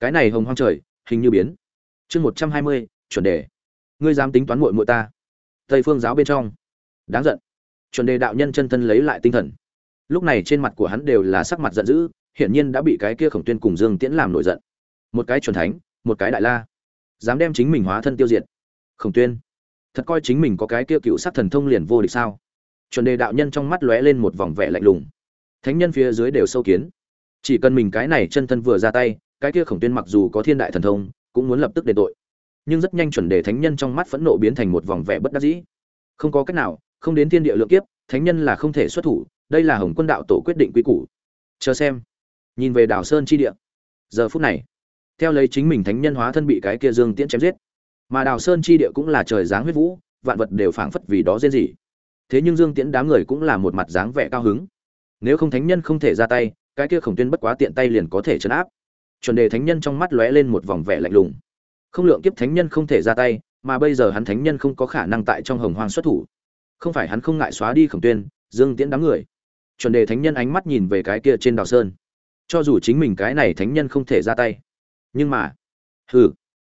Cái này hồng hoang trời hình như biến. Chương một trăm hai mươi, chuẩn đề. Ngươi dám tính toán muội muội ta. Tây phương giáo bên trong. Đáng giận. Chuẩn đề đạo nhân chân thân lấy lại tinh thần. Lúc này trên mặt của hắn đều là sắc mặt giận dữ, hiển nhiên đã bị cái kia khổng tuyên cùng dương tiễn làm nổi giận. Một cái chuẩn thánh, một cái đại la. Dám đem chính mình hóa thân tiêu diệt. Khổng tuyên. Thật coi chính mình có cái kia cựu sát thần thông liền vô địch sao? Chuẩn đề đạo nhân trong mắt lóe lên một vòng vẻ lạnh lùng. Thánh nhân phía dưới đều sâu kiến. Chỉ cần mình cái này chân thân vừa ra tay cái kia khổng tuyên mặc dù có thiên đại thần thông, cũng muốn lập tức đền tội. Nhưng rất nhanh chuẩn đề thánh nhân trong mắt phẫn nộ biến thành một vòng vẻ bất đắc dĩ. Không có cách nào, không đến thiên địa lượng kiếp, thánh nhân là không thể xuất thủ, đây là hồng quân đạo tổ quyết định quy củ. Chờ xem. Nhìn về đảo sơn chi địa. Giờ phút này, theo lấy chính mình thánh nhân hóa thân bị cái kia dương tiễn chém giết. Mà đào sơn chi địa cũng là trời dáng huyết vũ, vạn vật đều phảng phất vì đó dễ gì thế nhưng dương tiễn đám người cũng là một mặt dáng vẻ cao hứng. Nếu không thánh nhân không thể ra tay, cái kia khổng tuyên bất quá tiện tay liền có thể chấn áp chuẩn đề thánh nhân trong mắt lóe lên một vòng vẻ lạnh lùng. Không lượng kiếp thánh nhân không thể ra tay, mà bây giờ hắn thánh nhân không có khả năng tại trong hồng hoang xuất thủ. Không phải hắn không ngại xóa đi khổng tuyên, dương tiễn đám người. Chuẩn đề thánh nhân ánh mắt nhìn về cái kia trên đào sơn. Cho dù chính mình cái này thánh nhân không thể ra tay, nhưng mà, hừ.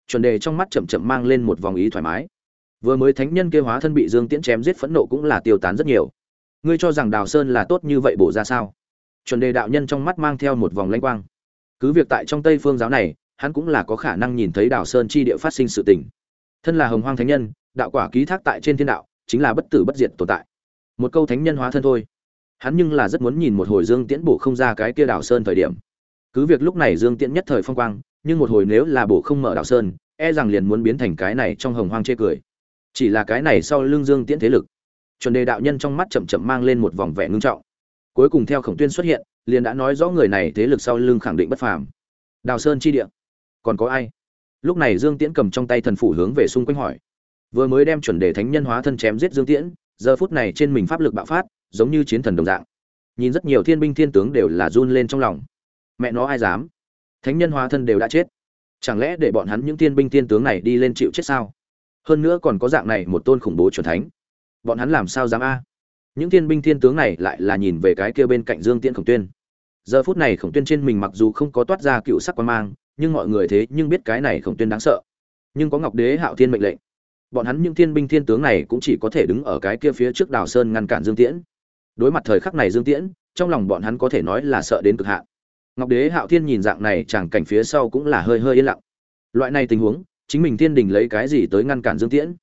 Chuẩn đề trong mắt chậm chậm mang lên một vòng ý thoải mái. Vừa mới thánh nhân kêu hóa thân bị dương tiễn chém giết phẫn nộ cũng là tiêu tán rất nhiều. Ngươi cho rằng đào sơn là tốt như vậy bổ ra sao? Chuẩn đề đạo nhân trong mắt mang theo một vòng lanh quang cứ việc tại trong tây phương giáo này, hắn cũng là có khả năng nhìn thấy đào sơn chi địa phát sinh sự tình. Thân là hồng hoang thánh nhân, đạo quả ký thác tại trên thiên đạo, chính là bất tử bất diệt tồn tại. Một câu thánh nhân hóa thân thôi. Hắn nhưng là rất muốn nhìn một hồi dương tiễn bổ không ra cái kia đào sơn thời điểm. Cứ việc lúc này dương tiễn nhất thời phong quang, nhưng một hồi nếu là bổ không mở đào sơn e rằng liền muốn biến thành cái này trong hồng hoang chê cười. Chỉ là cái này sau lưng dương tiễn thế lực. Chuẩn đề đạo nhân trong mắt chậm chậm mang lên một vòng vẻ ngưng trọng. Cuối cùng theo khổng tuyên xuất hiện liền đã nói rõ người này thế lực sau lưng khẳng định bất phàm. Đào sơn chi địa. Còn có ai? Lúc này dương tiễn cầm trong tay thần phủ hướng về xung quanh hỏi. Vừa mới đem chuẩn đề thánh nhân hóa thân chém giết dương tiễn, giờ phút này trên mình pháp lực bạo phát, giống như chiến thần đồng dạng. Nhìn rất nhiều thiên binh thiên tướng đều là run lên trong lòng. Mẹ nó ai dám? Thánh nhân hóa thân đều đã chết. Chẳng lẽ để bọn hắn những thiên binh thiên tướng này đi lên chịu chết sao? Hơn nữa còn có dạng này một tôn khủng bố chuẩn thánh. Bọn hắn làm sao dám a? Những thiên binh thiên tướng này lại là nhìn về cái kia bên cạnh dương tiễn khổng tuyên giờ phút này khổng tuyên trên mình mặc dù không có toát ra cựu sắc quan mang, nhưng mọi người thế nhưng biết cái này khổng tuyên đáng sợ. Nhưng có ngọc đế hạo thiên mệnh lệnh. Bọn hắn những thiên binh thiên tướng này cũng chỉ có thể đứng ở cái kia phía trước đào sơn ngăn cản dương tiễn. Đối mặt thời khắc này dương tiễn, trong lòng bọn hắn có thể nói là sợ đến cực hạn. Ngọc đế hạo thiên nhìn dạng này chẳng cảnh phía sau cũng là hơi hơi yên lặng. Loại này tình huống, chính mình thiên đình lấy cái gì tới ngăn cản dương tiễn?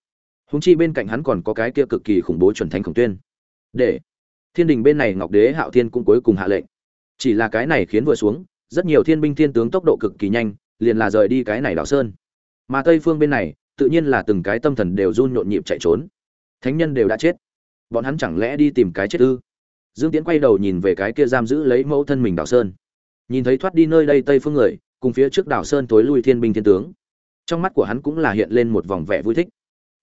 Húng chi bên cạnh hắn còn có cái kia cực kỳ khủng bố chuẩn thánh khổng tuyên. Để, thiên đình bên này ngọc đế hạo thiên cũng cuối cùng hạ lệnh chỉ là cái này khiến vừa xuống, rất nhiều thiên binh thiên tướng tốc độ cực kỳ nhanh, liền là rời đi cái này đảo sơn. Mà tây phương bên này, tự nhiên là từng cái tâm thần đều run nhộn nhịp chạy trốn. Thánh nhân đều đã chết. Bọn hắn chẳng lẽ đi tìm cái chết ư? Dương tiễn quay đầu nhìn về cái kia giam giữ lấy mẫu thân mình đảo sơn. Nhìn thấy thoát đi nơi đây tây phương người, cùng phía trước đảo sơn tối lui thiên binh thiên tướng. Trong mắt của hắn cũng là hiện lên một vòng vẻ vui thích.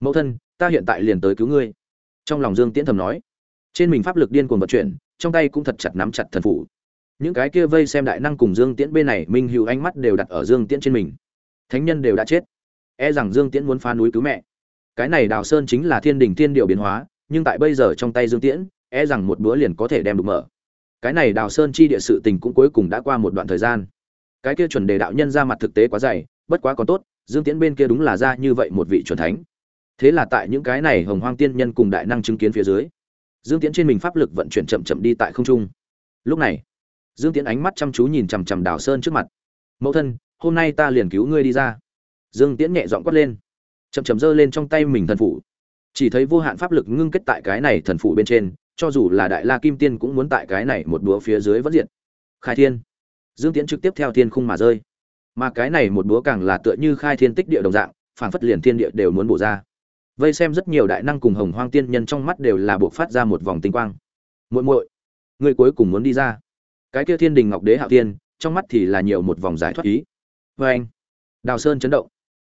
Mẫu thân, ta hiện tại liền tới cứu ngươi. Trong lòng dương tiễn thầm nói. Trên mình pháp lực điên cuồng vận chuyển, trong tay cũng thật chặt nắm chặt thần phủ những cái kia vây xem đại năng cùng dương tiễn bên này, minh hữu ánh mắt đều đặt ở dương tiễn trên mình. Thánh nhân đều đã chết. E rằng dương tiễn muốn phá núi cứu mẹ. Cái này đào sơn chính là thiên đình thiên điệu biến hóa, nhưng tại bây giờ trong tay dương tiễn e rằng một bữa liền có thể đem đục mở. Cái này đào sơn chi địa sự tình cũng cuối cùng đã qua một đoạn thời gian. Cái kia chuẩn đề đạo nhân ra mặt thực tế quá dày, bất quá còn tốt, dương tiễn bên kia đúng là ra như vậy một vị chuẩn thánh. Thế là tại những cái này hồng hoang tiên nhân cùng đại năng chứng kiến phía dưới, dương tiễn trên mình pháp lực vận chuyển chậm chậm đi tại không trung. Lúc này dương tiễn ánh mắt chăm chú nhìn chằm chằm đào sơn trước mặt. Mẫu thân, hôm nay ta liền cứu ngươi đi ra. Dương tiễn nhẹ dọn quát lên. Chậm chậm giơ lên trong tay mình thần phủ. Chỉ thấy vô hạn pháp lực ngưng kết tại cái này thần phủ bên trên, cho dù là đại la kim tiên cũng muốn tại cái này một búa phía dưới vẫn diện khai thiên. Dương tiễn trực tiếp theo thiên khung mà rơi. Mà cái này một búa càng là tựa như khai thiên tích địa đồng dạng phản phất liền thiên địa đều muốn bổ ra. Vây xem rất nhiều đại năng cùng hồng hoang tiên nhân trong mắt đều là buộc phát ra một vòng tinh quang. Muội muội người cuối cùng muốn đi ra cái kia thiên đình ngọc đế hạo tiên trong mắt thì là nhiều một vòng giải thoát ý. Vê anh, đào sơn chấn động.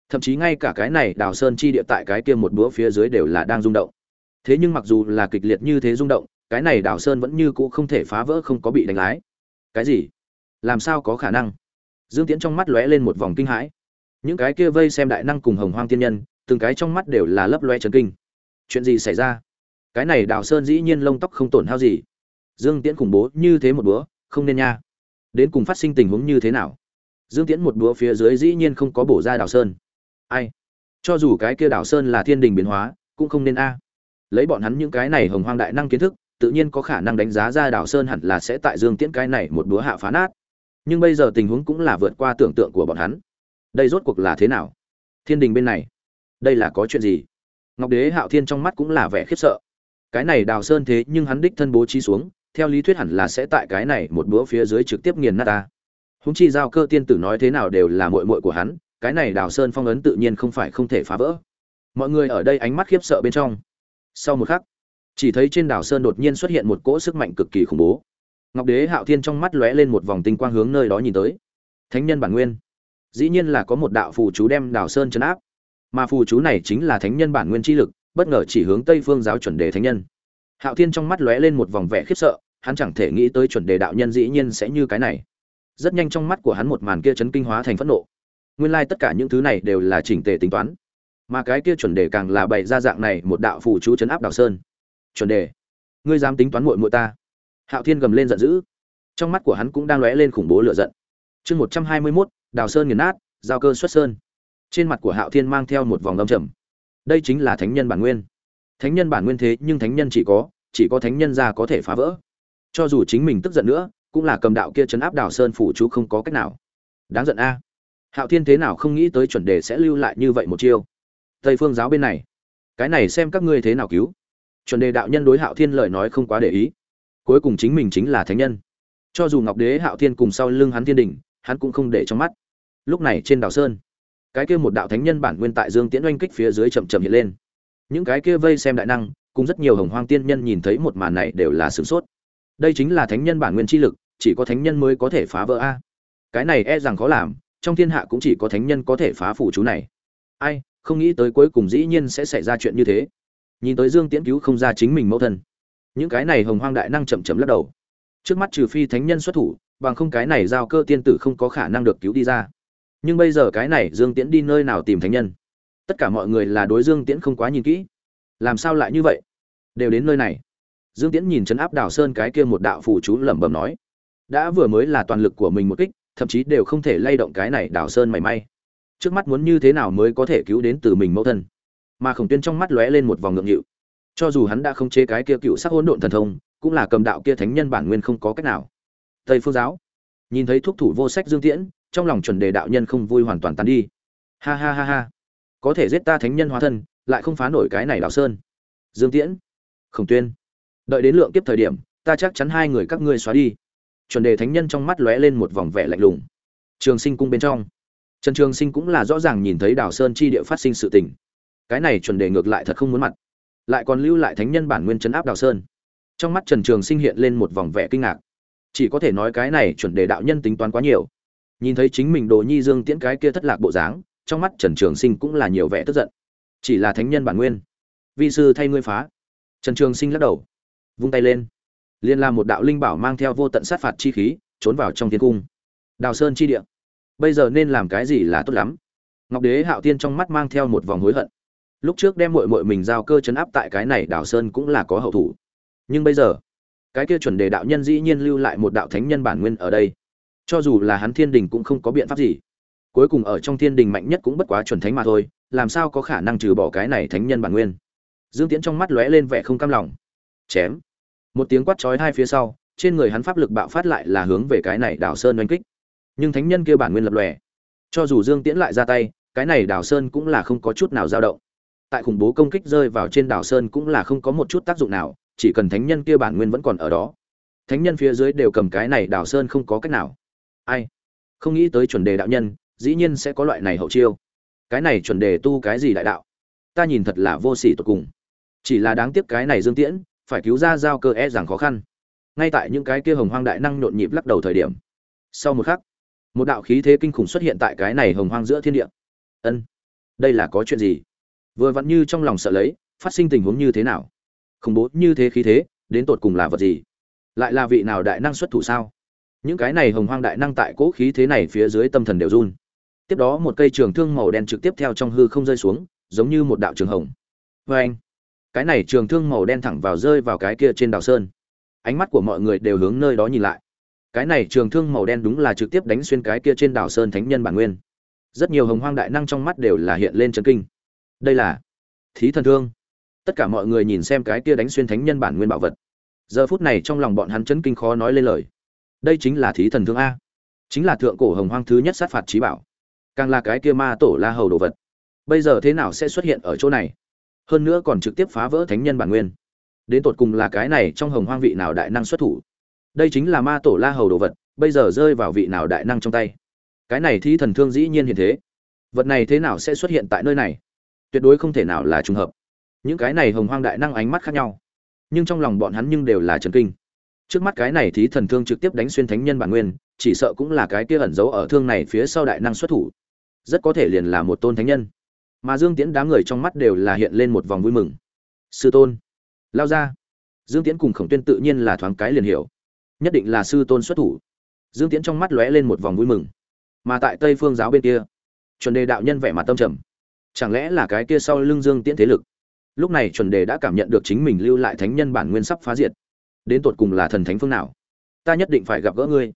Thậm chí ngay cả cái này đào sơn chi địa tại cái kia một búa phía dưới đều là đang rung động. Thế nhưng mặc dù là kịch liệt như thế rung động, cái này đào sơn vẫn như cũ không thể phá vỡ, không có bị đánh lái. Cái gì? Làm sao có khả năng? Dương tiễn trong mắt lóe lên một vòng kinh hãi. Những cái kia vây xem đại năng cùng hồng hoang tiên nhân, từng cái trong mắt đều là lấp loe trấn kinh. Chuyện gì xảy ra? Cái này đào sơn dĩ nhiên lông tóc không tổn hao gì. Dương tiễn khủng bố như thế một búa không nên nha. Đến cùng phát sinh tình huống như thế nào? Dương tiễn một đũa phía dưới dĩ nhiên không có bổ ra đào sơn. Ai? Cho dù cái kia đào sơn là thiên đình biến hóa, cũng không nên a. Lấy bọn hắn những cái này hồng hoang đại năng kiến thức, tự nhiên có khả năng đánh giá ra đào sơn hẳn là sẽ tại dương tiễn cái này một đũa hạ phá nát. Nhưng bây giờ tình huống cũng là vượt qua tưởng tượng của bọn hắn. Đây rốt cuộc là thế nào? Thiên đình bên này, đây là có chuyện gì? Ngọc đế hạo thiên trong mắt cũng là vẻ khiếp sợ. Cái này đào sơn thế nhưng hắn đích thân bố trí xuống theo lý thuyết hẳn là sẽ tại cái này một bữa phía dưới trực tiếp nghiền nát ta. Húng chi giao cơ tiên tử nói thế nào đều là mội mội của hắn, cái này đào sơn phong ấn tự nhiên không phải không thể phá vỡ. Mọi người ở đây ánh mắt khiếp sợ bên trong. Sau một khắc, chỉ thấy trên đảo sơn đột nhiên xuất hiện một cỗ sức mạnh cực kỳ khủng bố. Ngọc đế hạo thiên trong mắt lóe lên một vòng tinh quang hướng nơi đó nhìn tới. Thánh nhân bản nguyên. Dĩ nhiên là có một đạo phù chú đem đảo sơn chấn áp. Mà phù chú này chính là thánh nhân bản nguyên chi lực, bất ngờ chỉ hướng tây phương giáo chuẩn đề thánh nhân hạo thiên trong mắt lóe lên một vòng vẻ khiếp sợ, hắn chẳng thể nghĩ tới chuẩn đề đạo nhân dĩ nhiên sẽ như cái này. Rất nhanh trong mắt của hắn một màn kia chấn kinh hóa thành phẫn nộ. Nguyên lai tất cả những thứ này đều là chỉnh tề tính toán. Mà cái kia chuẩn đề càng là bày ra dạng này một đạo phù chú chấn áp đảo sơn. Chuẩn đề, ngươi dám tính toán muội muội ta? Hạo thiên gầm lên giận dữ. Trong mắt của hắn cũng đang lóe lên khủng bố lửa giận. Chương một trăm hai mươi mốt đào sơn nghiền nát, giao cơ xuất sơn. Trên mặt của hạo thiên mang theo một vòng âm trầm. Đây chính là thánh nhân bản nguyên thánh nhân bản nguyên thế nhưng thánh nhân chỉ có chỉ có thánh nhân ra có thể phá vỡ. Cho dù chính mình tức giận nữa, cũng là cầm đạo kia chấn áp đào sơn phủ chú không có cách nào. Đáng giận a. Hạo thiên thế nào không nghĩ tới chuẩn đề sẽ lưu lại như vậy một chiêu. Tây phương giáo bên này, cái này xem các ngươi thế nào cứu. Chuẩn đề đạo nhân đối hạo thiên lời nói không quá để ý. Cuối cùng chính mình chính là thánh nhân. Cho dù ngọc đế, hạo thiên cùng sau lưng hắn thiên đình, hắn cũng không để trong mắt. Lúc này trên đảo sơn, cái kia một đạo thánh nhân bản nguyên tại dương tiễn oanh kích phía dưới chậm chậm hiện lên những cái kia vây xem đại năng, cùng rất nhiều hồng hoang tiên nhân nhìn thấy một màn này đều là sửng sốt. Đây chính là thánh nhân bản nguyên chi lực, chỉ có thánh nhân mới có thể phá vỡ a. Cái này e rằng khó làm, trong thiên hạ cũng chỉ có thánh nhân có thể phá phủ chú này. Ai, không nghĩ tới cuối cùng dĩ nhiên sẽ xảy ra chuyện như thế. Nhìn tới dương tiễn cứu không ra chính mình mẫu thân. Những cái này hồng hoang đại năng chậm chậm lắc đầu. Trước mắt trừ phi thánh nhân xuất thủ, bằng không cái này giao cơ tiên tử không có khả năng được cứu đi ra. Nhưng bây giờ cái này dương tiễn đi nơi nào tìm thánh nhân? Tất cả mọi người là đối dương tiễn không quá nhìn kỹ. Làm sao lại như vậy? Đều đến nơi này. Dương tiễn nhìn chấn áp đào sơn cái kia một đạo phủ chú lẩm bẩm nói, đã vừa mới là toàn lực của mình một kích, thậm chí đều không thể lay động cái này đào sơn mảy may. Trước mắt muốn như thế nào mới có thể cứu đến từ mình mẫu thân? Mà khổng tuyên trong mắt lóe lên một vòng ngượng nghịu. Cho dù hắn đã không chế cái kia cựu sắc hỗn độn thần thông, cũng là cầm đạo kia thánh nhân bản nguyên không có cách nào. Tây phương giáo. Nhìn thấy thúc thủ vô sách dương tiễn, trong lòng chuẩn đề đạo nhân không vui hoàn toàn tan đi. Ha ha ha ha có thể giết ta thánh nhân hóa thân, lại không phá nổi cái này đào sơn. Dương tiễn, khổng tuyên, đợi đến lượng kiếp thời điểm, ta chắc chắn hai người các ngươi xóa đi. Chuẩn đề thánh nhân trong mắt lóe lên một vòng vẻ lạnh lùng. Trường sinh cung bên trong. Trần trường sinh cũng là rõ ràng nhìn thấy đào sơn chi địa phát sinh sự tình. Cái này chuẩn đề ngược lại thật không muốn mặt. Lại còn lưu lại thánh nhân bản nguyên chấn áp đào sơn. Trong mắt trần trường sinh hiện lên một vòng vẻ kinh ngạc. Chỉ có thể nói cái này chuẩn đề đạo nhân tính toán quá nhiều. Nhìn thấy chính mình đồ nhi dương tiễn cái kia thất lạc bộ dáng trong mắt trần trường sinh cũng là nhiều vẻ tức giận. Chỉ là thánh nhân bản nguyên. Vi sư thay ngươi phá. Trần trường sinh lắc đầu, vung tay lên. Liên la một đạo linh bảo mang theo vô tận sát phạt chi khí, trốn vào trong thiên cung. Đào sơn chi địa. Bây giờ nên làm cái gì là tốt lắm. Ngọc đế hạo tiên trong mắt mang theo một vòng hối hận. Lúc trước đem muội muội mình giao cơ trấn áp tại cái này, đào sơn cũng là có hậu thủ. Nhưng bây giờ, cái kia chuẩn đề đạo nhân dĩ nhiên lưu lại một đạo thánh nhân bản nguyên ở đây. Cho dù là hắn thiên đình cũng không có biện pháp gì cuối cùng ở trong thiên đình mạnh nhất cũng bất quá chuẩn thánh mà thôi, làm sao có khả năng trừ bỏ cái này thánh nhân bản nguyên? Dương tiễn trong mắt lóe lên vẻ không cam lòng. Chém. Một tiếng quát chói hai phía sau, trên người hắn pháp lực bạo phát lại là hướng về cái này đào sơn oanh kích. Nhưng thánh nhân kia bản nguyên lập lòe. Cho dù dương tiễn lại ra tay, cái này đào sơn cũng là không có chút nào dao động. Tại khủng bố công kích rơi vào trên đảo sơn cũng là không có một chút tác dụng nào, chỉ cần thánh nhân kia bản nguyên vẫn còn ở đó. Thánh nhân phía dưới đều cầm cái này đảo sơn không có cách nào. Ai? Không nghĩ tới chuẩn đề đạo nhân dĩ nhiên sẽ có loại này hậu chiêu. Cái này chuẩn đề tu cái gì đại đạo? Ta nhìn thật là vô sỉ tột cùng. Chỉ là đáng tiếc cái này dương tiễn, phải cứu ra giao cơ e rằng khó khăn. Ngay tại những cái kia hồng hoang đại năng nhộn nhịp lắc đầu thời điểm. Sau một khắc, một đạo khí thế kinh khủng xuất hiện tại cái này hồng hoang giữa thiên địa. Ân, đây là có chuyện gì? Vừa vặn như trong lòng sợ lấy, phát sinh tình huống như thế nào? Khủng bố như thế khí thế, đến tột cùng là vật gì? Lại là vị nào đại năng xuất thủ sao? Những cái này hồng hoang đại năng tại cỗ khí thế này phía dưới tâm thần đều run tiếp đó một cây trường thương màu đen trực tiếp theo trong hư không rơi xuống, giống như một đạo trường hồng. Vê anh, cái này trường thương màu đen thẳng vào rơi vào cái kia trên đảo sơn. Ánh mắt của mọi người đều hướng nơi đó nhìn lại. Cái này trường thương màu đen đúng là trực tiếp đánh xuyên cái kia trên đảo sơn thánh nhân bản nguyên. Rất nhiều hồng hoang đại năng trong mắt đều là hiện lên chân kinh. Đây là thí thần thương. Tất cả mọi người nhìn xem cái kia đánh xuyên thánh nhân bản nguyên bảo vật. Giờ phút này trong lòng bọn hắn chấn kinh khó nói lên lời. Đây chính là thí thần thương a. Chính là thượng cổ hồng hoang thứ nhất sát phạt trí bảo càng là cái kia ma tổ la hầu đồ vật. Bây giờ thế nào sẽ xuất hiện ở chỗ này? Hơn nữa còn trực tiếp phá vỡ thánh nhân bản nguyên. Đến tột cùng là cái này trong hồng hoang vị nào đại năng xuất thủ? Đây chính là ma tổ la hầu đồ vật, bây giờ rơi vào vị nào đại năng trong tay? Cái này thí thần thương dĩ nhiên hiện thế. Vật này thế nào sẽ xuất hiện tại nơi này? Tuyệt đối không thể nào là trùng hợp. Những cái này hồng hoang đại năng ánh mắt khác nhau. Nhưng trong lòng bọn hắn nhưng đều là trần kinh. Trước mắt cái này thí thần thương trực tiếp đánh xuyên thánh nhân bản nguyên, chỉ sợ cũng là cái kia ẩn giấu ở thương này phía sau đại năng xuất thủ rất có thể liền là một tôn thánh nhân. Mà dương tiễn đám người trong mắt đều là hiện lên một vòng vui mừng. Sư tôn, lao ra. Dương tiễn cùng khổng tuyên tự nhiên là thoáng cái liền hiểu. Nhất định là sư tôn xuất thủ. Dương tiễn trong mắt lóe lên một vòng vui mừng. Mà tại tây phương giáo bên kia, chuẩn đề đạo nhân vẻ mặt tâm trầm. Chẳng lẽ là cái kia sau lưng dương tiễn thế lực? Lúc này chuẩn đề đã cảm nhận được chính mình lưu lại thánh nhân bản nguyên sắp phá diệt. Đến tột cùng là thần thánh phương nào? Ta nhất định phải gặp gỡ ngươi.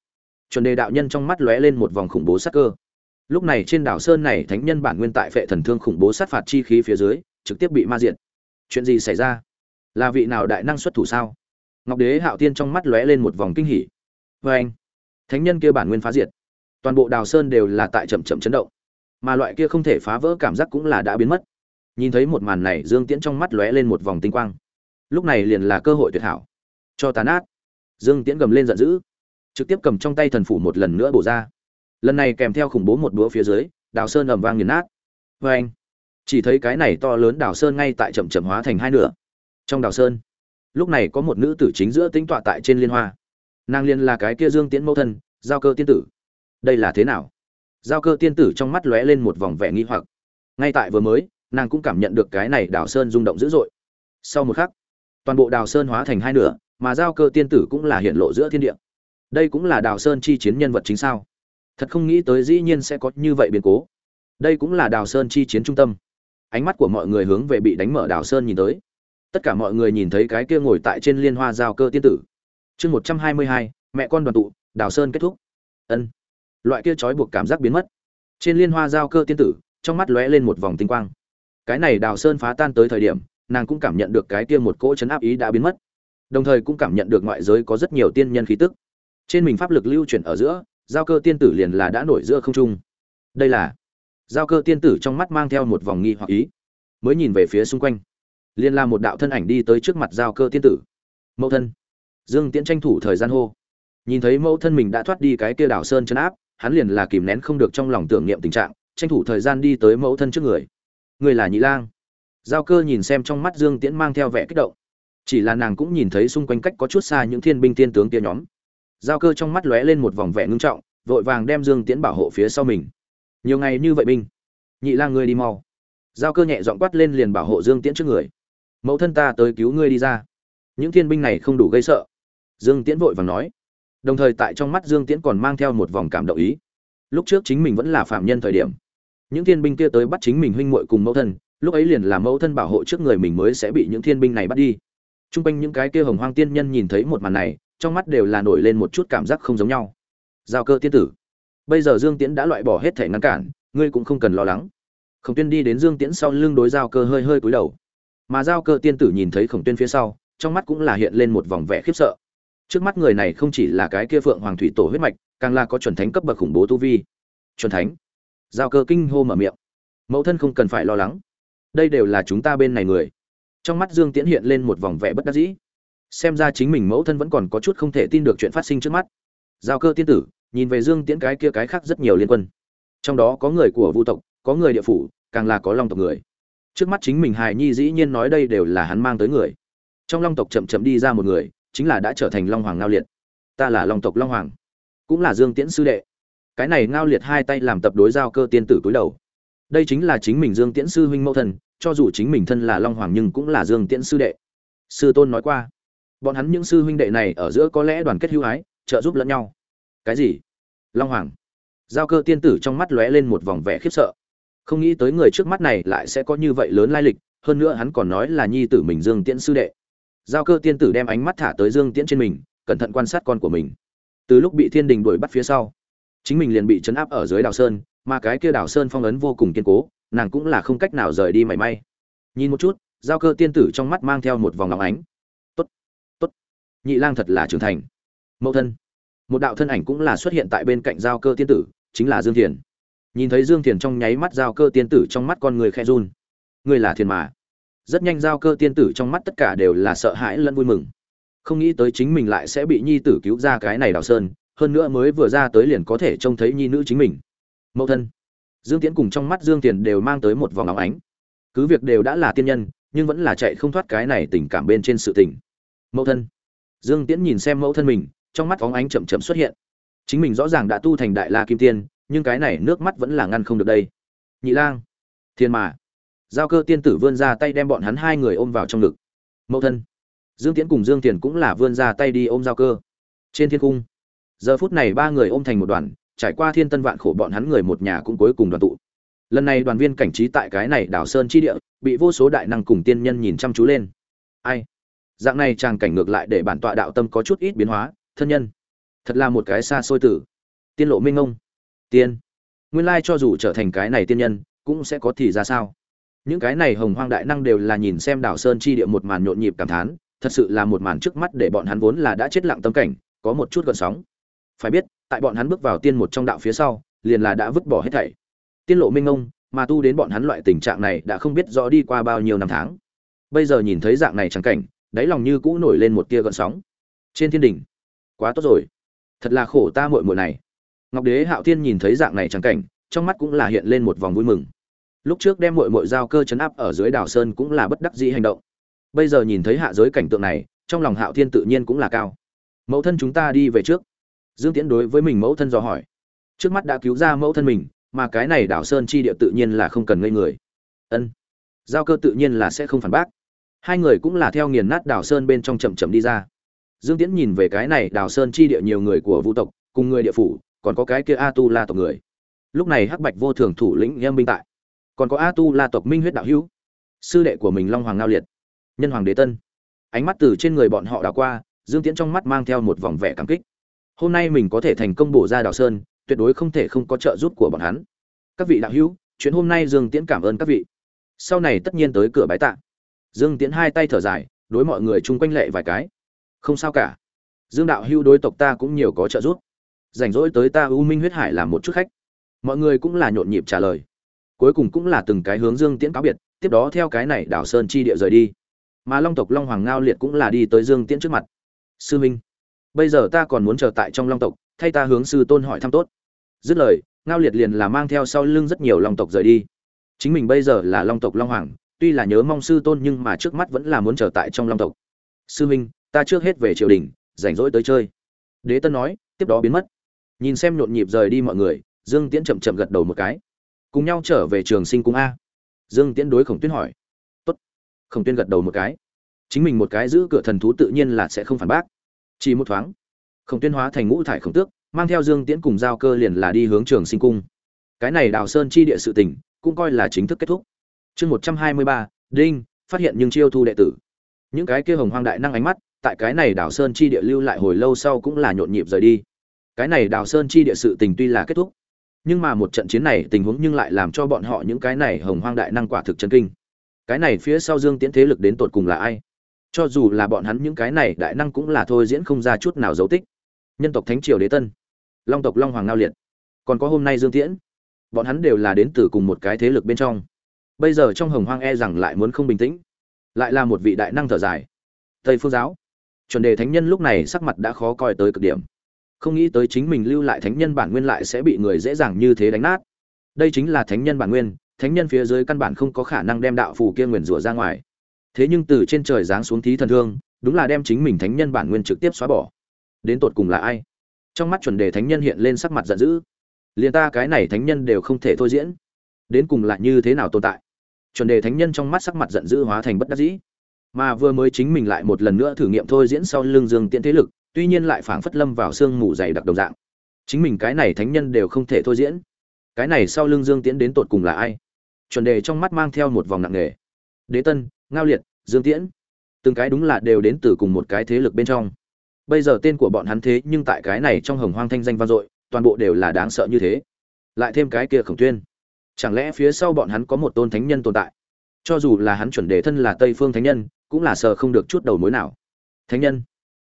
Chuẩn đề đạo nhân trong mắt lóe lên một vòng khủng bố sắc cơ lúc này trên đảo sơn này thánh nhân bản nguyên tại phệ thần thương khủng bố sát phạt chi khí phía dưới, trực tiếp bị ma diệt. Chuyện gì xảy ra? Là vị nào đại năng xuất thủ sao? Ngọc đế hạo tiên trong mắt lóe lên một vòng kinh hỉ. Vê anh, thánh nhân kia bản nguyên phá diệt. Toàn bộ đào sơn đều là tại chậm chậm chấn động. Mà loại kia không thể phá vỡ cảm giác cũng là đã biến mất. Nhìn thấy một màn này, dương tiễn trong mắt lóe lên một vòng tinh quang. Lúc này liền là cơ hội tuyệt hảo. Cho tàn át dương tiễn gầm lên giận dữ. Trực tiếp cầm trong tay thần phủ một lần nữa bổ ra lần này kèm theo khủng bố một đũa phía dưới, đào sơn ầm vang nghiền nát. Vê anh, chỉ thấy cái này to lớn đào sơn ngay tại chậm chậm hóa thành hai nửa. Trong đào sơn, lúc này có một nữ tử chính giữa tính tọa tại trên liên hoa. Nàng liên là cái kia dương tiễn mẫu thân, giao cơ tiên tử. Đây là thế nào? Giao cơ tiên tử trong mắt lóe lên một vòng vẻ nghi hoặc. Ngay tại vừa mới, nàng cũng cảm nhận được cái này đào sơn rung động dữ dội. Sau một khắc, toàn bộ đào sơn hóa thành hai nửa, mà giao cơ tiên tử cũng là hiện lộ giữa thiên địa. Đây cũng là đào sơn chi chiến nhân vật chính sao? Thật không nghĩ tới dĩ nhiên sẽ có như vậy biến cố. Đây cũng là đào sơn chi chiến trung tâm. Ánh mắt của mọi người hướng về bị đánh mở đào sơn nhìn tới. Tất cả mọi người nhìn thấy cái kia ngồi tại trên liên hoa giao cơ tiên tử. Chương một trăm hai mươi hai, mẹ con đoàn tụ, đào sơn kết thúc. Ân. Loại kia trói buộc cảm giác biến mất. Trên liên hoa giao cơ tiên tử, trong mắt lóe lên một vòng tinh quang. Cái này đào sơn phá tan tới thời điểm, nàng cũng cảm nhận được cái kia một cỗ chấn áp ý đã biến mất. Đồng thời cũng cảm nhận được ngoại giới có rất nhiều tiên nhân khí tức. Trên mình pháp lực lưu chuyển ở giữa giao cơ tiên tử liền là đã nổi giữa không trung. Đây là, giao cơ tiên tử trong mắt mang theo một vòng nghi hoặc ý, mới nhìn về phía xung quanh. Liền là một đạo thân ảnh đi tới trước mặt giao cơ tiên tử. Mẫu thân. Dương tiễn tranh thủ thời gian hô. Nhìn thấy mẫu thân mình đã thoát đi cái kia đảo sơn chân áp, hắn liền là kìm nén không được trong lòng tưởng niệm tình trạng, tranh thủ thời gian đi tới mẫu thân trước người. Người là nhị lang. Giao cơ nhìn xem trong mắt dương tiễn mang theo vẻ kích động. Chỉ là nàng cũng nhìn thấy xung quanh cách có chút xa những thiên binh tiên tướng kia nhóm giao cơ trong mắt lóe lên một vòng vẻ ngưng trọng, vội vàng đem dương tiễn bảo hộ phía sau mình. Nhiều ngày như vậy binh, nhị lang ngươi đi mau. Giao cơ nhẹ dọn quát lên liền bảo hộ dương tiễn trước người. Mẫu thân ta tới cứu ngươi đi ra. Những thiên binh này không đủ gây sợ. Dương tiễn vội vàng nói. Đồng thời tại trong mắt dương tiễn còn mang theo một vòng cảm động ý. Lúc trước chính mình vẫn là phạm nhân thời điểm. Những thiên binh kia tới bắt chính mình huynh muội cùng mẫu thân, lúc ấy liền là mẫu thân bảo hộ trước người mình mới sẽ bị những thiên binh này bắt đi. T r u n g quanh những cái kia hồng hoang tiên nhân nhìn thấy một màn này trong mắt đều là nổi lên một chút cảm giác không giống nhau. Giao cơ tiên tử, bây giờ dương tiễn đã loại bỏ hết thể ngăn cản, ngươi cũng không cần lo lắng. Khổng tuyên đi đến dương tiễn sau lưng đối giao cơ hơi hơi cúi đầu. Mà giao cơ tiên tử nhìn thấy khổng tuyên phía sau, trong mắt cũng là hiện lên một vòng vẻ khiếp sợ. Trước mắt người này không chỉ là cái kia phượng hoàng thủy tổ huyết mạch, càng là có chuẩn thánh cấp bậc khủng bố tu vi. Chuẩn thánh? Giao cơ kinh hô mở miệng. Mẫu thân không cần phải lo lắng. Đây đều là chúng ta bên này người. Trong mắt dương tiễn hiện lên một vòng vẻ bất đắc dĩ xem ra chính mình mẫu thân vẫn còn có chút không thể tin được chuyện phát sinh trước mắt. Giao cơ tiên tử, nhìn về dương tiễn cái kia cái khác rất nhiều liên quân. Trong đó có người của vu tộc, có người địa phủ, càng là có long tộc người. Trước mắt chính mình hài nhi dĩ nhiên nói đây đều là hắn mang tới người. Trong long tộc chậm chậm đi ra một người, chính là đã trở thành long hoàng ngao liệt. Ta là long tộc long hoàng, cũng là dương tiễn sư đệ. Cái này ngao liệt hai tay làm tập đối giao cơ tiên tử cúi đầu. Đây chính là chính mình dương tiễn sư huynh mẫu thân, cho dù chính mình thân là long hoàng nhưng cũng là dương tiễn sư đệ. Sư tôn nói qua bọn hắn những sư huynh đệ này ở giữa có lẽ đoàn kết hữu ái, trợ giúp lẫn nhau. Cái gì? Long hoàng. Giao cơ tiên tử trong mắt lóe lên một vòng vẻ khiếp sợ. Không nghĩ tới người trước mắt này lại sẽ có như vậy lớn lai lịch, hơn nữa hắn còn nói là nhi tử mình dương tiễn sư đệ. Giao cơ tiên tử đem ánh mắt thả tới dương tiễn trên mình, cẩn thận quan sát con của mình. Từ lúc bị thiên đình đuổi bắt phía sau, chính mình liền bị chấn áp ở dưới đào sơn, mà cái kia đào sơn phong ấn vô cùng kiên cố, nàng cũng là không cách nào rời đi mảy may. Nhìn một chút, giao cơ tiên tử trong mắt mang theo một vòng ngọc ánh nhị lang thật là trưởng thành. Mẫu thân. Một đạo thân ảnh cũng là xuất hiện tại bên cạnh giao cơ tiên tử, chính là dương thiền. Nhìn thấy dương thiền trong nháy mắt giao cơ tiên tử trong mắt con người khe run. Người là thiền mà. Rất nhanh giao cơ tiên tử trong mắt tất cả đều là sợ hãi lẫn vui mừng. Không nghĩ tới chính mình lại sẽ bị nhi tử cứu ra cái này đào sơn, hơn nữa mới vừa ra tới liền có thể trông thấy nhi nữ chính mình. Mẫu thân. Dương tiễn cùng trong mắt dương tiền đều mang tới một vòng óng ánh. Cứ việc đều đã là tiên nhân, nhưng vẫn là chạy không thoát cái này tình cảm bên trên sự tình. Mẫu thân. Dương Tiễn nhìn xem mẫu thân mình, trong mắt bóng ánh chậm chậm xuất hiện. Chính mình rõ ràng đã tu thành đại la kim tiên, nhưng cái này nước mắt vẫn là ngăn không được đây. Nhị Lang, Thiên mà. Giao Cơ tiên tử vươn ra tay đem bọn hắn hai người ôm vào trong ngực. Mẫu thân. Dương Tiễn cùng Dương Tiền cũng là vươn ra tay đi ôm Giao Cơ. Trên thiên cung, giờ phút này ba người ôm thành một đoàn, trải qua thiên tân vạn khổ bọn hắn người một nhà cũng cuối cùng đoàn tụ. Lần này đoàn viên cảnh trí tại cái này đảo sơn chi địa, bị vô số đại năng cùng tiên nhân nhìn chăm chú lên. Ai? Dạng này trang cảnh ngược lại để bản tọa đạo tâm có chút ít biến hóa, thân nhân. Thật là một cái xa xôi tử. Tiên lộ minh ông tiên. Nguyên lai cho dù trở thành cái này tiên nhân, cũng sẽ có thì ra sao? Những cái này hồng hoang đại năng đều là nhìn xem đảo sơn chi địa một màn nhộn nhịp cảm thán, thật sự là một màn trước mắt để bọn hắn vốn là đã chết lặng tâm cảnh, có một chút gợn sóng. Phải biết, tại bọn hắn bước vào tiên một trong đạo phía sau, liền là đã vứt bỏ hết thảy. Tiên lộ minh ông mà tu đến bọn hắn loại tình trạng này đã không biết rõ đi qua bao nhiêu năm tháng. Bây giờ nhìn thấy dạng này trắng cảnh đáy lòng như cũ nổi lên một tia gợn sóng. Trên thiên đỉnh, quá tốt rồi. Thật là khổ ta muội muội này. Ngọc đế hạo thiên nhìn thấy dạng này chẳng cảnh, trong mắt cũng là hiện lên một vòng vui mừng. Lúc trước đem muội muội giao cơ chấn áp ở dưới đảo sơn cũng là bất đắc dĩ hành động. Bây giờ nhìn thấy hạ giới cảnh tượng này, trong lòng hạo thiên tự nhiên cũng là cao. Mẫu thân chúng ta đi về trước. Dương tiễn đối với mình mẫu thân dò hỏi. Trước mắt đã cứu ra mẫu thân mình, mà cái này đảo sơn chi địa tự nhiên là không cần ngây người. Ân. Giao cơ tự nhiên là sẽ không phản bác hai người cũng là theo nghiền nát đào sơn bên trong chậm chậm đi ra. Dương tiễn nhìn về cái này đào sơn chi địa nhiều người của vũ tộc, cùng người địa phủ, còn có cái kia a tu la tộc người. Lúc này hắc bạch vô thường thủ lĩnh nghiêm binh tại. Còn có a tu la tộc minh huyết đạo hữu. Sư đệ của mình long hoàng ngao liệt. Nhân hoàng đế tân. Ánh mắt từ trên người bọn họ đảo qua, dương tiễn trong mắt mang theo một vòng vẻ cảm kích. Hôm nay mình có thể thành công bổ ra đào sơn, tuyệt đối không thể không có trợ giúp của bọn hắn. Các vị đạo hữu, chuyện hôm nay dương tiễn cảm ơn các vị. Sau này tất nhiên tới cửa bái tạ dương tiễn hai tay thở dài, đối mọi người chung quanh lệ vài cái. Không sao cả. Dương đạo hữu đối tộc ta cũng nhiều có trợ giúp. Rảnh rỗi tới ta u minh huyết hải làm một chút khách. Mọi người cũng là nhộn nhịp trả lời. Cuối cùng cũng là từng cái hướng dương tiễn cáo biệt, tiếp đó theo cái này đảo sơn chi địa rời đi. Mà long tộc long hoàng ngao liệt cũng là đi tới dương tiễn trước mặt. Sư minh, bây giờ ta còn muốn chờ tại trong long tộc, thay ta hướng sư tôn hỏi thăm tốt. Dứt lời, ngao liệt liền là mang theo sau lưng rất nhiều long tộc rời đi. Chính mình bây giờ là long tộc long hoàng tuy là nhớ mong sư tôn nhưng mà trước mắt vẫn là muốn trở tại trong long tộc. Sư minh ta trước hết về triều đình, rảnh rỗi tới chơi. Đế tân nói, tiếp đó biến mất. Nhìn xem nhộn nhịp rời đi mọi người, dương tiễn chậm chậm gật đầu một cái. Cùng nhau trở về trường sinh cung a. Dương tiễn đối khổng tuyên hỏi. Tốt. Khổng tuyên gật đầu một cái. Chính mình một cái giữ cửa thần thú tự nhiên là sẽ không phản bác. Chỉ một thoáng, khổng tuyên hóa thành ngũ thải khổng tước, mang theo dương tiễn cùng giao cơ liền là đi hướng trường sinh cung. Cái này đào sơn chi địa sự tình, cũng coi là chính thức kết thúc chương một trăm hai mươi ba, đinh, phát hiện nhưng chiêu thu đệ tử. Những cái kia hồng hoang đại năng ánh mắt, tại cái này đào sơn chi địa lưu lại hồi lâu sau cũng là nhộn nhịp rời đi. Cái này đào sơn chi địa sự tình tuy là kết thúc, nhưng mà một trận chiến này tình huống nhưng lại làm cho bọn họ những cái này hồng hoang đại năng quả thực chân kinh. Cái này phía sau dương tiễn thế lực đến tột cùng là ai? Cho dù là bọn hắn những cái này đại năng cũng là thôi diễn không ra chút nào dấu tích. Nhân tộc thánh triều đế tân, long tộc long hoàng ngao liệt. Còn có hôm nay dương tiễn, bọn hắn đều là đến từ cùng một cái thế lực bên trong bây giờ trong hồng hoang e rằng lại muốn không bình tĩnh, lại là một vị đại năng thở dài. Tây phương giáo, chuẩn đề thánh nhân lúc này sắc mặt đã khó coi tới cực điểm. Không nghĩ tới chính mình lưu lại thánh nhân bản nguyên lại sẽ bị người dễ dàng như thế đánh nát. Đây chính là thánh nhân bản nguyên, thánh nhân phía dưới căn bản không có khả năng đem đạo phù kia nguyền rủa ra ngoài. Thế nhưng từ trên trời giáng xuống thí thần thương, đúng là đem chính mình thánh nhân bản nguyên trực tiếp xóa bỏ. Đến tột cùng là ai? Trong mắt chuẩn đề thánh nhân hiện lên sắc mặt giận dữ. Liền ta cái này thánh nhân đều không thể thôi diễn. Đến cùng là như thế nào tồn tại? Chuẩn đề thánh nhân trong mắt sắc mặt giận dữ hóa thành bất đắc dĩ. Mà vừa mới chính mình lại một lần nữa thử nghiệm thôi diễn sau lưng dương tiễn thế lực, tuy nhiên lại phảng phất lâm vào sương mù dày đặc đồng dạng. Chính mình cái này thánh nhân đều không thể thôi diễn. Cái này sau lưng dương tiễn đến tột cùng là ai? Chuẩn đề trong mắt mang theo một vòng nặng nề. Đế tân, ngao liệt, dương tiễn. Từng cái đúng là đều đến từ cùng một cái thế lực bên trong. Bây giờ tên của bọn hắn thế nhưng tại cái này trong hồng hoang thanh danh vang dội, toàn bộ đều là đáng sợ như thế. Lại thêm cái kia khổng tuyên chẳng lẽ phía sau bọn hắn có một tôn thánh nhân tồn tại? Cho dù là hắn chuẩn đề thân là tây phương thánh nhân, cũng là sợ không được chút đầu mối nào. Thánh nhân?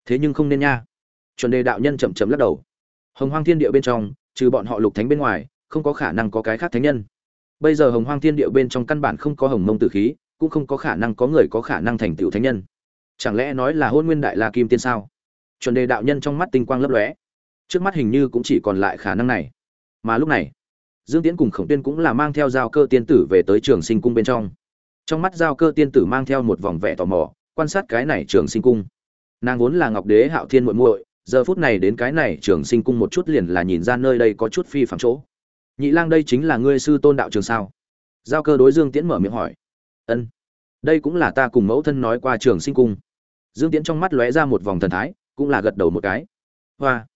Thế nhưng không nên nha. Chuẩn đề đạo nhân chậm chậm lắc đầu. Hồng hoang thiên địa bên trong, trừ bọn họ lục thánh bên ngoài, không có khả năng có cái khác thánh nhân. Bây giờ hồng hoang thiên địa bên trong căn bản không có hồng mông tử khí, cũng không có khả năng có người có khả năng thành tựu thánh nhân. Chẳng lẽ nói là hôn nguyên đại la kim tiên sao? Chuẩn đề đạo nhân trong mắt tinh quang lấp lóe. Trước mắt hình như cũng chỉ còn lại khả năng này. Mà lúc này dương tiễn cùng khổng tuyên cũng là mang theo giao cơ tiên tử về tới trường sinh cung bên trong. Trong mắt giao cơ tiên tử mang theo một vòng vẻ tò mò, quan sát cái này trường sinh cung. Nàng vốn là ngọc đế hạo thiên muội muội, giờ phút này đến cái này trường sinh cung một chút liền là nhìn ra nơi đây có chút phi phạm chỗ. Nhị lang đây chính là ngươi sư tôn đạo trường sao? Giao cơ đối dương tiễn mở miệng hỏi. Ân, đây cũng là ta cùng mẫu thân nói qua trường sinh cung. Dương tiễn trong mắt lóe ra một vòng thần thái, cũng là gật đầu một cái. Hoa,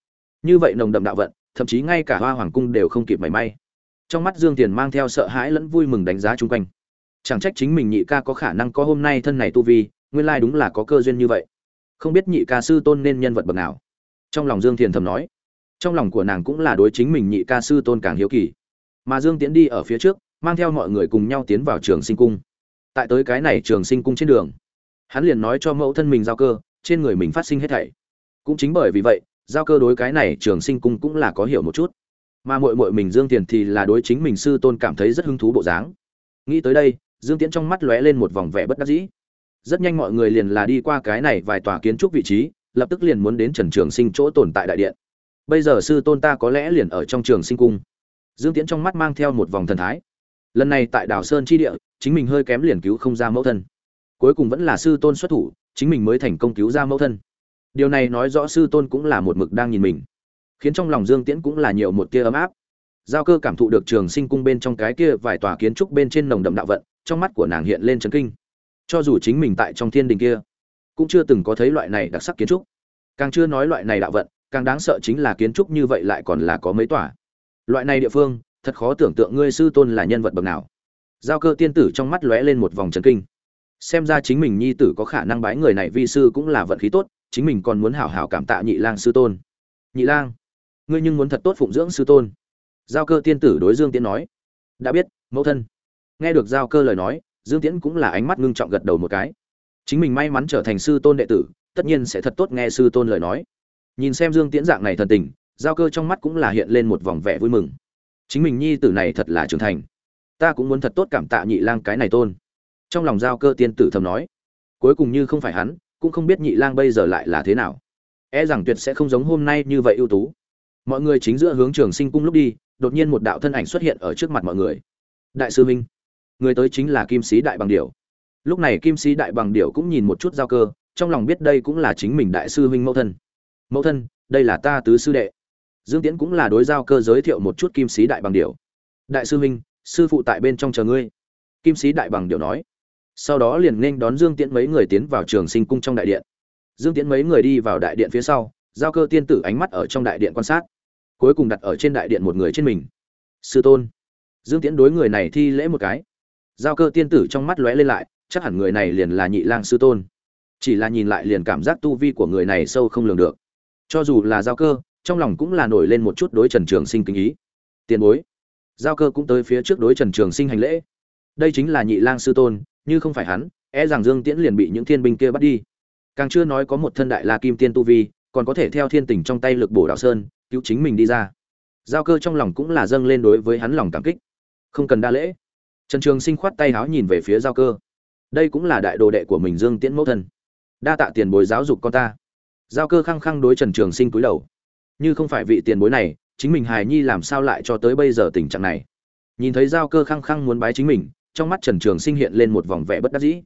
như vậy nồng đậm đạo vận, thậm chí ngay cả hoa hoàng cung đều không kịp mảy may trong mắt dương tiền mang theo sợ hãi lẫn vui mừng đánh giá chung quanh. Chẳng trách chính mình nhị ca có khả năng có hôm nay thân này tu vi, nguyên lai đúng là có cơ duyên như vậy. Không biết nhị ca sư tôn nên nhân vật bậc nào. Trong lòng dương thiền thầm nói. Trong lòng của nàng cũng là đối chính mình nhị ca sư tôn càng hiếu kỳ. Mà dương tiến đi ở phía trước, mang theo mọi người cùng nhau tiến vào trường sinh cung. Tại tới cái này trường sinh cung trên đường, hắn liền nói cho mẫu thân mình giao cơ, trên người mình phát sinh hết thảy. Cũng chính bởi vì vậy, giao cơ đối cái này trường sinh cung cũng là có hiểu một chút mà muội muội mình dương tiền thì là đối chính mình sư tôn cảm thấy rất hứng thú bộ dáng. Nghĩ tới đây, dương tiễn trong mắt lóe lên một vòng vẻ bất đắc dĩ. Rất nhanh mọi người liền là đi qua cái này vài tòa kiến trúc vị trí, lập tức liền muốn đến trần trường sinh chỗ tồn tại đại điện. Bây giờ sư tôn ta có lẽ liền ở trong trường sinh cung. Dương tiễn trong mắt mang theo một vòng thần thái. Lần này tại đảo sơn chi địa, chính mình hơi kém liền cứu không ra mẫu thân. Cuối cùng vẫn là sư tôn xuất thủ, chính mình mới thành công cứu ra mẫu thân. Điều này nói rõ sư tôn cũng là một mực đang nhìn mình khiến trong lòng dương tiễn cũng là nhiều một tia ấm áp. Giao cơ cảm thụ được trường sinh cung bên trong cái kia vài tòa kiến trúc bên trên nồng đậm đạo vận, trong mắt của nàng hiện lên chấn kinh. Cho dù chính mình tại trong thiên đình kia, cũng chưa từng có thấy loại này đặc sắc kiến trúc. Càng chưa nói loại này đạo vận, càng đáng sợ chính là kiến trúc như vậy lại còn là có mấy tòa. Loại này địa phương, thật khó tưởng tượng ngươi sư tôn là nhân vật bậc nào. Giao cơ tiên tử trong mắt lóe lên một vòng chấn kinh. Xem ra chính mình nhi tử có khả năng bái người này vi sư cũng là vận khí tốt, chính mình còn muốn hảo hảo cảm tạ nhị lang sư tôn. Nhị lang ngươi nhưng muốn thật tốt phụng dưỡng sư tôn. Giao cơ tiên tử đối dương tiễn nói. Đã biết, mẫu thân. Nghe được giao cơ lời nói, dương tiễn cũng là ánh mắt ngưng trọng gật đầu một cái. Chính mình may mắn trở thành sư tôn đệ tử, tất nhiên sẽ thật tốt nghe sư tôn lời nói. Nhìn xem dương tiễn dạng này thần tình, giao cơ trong mắt cũng là hiện lên một vòng vẻ vui mừng. Chính mình nhi tử này thật là trưởng thành. Ta cũng muốn thật tốt cảm tạ nhị lang cái này tôn. Trong lòng giao cơ tiên tử thầm nói. Cuối cùng như không phải hắn, cũng không biết nhị lang bây giờ lại là thế nào. E rằng tuyệt sẽ không giống hôm nay như vậy ưu tú mọi người chính giữa hướng trường sinh cung lúc đi, đột nhiên một đạo thân ảnh xuất hiện ở trước mặt mọi người. Đại sư minh, người tới chính là kim sĩ đại bằng điểu. Lúc này kim sĩ đại bằng điểu cũng nhìn một chút giao cơ, trong lòng biết đây cũng là chính mình đại sư huynh mẫu thân. Mẫu thân, đây là ta tứ sư đệ. Dương tiễn cũng là đối giao cơ giới thiệu một chút kim sĩ đại bằng điểu. Đại sư huynh sư phụ tại bên trong chờ ngươi. Kim sĩ đại bằng điểu nói. Sau đó liền nên đón dương tiễn mấy người tiến vào trường sinh cung trong đại điện. Dương tiễn mấy người đi vào đại điện phía sau, giao cơ tiên tử ánh mắt ở trong đại điện quan sát cuối cùng đặt ở trên đại điện một người trên mình. Sư tôn, dương tiễn đối người này thi lễ một cái. Giao cơ tiên tử trong mắt lóe lên lại, chắc hẳn người này liền là nhị lang sư tôn. Chỉ là nhìn lại liền cảm giác tu vi của người này sâu không lường được. Cho dù là giao cơ, trong lòng cũng là nổi lên một chút đối trần trường sinh kính ý. Tiền bối, giao cơ cũng tới phía trước đối trần trường sinh hành lễ. Đây chính là nhị lang sư tôn, như không phải hắn e rằng dương tiễn liền bị những thiên binh kia bắt đi. Càng chưa nói có một thân đại la kim tiên tu vi, còn có thể theo thiên tình trong tay lực bổ đạo sơn cứu chính mình đi ra. Giao cơ trong lòng cũng là dâng lên đối với hắn lòng cảm kích. Không cần đa lễ. Trần trường sinh khoát tay háo nhìn về phía giao cơ. Đây cũng là đại đồ đệ của mình dương tiễn mẫu thân. Đa tạ tiền bối giáo dục con ta. Giao cơ khăng khăng đối trần trường sinh cúi đầu. Như không phải vị tiền bối này, chính mình hài nhi làm sao lại cho tới bây giờ tình trạng này? Nhìn thấy giao cơ khăng khăng muốn bái chính mình, trong mắt trần trường sinh hiện lên một vòng vẻ bất đắc dĩ.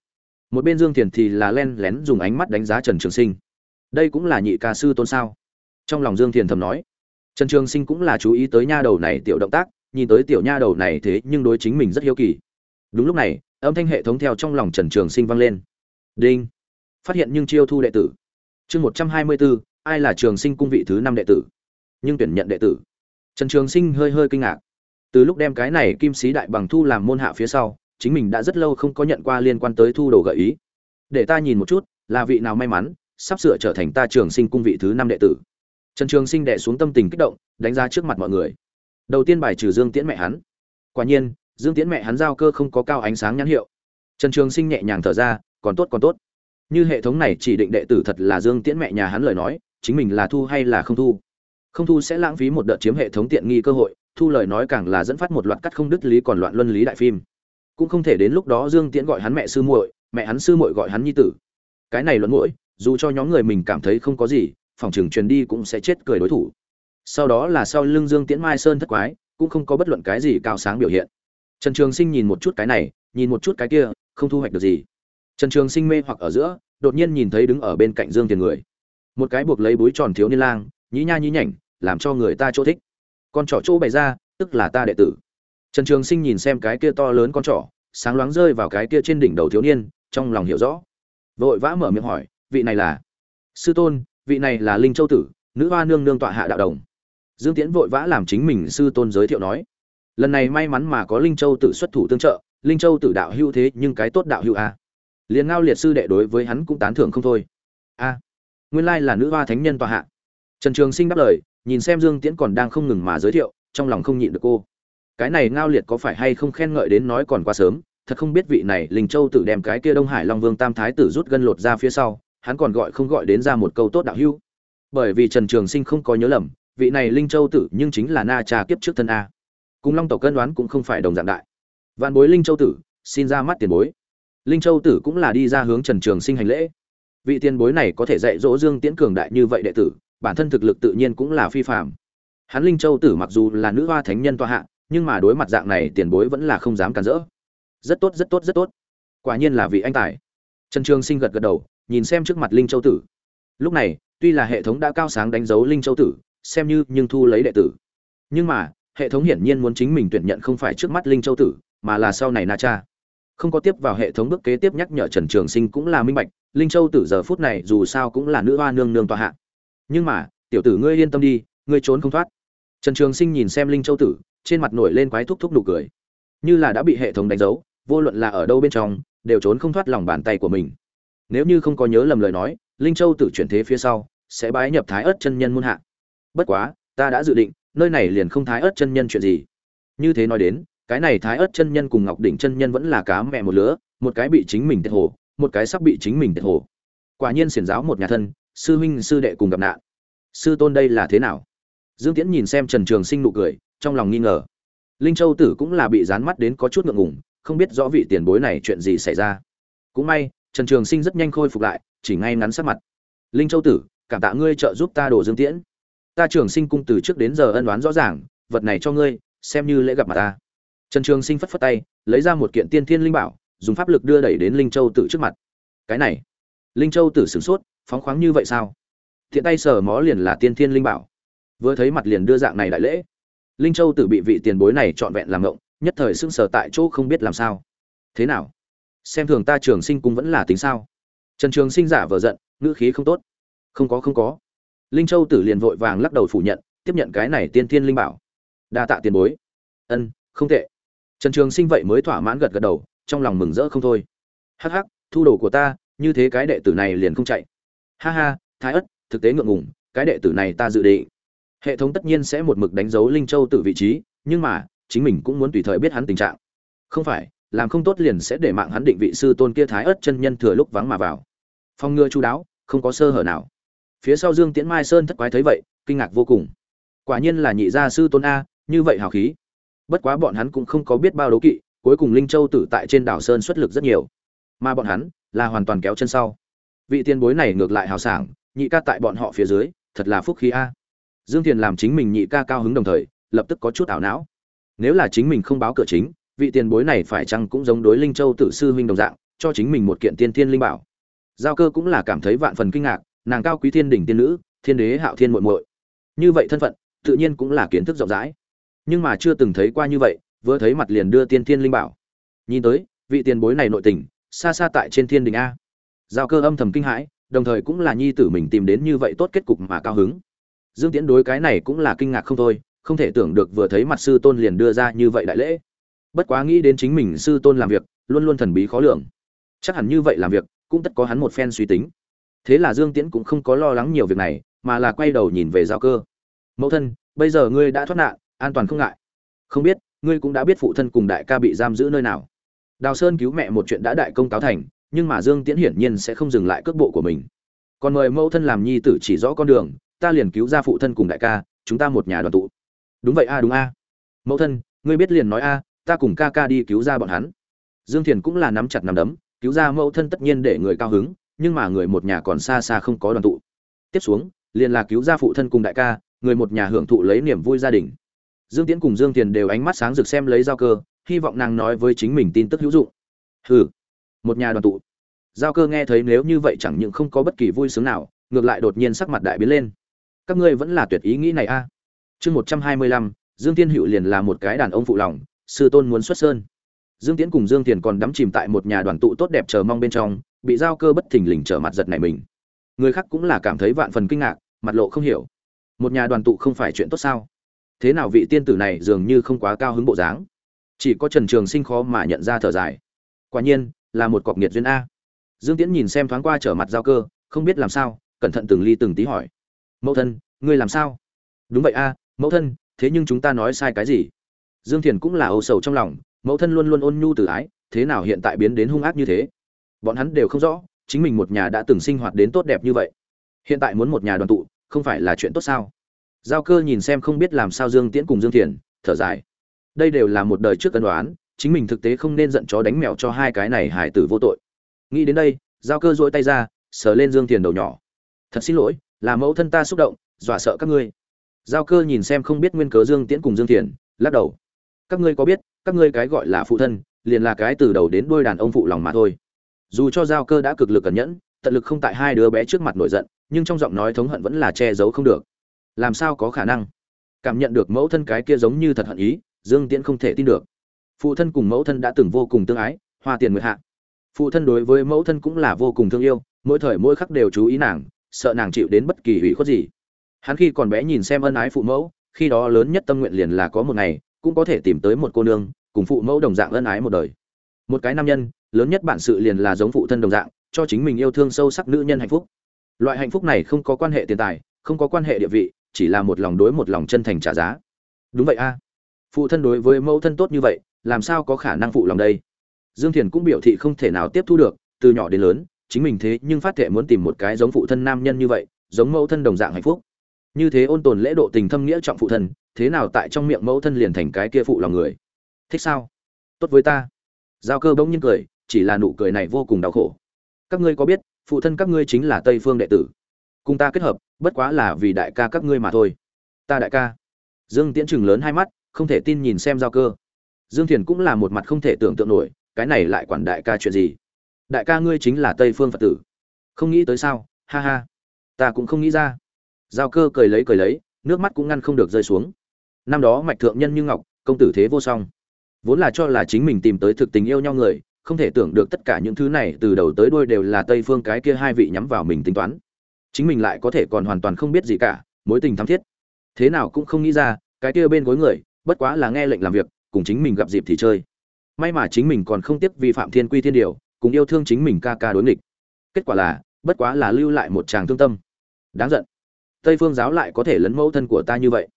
Một bên dương thiền thì là len lén dùng ánh mắt đánh giá trần trường sinh. Đây cũng là nhị ca sư tôn sao? Trong lòng dương thiền thầm nói trần trường sinh cũng là chú ý tới nha đầu này tiểu động tác, nhìn tới tiểu nha đầu này thế nhưng đối chính mình rất hiếu kỳ. Đúng lúc này, âm thanh hệ thống theo trong lòng trần trường sinh vang lên. Đinh! Phát hiện nhưng chiêu thu đệ tử. Chương một trăm hai mươi bốn ai là trường sinh cung vị thứ năm đệ tử? Nhưng tuyển nhận đệ tử. Trần trường sinh hơi hơi kinh ngạc. Từ lúc đem cái này kim sĩ đại bằng thu làm môn hạ phía sau, chính mình đã rất lâu không có nhận qua liên quan tới thu đồ gợi ý. Để ta nhìn một chút, là vị nào may mắn, sắp sửa trở thành ta trường sinh cung vị thứ năm đệ tử? Trần trường sinh đệ xuống tâm tình kích động, đánh giá trước mặt mọi người. Đầu tiên bài trừ dương tiễn mẹ hắn. Quả nhiên, dương tiễn mẹ hắn giao cơ không có cao ánh sáng nhãn hiệu. Trần trường sinh nhẹ nhàng thở ra, còn tốt còn tốt. Như hệ thống này chỉ định đệ tử thật là dương tiễn mẹ nhà hắn lời nói, chính mình là thu hay là không thu? Không thu sẽ lãng phí một đợt chiếm hệ thống tiện nghi cơ hội, thu lời nói càng là dẫn phát một loạt cắt không đứt lý còn loạn luân lý đại phim. Cũng không thể đến lúc đó dương tiễn gọi hắn mẹ sư muội, mẹ hắn sư muội gọi hắn nhi tử. Cái này luận mũi dù cho nhóm người mình cảm thấy không có gì phòng trường truyền đi cũng sẽ chết cười đối thủ. Sau đó là sau lưng dương tiễn mai sơn thất quái, cũng không có bất luận cái gì cao sáng biểu hiện. Trần trường sinh nhìn một chút cái này, nhìn một chút cái kia, không thu hoạch được gì. Trần trường sinh mê hoặc ở giữa, đột nhiên nhìn thấy đứng ở bên cạnh dương tiền người. Một cái buộc lấy búi tròn thiếu niên lang, nhí nha nhí nhảnh, làm cho người ta chỗ thích. Con trỏ chỗ bày ra, tức là ta đệ tử. Trần trường sinh nhìn xem cái kia to lớn con trỏ, sáng loáng rơi vào cái kia trên đỉnh đầu thiếu niên, trong lòng hiểu rõ. Vội vã mở miệng hỏi, vị này là? Sư tôn vị này là linh châu tử, nữ hoa nương nương tọa hạ đạo đồng. Dương tiễn vội vã làm chính mình sư tôn giới thiệu nói, lần này may mắn mà có linh châu tử xuất thủ tương trợ, linh châu tử đạo hưu thế nhưng cái tốt đạo hưu a. Liền ngao liệt sư đệ đối với hắn cũng tán thưởng không thôi. A, nguyên lai là nữ hoa thánh nhân tòa hạ. Trần trường sinh đáp lời, nhìn xem dương tiễn còn đang không ngừng mà giới thiệu, trong lòng không nhịn được cô. Cái này ngao liệt có phải hay không khen ngợi đến nói còn quá sớm, thật không biết vị này linh châu tử đem cái kia đông hải long vương tam thái tử rút gân lột ra phía sau hắn còn gọi không gọi đến ra một câu tốt đạo hữu. Bởi vì trần trường sinh không có nhớ lầm, vị này linh châu tử nhưng chính là na cha kiếp trước thân a. Cùng long tộc cân đoán cũng không phải đồng dạng đại. Vạn bối linh châu tử, xin ra mắt tiền bối. Linh châu tử cũng là đi ra hướng trần trường sinh hành lễ. Vị tiền bối này có thể dạy dỗ dương tiễn cường đại như vậy đệ tử, bản thân thực lực tự nhiên cũng là phi phạm hắn linh châu tử mặc dù là nữ hoa thánh nhân toa hạ, nhưng mà đối mặt dạng này tiền bối vẫn là không dám cản rỡ. Rất tốt rất tốt rất tốt. Quả nhiên là vị anh tài. Trần trường sinh gật gật đầu nhìn xem trước mặt linh châu tử. Lúc này, tuy là hệ thống đã cao sáng đánh dấu linh châu tử, xem như nhưng thu lấy đệ tử. Nhưng mà, hệ thống hiển nhiên muốn chính mình tuyển nhận không phải trước mắt linh châu tử, mà là sau này na cha. Không có tiếp vào hệ thống bước kế tiếp nhắc nhở trần trường sinh cũng là minh bạch, linh châu tử giờ phút này dù sao cũng là nữ hoa nương nương tòa hạ. Nhưng mà, tiểu tử ngươi yên tâm đi, ngươi trốn không thoát. Trần trường sinh nhìn xem linh châu tử, trên mặt nổi lên quái thúc thúc nụ cười. Như là đã bị hệ thống đánh dấu, vô luận là ở đâu bên trong, đều trốn không thoát lòng bàn tay của mình nếu như không có nhớ lầm lời nói, linh châu tử chuyển thế phía sau, sẽ bái nhập thái ớt chân nhân muôn hạ. Bất quá, ta đã dự định, nơi này liền không thái ớt chân nhân chuyện gì. Như thế nói đến, cái này thái ớt chân nhân cùng ngọc đỉnh chân nhân vẫn là cá mẹ một lứa, một cái bị chính mình tiệt hồ, một cái sắp bị chính mình tiệt hồ. Quả nhiên xiển giáo một nhà thân, sư huynh, sư đệ cùng gặp nạn. Sư tôn đây là thế nào? Dương tiễn nhìn xem trần trường sinh nụ cười, trong lòng nghi ngờ. Linh châu tử cũng là bị dán mắt đến có chút ngượng ngùng, không biết rõ vị tiền bối này chuyện gì xảy ra. Cũng may trần trường sinh rất nhanh khôi phục lại, chỉ ngay ngắn sắc mặt. Linh châu tử, cảm tạ ngươi trợ giúp ta đổ dương tiễn. Ta trường sinh cung từ trước đến giờ ân đoán rõ ràng, vật này cho ngươi, xem như lễ gặp mặt ta. Trần trường sinh phất phất tay, lấy ra một kiện tiên thiên linh bảo, dùng pháp lực đưa đẩy đến linh châu tử trước mặt. Cái này, linh châu tử sửng sốt, phóng khoáng như vậy sao? Thiện tay sờ mó liền là tiên thiên linh bảo. Vừa thấy mặt liền đưa dạng này đại lễ. Linh châu tử bị vị tiền bối này trọn vẹn làm ngộng, nhất thời sững sờ tại chỗ không biết làm sao. Thế nào? Xem thường ta trường sinh cung vẫn là tính sao? Trần trường sinh giả vờ giận, ngữ khí không tốt. Không có không có. Linh châu tử liền vội vàng lắc đầu phủ nhận, tiếp nhận cái này tiên thiên linh bảo. Đa tạ tiền bối. Ân, không tệ. Trần trường sinh vậy mới thỏa mãn gật gật đầu, trong lòng mừng rỡ không thôi. Hắc hắc, thu đồ của ta, như thế cái đệ tử này liền không chạy. Ha ha, thái ất, thực tế ngượng ngùng, cái đệ tử này ta dự định. Hệ thống tất nhiên sẽ một mực đánh dấu linh châu Tử vị trí, nhưng mà, chính mình cũng muốn tùy thời biết hắn tình trạng. Không phải làm không tốt liền sẽ để mạng hắn định vị sư tôn kia thái ớt chân nhân thừa lúc vắng mà vào. Phong ngừa chú đáo, không có sơ hở nào. Phía sau dương tiễn mai sơn thất quái thấy vậy, kinh ngạc vô cùng. Quả nhiên là nhị gia sư tôn a, như vậy hào khí. Bất quá bọn hắn cũng không có biết bao đấu kỵ, cuối cùng linh châu tử tại trên đảo sơn xuất lực rất nhiều. Mà bọn hắn, là hoàn toàn kéo chân sau. Vị tiên bối này ngược lại hào sảng, nhị ca tại bọn họ phía dưới, thật là phúc khí a. Dương thiền làm chính mình nhị ca cao hứng đồng thời, lập tức có chút ảo não. Nếu là chính mình không báo cửa chính vị tiền bối này phải chăng cũng giống đối linh châu tử sư huynh đồng dạng, cho chính mình một kiện tiên thiên linh bảo. Giao cơ cũng là cảm thấy vạn phần kinh ngạc, nàng cao quý thiên đỉnh tiên nữ, thiên đế hạo thiên muội muội. Như vậy thân phận, tự nhiên cũng là kiến thức rộng rãi. Nhưng mà chưa từng thấy qua như vậy, vừa thấy mặt liền đưa tiên thiên linh bảo. Nhìn tới, vị tiền bối này nội tình, xa xa tại trên thiên đình a. Giao cơ âm thầm kinh hãi, đồng thời cũng là nhi tử mình tìm đến như vậy tốt kết cục mà cao hứng. Dương tiễn đối cái này cũng là kinh ngạc không thôi, không thể tưởng được vừa thấy mặt sư tôn liền đưa ra như vậy đại lễ bất quá nghĩ đến chính mình sư tôn làm việc, luôn luôn thần bí khó lường. Chắc hẳn như vậy làm việc, cũng tất có hắn một phen suy tính. Thế là dương tiễn cũng không có lo lắng nhiều việc này, mà là quay đầu nhìn về giao cơ. Mẫu thân, bây giờ ngươi đã thoát nạn, an toàn không ngại. Không biết, ngươi cũng đã biết phụ thân cùng đại ca bị giam giữ nơi nào. Đào sơn cứu mẹ một chuyện đã đại công cáo thành, nhưng mà dương tiễn hiển nhiên sẽ không dừng lại cước bộ của mình. Còn mời mẫu thân làm nhi tử chỉ rõ con đường, ta liền cứu ra phụ thân cùng đại ca, chúng ta một nhà đoàn tụ. Đúng vậy a, đúng a. Mẫu thân, ngươi biết liền nói a ta cùng ca ca đi cứu ra bọn hắn. Dương thiền cũng là nắm chặt nắm đấm, cứu ra mẫu thân tất nhiên để người cao hứng, nhưng mà người một nhà còn xa xa không có đoàn tụ. Tiếp xuống, liền là cứu ra phụ thân cùng đại ca, người một nhà hưởng thụ lấy niềm vui gia đình. Dương tiễn cùng dương Thiền đều ánh mắt sáng rực xem lấy giao cơ, hy vọng nàng nói với chính mình tin tức hữu dụng. Hừ, một nhà đoàn tụ. Giao cơ nghe thấy nếu như vậy chẳng những không có bất kỳ vui sướng nào, ngược lại đột nhiên sắc mặt đại biến lên. Các ngươi vẫn là tuyệt ý nghĩ này a. Chương một trăm hai mươi lăm, dương tiên hữu liền là một cái đàn ông phụ lòng sư tôn muốn xuất sơn. Dương tiễn cùng dương tiền còn đắm chìm tại một nhà đoàn tụ tốt đẹp chờ mong bên trong, bị giao cơ bất thình lình trở mặt giật này mình. Người khác cũng là cảm thấy vạn phần kinh ngạc, mặt lộ không hiểu. Một nhà đoàn tụ không phải chuyện tốt sao? Thế nào vị tiên tử này dường như không quá cao hứng bộ dáng? Chỉ có trần trường sinh khó mà nhận ra thở dài. Quả nhiên, là một cọc nghiệt duyên a. Dương tiễn nhìn xem thoáng qua trở mặt giao cơ, không biết làm sao, cẩn thận từng ly từng tí hỏi. Mẫu thân, ngươi làm sao? Đúng vậy a, mẫu thân, thế nhưng chúng ta nói sai cái gì? Dương thiền cũng là âu sầu trong lòng, mẫu thân luôn luôn ôn nhu từ ái, thế nào hiện tại biến đến hung ác như thế? Bọn hắn đều không rõ, chính mình một nhà đã từng sinh hoạt đến tốt đẹp như vậy. Hiện tại muốn một nhà đoàn tụ, không phải là chuyện tốt sao? Giao cơ nhìn xem không biết làm sao dương tiễn cùng dương thiền, thở dài. Đây đều là một đời trước cân đoán, chính mình thực tế không nên giận chó đánh mèo cho hai cái này hải tử vô tội. Nghĩ đến đây, giao cơ dỗi tay ra, sờ lên dương thiền đầu nhỏ. Thật xin lỗi, là mẫu thân ta xúc động, dọa sợ các ngươi. Giao cơ nhìn xem không biết nguyên cớ dương tiễn cùng dương thiền, lắc đầu các ngươi có biết, các ngươi cái gọi là phụ thân, liền là cái từ đầu đến đuôi đàn ông phụ lòng mà thôi. Dù cho giao cơ đã cực lực cẩn nhẫn, tận lực không tại hai đứa bé trước mặt nổi giận, nhưng trong giọng nói thống hận vẫn là che giấu không được. Làm sao có khả năng? Cảm nhận được mẫu thân cái kia giống như thật hận ý, dương tiễn không thể tin được. Phụ thân cùng mẫu thân đã từng vô cùng tương ái, hoa tiền nguyệt hạ. Phụ thân đối với mẫu thân cũng là vô cùng thương yêu, mỗi thời mỗi khắc đều chú ý nàng, sợ nàng chịu đến bất kỳ hủy khuất gì. Hắn khi còn bé nhìn xem ân ái phụ mẫu, khi đó lớn nhất tâm nguyện liền là có một ngày cũng có thể tìm tới một cô nương, cùng phụ mẫu đồng dạng ân ái một đời. Một cái nam nhân, lớn nhất bản sự liền là giống phụ thân đồng dạng, cho chính mình yêu thương sâu sắc nữ nhân hạnh phúc. Loại hạnh phúc này không có quan hệ tiền tài, không có quan hệ địa vị, chỉ là một lòng đối một lòng chân thành trả giá. Đúng vậy a. Phụ thân đối với mẫu thân tốt như vậy, làm sao có khả năng phụ lòng đây? Dương thiền cũng biểu thị không thể nào tiếp thu được, từ nhỏ đến lớn, chính mình thế nhưng phát thệ muốn tìm một cái giống phụ thân nam nhân như vậy, giống mẫu thân đồng dạng hạnh phúc như thế ôn tồn lễ độ tình thâm nghĩa trọng phụ thân, thế nào tại trong miệng mẫu thân liền thành cái kia phụ lòng người? Thích sao? Tốt với ta. Giao cơ bỗng nhiên cười, chỉ là nụ cười này vô cùng đau khổ. Các ngươi có biết, phụ thân các ngươi chính là tây phương đệ tử. Cùng ta kết hợp, bất quá là vì đại ca các ngươi mà thôi. Ta đại ca. Dương tiễn chừng lớn hai mắt, không thể tin nhìn xem giao cơ. Dương thiền cũng là một mặt không thể tưởng tượng nổi, cái này lại quản đại ca chuyện gì? Đại ca ngươi chính là tây phương phật tử. Không nghĩ tới sao? Ha ha. Ta cũng không nghĩ ra giao cơ cười lấy cười lấy, nước mắt cũng ngăn không được rơi xuống. Năm đó mạch thượng nhân như ngọc, công tử thế vô song. Vốn là cho là chính mình tìm tới thực tình yêu nhau người, không thể tưởng được tất cả những thứ này từ đầu tới đuôi đều là tây phương cái kia hai vị nhắm vào mình tính toán. Chính mình lại có thể còn hoàn toàn không biết gì cả, mối tình thắm thiết. Thế nào cũng không nghĩ ra, cái kia bên gối người, bất quá là nghe lệnh làm việc, cùng chính mình gặp dịp thì chơi. May mà chính mình còn không tiếp vi phạm thiên quy thiên điều, cùng yêu thương chính mình ca ca đối nghịch. Kết quả là, bất quá là lưu lại một chàng thương tâm. Đáng giận tây phương giáo lại có thể lấn mẫu thân của ta như vậy.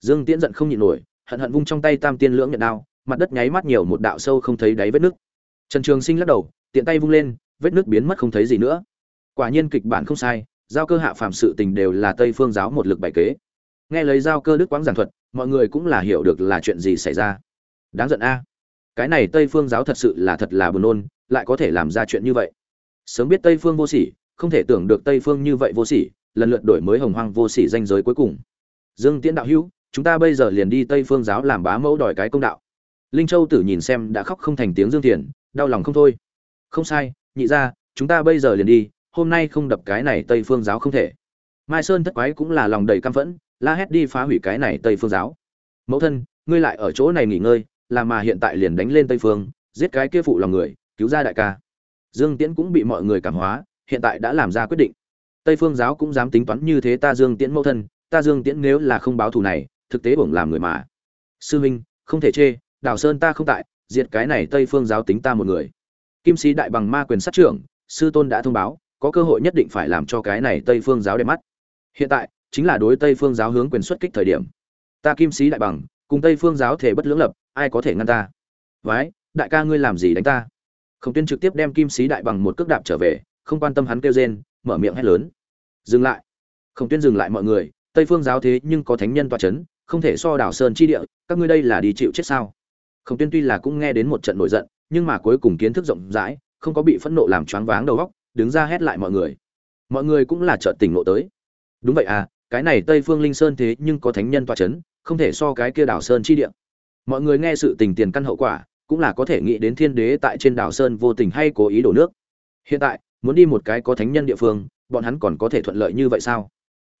Dương tiễn giận không nhịn nổi, hận hận vung trong tay tam tiên lưỡng nhận đao, mặt đất nháy mắt nhiều một đạo sâu không thấy đáy vết nước trần trường sinh lắc đầu, tiện tay vung lên, vết nước biến mất không thấy gì nữa. Quả nhiên kịch bản không sai, giao cơ hạ phàm sự tình đều là tây phương giáo một lực bày kế. Nghe lấy giao cơ đức quáng giảng thuật, mọi người cũng là hiểu được là chuyện gì xảy ra. Đáng giận a. Cái này tây phương giáo thật sự là thật là buồn nôn, lại có thể làm ra chuyện như vậy. Sớm biết tây phương vô sỉ, không thể tưởng được tây phương như vậy vô sỉ lần lượt đổi mới hồng hoang vô sỉ danh giới cuối cùng. Dương tiễn đạo hữu, chúng ta bây giờ liền đi tây phương giáo làm bá mẫu đòi cái công đạo. Linh châu tử nhìn xem đã khóc không thành tiếng dương thiền, đau lòng không thôi. Không sai, nhị ra chúng ta bây giờ liền đi, hôm nay không đập cái này tây phương giáo không thể. Mai sơn thất quái cũng là lòng đầy căm phẫn, la hét đi phá hủy cái này tây phương giáo. Mẫu thân, ngươi lại ở chỗ này nghỉ ngơi, là mà hiện tại liền đánh lên tây phương, giết cái kia phụ lòng người, cứu ra đại ca. Dương tiễn cũng bị mọi người cảm hóa, hiện tại đã làm ra quyết định tây phương giáo cũng dám tính toán như thế ta dương tiễn mẫu thân, ta dương tiễn nếu là không báo thù này, thực tế bổng làm người mà. Sư huynh không thể chê, đào sơn ta không tại, diệt cái này tây phương giáo tính ta một người. Kim sĩ đại bằng ma quyền sát trưởng, sư tôn đã thông báo, có cơ hội nhất định phải làm cho cái này tây phương giáo đẹp mắt. Hiện tại, chính là đối tây phương giáo hướng quyền xuất kích thời điểm. Ta kim sĩ đại bằng, cùng tây phương giáo thể bất lưỡng lập, ai có thể ngăn ta? Vái, đại ca ngươi làm gì đánh ta? Khổng tuyên trực tiếp đem kim sĩ đại bằng một cước đạp trở về, không quan tâm hắn kêu rên, mở miệng hét lớn dừng lại. Khổng tuyên dừng lại mọi người, tây phương giáo thế nhưng có thánh nhân tọa c h ấ n không thể so đảo sơn chi địa, các ngươi đây là đi chịu chết sao? Khổng tuyên tuy là cũng nghe đến một trận nổi giận, nhưng mà cuối cùng kiến thức rộng rãi, không có bị phẫn nộ làm choáng váng đầu góc đứng ra hét lại mọi người. Mọi người cũng là trợn tỉnh nộ tới. Đúng vậy à cái này tây phương linh sơn thế nhưng có thánh nhân tọa c h ấ n không thể so cái kia đảo sơn chi địa. Mọi người nghe sự tình tiền căn hậu quả, cũng là có thể nghĩ đến thiên đế tại trên đảo sơn vô tình hay cố ý đổ nước. Hiện tại, muốn đi một cái có thánh nhân địa phương bọn hắn còn có thể thuận lợi như vậy sao?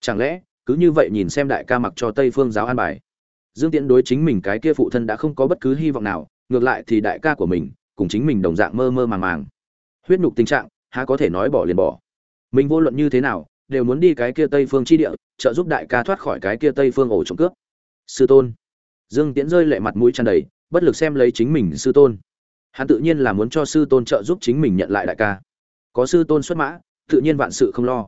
Chẳng lẽ, cứ như vậy nhìn xem đại ca mặc cho tây phương giáo an bài. Dương tiễn đối chính mình cái kia phụ thân đã không có bất cứ hy vọng nào, ngược lại thì đại ca của mình, cùng chính mình đồng dạng mơ mơ màng màng. Huyết nhục tình trạng, há có thể nói bỏ liền bỏ. Mình vô luận như thế nào, đều muốn đi cái kia tây phương chi địa, trợ giúp đại ca thoát khỏi cái kia tây phương ổ trộm cướp. Sư tôn. Dương tiễn rơi lệ mặt mũi tràn đầy, bất lực xem lấy chính mình sư tôn. Hắn tự nhiên là muốn cho sư tôn trợ giúp chính mình nhận lại đại ca. Có sư tôn xuất mã tự nhiên vạn sự không lo.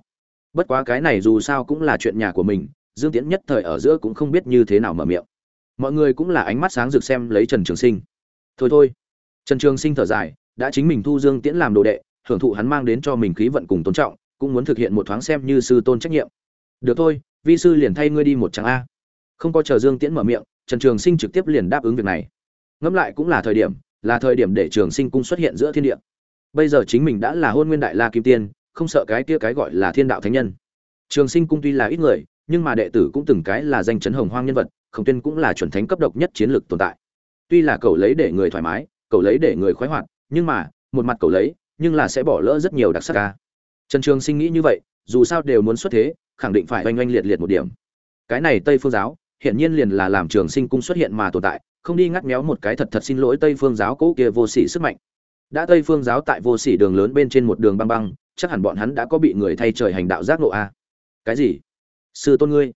Bất quá cái này dù sao cũng là chuyện nhà của mình, dương tiễn nhất thời ở giữa cũng không biết như thế nào mở miệng. Mọi người cũng là ánh mắt sáng rực xem lấy trần trường sinh. Thôi thôi. Trần trường sinh thở dài, đã chính mình thu dương tiễn làm đồ đệ, hưởng thụ hắn mang đến cho mình khí vận cùng tôn trọng, cũng muốn thực hiện một thoáng xem như sư tôn trách nhiệm. Được thôi, vi sư liền thay ngươi đi một tràng a. Không có chờ dương tiễn mở miệng, trần trường sinh trực tiếp liền đáp ứng việc này. Ngẫm lại cũng là thời điểm, là thời điểm để trường sinh cung xuất hiện giữa thiên địa. Bây giờ chính mình đã là hôn nguyên đại la kim tiên không sợ cái kia cái gọi là thiên đạo thánh nhân. Trường sinh cung tuy là ít người, nhưng mà đệ tử cũng từng cái là danh chấn hồng hoang nhân vật, khổng tuyên cũng là chuẩn thánh cấp độc nhất chiến lược tồn tại. Tuy là cậu lấy để người thoải mái cậu lấy để người khoái hoạt, nhưng mà, một mặt cậu lấy, nhưng là sẽ bỏ lỡ rất nhiều đặc sắc ca. Trần trường sinh nghĩ như vậy, dù sao đều muốn xuất thế, khẳng định phải oanh oanh liệt liệt một điểm. Cái này tây phương giáo, hiển nhiên liền là làm trường sinh cung xuất hiện mà tồn tại, không đi ngắt méo một cái thật thật xin lỗi tây phương giáo cũ kia vô sỉ sức mạnh. Đã tây phương giáo tại vô sỉ đường lớn bên trên một đường băng băng chắc hẳn bọn hắn đã có bị người thay trời hành đạo giác ngộ a cái gì? Sư tôn ngươi.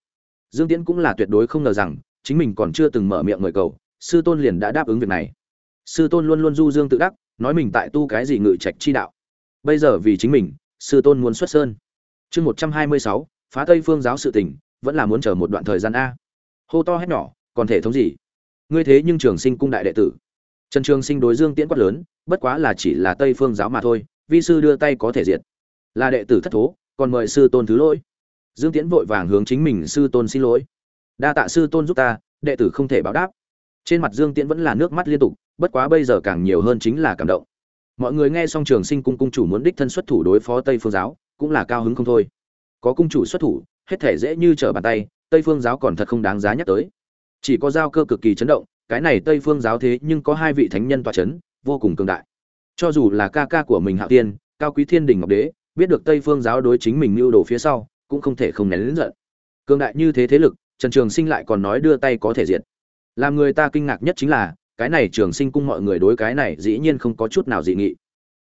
Dương tiễn cũng là tuyệt đối không ngờ rằng, chính mình còn chưa từng mở miệng người cầu, sư tôn liền đã đáp ứng việc này. Sư tôn luôn luôn du dương tự đắc, nói mình tại tu cái gì ngự trạch chi đạo. Bây giờ vì chính mình, sư tôn muốn xuất sơn. Chương một trăm hai mươi sáu, phá tây phương giáo sự tình, vẫn là muốn chờ một đoạn thời gian a. Hô to hét nhỏ, còn thể thống gì? Ngươi thế nhưng trường sinh cung đại đệ tử. Trần trường sinh đối dương tiễn quát lớn, bất quá là chỉ là tây phương giáo mà thôi, vi sư đưa tay có thể diệt là đệ tử thất thố, còn mời sư tôn thứ lỗi. Dương tiễn vội vàng hướng chính mình sư tôn xin lỗi. Đa tạ sư tôn giúp ta, đệ tử không thể báo đáp. Trên mặt dương tiễn vẫn là nước mắt liên tục, bất quá bây giờ càng nhiều hơn chính là cảm động. Mọi người nghe xong trường sinh cung cung chủ muốn đích thân xuất thủ đối phó tây phương giáo, cũng là cao hứng không thôi. Có cung chủ xuất thủ, hết thể dễ như trở bàn tay, tây phương giáo còn thật không đáng giá nhắc tới. Chỉ có giao cơ cực kỳ chấn động, cái này tây phương giáo thế nhưng có hai vị thánh nhân tọa chấn, vô cùng cường đại. Cho dù là ca ca của mình hạo tiên cao quý thiên đình ngọc đế biết được tây phương giáo đối chính mình lưu đồ phía sau, cũng không thể không nén lớn giận. Cường đại như thế thế lực, trần trường sinh lại còn nói đưa tay có thể diệt. Làm người ta kinh ngạc nhất chính là, cái này trường sinh cung mọi người đối cái này dĩ nhiên không có chút nào dị nghị.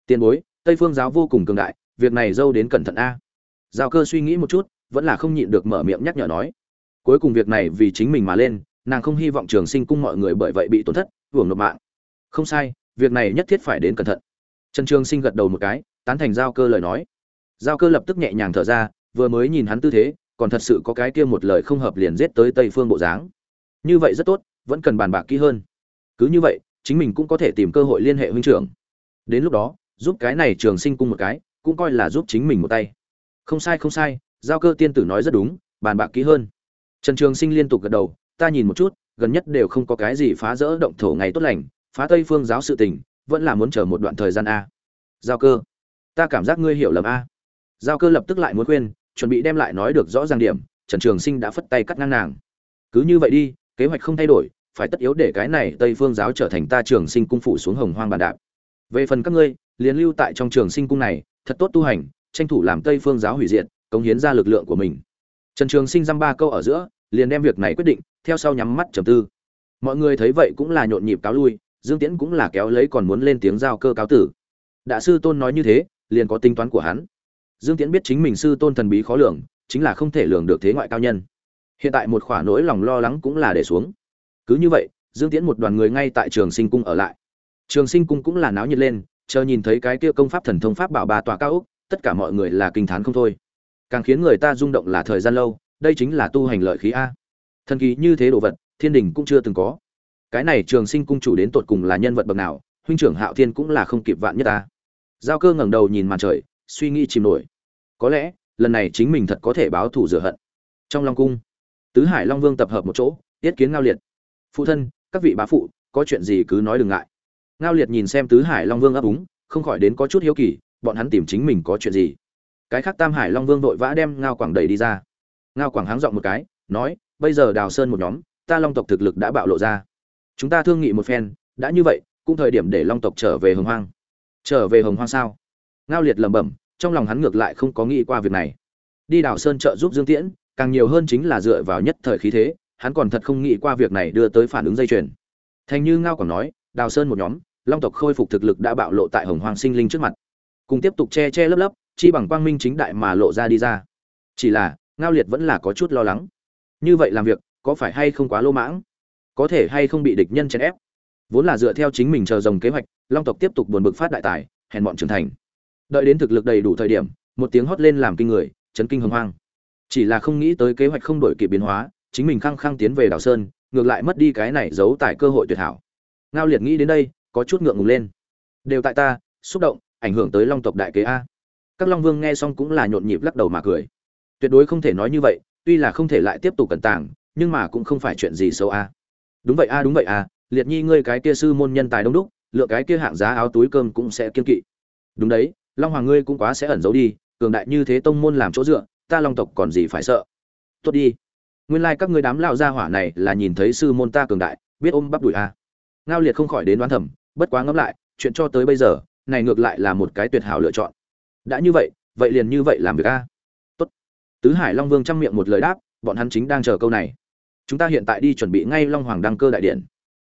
Tiền bối, tây phương giáo vô cùng cường đại, việc này dâu đến cẩn thận a. Giao cơ suy nghĩ một chút, vẫn là không nhịn được mở miệng nhắc nhở nói. Cuối cùng việc này vì chính mình mà lên, nàng không hy vọng trường sinh cung mọi người bởi vậy bị tổn thất, hưởng nộp mạng. Không sai, việc này nhất thiết phải đến cẩn thận. Trần trường sinh gật đầu một cái, tán thành giao cơ lời nói giao cơ lập tức nhẹ nhàng thở ra, vừa mới nhìn hắn tư thế, còn thật sự có cái kia một lời không hợp liền giết tới tây phương bộ dáng. Như vậy rất tốt, vẫn cần bàn bạc kỹ hơn. Cứ như vậy, chính mình cũng có thể tìm cơ hội liên hệ huynh trưởng. Đến lúc đó, giúp cái này trường sinh cung một cái, cũng coi là giúp chính mình một tay. Không sai không sai, giao cơ tiên tử nói rất đúng, bàn bạc kỹ hơn. Trần trường sinh liên tục gật đầu, ta nhìn một chút, gần nhất đều không có cái gì phá rỡ động thổ ngày tốt lành, phá tây phương giáo sự tình, vẫn là muốn chờ một đoạn thời gian a. Giao cơ, ta cảm giác ngươi hiểu lầm a giao cơ lập tức lại muốn khuyên, chuẩn bị đem lại nói được rõ ràng điểm, trần trường sinh đã phất tay cắt ngang nàng. Cứ như vậy đi, kế hoạch không thay đổi, phải tất yếu để cái này tây phương giáo trở thành ta trường sinh cung phủ xuống hồng hoang bàn đạp. Về phần các ngươi, liền lưu tại trong trường sinh cung này, thật tốt tu hành, tranh thủ làm tây phương giáo hủy diệt, cống hiến ra lực lượng của mình. Trần trường sinh dăm ba câu ở giữa, liền đem việc này quyết định, theo sau nhắm mắt trầm tư. Mọi người thấy vậy cũng là nhộn nhịp cáo lui, dương tiễn cũng là kéo lấy còn muốn lên tiếng giao cơ cáo tử. Đại sư tôn nói như thế, liền có tính toán của hắn dương tiễn biết chính mình sư tôn thần bí khó lường, chính là không thể lường được thế ngoại cao nhân. Hiện tại một khoả nỗi lòng lo lắng cũng là để xuống. Cứ như vậy, dương tiễn một đoàn người ngay tại trường sinh cung ở lại. Trường sinh cung cũng là náo nhiệt lên, chờ nhìn thấy cái kia công pháp thần thông pháp bảo bà tòa cao úc tất cả mọi người là kinh thán không thôi. Càng khiến người ta rung động là thời gian lâu, đây chính là tu hành lợi khí a. Thần kỳ như thế đồ vật, thiên đình cũng chưa từng có. Cái này trường sinh cung chủ đến tột cùng là nhân vật bậc nào, huynh trưởng hạo thiên cũng là không kịp vạn nhất ta giao cơ ngẩng đầu nhìn màn trời, suy nghĩ chìm nổi có lẽ, lần này chính mình thật có thể báo thù rửa hận. Trong long cung, tứ hải long vương tập hợp một chỗ, yết kiến ngao liệt. Phụ thân, các vị bá phụ, có chuyện gì cứ nói đừng ngại. Ngao liệt nhìn xem tứ hải long vương ấp úng, không khỏi đến có chút hiếu kỳ, bọn hắn tìm chính mình có chuyện gì. Cái khác tam hải long vương vội vã đem ngao quảng đẩy đi ra. Ngao quảng háng dọn một cái, nói, bây giờ đào sơn một nhóm, ta long tộc thực lực đã bạo lộ ra. Chúng ta thương nghị một phen, đã như vậy, cũng thời điểm để long tộc trở về hồng hoang. Trở về hồng hoang sao? Ngao liệt lẩm bẩm trong lòng hắn ngược lại không có nghĩ qua việc này. Đi đào sơn trợ giúp dương tiễn, càng nhiều hơn chính là dựa vào nhất thời khí thế, hắn còn thật không nghĩ qua việc này đưa tới phản ứng dây chuyền. Thành như ngao còn nói, đào sơn một nhóm, long tộc khôi phục thực lực đã bạo lộ tại hồng hoàng sinh linh trước mặt. Cùng tiếp tục che che lấp lấp, chi bằng quang minh chính đại mà lộ ra đi ra. Chỉ là, ngao liệt vẫn là có chút lo lắng. Như vậy làm việc, có phải hay không quá lô mãng? Có thể hay không bị địch nhân chèn ép? Vốn là dựa theo chính mình chờ dòng kế hoạch, long tộc tiếp tục buồn bực phát đại tài, hèn bọn trưởng thành đợi đến thực lực đầy đủ thời điểm, một tiếng hót lên làm kinh người, chấn kinh hồng hoang. Chỉ là không nghĩ tới kế hoạch không đổi kịp biến hóa, chính mình khăng khăng tiến về đảo sơn, ngược lại mất đi cái này giấu tại cơ hội tuyệt hảo. Ngao liệt nghĩ đến đây, có chút ngượng ngùng lên. Đều tại ta, xúc động, ảnh hưởng tới long tộc đại kế a. Các long vương nghe xong cũng là nhộn nhịp lắc đầu mà cười. Tuyệt đối không thể nói như vậy, tuy là không thể lại tiếp tục cẩn tàng, nhưng mà cũng không phải chuyện gì xấu a. Đúng vậy a, đúng vậy a, liệt nhi ngươi cái kia sư môn nhân tài đông đúc, lựa cái kia hạng giá áo túi cơm cũng sẽ kiên kỵ. Đúng đấy long hoàng ngươi cũng quá sẽ ẩn giấu đi, cường đại như thế tông môn làm chỗ dựa, ta long tộc còn gì phải sợ? Tốt đi. Nguyên lai các ngươi đám lao gia hỏa này là nhìn thấy sư môn ta cường đại, biết ôm bắp đùi a à. ngao liệt không khỏi đến đoán thầm, bất quá ngẫm lại, chuyện cho tới bây giờ, này ngược lại là một cái tuyệt hảo lựa chọn. Đã như vậy vậy liền như vậy làm việc a tốt. Tứ hải long vương chăm miệng một lời đáp, bọn hắn chính đang chờ câu này. Chúng ta hiện tại đi chuẩn bị ngay long hoàng đăng cơ đại điện.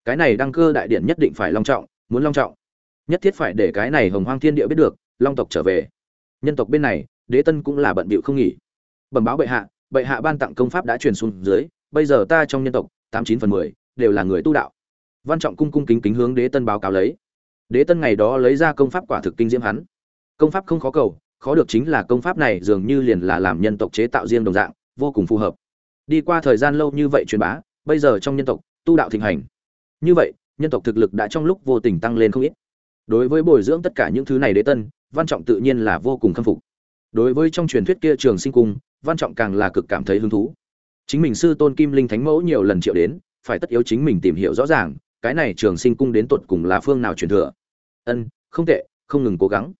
Cái này đăng cơ đại điện nhất định phải long trọng, muốn long trọng. Nhất thiết phải để cái này hồng hoang thiên địa biết được long tộc trở về. Nhân tộc bên này, đế tân cũng là bận bịu không nghỉ. Bẩm báo bệ hạ bệ hạ ban tặng công pháp đã truyền xuống dưới, bây giờ ta trong nhân tộc, tám chín phần mười, đều là người tu đạo. Văn trọng cung cung kính kính hướng đế tân báo cáo lấy. Đế tân ngày đó lấy ra công pháp quả thực kinh diễm hắn. Công pháp không khó cầu, khó được chính là công pháp này dường như liền là làm nhân tộc chế tạo riêng đồng dạng, vô cùng phù hợp. Đi qua thời gian lâu như vậy truyền bá, bây giờ trong nhân tộc, tu đạo thịnh hành. Như vậy, nhân tộc thực lực đã trong lúc vô tình tăng lên không ít. Đối với bồi dưỡng tất cả những thứ này đế tân văn trọng tự nhiên là vô cùng khâm phục. Đối với trong truyền thuyết kia trường sinh cung, văn trọng càng là cực cảm thấy hứng thú. Chính mình sư tôn kim linh thánh mẫu nhiều lần triệu đến, phải tất yếu chính mình tìm hiểu rõ ràng, cái này trường sinh cung đến tột cùng là phương nào truyền thừa. Ân, không tệ, không ngừng cố gắng.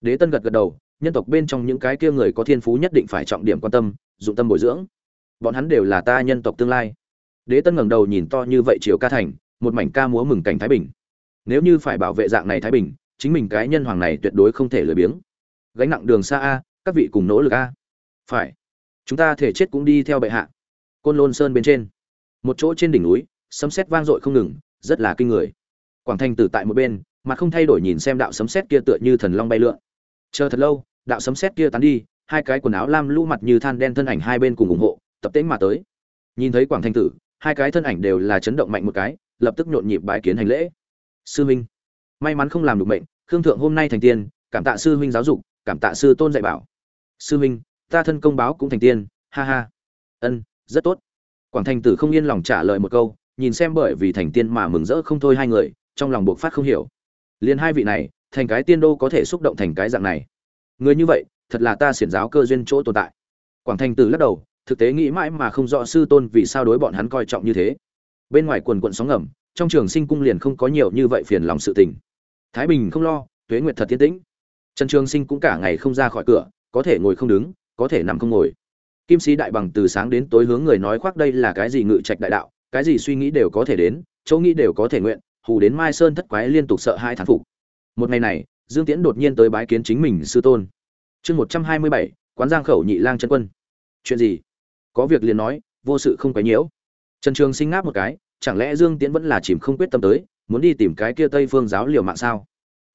Đế tân gật gật đầu, nhân tộc bên trong những cái kia người có thiên phú nhất định phải trọng điểm quan tâm, dụng tâm bồi dưỡng. Bọn hắn đều là ta nhân tộc tương lai. Đế tân ngẩng đầu nhìn to như vậy chiều ca thành, một mảnh ca múa mừng cảnh thái bình. Nếu như phải bảo vệ dạng này thái bình chính mình cái nhân hoàng này tuyệt đối không thể lười biếng. Gánh nặng đường xa a, các vị cùng nỗ lực a. Phải. Chúng ta thể chết cũng đi theo bệ hạ. Côn lôn sơn bên trên. Một chỗ trên đỉnh núi, sấm sét vang dội không ngừng, rất là kinh người. Quảng thanh tử tại một bên mà không thay đổi nhìn xem đạo sấm sét kia tựa như thần long bay lượn. Chờ thật lâu, đạo sấm sét kia tán đi, hai cái quần áo lam lũ mặt như than đen thân ảnh hai bên cùng ủng hộ, tập tễnh mà tới. Nhìn thấy quảng thanh tử, hai cái thân ảnh đều là chấn động mạnh một cái, lập tức nhộn nhịp bái kiến hành lễ. Sư minh, may mắn không làm được mệnh khương thượng hôm nay thành tiên, cảm tạ sư huynh giáo dục, cảm tạ sư tôn dạy bảo. Sư huynh, ta thân công báo cũng thành tiên, ha ha. Ân, rất tốt. Quảng thành tử không yên lòng trả lời một câu, nhìn xem bởi vì thành tiên mà mừng rỡ không thôi hai người, trong lòng buộc phát không hiểu. Liền hai vị này, thành cái tiên đô có thể xúc động thành cái dạng này. Người như vậy, thật là ta xiển giáo cơ duyên chỗ tồn tại. Quảng thành tử lắc đầu, thực tế nghĩ mãi mà không rõ sư tôn vì sao đối bọn hắn coi trọng như thế. Bên ngoài quần quận sóng ngầm, trong trường sinh cung liền không có nhiều như vậy phiền lòng sự tình thái bình không lo, tuế nguyệt thật tiến tĩnh. Trần trường sinh cũng cả ngày không ra khỏi cửa, có thể ngồi không đứng, có thể nằm không ngồi. Kim sĩ đại bằng từ sáng đến tối hướng người nói khoác đây là cái gì ngự trạch đại đạo, cái gì suy nghĩ đều có thể đến, chỗ nghĩ đều có thể nguyện, hù đến mai sơn thất quái liên tục sợ hai thán phục. Một ngày này, dương tiễn đột nhiên tới bái kiến chính mình sư tôn. Chương một trăm hai mươi bảy, quán giang khẩu nhị lang chân quân. Chuyện gì? Có việc liền nói, vô sự không quấy nhiễu. Trần trường sinh ngáp một cái, chẳng lẽ dương tiễn vẫn là chìm không quyết tâm tới muốn đi tìm cái kia tây phương giáo liều mạng sao?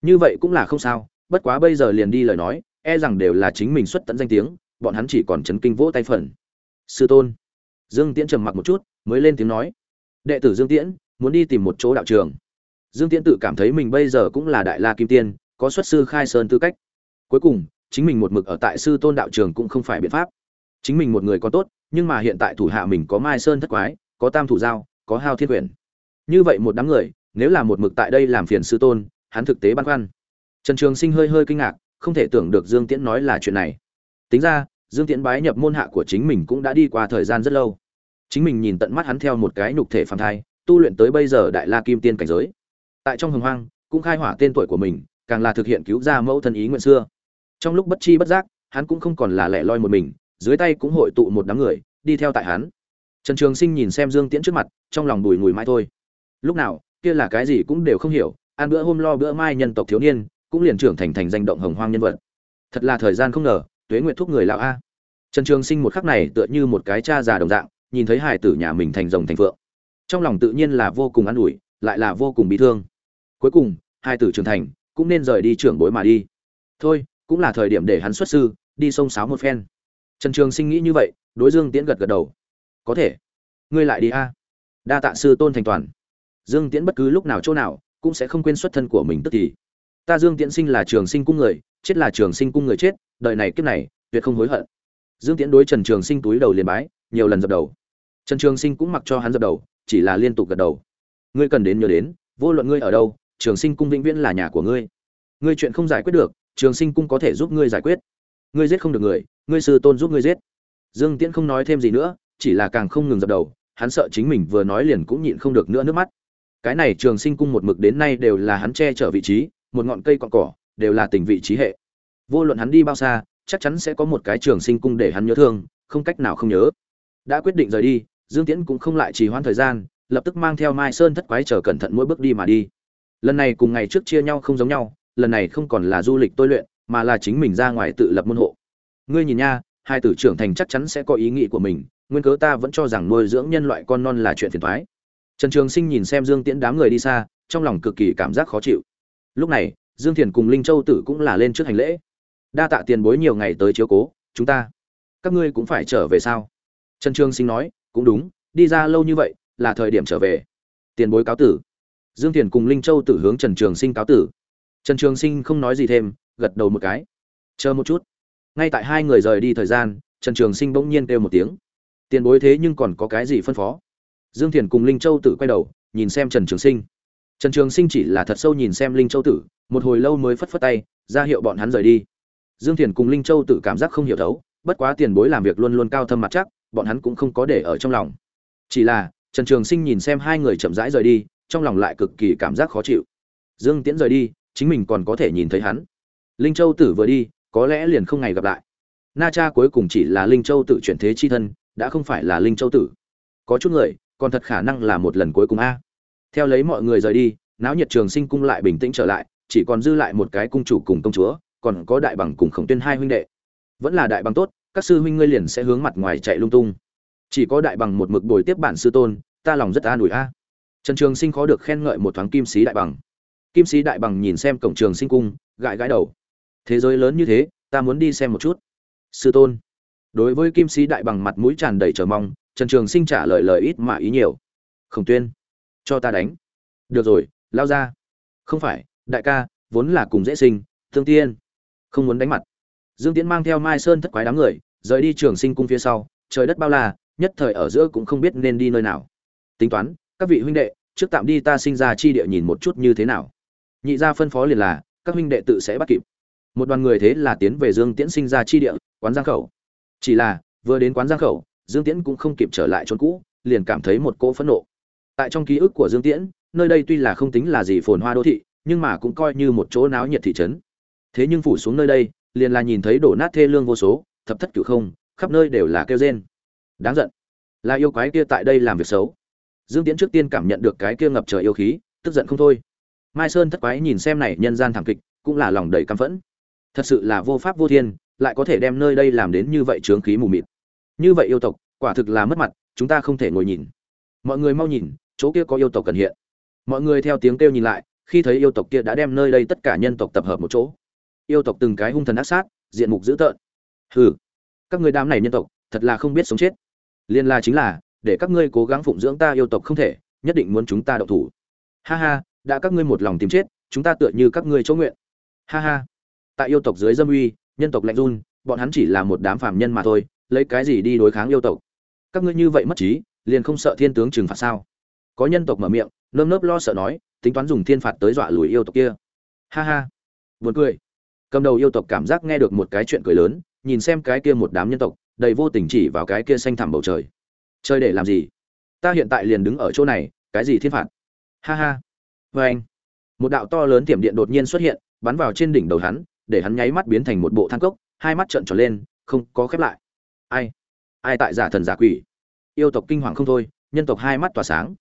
Như vậy cũng là không sao, bất quá bây giờ liền đi lời nói e rằng đều là chính mình xuất tận danh tiếng, bọn hắn chỉ còn chấn kinh vỗ tay phần. Sư tôn. Dương tiễn trầm mặc một chút, mới lên tiếng nói. Đệ tử dương tiễn, muốn đi tìm một chỗ đạo trường. Dương tiễn tự cảm thấy mình bây giờ cũng là đại la kim tiên, có xuất sư khai sơn tư cách. Cuối cùng, chính mình một mực ở tại sư tôn đạo trường cũng không phải biện pháp. Chính mình một người có tốt, nhưng mà hiện tại thủ hạ mình có mai sơn thất quái, có tam thủ giao, có hao thiên quyển như vậy một đám người nếu là một mực tại đây làm phiền sư tôn, hắn thực tế băn khoăn. Trần trường sinh hơi hơi kinh ngạc, không thể tưởng được dương tiễn nói là chuyện này. Tính ra, dương tiễn bái nhập môn hạ của chính mình cũng đã đi qua thời gian rất lâu. Chính mình nhìn tận mắt hắn theo một cái nhục thể phàm thai, tu luyện tới bây giờ đại la kim tiên cảnh giới. Tại trong hồng hoang, cũng khai hỏa tên tuổi của mình, càng là thực hiện cứu ra mẫu thân ý nguyện xưa. Trong lúc bất chi bất giác, hắn cũng không còn là lẻ loi một mình, dưới tay cũng hội tụ một đám người, đi theo tại hắn. Trần trường sinh nhìn xem dương tiễn trước mặt, trong lòng đùi ngùi mãi thôi. Lúc nào kia là cái gì cũng đều không hiểu, ăn bữa hôm lo bữa mai nhân tộc thiếu niên, cũng liền trưởng thành thành danh động hồng hoang nhân vật. Thật là thời gian không ngờ, tuế nguyện thúc người lão a. Trần trường sinh một khắc này tựa như một cái cha già đồng dạng, nhìn thấy hải tử nhà mình thành rồng thành phượng. Trong lòng tự nhiên là vô cùng an ủi, lại là vô cùng bị thương. Cuối cùng hai tử trưởng thành, cũng nên rời đi trưởng bối mà đi. Thôi, cũng là thời điểm để hắn xuất sư, đi sông sáo một phen. Trần trường sinh nghĩ như vậy, đối dương tiễn gật gật đầu. Có thể. Ngươi lại đi a. Đa tạ sư tôn thành toàn dương tiễn bất cứ lúc nào chỗ nào cũng sẽ không quên xuất thân của mình tức thì. Ta dương tiễn sinh là trường sinh cung người, chết là trường sinh cung người chết, đời này kiếp này, tuyệt không hối hận. Dương tiễn đối trần trường sinh túi đầu liền bái, nhiều lần dập đầu. Trần trường sinh cũng mặc cho hắn dập đầu, chỉ là liên tục gật đầu. Ngươi cần đến nhớ đến, vô luận ngươi ở đâu, trường sinh cung vĩnh viễn là nhà của ngươi. Ngươi chuyện không giải quyết được, trường sinh cung có thể giúp ngươi giải quyết. Ngươi giết không được người, ngươi sư tôn giúp ngươi giết. Dương tiễn không nói thêm gì nữa, chỉ là càng không ngừng dập đầu, hắn sợ chính mình vừa nói liền cũng nhịn không được nữa nước mắt cái này trường sinh cung một mực đến nay đều là hắn che chở vị trí, một ngọn cây cọn cỏ, đều là tình vị trí hệ. Vô luận hắn đi bao xa, chắc chắn sẽ có một cái trường sinh cung để hắn nhớ thương, không cách nào không nhớ. Đã quyết định rời đi, dương tiễn cũng không lại trì hoãn thời gian, lập tức mang theo mai sơn thất quái chờ cẩn thận mỗi bước đi mà đi. Lần này cùng ngày trước chia nhau không giống nhau, lần này không còn là du lịch tôi luyện, mà là chính mình ra ngoài tự lập môn hộ. Ngươi nhìn nha, hai tử trưởng thành chắc chắn sẽ có ý nghĩ của mình, nguyên cớ ta vẫn cho rằng nuôi dưỡng nhân loại con non là chuyện phiền toái trần trường sinh nhìn xem dương tiễn đám người đi xa, trong lòng cực kỳ cảm giác khó chịu. Lúc này, dương thiền cùng linh châu tử cũng là lên trước hành lễ. Đa tạ tiền bối nhiều ngày tới chiếu cố, chúng ta, các ngươi cũng phải trở về sao? Trần trường sinh nói, cũng đúng, đi ra lâu như vậy, là thời điểm trở về. Tiền bối cáo tử. Dương thiền cùng linh châu tử hướng trần trường sinh cáo tử. Trần trường sinh không nói gì thêm, gật đầu một cái. Chờ một chút. Ngay tại hai người rời đi thời gian, trần trường sinh bỗng nhiên kêu một tiếng. Tiền bối thế nhưng còn có cái gì phân phó? Dương thiền cùng linh châu tử quay đầu, nhìn xem trần trường sinh. Trần trường sinh chỉ là thật sâu nhìn xem linh châu tử, một hồi lâu mới phất phất tay, ra hiệu bọn hắn rời đi. Dương thiền cùng linh châu tử cảm giác không hiểu thấu, bất quá tiền bối làm việc luôn luôn cao thâm mặt chắc, bọn hắn cũng không có để ở trong lòng. Chỉ là, trần trường sinh nhìn xem hai người chậm rãi rời đi, trong lòng lại cực kỳ cảm giác khó chịu. Dương tiễn rời đi, chính mình còn có thể nhìn thấy hắn. Linh châu tử vừa đi, có lẽ liền không ngày gặp lại. Na cha cuối cùng chỉ là linh châu tử chuyển thế chi thân, đã không phải là linh châu tử. Có chút người còn thật khả năng là một lần cuối cùng a. Theo lấy mọi người rời đi, náo nhiệt trường sinh cung lại bình tĩnh trở lại, chỉ còn dư lại một cái cung chủ cùng công chúa, còn có đại bằng cùng khổng tuyên hai huynh đệ. Vẫn là đại bằng tốt, các sư huynh ngươi liền sẽ hướng mặt ngoài chạy lung tung. Chỉ có đại bằng một mực bồi tiếp bản sư tôn, ta lòng rất an ủi a. Trần trường sinh khó được khen ngợi một thoáng kim sĩ đại bằng. Kim sĩ đại bằng nhìn xem cổng trường sinh cung, gãi gãi đầu. Thế giới lớn như thế, ta muốn đi xem một chút. Sư tôn. Đối với kim sĩ đại bằng mặt mũi tràn đầy chờ mong trần trường sinh trả lời lời ít mà ý nhiều. Khổng tuyên, cho ta đánh. Được rồi, lao ra. Không phải, đại ca, vốn là cùng dễ sinh, thương tiên. Không muốn đánh mặt. Dương tiễn mang theo mai sơn thất quái đám người, rời đi trường sinh cung phía sau. Trời đất bao la, nhất thời ở giữa cũng không biết nên đi nơi nào. Tính toán, các vị huynh đệ, trước tạm đi ta sinh ra chi địa nhìn một chút như thế nào. Nhị gia phân phó liền là, các huynh đệ tự sẽ bắt kịp. Một đoàn người thế là tiến về dương tiễn sinh ra chi địa, quán giang khẩu. Chỉ là, vừa đến quán giang khẩu dương tiễn cũng không kịp trở lại chốn cũ, liền cảm thấy một cỗ phẫn nộ. Tại trong ký ức của dương tiễn, nơi đây tuy là không tính là gì phồn hoa đô thị, nhưng mà cũng coi như một chỗ náo nhiệt thị trấn. Thế nhưng phủ xuống nơi đây, liền là nhìn thấy đổ nát thê lương vô số, thập thất cửu không, khắp nơi đều là kêu rên. Đáng giận. Là yêu quái kia tại đây làm việc xấu. Dương tiễn trước tiên cảm nhận được cái kia ngập trời yêu khí, tức giận không thôi. Mai sơn thất quái nhìn xem này nhân gian thảm kịch, cũng là lòng đầy căm phẫn. Thật sự là vô pháp vô thiên, lại có thể đem nơi đây làm đến như vậy trướng khí mù mịt như vậy yêu tộc, quả thực là mất mặt, chúng ta không thể ngồi nhìn. Mọi người mau nhìn, chỗ kia có yêu tộc cần hiện. Mọi người theo tiếng kêu nhìn lại, khi thấy yêu tộc kia đã đem nơi đây tất cả nhân tộc tập hợp một chỗ. Yêu tộc từng cái hung thần ác sát, diện mục dữ tợn. Hừ, các người đám này nhân tộc, thật là không biết sống chết. Liên la chính là, để các ngươi cố gắng phụng dưỡng ta yêu tộc không thể, nhất định muốn chúng ta đậu thủ. Ha ha, đã các ngươi một lòng tìm chết, chúng ta tựa như các ngươi chỗ nguyện. Ha ha. Tại yêu tộc dưới dâm uy, nhân tộc lạnh run, bọn hắn chỉ là một đám phàm nhân mà thôi lấy cái gì đi đối kháng yêu tộc? Các ngươi như vậy mất trí, liền không sợ thiên tướng trừng phạt sao? Có nhân tộc mở miệng, nơm nớp lo sợ nói, tính toán dùng thiên phạt tới dọa lùi yêu tộc kia. Ha ha. Buồn cười. Cầm đầu yêu tộc cảm giác nghe được một cái chuyện cười lớn, nhìn xem cái kia một đám nhân tộc, đầy vô tình chỉ vào cái kia xanh thẳm bầu trời. Chơi để làm gì? Ta hiện tại liền đứng ở chỗ này, cái gì thiên phạt? Ha ha. Vê anh, một đạo to lớn tiềm điện đột nhiên xuất hiện, bắn vào trên đỉnh đầu hắn, để hắn nháy mắt biến thành một bộ thang cốc, hai mắt trợn tròn lên, không có khép lại ai? Ai tại giả thần giả quỷ? Yêu tộc kinh hoàng không thôi, nhân tộc hai mắt tỏa sáng.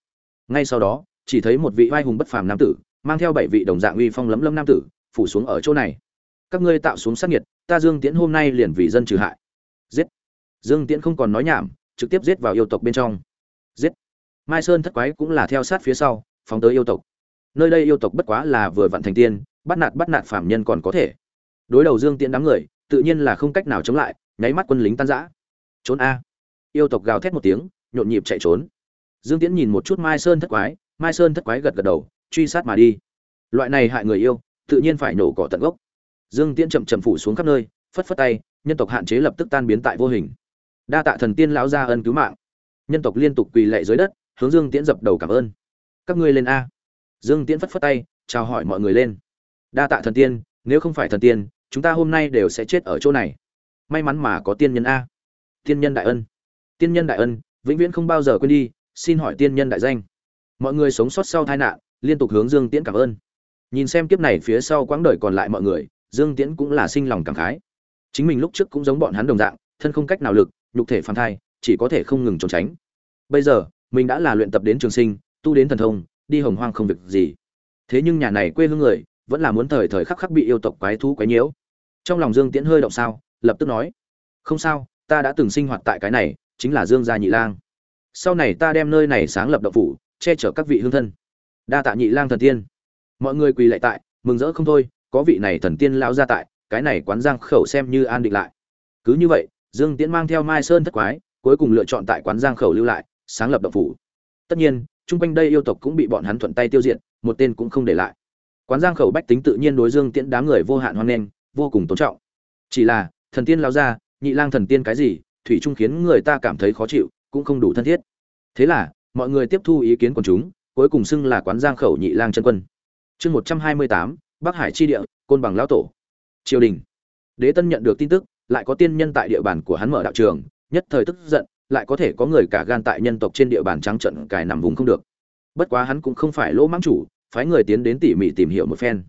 Ngay sau đó, chỉ thấy một vị vai hùng bất phàm nam tử, mang theo bảy vị đồng dạng uy phong lấm lâm nam tử, phủ xuống ở chỗ này. Các ngươi tạo xuống sát nhiệt ta dương tiễn hôm nay liền vì dân trừ hại. Giết! Dương tiễn không còn nói nhảm, trực tiếp giết vào yêu tộc bên trong. Giết! Mai sơn thất quái cũng là theo sát phía sau, phóng tới yêu tộc. Nơi đây yêu tộc bất quá là vừa vặn thành tiên, bắt nạt bắt nạt phạm nhân còn có thể. Đối đầu dương tiễn đám người, tự nhiên là không cách nào chống lại, nháy mắt quân lính tan rã trốn a. Yêu tộc gào thét một tiếng, nhộn nhịp chạy trốn. Dương tiễn nhìn một chút mai sơn thất quái, mai sơn thất quái gật gật đầu, truy sát mà đi. Loại này hại người yêu, tự nhiên phải nổ cỏ tận gốc. Dương tiễn chậm chậm phủ xuống khắp nơi, phất phất tay, nhân tộc hạn chế lập tức tan biến tại vô hình. Đa tạ thần tiên lão gia ân cứu mạng. Nhân tộc liên tục quỳ lạy dưới đất, hướng dương tiễn dập đầu cảm ơn. Các ngươi lên a. Dương tiễn phất phất tay, chào hỏi mọi người lên. Đa tạ thần tiên, nếu không phải thần tiên, chúng ta hôm nay đều sẽ chết ở chỗ này. May mắn mà có tiên nhân a tiên nhân đại ân. Tiên nhân đại ân, vĩnh viễn không bao giờ quên đi, xin hỏi tiên nhân đại danh. Mọi người sống sót sau tai nạn, liên tục hướng dương tiễn cảm ơn. Nhìn xem kiếp này phía sau quãng đời còn lại mọi người, dương tiễn cũng là sinh lòng cảm khái. Chính mình lúc trước cũng giống bọn hắn đồng dạng, thân không cách nào lực, nhục thể phản thai, chỉ có thể không ngừng trốn tránh. Bây giờ, mình đã là luyện tập đến trường sinh, tu đến thần thông, đi hồng hoang không việc gì. Thế nhưng nhà này quê hương người, vẫn là muốn thời thời khắc khắc bị yêu tộc quái thú quái nhiễu. Trong lòng dương tiễn hơi động sao, lập tức nói. Không sao ta đã từng sinh hoạt tại cái này, chính là dương gia nhị lang. Sau này ta đem nơi này sáng lập động phủ, che chở các vị hương thân. Đa tạ nhị lang thần tiên. Mọi người quỳ lại tại, mừng rỡ không thôi, có vị này thần tiên lão ra tại, cái này quán giang khẩu xem như an định lại. Cứ như vậy, dương tiễn mang theo mai sơn thất quái, cuối cùng lựa chọn tại quán giang khẩu lưu lại, sáng lập động phủ. Tất nhiên, chung quanh đây yêu tộc cũng bị bọn hắn thuận tay tiêu diệt, một tên cũng không để lại. Quán giang khẩu bách tính tự nhiên đối dương tiễn đám người vô hạn hoan nghênh, vô cùng tôn trọng. Chỉ là, thần tiên lao ra nhị lang thần tiên cái gì, thủy trung khiến người ta cảm thấy khó chịu, cũng không đủ thân thiết. Thế là, mọi người tiếp thu ý kiến của chúng, cuối cùng xưng là quán giang khẩu nhị lang chân quân. Chương một trăm hai mươi tám, bắc hải chi địa, côn bằng lão tổ. Triều đình. Đế tân nhận được tin tức, lại có tiên nhân tại địa bàn của hắn mở đạo trường, nhất thời tức giận, lại có thể có người cả gan tại nhân tộc trên địa bàn trắng trận cài nằm vùng không được. Bất quá hắn cũng không phải lỗ mãng chủ, phái người tiến đến tỉ mỉ tìm hiểu một phen.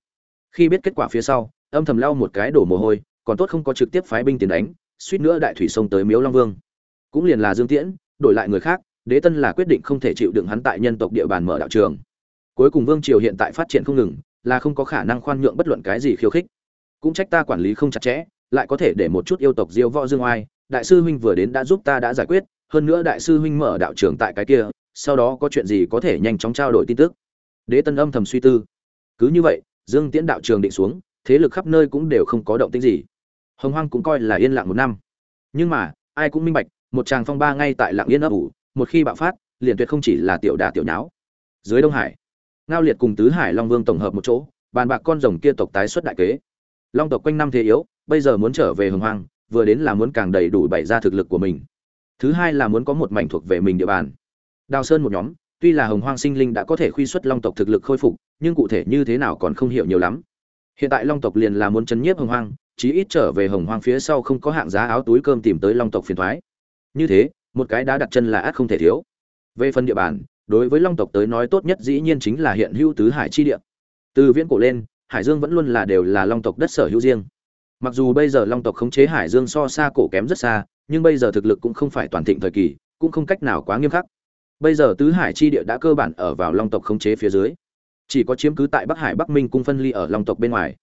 Khi biết kết quả phía sau, âm thầm lau một cái đổ mồ hôi, còn tốt không có trực tiếp phái binh tiến đánh suýt nữa đại thủy sông tới miếu long vương. Cũng liền là dương tiễn, đổi lại người khác, đế tân là quyết định không thể chịu đựng hắn tại nhân tộc địa bàn mở đạo trường. Cuối cùng vương triều hiện tại phát triển không ngừng, là không có khả năng khoan nhượng bất luận cái gì khiêu khích. Cũng trách ta quản lý không chặt chẽ, lại có thể để một chút yêu tộc diêu võ dương oai, đại sư huynh vừa đến đã giúp ta đã giải quyết, hơn nữa đại sư huynh mở đạo trường tại cái kia, sau đó có chuyện gì có thể nhanh chóng trao đổi tin tức. Đế tân âm thầm suy tư. Cứ như vậy, dương tiễn đạo trường định xuống, thế lực khắp nơi cũng đều không có động tĩnh gì hồng hoang cũng coi là yên lặng một năm. Nhưng mà, ai cũng minh bạch, một tràng phong ba ngay tại lạng yên ấp ủ, một khi bạo phát, liền tuyệt không chỉ là tiểu đà tiểu nháo. Dưới đông hải, ngao liệt cùng tứ hải long vương tổng hợp một chỗ, bàn bạc con rồng kia tộc tái xuất đại kế. Long tộc quanh năm thế yếu, bây giờ muốn trở về hồng hoang, vừa đến là muốn càng đầy đủ bày ra thực lực của mình. Thứ hai là muốn có một mảnh thuộc về mình địa bàn. Đào sơn một nhóm, tuy là hồng hoang sinh linh đã có thể khuy xuất long tộc thực lực khôi phục, nhưng cụ thể như thế nào còn không hiểu nhiều lắm. Hiện tại long tộc liền là muốn chấn nhiếp hồng hoang chí ít trở về hồng hoang phía sau không có hạng giá áo túi cơm tìm tới long tộc phiền thoái. Như thế, một cái đã đặt chân là át không thể thiếu. Về phần địa bàn, đối với long tộc tới nói tốt nhất dĩ nhiên chính là hiện hữu tứ hải chi địa. Từ viễn cổ lên, hải dương vẫn luôn là đều là long tộc đất sở hữu riêng. Mặc dù bây giờ long tộc khống chế hải dương so xa cổ kém rất xa, nhưng bây giờ thực lực cũng không phải toàn thịnh thời kỳ, cũng không cách nào quá nghiêm khắc. Bây giờ tứ hải chi địa đã cơ bản ở vào long tộc khống chế phía dưới. Chỉ có chiếm cứ tại bắc hải bắc minh cung phân ly ở long tộc bên ngoài.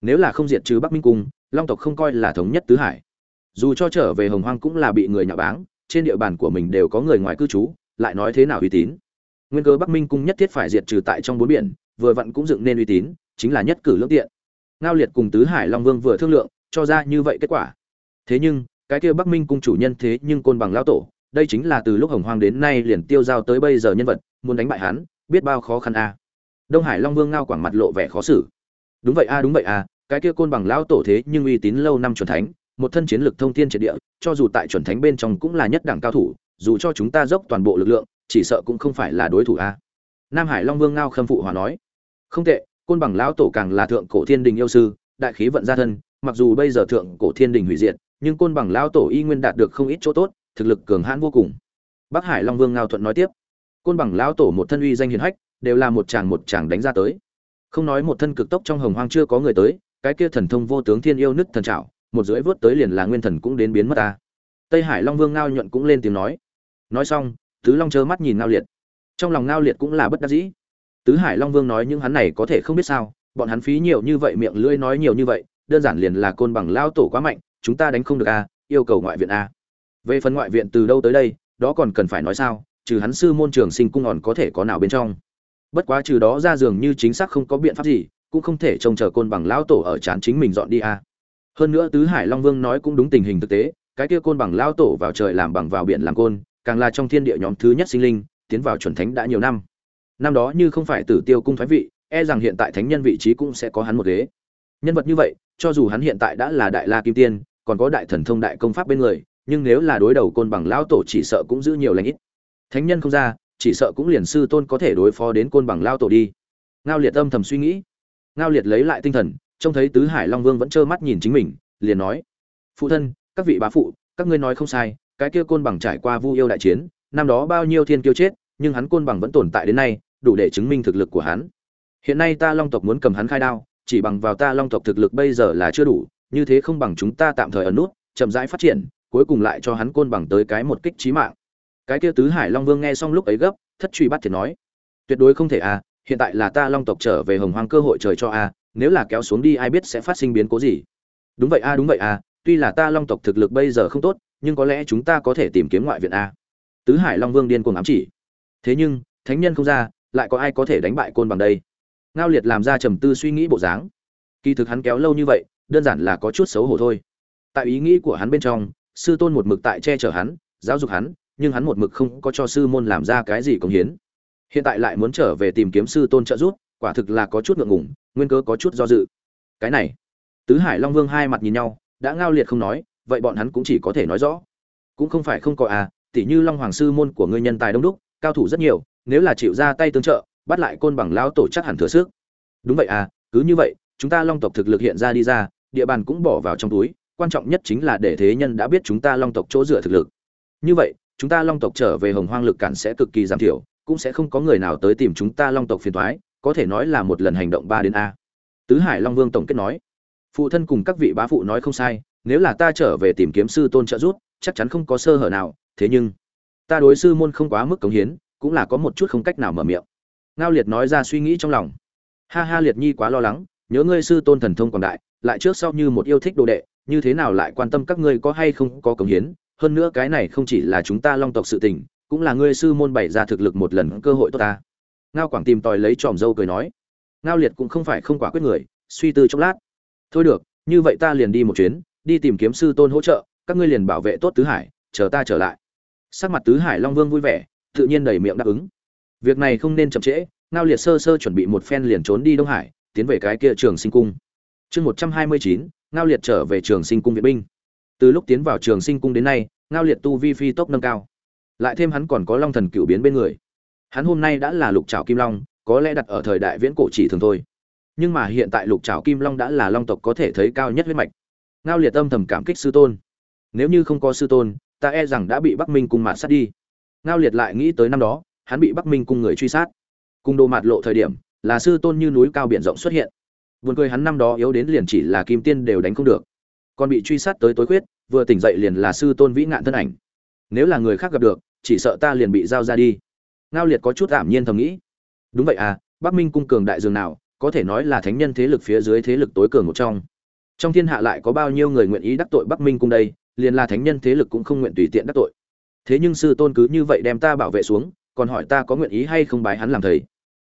Nếu là không diệt trừ bắc minh cung long tộc không coi là thống nhất tứ hải. Dù cho trở về hồng hoang cũng là bị người nhạo báng, trên địa bàn của mình đều có người ngoài cư trú, lại nói thế nào uy tín? Nguyên cơ bắc minh cung nhất thiết phải diệt trừ tại trong bốn biển, vừa vặn cũng dựng nên uy tín, chính là nhất cử lương tiện. Ngao liệt cùng tứ hải long vương vừa thương lượng, cho ra như vậy kết quả. Thế nhưng, cái kia bắc minh cung chủ nhân thế nhưng côn bằng lao tổ, đây chính là từ lúc hồng hoang đến nay liền tiêu giao tới bây giờ nhân vật, muốn đánh bại hắn, biết bao khó khăn a. Đông hải long vương ngao quảng mặt lộ vẻ khó xử. Đúng vậy a, đúng vậy a cái kia côn bằng lão tổ thế nhưng uy tín lâu năm chuẩn thánh, một thân chiến lực thông thiên triệt địa, cho dù tại chuẩn thánh bên trong cũng là nhất đẳng cao thủ, dù cho chúng ta dốc toàn bộ lực lượng, chỉ sợ cũng không phải là đối thủ a. Nam hải long vương ngao khâm phụ hòa nói, không tệ, côn bằng lão tổ càng là thượng cổ thiên đình yêu sư, đại khí vận gia thân, mặc dù bây giờ thượng cổ thiên đình hủy diệt, nhưng côn bằng lão tổ y nguyên đạt được không ít chỗ tốt, thực lực cường hãn vô cùng. Bắc hải long vương ngao thuận nói tiếp, côn bằng lão tổ một thân uy danh hiển hách, đều là một chàng một chàng đánh ra tới. Không nói một thân cực tốc trong hồng hoang chưa có người tới cái kia thần thông vô tướng thiên yêu nứt thần trảo, một rưỡi vớt tới liền là nguyên thần cũng đến biến mất ta. Tây hải long vương ngao nhuận cũng lên tiếng nói. Nói xong, tứ long trơ mắt nhìn ngao liệt. Trong lòng ngao liệt cũng là bất đắc dĩ. Tứ hải long vương nói những hắn này có thể không biết sao, bọn hắn phí nhiều như vậy, miệng lưỡi nói nhiều như vậy, đơn giản liền là côn bằng lao tổ quá mạnh, chúng ta đánh không được a, yêu cầu ngoại viện a. Về phần ngoại viện từ đâu tới đây, đó còn cần phải nói sao, trừ hắn sư môn trường sinh cung còn có thể có nào bên trong. Bất quá trừ đó ra dường như chính xác không có biện pháp gì cũng không thể trông chờ côn bằng lão tổ ở chán chính mình dọn đi a hơn nữa tứ hải long vương nói cũng đúng tình hình thực tế, cái kia côn bằng lão tổ vào trời làm bằng vào biển làm côn, càng là trong thiên địa nhóm thứ nhất sinh linh, tiến vào chuẩn thánh đã nhiều năm. Năm đó như không phải tử tiêu cung thái vị e rằng hiện tại thánh nhân vị trí cũng sẽ có hắn một ghế. Nhân vật như vậy, cho dù hắn hiện tại đã là đại la kim tiên, còn có đại thần thông đại công pháp bên người, nhưng nếu là đối đầu côn bằng lão tổ chỉ sợ cũng giữ nhiều lãnh ít. Thánh nhân không ra, chỉ sợ cũng liền sư tôn có thể đối phó đến côn bằng lao tổ đi. Ngao liệt âm thầm suy nghĩ ngao liệt lấy lại tinh thần, trông thấy tứ hải long vương vẫn trơ mắt nhìn chính mình, liền nói, phụ thân, các vị bá phụ, các ngươi nói không sai, cái kia côn bằng trải qua vu yêu đại chiến, năm đó bao nhiêu thiên kiêu chết, nhưng hắn côn bằng vẫn tồn tại đến nay, đủ để chứng minh thực lực của hắn. Hiện nay ta long tộc muốn cầm hắn khai đao, chỉ bằng vào ta long tộc thực lực bây giờ là chưa đủ, như thế không bằng chúng ta tạm thời ẩn nút, chậm rãi phát triển, cuối cùng lại cho hắn côn bằng tới cái một kích trí mạng. Cái kia tứ hải long vương nghe xong lúc ấy gấp, thất truy bắt thiệt nói, tuyệt đối không thể à hiện tại là ta long tộc trở về hồng hoang cơ hội trời cho a, nếu là kéo xuống đi ai biết sẽ phát sinh biến cố gì. Đúng vậy a, đúng vậy a, tuy là ta long tộc thực lực bây giờ không tốt, nhưng có lẽ chúng ta có thể tìm kiếm ngoại viện a. Tứ hải long vương điên cuồng ám chỉ. Thế nhưng, thánh nhân không ra, lại có ai có thể đánh bại côn bằng đây? Ngao liệt làm ra trầm tư suy nghĩ bộ dáng. Kỳ thực hắn kéo lâu như vậy, đơn giản là có chút xấu hổ thôi. Tại ý nghĩ của hắn bên trong, sư tôn một mực tại che chở hắn, giáo dục hắn, nhưng hắn một mực không có cho sư môn làm ra cái gì công hiến hiện tại lại muốn trở về tìm kiếm sư tôn trợ giúp, quả thực là có chút ngượng ngùng, nguyên cơ có chút do dự. Cái này, tứ hải long vương hai mặt nhìn nhau, đã ngao liệt không nói, vậy bọn hắn cũng chỉ có thể nói rõ. Cũng không phải không có à tỉ như long hoàng sư môn của ngươi nhân tài đông đúc, cao thủ rất nhiều, nếu là chịu ra tay tương trợ, bắt lại côn bằng lao tổ chắc hẳn thừa sức. Đúng vậy à cứ như vậy, chúng ta long tộc thực lực hiện ra đi ra, địa bàn cũng bỏ vào trong túi, quan trọng nhất chính là để thế nhân đã biết chúng ta long tộc chỗ dựa thực lực. Như vậy, chúng ta long tộc trở về hồng hoang lực cản sẽ cực kỳ giảm thiểu cũng sẽ không có người nào tới tìm chúng ta long tộc phiền thoái có thể nói là một lần hành động ba đến a. Tứ hải long vương tổng kết nói, phụ thân cùng các vị bá phụ nói không sai, nếu là ta trở về tìm kiếm sư tôn trợ giúp, chắc chắn không có sơ hở nào, thế nhưng, ta đối sư môn không quá mức cống hiến, cũng là có một chút không cách nào mở miệng. Ngao liệt nói ra suy nghĩ trong lòng. Ha ha liệt nhi quá lo lắng, nhớ ngươi sư tôn thần thông quảng đại, lại trước sau như một yêu thích đồ đệ, như thế nào lại quan tâm các ngươi có hay không có cống hiến, hơn nữa cái này không chỉ là chúng ta long tộc sự tình cũng là ngươi sư môn bày ra thực lực một lần cơ hội tốt ta. Ngao quảng tìm tòi lấy tròm dâu cười nói, ngao liệt cũng không phải không quả quyết người, suy tư chốc lát. Thôi được, như vậy ta liền đi một chuyến, đi tìm kiếm sư tôn hỗ trợ, các ngươi liền bảo vệ tốt tứ hải, chờ ta trở lại. Sắc mặt tứ hải long vương vui vẻ, tự nhiên đầy miệng đáp ứng. Việc này không nên chậm trễ, ngao liệt sơ sơ chuẩn bị một phen liền trốn đi đông hải, tiến về cái kia trường sinh cung. Chương một trăm hai mươi chín, ngao liệt trở về trường sinh cung viện binh. Từ lúc tiến vào trường sinh cung đến nay, ngao liệt tu vi phi tốc nâng cao lại thêm hắn còn có long thần cựu biến bên người. Hắn hôm nay đã là lục trào kim long, có lẽ đặt ở thời đại viễn cổ chỉ thường thôi. Nhưng mà hiện tại lục trào kim long đã là long tộc có thể thấy cao nhất huyết mạch. Ngao liệt tâm thầm cảm kích sư tôn. Nếu như không có sư tôn, ta e rằng đã bị bắc minh cung mạt sát đi. Ngao liệt lại nghĩ tới năm đó, hắn bị bắc minh cung người truy sát. Cung đồ mạt lộ thời điểm, là sư tôn như núi cao biển rộng xuất hiện. Buồn cười hắn năm đó yếu đến liền chỉ là kim tiên đều đánh không được. Còn bị truy sát tới tối khuyết, vừa tỉnh dậy liền là sư tôn vĩ ngạn thân ảnh. Nếu là người khác gặp được chỉ sợ ta liền bị giao ra đi. Ngao liệt có chút ảm nhiên thầm nghĩ. Đúng vậy à bắc minh cung cường đại dường nào, có thể nói là thánh nhân thế lực phía dưới thế lực tối cường một trong. Trong thiên hạ lại có bao nhiêu người nguyện ý đắc tội bắc minh cung đây, liền là thánh nhân thế lực cũng không nguyện tùy tiện đắc tội. Thế nhưng sư tôn cứ như vậy đem ta bảo vệ xuống, còn hỏi ta có nguyện ý hay không bái hắn làm thầy.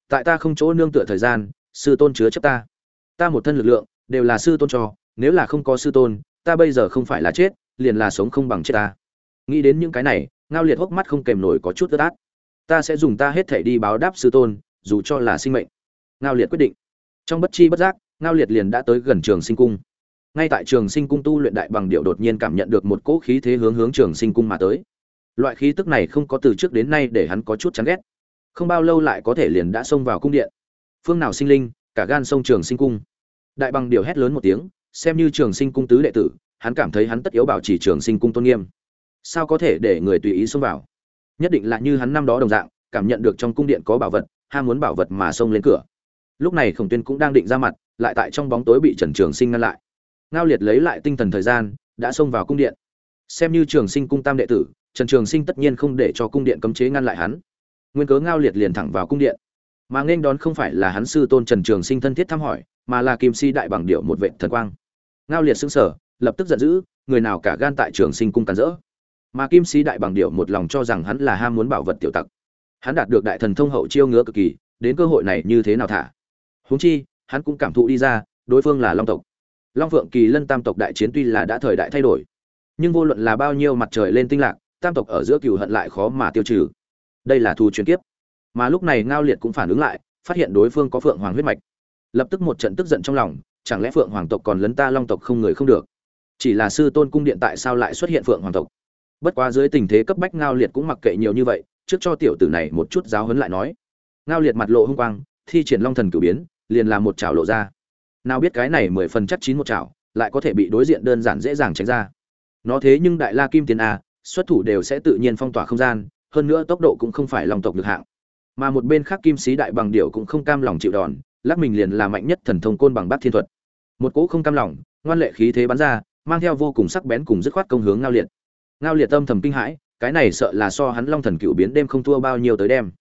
Tại ta không chỗ nương tựa thời gian, sư tôn chứa chấp ta. Ta một thân lực lượng, đều là sư tôn cho, nếu là không có sư tôn, ta bây giờ không phải là chết, liền là sống không bằng chết ta. Nghĩ đến những cái này ngao liệt hốc mắt không kèm nổi có chút ướt át. Ta sẽ dùng ta hết thể đi báo đáp sư tôn, dù cho là sinh mệnh. Ngao liệt quyết định. Trong bất chi bất giác, ngao liệt liền đã tới gần trường sinh cung. Ngay tại trường sinh cung tu luyện đại bằng điệu đột nhiên cảm nhận được một cỗ khí thế hướng hướng trường sinh cung mà tới. Loại khí tức này không có từ trước đến nay để hắn có chút chán ghét. Không bao lâu lại có thể liền đã xông vào cung điện. Phương nào sinh linh, cả gan sông trường sinh cung. Đại bằng điệu hét lớn một tiếng, xem như trường sinh cung tứ đệ tử, hắn cảm thấy hắn tất yếu bảo trì trường sinh cung tôn nghiêm sao có thể để người tùy ý xông vào? Nhất định là như hắn năm đó đồng dạng, cảm nhận được trong cung điện có bảo vật, ham muốn bảo vật mà xông lên cửa. Lúc này khổng tuyên cũng đang định ra mặt, lại tại trong bóng tối bị trần trường sinh ngăn lại. Ngao liệt lấy lại tinh thần thời gian, đã xông vào cung điện. Xem như trường sinh cung tam đệ tử, trần trường sinh tất nhiên không để cho cung điện cấm chế ngăn lại hắn. Nguyên cớ ngao liệt liền thẳng vào cung điện. Mà nên đón không phải là hắn sư tôn trần trường sinh thân thiết thăm hỏi, mà là kim si đại bằng điệu một vệ thần quang. Ngao liệt xưng sở lập tức giận dữ, người nào cả gan tại trường sinh cung cắn rỡ? Mà kim sĩ đại bằng điệu một lòng cho rằng hắn là ham muốn bảo vật tiểu tặc. Hắn đạt được đại thần thông hậu chiêu ngứa cực kỳ, đến cơ hội này như thế nào thả? Huống chi, hắn cũng cảm thụ đi ra, đối phương là long tộc. Long phượng kỳ lân tam tộc đại chiến tuy là đã thời đại thay đổi, nhưng vô luận là bao nhiêu mặt trời lên tinh lạc, tam tộc ở giữa cừu hận lại khó mà tiêu trừ. Đây là thù truyền kiếp. Mà lúc này ngao liệt cũng phản ứng lại, phát hiện đối phương có phượng hoàng huyết mạch. Lập tức một trận tức giận trong lòng, chẳng lẽ phượng hoàng tộc còn lấn ta long tộc không người không được? Chỉ là sư tôn cung điện tại sao lại xuất hiện phượng hoàng tộc? Bất quá dưới tình thế cấp bách ngao liệt cũng mặc kệ nhiều như vậy, trước cho tiểu tử này một chút giáo huấn lại nói. Ngao liệt mặt lộ hung quang, thi triển long thần cử biến, liền làm một chảo lộ ra. Nào biết cái này mười phần chắc chín một chảo, lại có thể bị đối diện đơn giản dễ dàng tránh ra. Nó thế nhưng đại la kim tiền a xuất thủ đều sẽ tự nhiên phong tỏa không gian, hơn nữa tốc độ cũng không phải lòng tộc được hạng. Mà một bên khác kim sĩ đại bằng điệu cũng không cam lòng chịu đòn, lắc mình liền là mạnh nhất thần thông côn bằng bát thiên thuật. Một cỗ không cam lòng, ngoan lệ khí thế bắn ra, mang theo vô cùng sắc bén cùng dứt khoát công hướng ngao liệt ngao liệt tâm thầm kinh hãi, cái này sợ là so hắn long thần cựu biến đêm không thua bao nhiêu tới đêm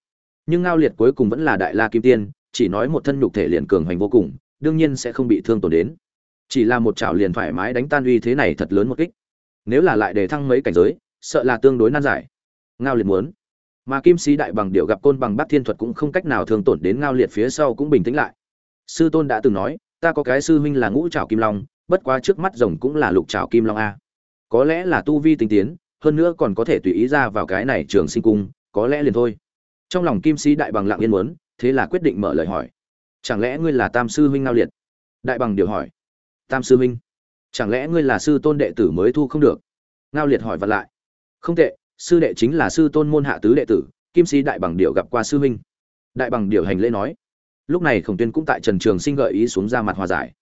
nhưng ngao liệt cuối cùng vẫn là đại la kim tiên, chỉ nói một thân nhục thể liền cường hoành vô cùng, đương nhiên sẽ không bị thương tổn đến. Chỉ là một chảo liền thoải mái đánh tan uy thế này thật lớn một kích. Nếu là lại để thăng mấy cảnh giới, sợ là tương đối nan giải. Ngao liệt muốn. Mà kim sĩ đại bằng điệu gặp côn bằng bát thiên thuật cũng không cách nào thương tổn đến ngao liệt phía sau cũng bình tĩnh lại. Sư tôn đã từng nói, ta có cái sư huynh là ngũ trảo kim long, bất quá trước mắt rồng cũng là lục trảo kim long a có lẽ là tu vi tinh tiến, hơn nữa còn có thể tùy ý ra vào cái này trường sinh cung, có lẽ liền thôi. Trong lòng kim sĩ đại bằng lặng yên muốn, thế là quyết định mở lời hỏi. Chẳng lẽ ngươi là tam sư huynh ngao liệt? Đại bằng điều hỏi. Tam sư huynh, chẳng lẽ ngươi là sư tôn đệ tử mới thu không được? Ngao liệt hỏi vật lại. Không tệ, sư đệ chính là sư tôn môn hạ tứ đệ tử, kim sĩ đại bằng điệu gặp qua sư huynh. Đại bằng điệu hành lễ nói. Lúc này khổng tuyên cũng tại trần trường sinh gợi ý xuống ra mặt hòa giải.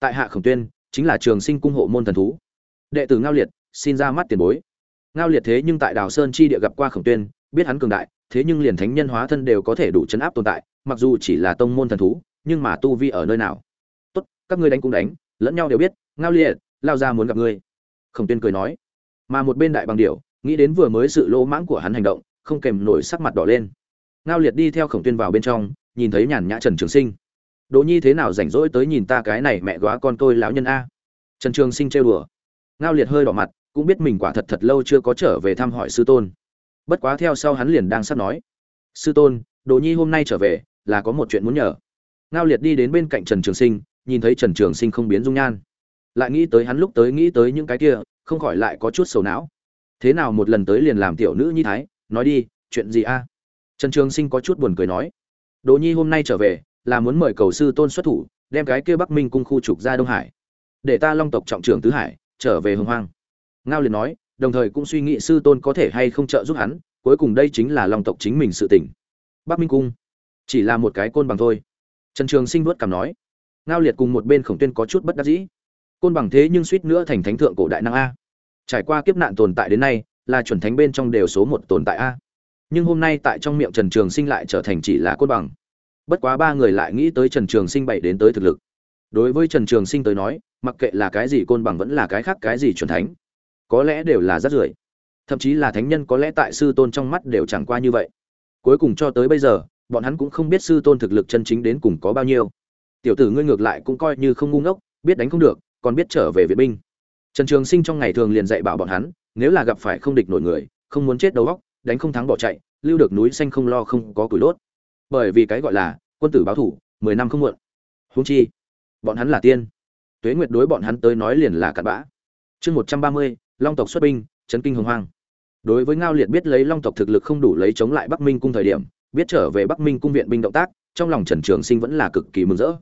Tại hạ khổng tuyên, chính là trường sinh cung hộ môn thần thú đệ tử ngao liệt, xin ra mắt tiền bối. Ngao liệt thế nhưng tại đào sơn chi địa gặp qua khổng tuyên, biết hắn cường đại, thế nhưng liền thánh nhân hóa thân đều có thể đủ chấn áp tồn tại, mặc dù chỉ là tông môn thần thú, nhưng mà tu vi ở nơi nào? Tốt, các ngươi đánh cũng đánh, lẫn nhau đều biết, ngao liệt, lao ra muốn gặp ngươi. Khổng tuyên cười nói. Mà một bên đại bằng điểu, nghĩ đến vừa mới sự lỗ mãng của hắn hành động, không kèm nổi sắc mặt đỏ lên. Ngao liệt đi theo khổng tuyên vào bên trong, nhìn thấy nhàn nhã trần trường sinh. Đỗ nhi thế nào rảnh rỗi tới nhìn ta cái này mẹ góa con tôi lão nhân a? Trần trường sinh trêu đùa ngao liệt hơi đỏ mặt, cũng biết mình quả thật thật lâu chưa có trở về thăm hỏi sư tôn. Bất quá theo sau hắn liền đang sắp nói, sư tôn, đồ nhi hôm nay trở về, là có một chuyện muốn nhờ. Ngao liệt đi đến bên cạnh trần trường sinh, nhìn thấy trần trường sinh không biến dung nhan. Lại nghĩ tới hắn lúc tới nghĩ tới những cái kia, không khỏi lại có chút sầu não. Thế nào một lần tới liền làm tiểu nữ nhi thái, nói đi, chuyện gì a? Trần trường sinh có chút buồn cười nói, đồ nhi hôm nay trở về, là muốn mời cầu sư tôn xuất thủ, đem cái kia bắc minh cung khu trục ra đông hải. Để ta long tộc trọng trưởng tứ hải trở về hồng hoang. Ngao liền nói, đồng thời cũng suy nghĩ sư tôn có thể hay không trợ giúp hắn, cuối cùng đây chính là long tộc chính mình sự tỉnh bắc minh cung chỉ là một cái côn bằng thôi. Trần trường sinh vuốt cảm nói, ngao liệt cùng một bên khổng tuyên có chút bất đắc dĩ. Côn bằng thế nhưng suýt nữa thành thánh thượng cổ đại năng a. Trải qua kiếp nạn tồn tại đến nay, là chuẩn thánh bên trong đều số một tồn tại a. Nhưng hôm nay tại trong miệng trần trường sinh lại trở thành chỉ là côn bằng. Bất quá ba người lại nghĩ tới trần trường sinh bảy đến tới thực lực. Đối với trần trường sinh tới nói mặc kệ là cái gì côn bằng vẫn là cái khác cái gì chuẩn thánh, có lẽ đều là rất rưởi. Thậm chí là thánh nhân có lẽ tại sư tôn trong mắt đều chẳng qua như vậy. Cuối cùng cho tới bây giờ, bọn hắn cũng không biết sư tôn thực lực chân chính đến cùng có bao nhiêu. Tiểu tử ngươi ngược lại cũng coi như không ngu ngốc, biết đánh không được, còn biết trở về viện binh. Trần trường sinh trong ngày thường liền dạy bảo bọn hắn, nếu là gặp phải không địch nổi người, không muốn chết đầu góc đánh không thắng bỏ chạy, lưu được núi xanh không lo không có củi đốt. Bởi vì cái gọi là quân tử báo thủ, mười năm không muộn. Húng chi, bọn hắn là tiên tuế nguyệt đối bọn hắn tới nói liền là cặn bã. Chương một trăm ba mươi, long tộc xuất binh, chấn kinh hồng hoang. Đối với ngao liệt biết lấy long tộc thực lực không đủ lấy chống lại bắc minh cung thời điểm, biết trở về bắc minh cung viện binh động tác, trong lòng trần trường sinh vẫn là cực kỳ mừng rỡ.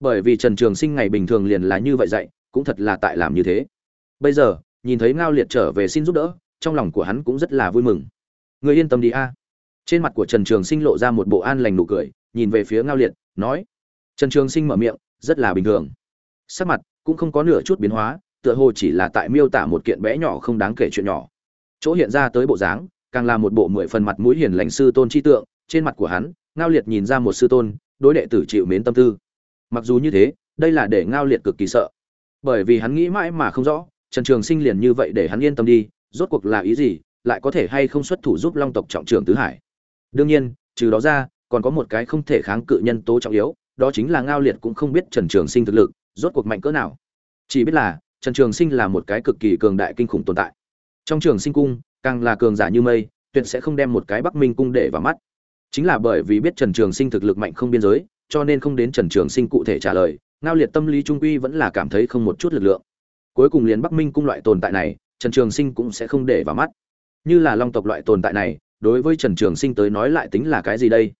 Bởi vì trần trường sinh ngày bình thường liền là như vậy dạy, cũng thật là tại làm như thế. Bây giờ, nhìn thấy ngao liệt trở về xin giúp đỡ, trong lòng của hắn cũng rất là vui mừng. Người yên tâm đi a. Trên mặt của trần trường sinh lộ ra một bộ an lành nụ cười, nhìn về phía ngao liệt, nói. Trần trường sinh mở miệng, rất là bình thường sắc mặt cũng không có nửa chút biến hóa, tựa hồ chỉ là tại miêu tả một kiện bé nhỏ không đáng kể chuyện nhỏ. Chỗ hiện ra tới bộ dáng, càng là một bộ mười phần mặt mũi hiền lành sư tôn chi tượng, trên mặt của hắn, ngao liệt nhìn ra một sư tôn, đối đệ tử chịu mến tâm tư. Mặc dù như thế, đây là để ngao liệt cực kỳ sợ. Bởi vì hắn nghĩ mãi mà không rõ, trần trường sinh liền như vậy để hắn yên tâm đi, rốt cuộc là ý gì, lại có thể hay không xuất thủ giúp long tộc trọng trưởng tứ hải. Đương nhiên, trừ đó ra, còn có một cái không thể kháng cự nhân tố trọng yếu, đó chính là ngao liệt cũng không biết trần trường sinh thực lực rốt cuộc mạnh cỡ nào? Chỉ biết là, trần trường sinh là một cái cực kỳ cường đại kinh khủng tồn tại. Trong trường sinh cung, càng là cường giả như mây, tuyệt sẽ không đem một cái bắc minh cung để vào mắt. Chính là bởi vì biết trần trường sinh thực lực mạnh không biên giới, cho nên không đến trần trường sinh cụ thể trả lời, ngao liệt tâm lý trung quy vẫn là cảm thấy không một chút lực lượng. Cuối cùng liền bắc minh cung loại tồn tại này, trần trường sinh cũng sẽ không để vào mắt. Như là long tộc loại tồn tại này, đối với trần trường sinh tới nói lại tính là cái gì đây?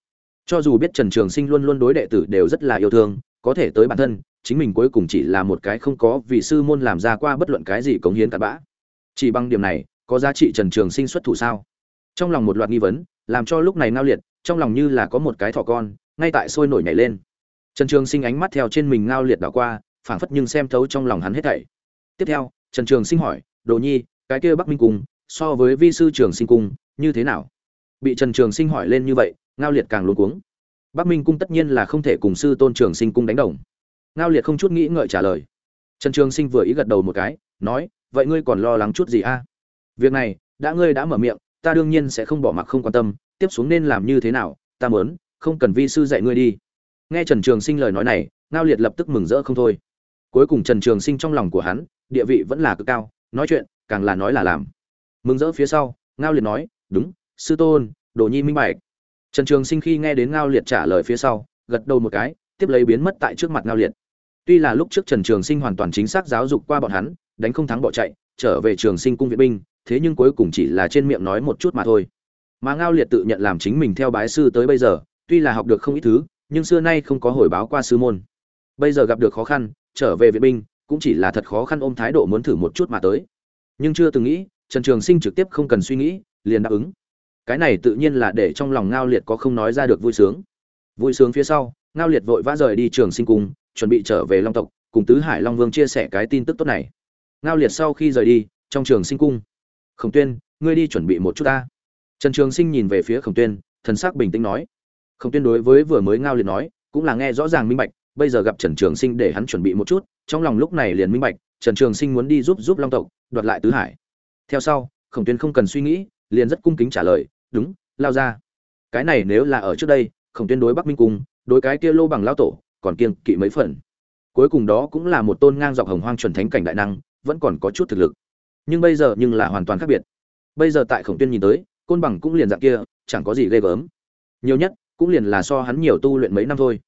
Cho dù biết trần trường sinh luôn luôn đối đệ tử đều rất là yêu thương, có thể tới bản thân chính mình cuối cùng chỉ là một cái không có vì sư môn làm ra qua bất luận cái gì cống hiến cặn bã. Chỉ bằng điểm này, có giá trị trần trường sinh xuất thủ sao? Trong lòng một loạt nghi vấn, làm cho lúc này ngao liệt, trong lòng như là có một cái thỏ con, ngay tại sôi nổi nhảy lên. Trần trường sinh ánh mắt theo trên mình ngao liệt đảo qua, phảng phất nhưng xem thấu trong lòng hắn hết thảy. Tiếp theo, trần trường sinh hỏi, đồ nhi, cái kia bắc minh cung, so với vi sư trường sinh cung, như thế nào? Bị trần trường sinh hỏi lên như vậy, ngao liệt càng luôn cuống. Bắc minh cung tất nhiên là không thể cùng sư tôn trường sinh cung đánh đồng ngao liệt không chút nghĩ ngợi trả lời. Trần trường sinh vừa ý gật đầu một cái, nói, vậy ngươi còn lo lắng chút gì a? Việc này, đã ngươi đã mở miệng, ta đương nhiên sẽ không bỏ mặc không quan tâm, tiếp xuống nên làm như thế nào, ta muốn, không cần vi sư dạy ngươi đi. Nghe trần trường sinh lời nói này, ngao liệt lập tức mừng rỡ không thôi. Cuối cùng trần trường sinh trong lòng của hắn, địa vị vẫn là cực cao, nói chuyện, càng là nói là làm. Mừng rỡ phía sau, ngao liệt nói, đúng, sư tôn, đồ nhi minh bạch. Trần trường sinh khi nghe đến ngao liệt trả lời phía sau, gật đầu một cái, tiếp lấy biến mất tại trước mặt ngao liệt tuy là lúc trước trần trường sinh hoàn toàn chính xác giáo dục qua bọn hắn, đánh không thắng bỏ chạy, trở về trường sinh cung viện binh, thế nhưng cuối cùng chỉ là trên miệng nói một chút mà thôi. Mà ngao liệt tự nhận làm chính mình theo bái sư tới bây giờ, tuy là học được không ít thứ, nhưng xưa nay không có hồi báo qua sư môn. Bây giờ gặp được khó khăn, trở về viện binh, cũng chỉ là thật khó khăn ôm thái độ muốn thử một chút mà tới. Nhưng chưa từng nghĩ, trần trường sinh trực tiếp không cần suy nghĩ, liền đáp ứng. Cái này tự nhiên là để trong lòng ngao liệt có không nói ra được vui sướng. Vui sướng phía sau, ngao liệt vội vã rời đi trường sinh cung chuẩn bị trở về long tộc, cùng tứ hải long vương chia sẻ cái tin tức tốt này. Ngao liệt sau khi rời đi, trong trường sinh cung, khổng tuyên, ngươi đi chuẩn bị một chút ta. Trần trường sinh nhìn về phía khổng tuyên, thần sắc bình tĩnh nói. Khổng tuyên đối với vừa mới ngao liệt nói, cũng là nghe rõ ràng minh bạch, bây giờ gặp trần trường sinh để hắn chuẩn bị một chút, trong lòng lúc này liền minh bạch, trần trường sinh muốn đi giúp giúp long tộc, đoạt lại tứ hải. Theo sau, khổng tuyên không cần suy nghĩ, liền rất cung kính trả lời, đúng, lao ra. Cái này nếu là ở trước đây, khổng tuyên đối bắc minh cung, đối cái kia lô bằng lao tổ còn kiêng kỵ mấy phần. Cuối cùng đó cũng là một tôn ngang dọc hồng hoang chuẩn thánh cảnh đại năng, vẫn còn có chút thực lực. Nhưng bây giờ nhưng là hoàn toàn khác biệt. Bây giờ tại khổng tuyên nhìn tới, côn bằng cũng liền dạng kia, chẳng có gì ghê gớm. Nhiều nhất, cũng liền là so hắn nhiều tu luyện mấy năm thôi.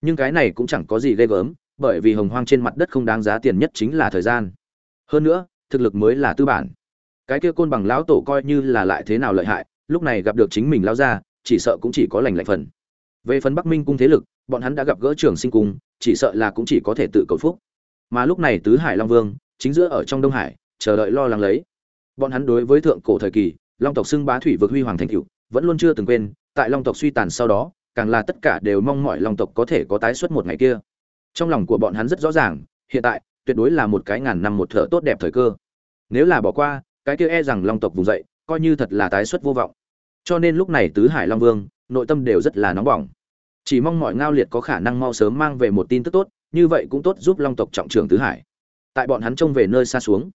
Nhưng cái này cũng chẳng có gì ghê gớm, bởi vì hồng hoang trên mặt đất không đáng giá tiền nhất chính là thời gian. Hơn nữa, thực lực mới là tư bản. Cái kia côn bằng lão tổ coi như là lại thế nào lợi hại, lúc này gặp được chính mình lao ra chỉ sợ cũng chỉ có lành lạnh phần. Về phần bắc minh cung thế lực bọn hắn đã gặp gỡ trường sinh cung, chỉ sợ là cũng chỉ có thể tự cầu phúc. Mà lúc này tứ hải long vương, chính giữa ở trong đông hải, chờ đợi lo lắng lấy. Bọn hắn đối với thượng cổ thời kỳ, long tộc xưng bá thủy vực huy hoàng thành cựu vẫn luôn chưa từng quên, tại long tộc suy tàn sau đó, càng là tất cả đều mong mọi long tộc có thể có tái xuất một ngày kia. Trong lòng của bọn hắn rất rõ ràng, hiện tại, tuyệt đối là một cái ngàn năm một thở tốt đẹp thời cơ. Nếu là bỏ qua, cái kia e rằng long tộc vùng dậy, coi như thật là tái xuất vô vọng. Cho nên lúc này tứ hải long vương, nội tâm đều rất là nóng bỏng chỉ mong mọi ngao liệt có khả năng mau sớm mang về một tin tức tốt, như vậy cũng tốt giúp long tộc trọng trường tứ hải. Tại bọn hắn trông về nơi xa xuống,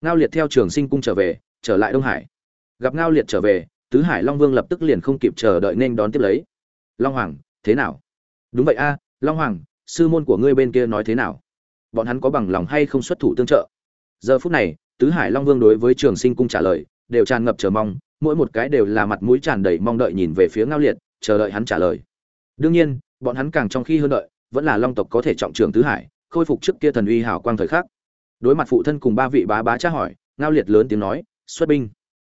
ngao liệt theo trường sinh cung trở về, trở lại đông hải. Gặp ngao liệt trở về, tứ hải long vương lập tức liền không kịp chờ đợi nên đón tiếp lấy. Long hoàng, thế nào? Đúng vậy a, long hoàng, sư môn của ngươi bên kia nói thế nào? Bọn hắn có bằng lòng hay không xuất thủ tương trợ? Giờ phút này, tứ hải long vương đối với trường sinh cung trả lời, đều tràn ngập chờ mong, mỗi một cái đều là mặt mũi tràn đầy mong đợi nhìn về phía ngao liệt, chờ đợi hắn trả lời đương nhiên, bọn hắn càng trong khi hơn đợi, vẫn là long tộc có thể trọng trường tứ hải, khôi phục trước kia thần uy hảo quang thời khắc. Đối mặt phụ thân cùng ba vị bá bá tra hỏi, ngao liệt lớn tiếng nói, xuất binh.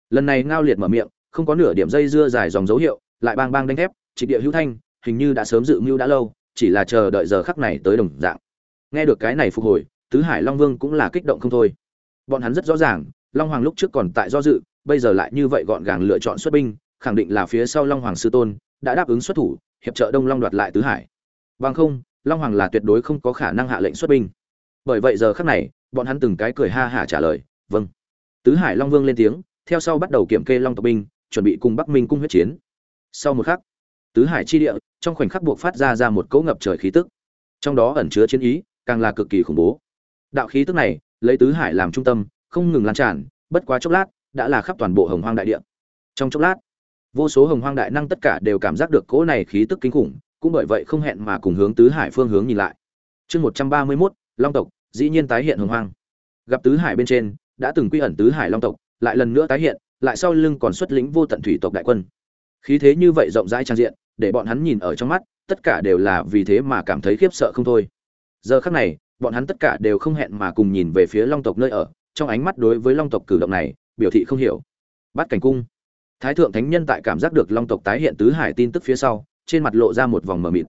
Lần này ngao liệt mở miệng, không có nửa điểm dây dưa dài dòng dấu hiệu, lại bang bang đánh thép trịch địa hữu thanh, hình như đã sớm dự mưu đã lâu, chỉ là chờ đợi giờ khắc này tới đồng dạng. Nghe được cái này phục hồi, tứ hải long vương cũng là kích động không thôi. Bọn hắn rất rõ ràng, long hoàng lúc trước còn tại do dự, bây giờ lại như vậy gọn gàng lựa chọn xuất binh, khẳng định là phía sau long hoàng sư tôn, đã đáp ứng xuất thủ hiệp trợ đông long đoạt lại tứ hải. Bằng không, long hoàng là tuyệt đối không có khả năng hạ lệnh xuất binh. Bởi vậy giờ khắc này, bọn hắn từng cái cười ha hả trả lời vâng. Tứ hải long vương lên tiếng, theo sau bắt đầu kiểm kê long tộc binh, chuẩn bị cùng bắc minh cung huyết chiến. Sau một khắc, tứ hải chi địa, trong khoảnh khắc buộc phát ra ra một cỗ ngập trời khí tức. Trong đó ẩn chứa chiến ý, càng là cực kỳ khủng bố. Đạo khí tức này, lấy tứ hải làm trung tâm, không ngừng lan tràn, bất quá chốc lát, đã là khắp toàn bộ hồng hoang đại địa. Trong chốc lát vô số hồng hoang đại năng tất cả đều cảm giác được cỗ này khí tức kinh khủng, cũng bởi vậy không hẹn mà cùng hướng tứ hải phương hướng nhìn lại. Chương một trăm ba mươi mốt, long tộc, dĩ nhiên tái hiện hồng hoang. Gặp tứ hải bên trên, đã từng quy ẩn tứ hải long tộc, lại lần nữa tái hiện, lại sau lưng còn xuất lĩnh vô tận thủy tộc đại quân. Khí thế như vậy rộng rãi trang diện, để bọn hắn nhìn ở trong mắt, tất cả đều là vì thế mà cảm thấy khiếp sợ không thôi. Giờ khắc này, bọn hắn tất cả đều không hẹn mà cùng nhìn về phía long tộc nơi ở, trong ánh mắt đối với long tộc cử động này, biểu thị không hiểu. Bắt cảnh cung thái thượng thánh nhân tại cảm giác được long tộc tái hiện tứ hải tin tức phía sau, trên mặt lộ ra một vòng mờ mịt.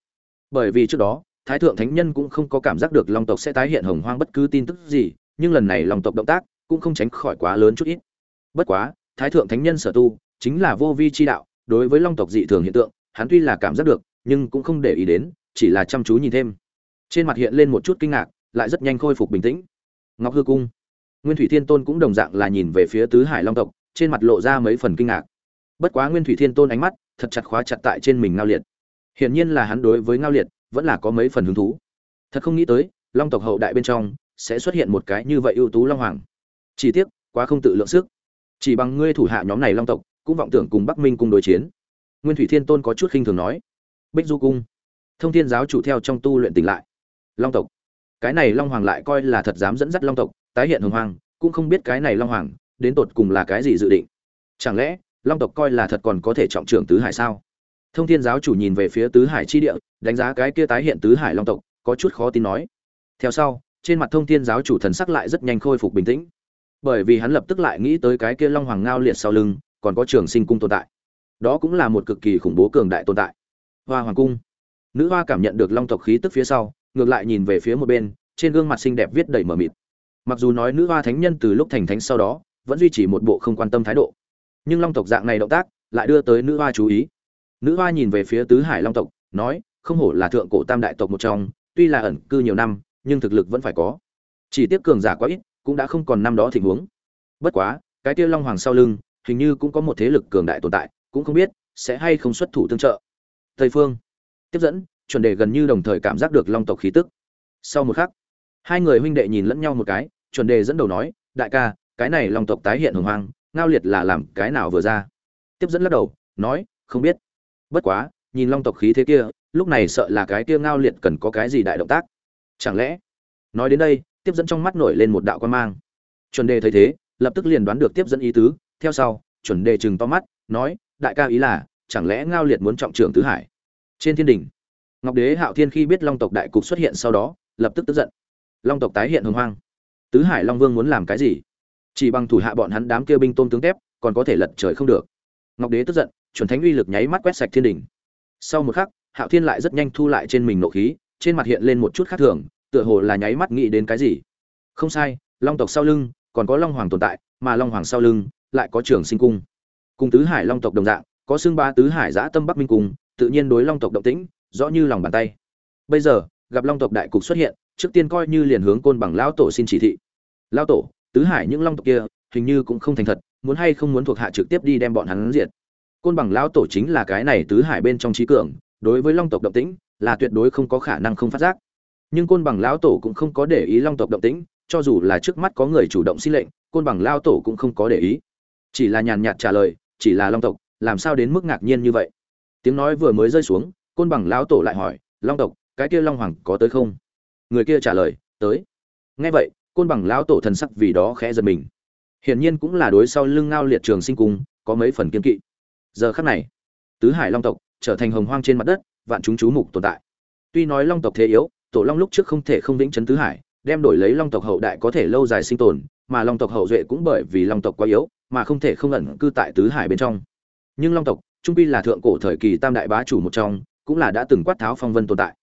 Bởi vì trước đó, thái thượng thánh nhân cũng không có cảm giác được long tộc sẽ tái hiện hồng hoang bất cứ tin tức gì, nhưng lần này long tộc động tác cũng không tránh khỏi quá lớn chút ít. Bất quá, thái thượng thánh nhân sở tu chính là vô vi chi đạo, đối với long tộc dị thường hiện tượng, hắn tuy là cảm giác được, nhưng cũng không để ý đến, chỉ là chăm chú nhìn thêm. Trên mặt hiện lên một chút kinh ngạc, lại rất nhanh khôi phục bình tĩnh. Ngọc hư cung, nguyên thủy thiên tôn cũng đồng dạng là nhìn về phía tứ hải long tộc, trên mặt lộ ra mấy phần kinh ngạc bất quá nguyên thủy thiên tôn ánh mắt thật chặt khóa chặt tại trên mình ngao liệt. Hiển nhiên là hắn đối với ngao liệt vẫn là có mấy phần hứng thú. Thật không nghĩ tới, long tộc hậu đại bên trong sẽ xuất hiện một cái như vậy ưu tú long hoàng. Chỉ tiếc, quá không tự lượng sức. Chỉ bằng ngươi thủ hạ nhóm này long tộc, cũng vọng tưởng cùng bắc minh cùng đối chiến. Nguyên thủy thiên tôn có chút khinh thường nói. Bích du cung. Thông thiên giáo chủ theo trong tu luyện tỉnh lại. Long tộc. Cái này long hoàng lại coi là thật dám dẫn dắt long tộc, tái hiện hồng hoàng, cũng không biết cái này long hoàng đến tột cùng là cái gì dự định. Chẳng lẽ long tộc coi là thật còn có thể trọng trưởng tứ hải sao? Thông thiên giáo chủ nhìn về phía tứ hải chi địa, đánh giá cái kia tái hiện tứ hải long tộc, có chút khó tin nói. Theo sau, trên mặt thông thiên giáo chủ thần sắc lại rất nhanh khôi phục bình tĩnh. Bởi vì hắn lập tức lại nghĩ tới cái kia long hoàng ngao liệt sau lưng, còn có trường sinh cung tồn tại. Đó cũng là một cực kỳ khủng bố cường đại tồn tại. Hoa hoàng cung. Nữ hoa cảm nhận được long tộc khí tức phía sau, ngược lại nhìn về phía một bên, trên gương mặt xinh đẹp viết đầy mờ mịt. Mặc dù nói nữ hoa thánh nhân từ lúc thành thánh sau đó, vẫn duy trì một bộ không quan tâm thái độ nhưng long tộc dạng này động tác lại đưa tới nữ hoa chú ý. Nữ hoa nhìn về phía tứ hải long tộc, nói, không hổ là thượng cổ tam đại tộc một trong, tuy là ẩn cư nhiều năm, nhưng thực lực vẫn phải có. Chỉ tiếp cường giả quá ít, cũng đã không còn năm đó tình huống. Bất quá, cái kia long hoàng sau lưng, hình như cũng có một thế lực cường đại tồn tại, cũng không biết sẽ hay không xuất thủ tương trợ. Tây phương. Tiếp dẫn, chuẩn đề gần như đồng thời cảm giác được long tộc khí tức. Sau một khắc, hai người huynh đệ nhìn lẫn nhau một cái, chuẩn đề dẫn đầu nói, đại ca, cái này long tộc tái hiện hồng hoang ngao liệt là làm cái nào vừa ra. Tiếp dẫn lắc đầu, nói, không biết. Bất quá, nhìn long tộc khí thế kia, lúc này sợ là cái kia ngao liệt cần có cái gì đại động tác. Chẳng lẽ? Nói đến đây, tiếp dẫn trong mắt nổi lên một đạo quan mang. Chuẩn đề thấy thế, lập tức liền đoán được tiếp dẫn ý tứ, theo sau, chuẩn đề chừng to mắt, nói, đại ca ý là, chẳng lẽ ngao liệt muốn trọng trưởng tứ hải? Trên thiên đình ngọc đế hạo thiên khi biết long tộc đại cục xuất hiện sau đó, lập tức tức giận. Long tộc tái hiện hồng hoang. Tứ hải long vương muốn làm cái gì? Chỉ bằng thủ hạ bọn hắn đám kia binh tôm tướng tép, còn có thể lật trời không được. Ngọc đế tức giận, chuẩn thánh uy lực nháy mắt quét sạch thiên đình. Sau một khắc, hạo thiên lại rất nhanh thu lại trên mình nộ khí, trên mặt hiện lên một chút khác thường, tựa hồ là nháy mắt nghĩ đến cái gì. Không sai, long tộc sau lưng, còn có long hoàng tồn tại, mà long hoàng sau lưng, lại có trường sinh cung. Cùng tứ hải long tộc đồng dạng, có xương ba tứ hải giã tâm bắc minh cung, tự nhiên đối long tộc động tĩnh, rõ như lòng bàn tay. Bây giờ, gặp long tộc đại cục xuất hiện, trước tiên coi như liền hướng côn bằng lão tổ xin chỉ thị. Lão tổ tứ hải những long tộc kia, hình như cũng không thành thật, muốn hay không muốn thuộc hạ trực tiếp đi đem bọn hắn diệt. Côn bằng lão tổ chính là cái này tứ hải bên trong trí cường, đối với long tộc động tĩnh, là tuyệt đối không có khả năng không phát giác. Nhưng côn bằng lão tổ cũng không có để ý long tộc động tĩnh, cho dù là trước mắt có người chủ động xin lệnh, côn bằng lão tổ cũng không có để ý. Chỉ là nhàn nhạt trả lời, chỉ là long tộc, làm sao đến mức ngạc nhiên như vậy? Tiếng nói vừa mới rơi xuống, côn bằng lão tổ lại hỏi, long tộc, cái kia long hoàng có tới không? Người kia trả lời, tới. Nghe vậy côn bằng lão tổ thần sắc vì đó khẽ giật mình. Hiển nhiên cũng là đối sau lưng ngao liệt trường sinh cung, có mấy phần kiên kỵ. Giờ khắc này, tứ hải long tộc trở thành hồng hoang trên mặt đất, vạn chúng chú mục tồn tại. Tuy nói long tộc thế yếu, tổ long lúc trước không thể không vĩnh chấn tứ hải, đem đổi lấy long tộc hậu đại có thể lâu dài sinh tồn, mà long tộc hậu duệ cũng bởi vì long tộc quá yếu, mà không thể không ẩn cư tại tứ hải bên trong. Nhưng long tộc, trung pi là thượng cổ thời kỳ tam đại bá chủ một trong, cũng là đã từng quát tháo phong vân tồn tại.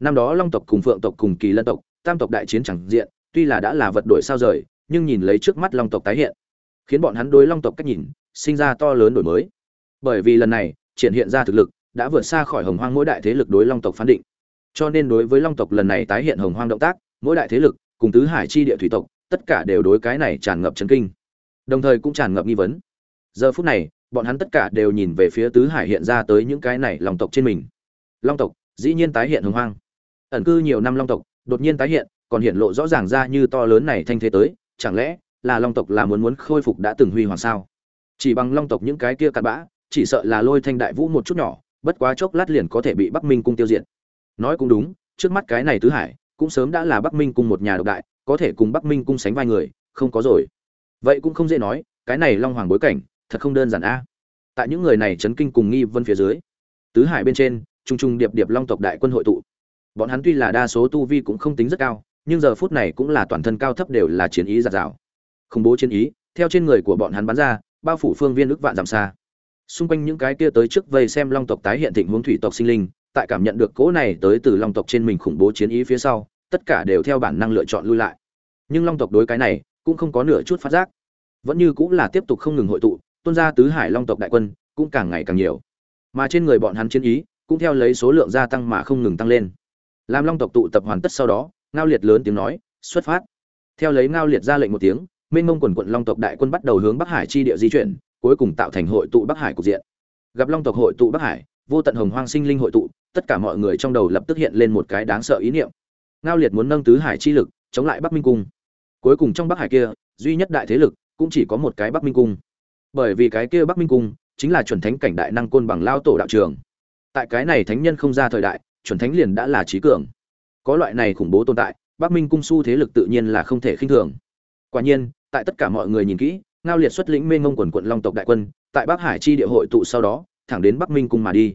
Năm đó long tộc cùng phượng tộc cùng kỳ lân tộc, tam tộc đại chiến chẳng diện tuy là đã là vật đổi sao rời, nhưng nhìn lấy trước mắt long tộc tái hiện, khiến bọn hắn đối long tộc cách nhìn, sinh ra to lớn đổi mới. Bởi vì lần này, triển hiện ra thực lực, đã vượt xa khỏi hồng hoang mỗi đại thế lực đối long tộc phán định. Cho nên đối với long tộc lần này tái hiện hồng hoang động tác, mỗi đại thế lực, cùng tứ hải chi địa thủy tộc, tất cả đều đối cái này tràn ngập chấn kinh. Đồng thời cũng tràn ngập nghi vấn. Giờ phút này, bọn hắn tất cả đều nhìn về phía tứ hải hiện ra tới những cái này long tộc trên mình. Long tộc, dĩ nhiên tái hiện hồng hoang. Ẩn cư nhiều năm long tộc, đột nhiên tái hiện còn hiện lộ rõ ràng ra như to lớn này thanh thế tới, chẳng lẽ là long tộc là muốn muốn khôi phục đã từng huy hoàng sao? Chỉ bằng long tộc những cái kia cặn bã, chỉ sợ là lôi thanh đại vũ một chút nhỏ, bất quá chốc lát liền có thể bị bắc minh cung tiêu diệt. Nói cũng đúng, trước mắt cái này tứ hải, cũng sớm đã là bắc minh cung một nhà độc đại, có thể cùng bắc minh cung sánh vai người, không có rồi. Vậy cũng không dễ nói, cái này long hoàng bối cảnh, thật không đơn giản a. Tại những người này chấn kinh cùng nghi vân phía dưới, tứ hải bên trên trung trung điệp điệp long tộc đại quân hội tụ. Bọn hắn tuy là đa số tu vi cũng không tính rất cao nhưng giờ phút này cũng là toàn thân cao thấp đều là chiến ý giạt rào. Khủng bố chiến ý, theo trên người của bọn hắn bắn ra, bao phủ phương viên ức vạn dặm xa. Xung quanh những cái kia tới trước vây xem long tộc tái hiện thịnh huống thủy tộc sinh linh, tại cảm nhận được cỗ này tới từ long tộc trên mình khủng bố chiến ý phía sau, tất cả đều theo bản năng lựa chọn lui lại. Nhưng long tộc đối cái này, cũng không có nửa chút phát giác. Vẫn như cũng là tiếp tục không ngừng hội tụ, tuôn ra tứ hải long tộc đại quân, cũng càng ngày càng nhiều. Mà trên người bọn hắn chiến ý, cũng theo lấy số lượng gia tăng mà không ngừng tăng lên. Làm long tộc tụ tập hoàn tất sau đó ngao liệt lớn tiếng nói, xuất phát. Theo lấy ngao liệt ra lệnh một tiếng, Minh mông quần quận long tộc đại quân bắt đầu hướng bắc hải chi địa di chuyển, cuối cùng tạo thành hội tụ bắc hải cục diện. Gặp long tộc hội tụ bắc hải, vô tận hồng hoang sinh linh hội tụ, tất cả mọi người trong đầu lập tức hiện lên một cái đáng sợ ý niệm. Ngao liệt muốn nâng tứ hải chi lực, chống lại bắc minh cung. Cuối cùng trong bắc hải kia, duy nhất đại thế lực cũng chỉ có một cái bắc minh cung. Bởi vì cái kia bắc minh cung chính là chuẩn thánh cảnh đại năng côn bằng lao tổ đạo trường. Tại cái này thánh nhân không ra thời đại, chuẩn thánh liền đã là trí cường có loại này khủng bố tồn tại, bắc minh cung su thế lực tự nhiên là không thể khinh thường. Quả nhiên, tại tất cả mọi người nhìn kỹ, ngao liệt xuất lĩnh mê ngông quần quận long tộc đại quân, tại bắc hải chi địa hội tụ sau đó, thẳng đến bắc minh cung mà đi.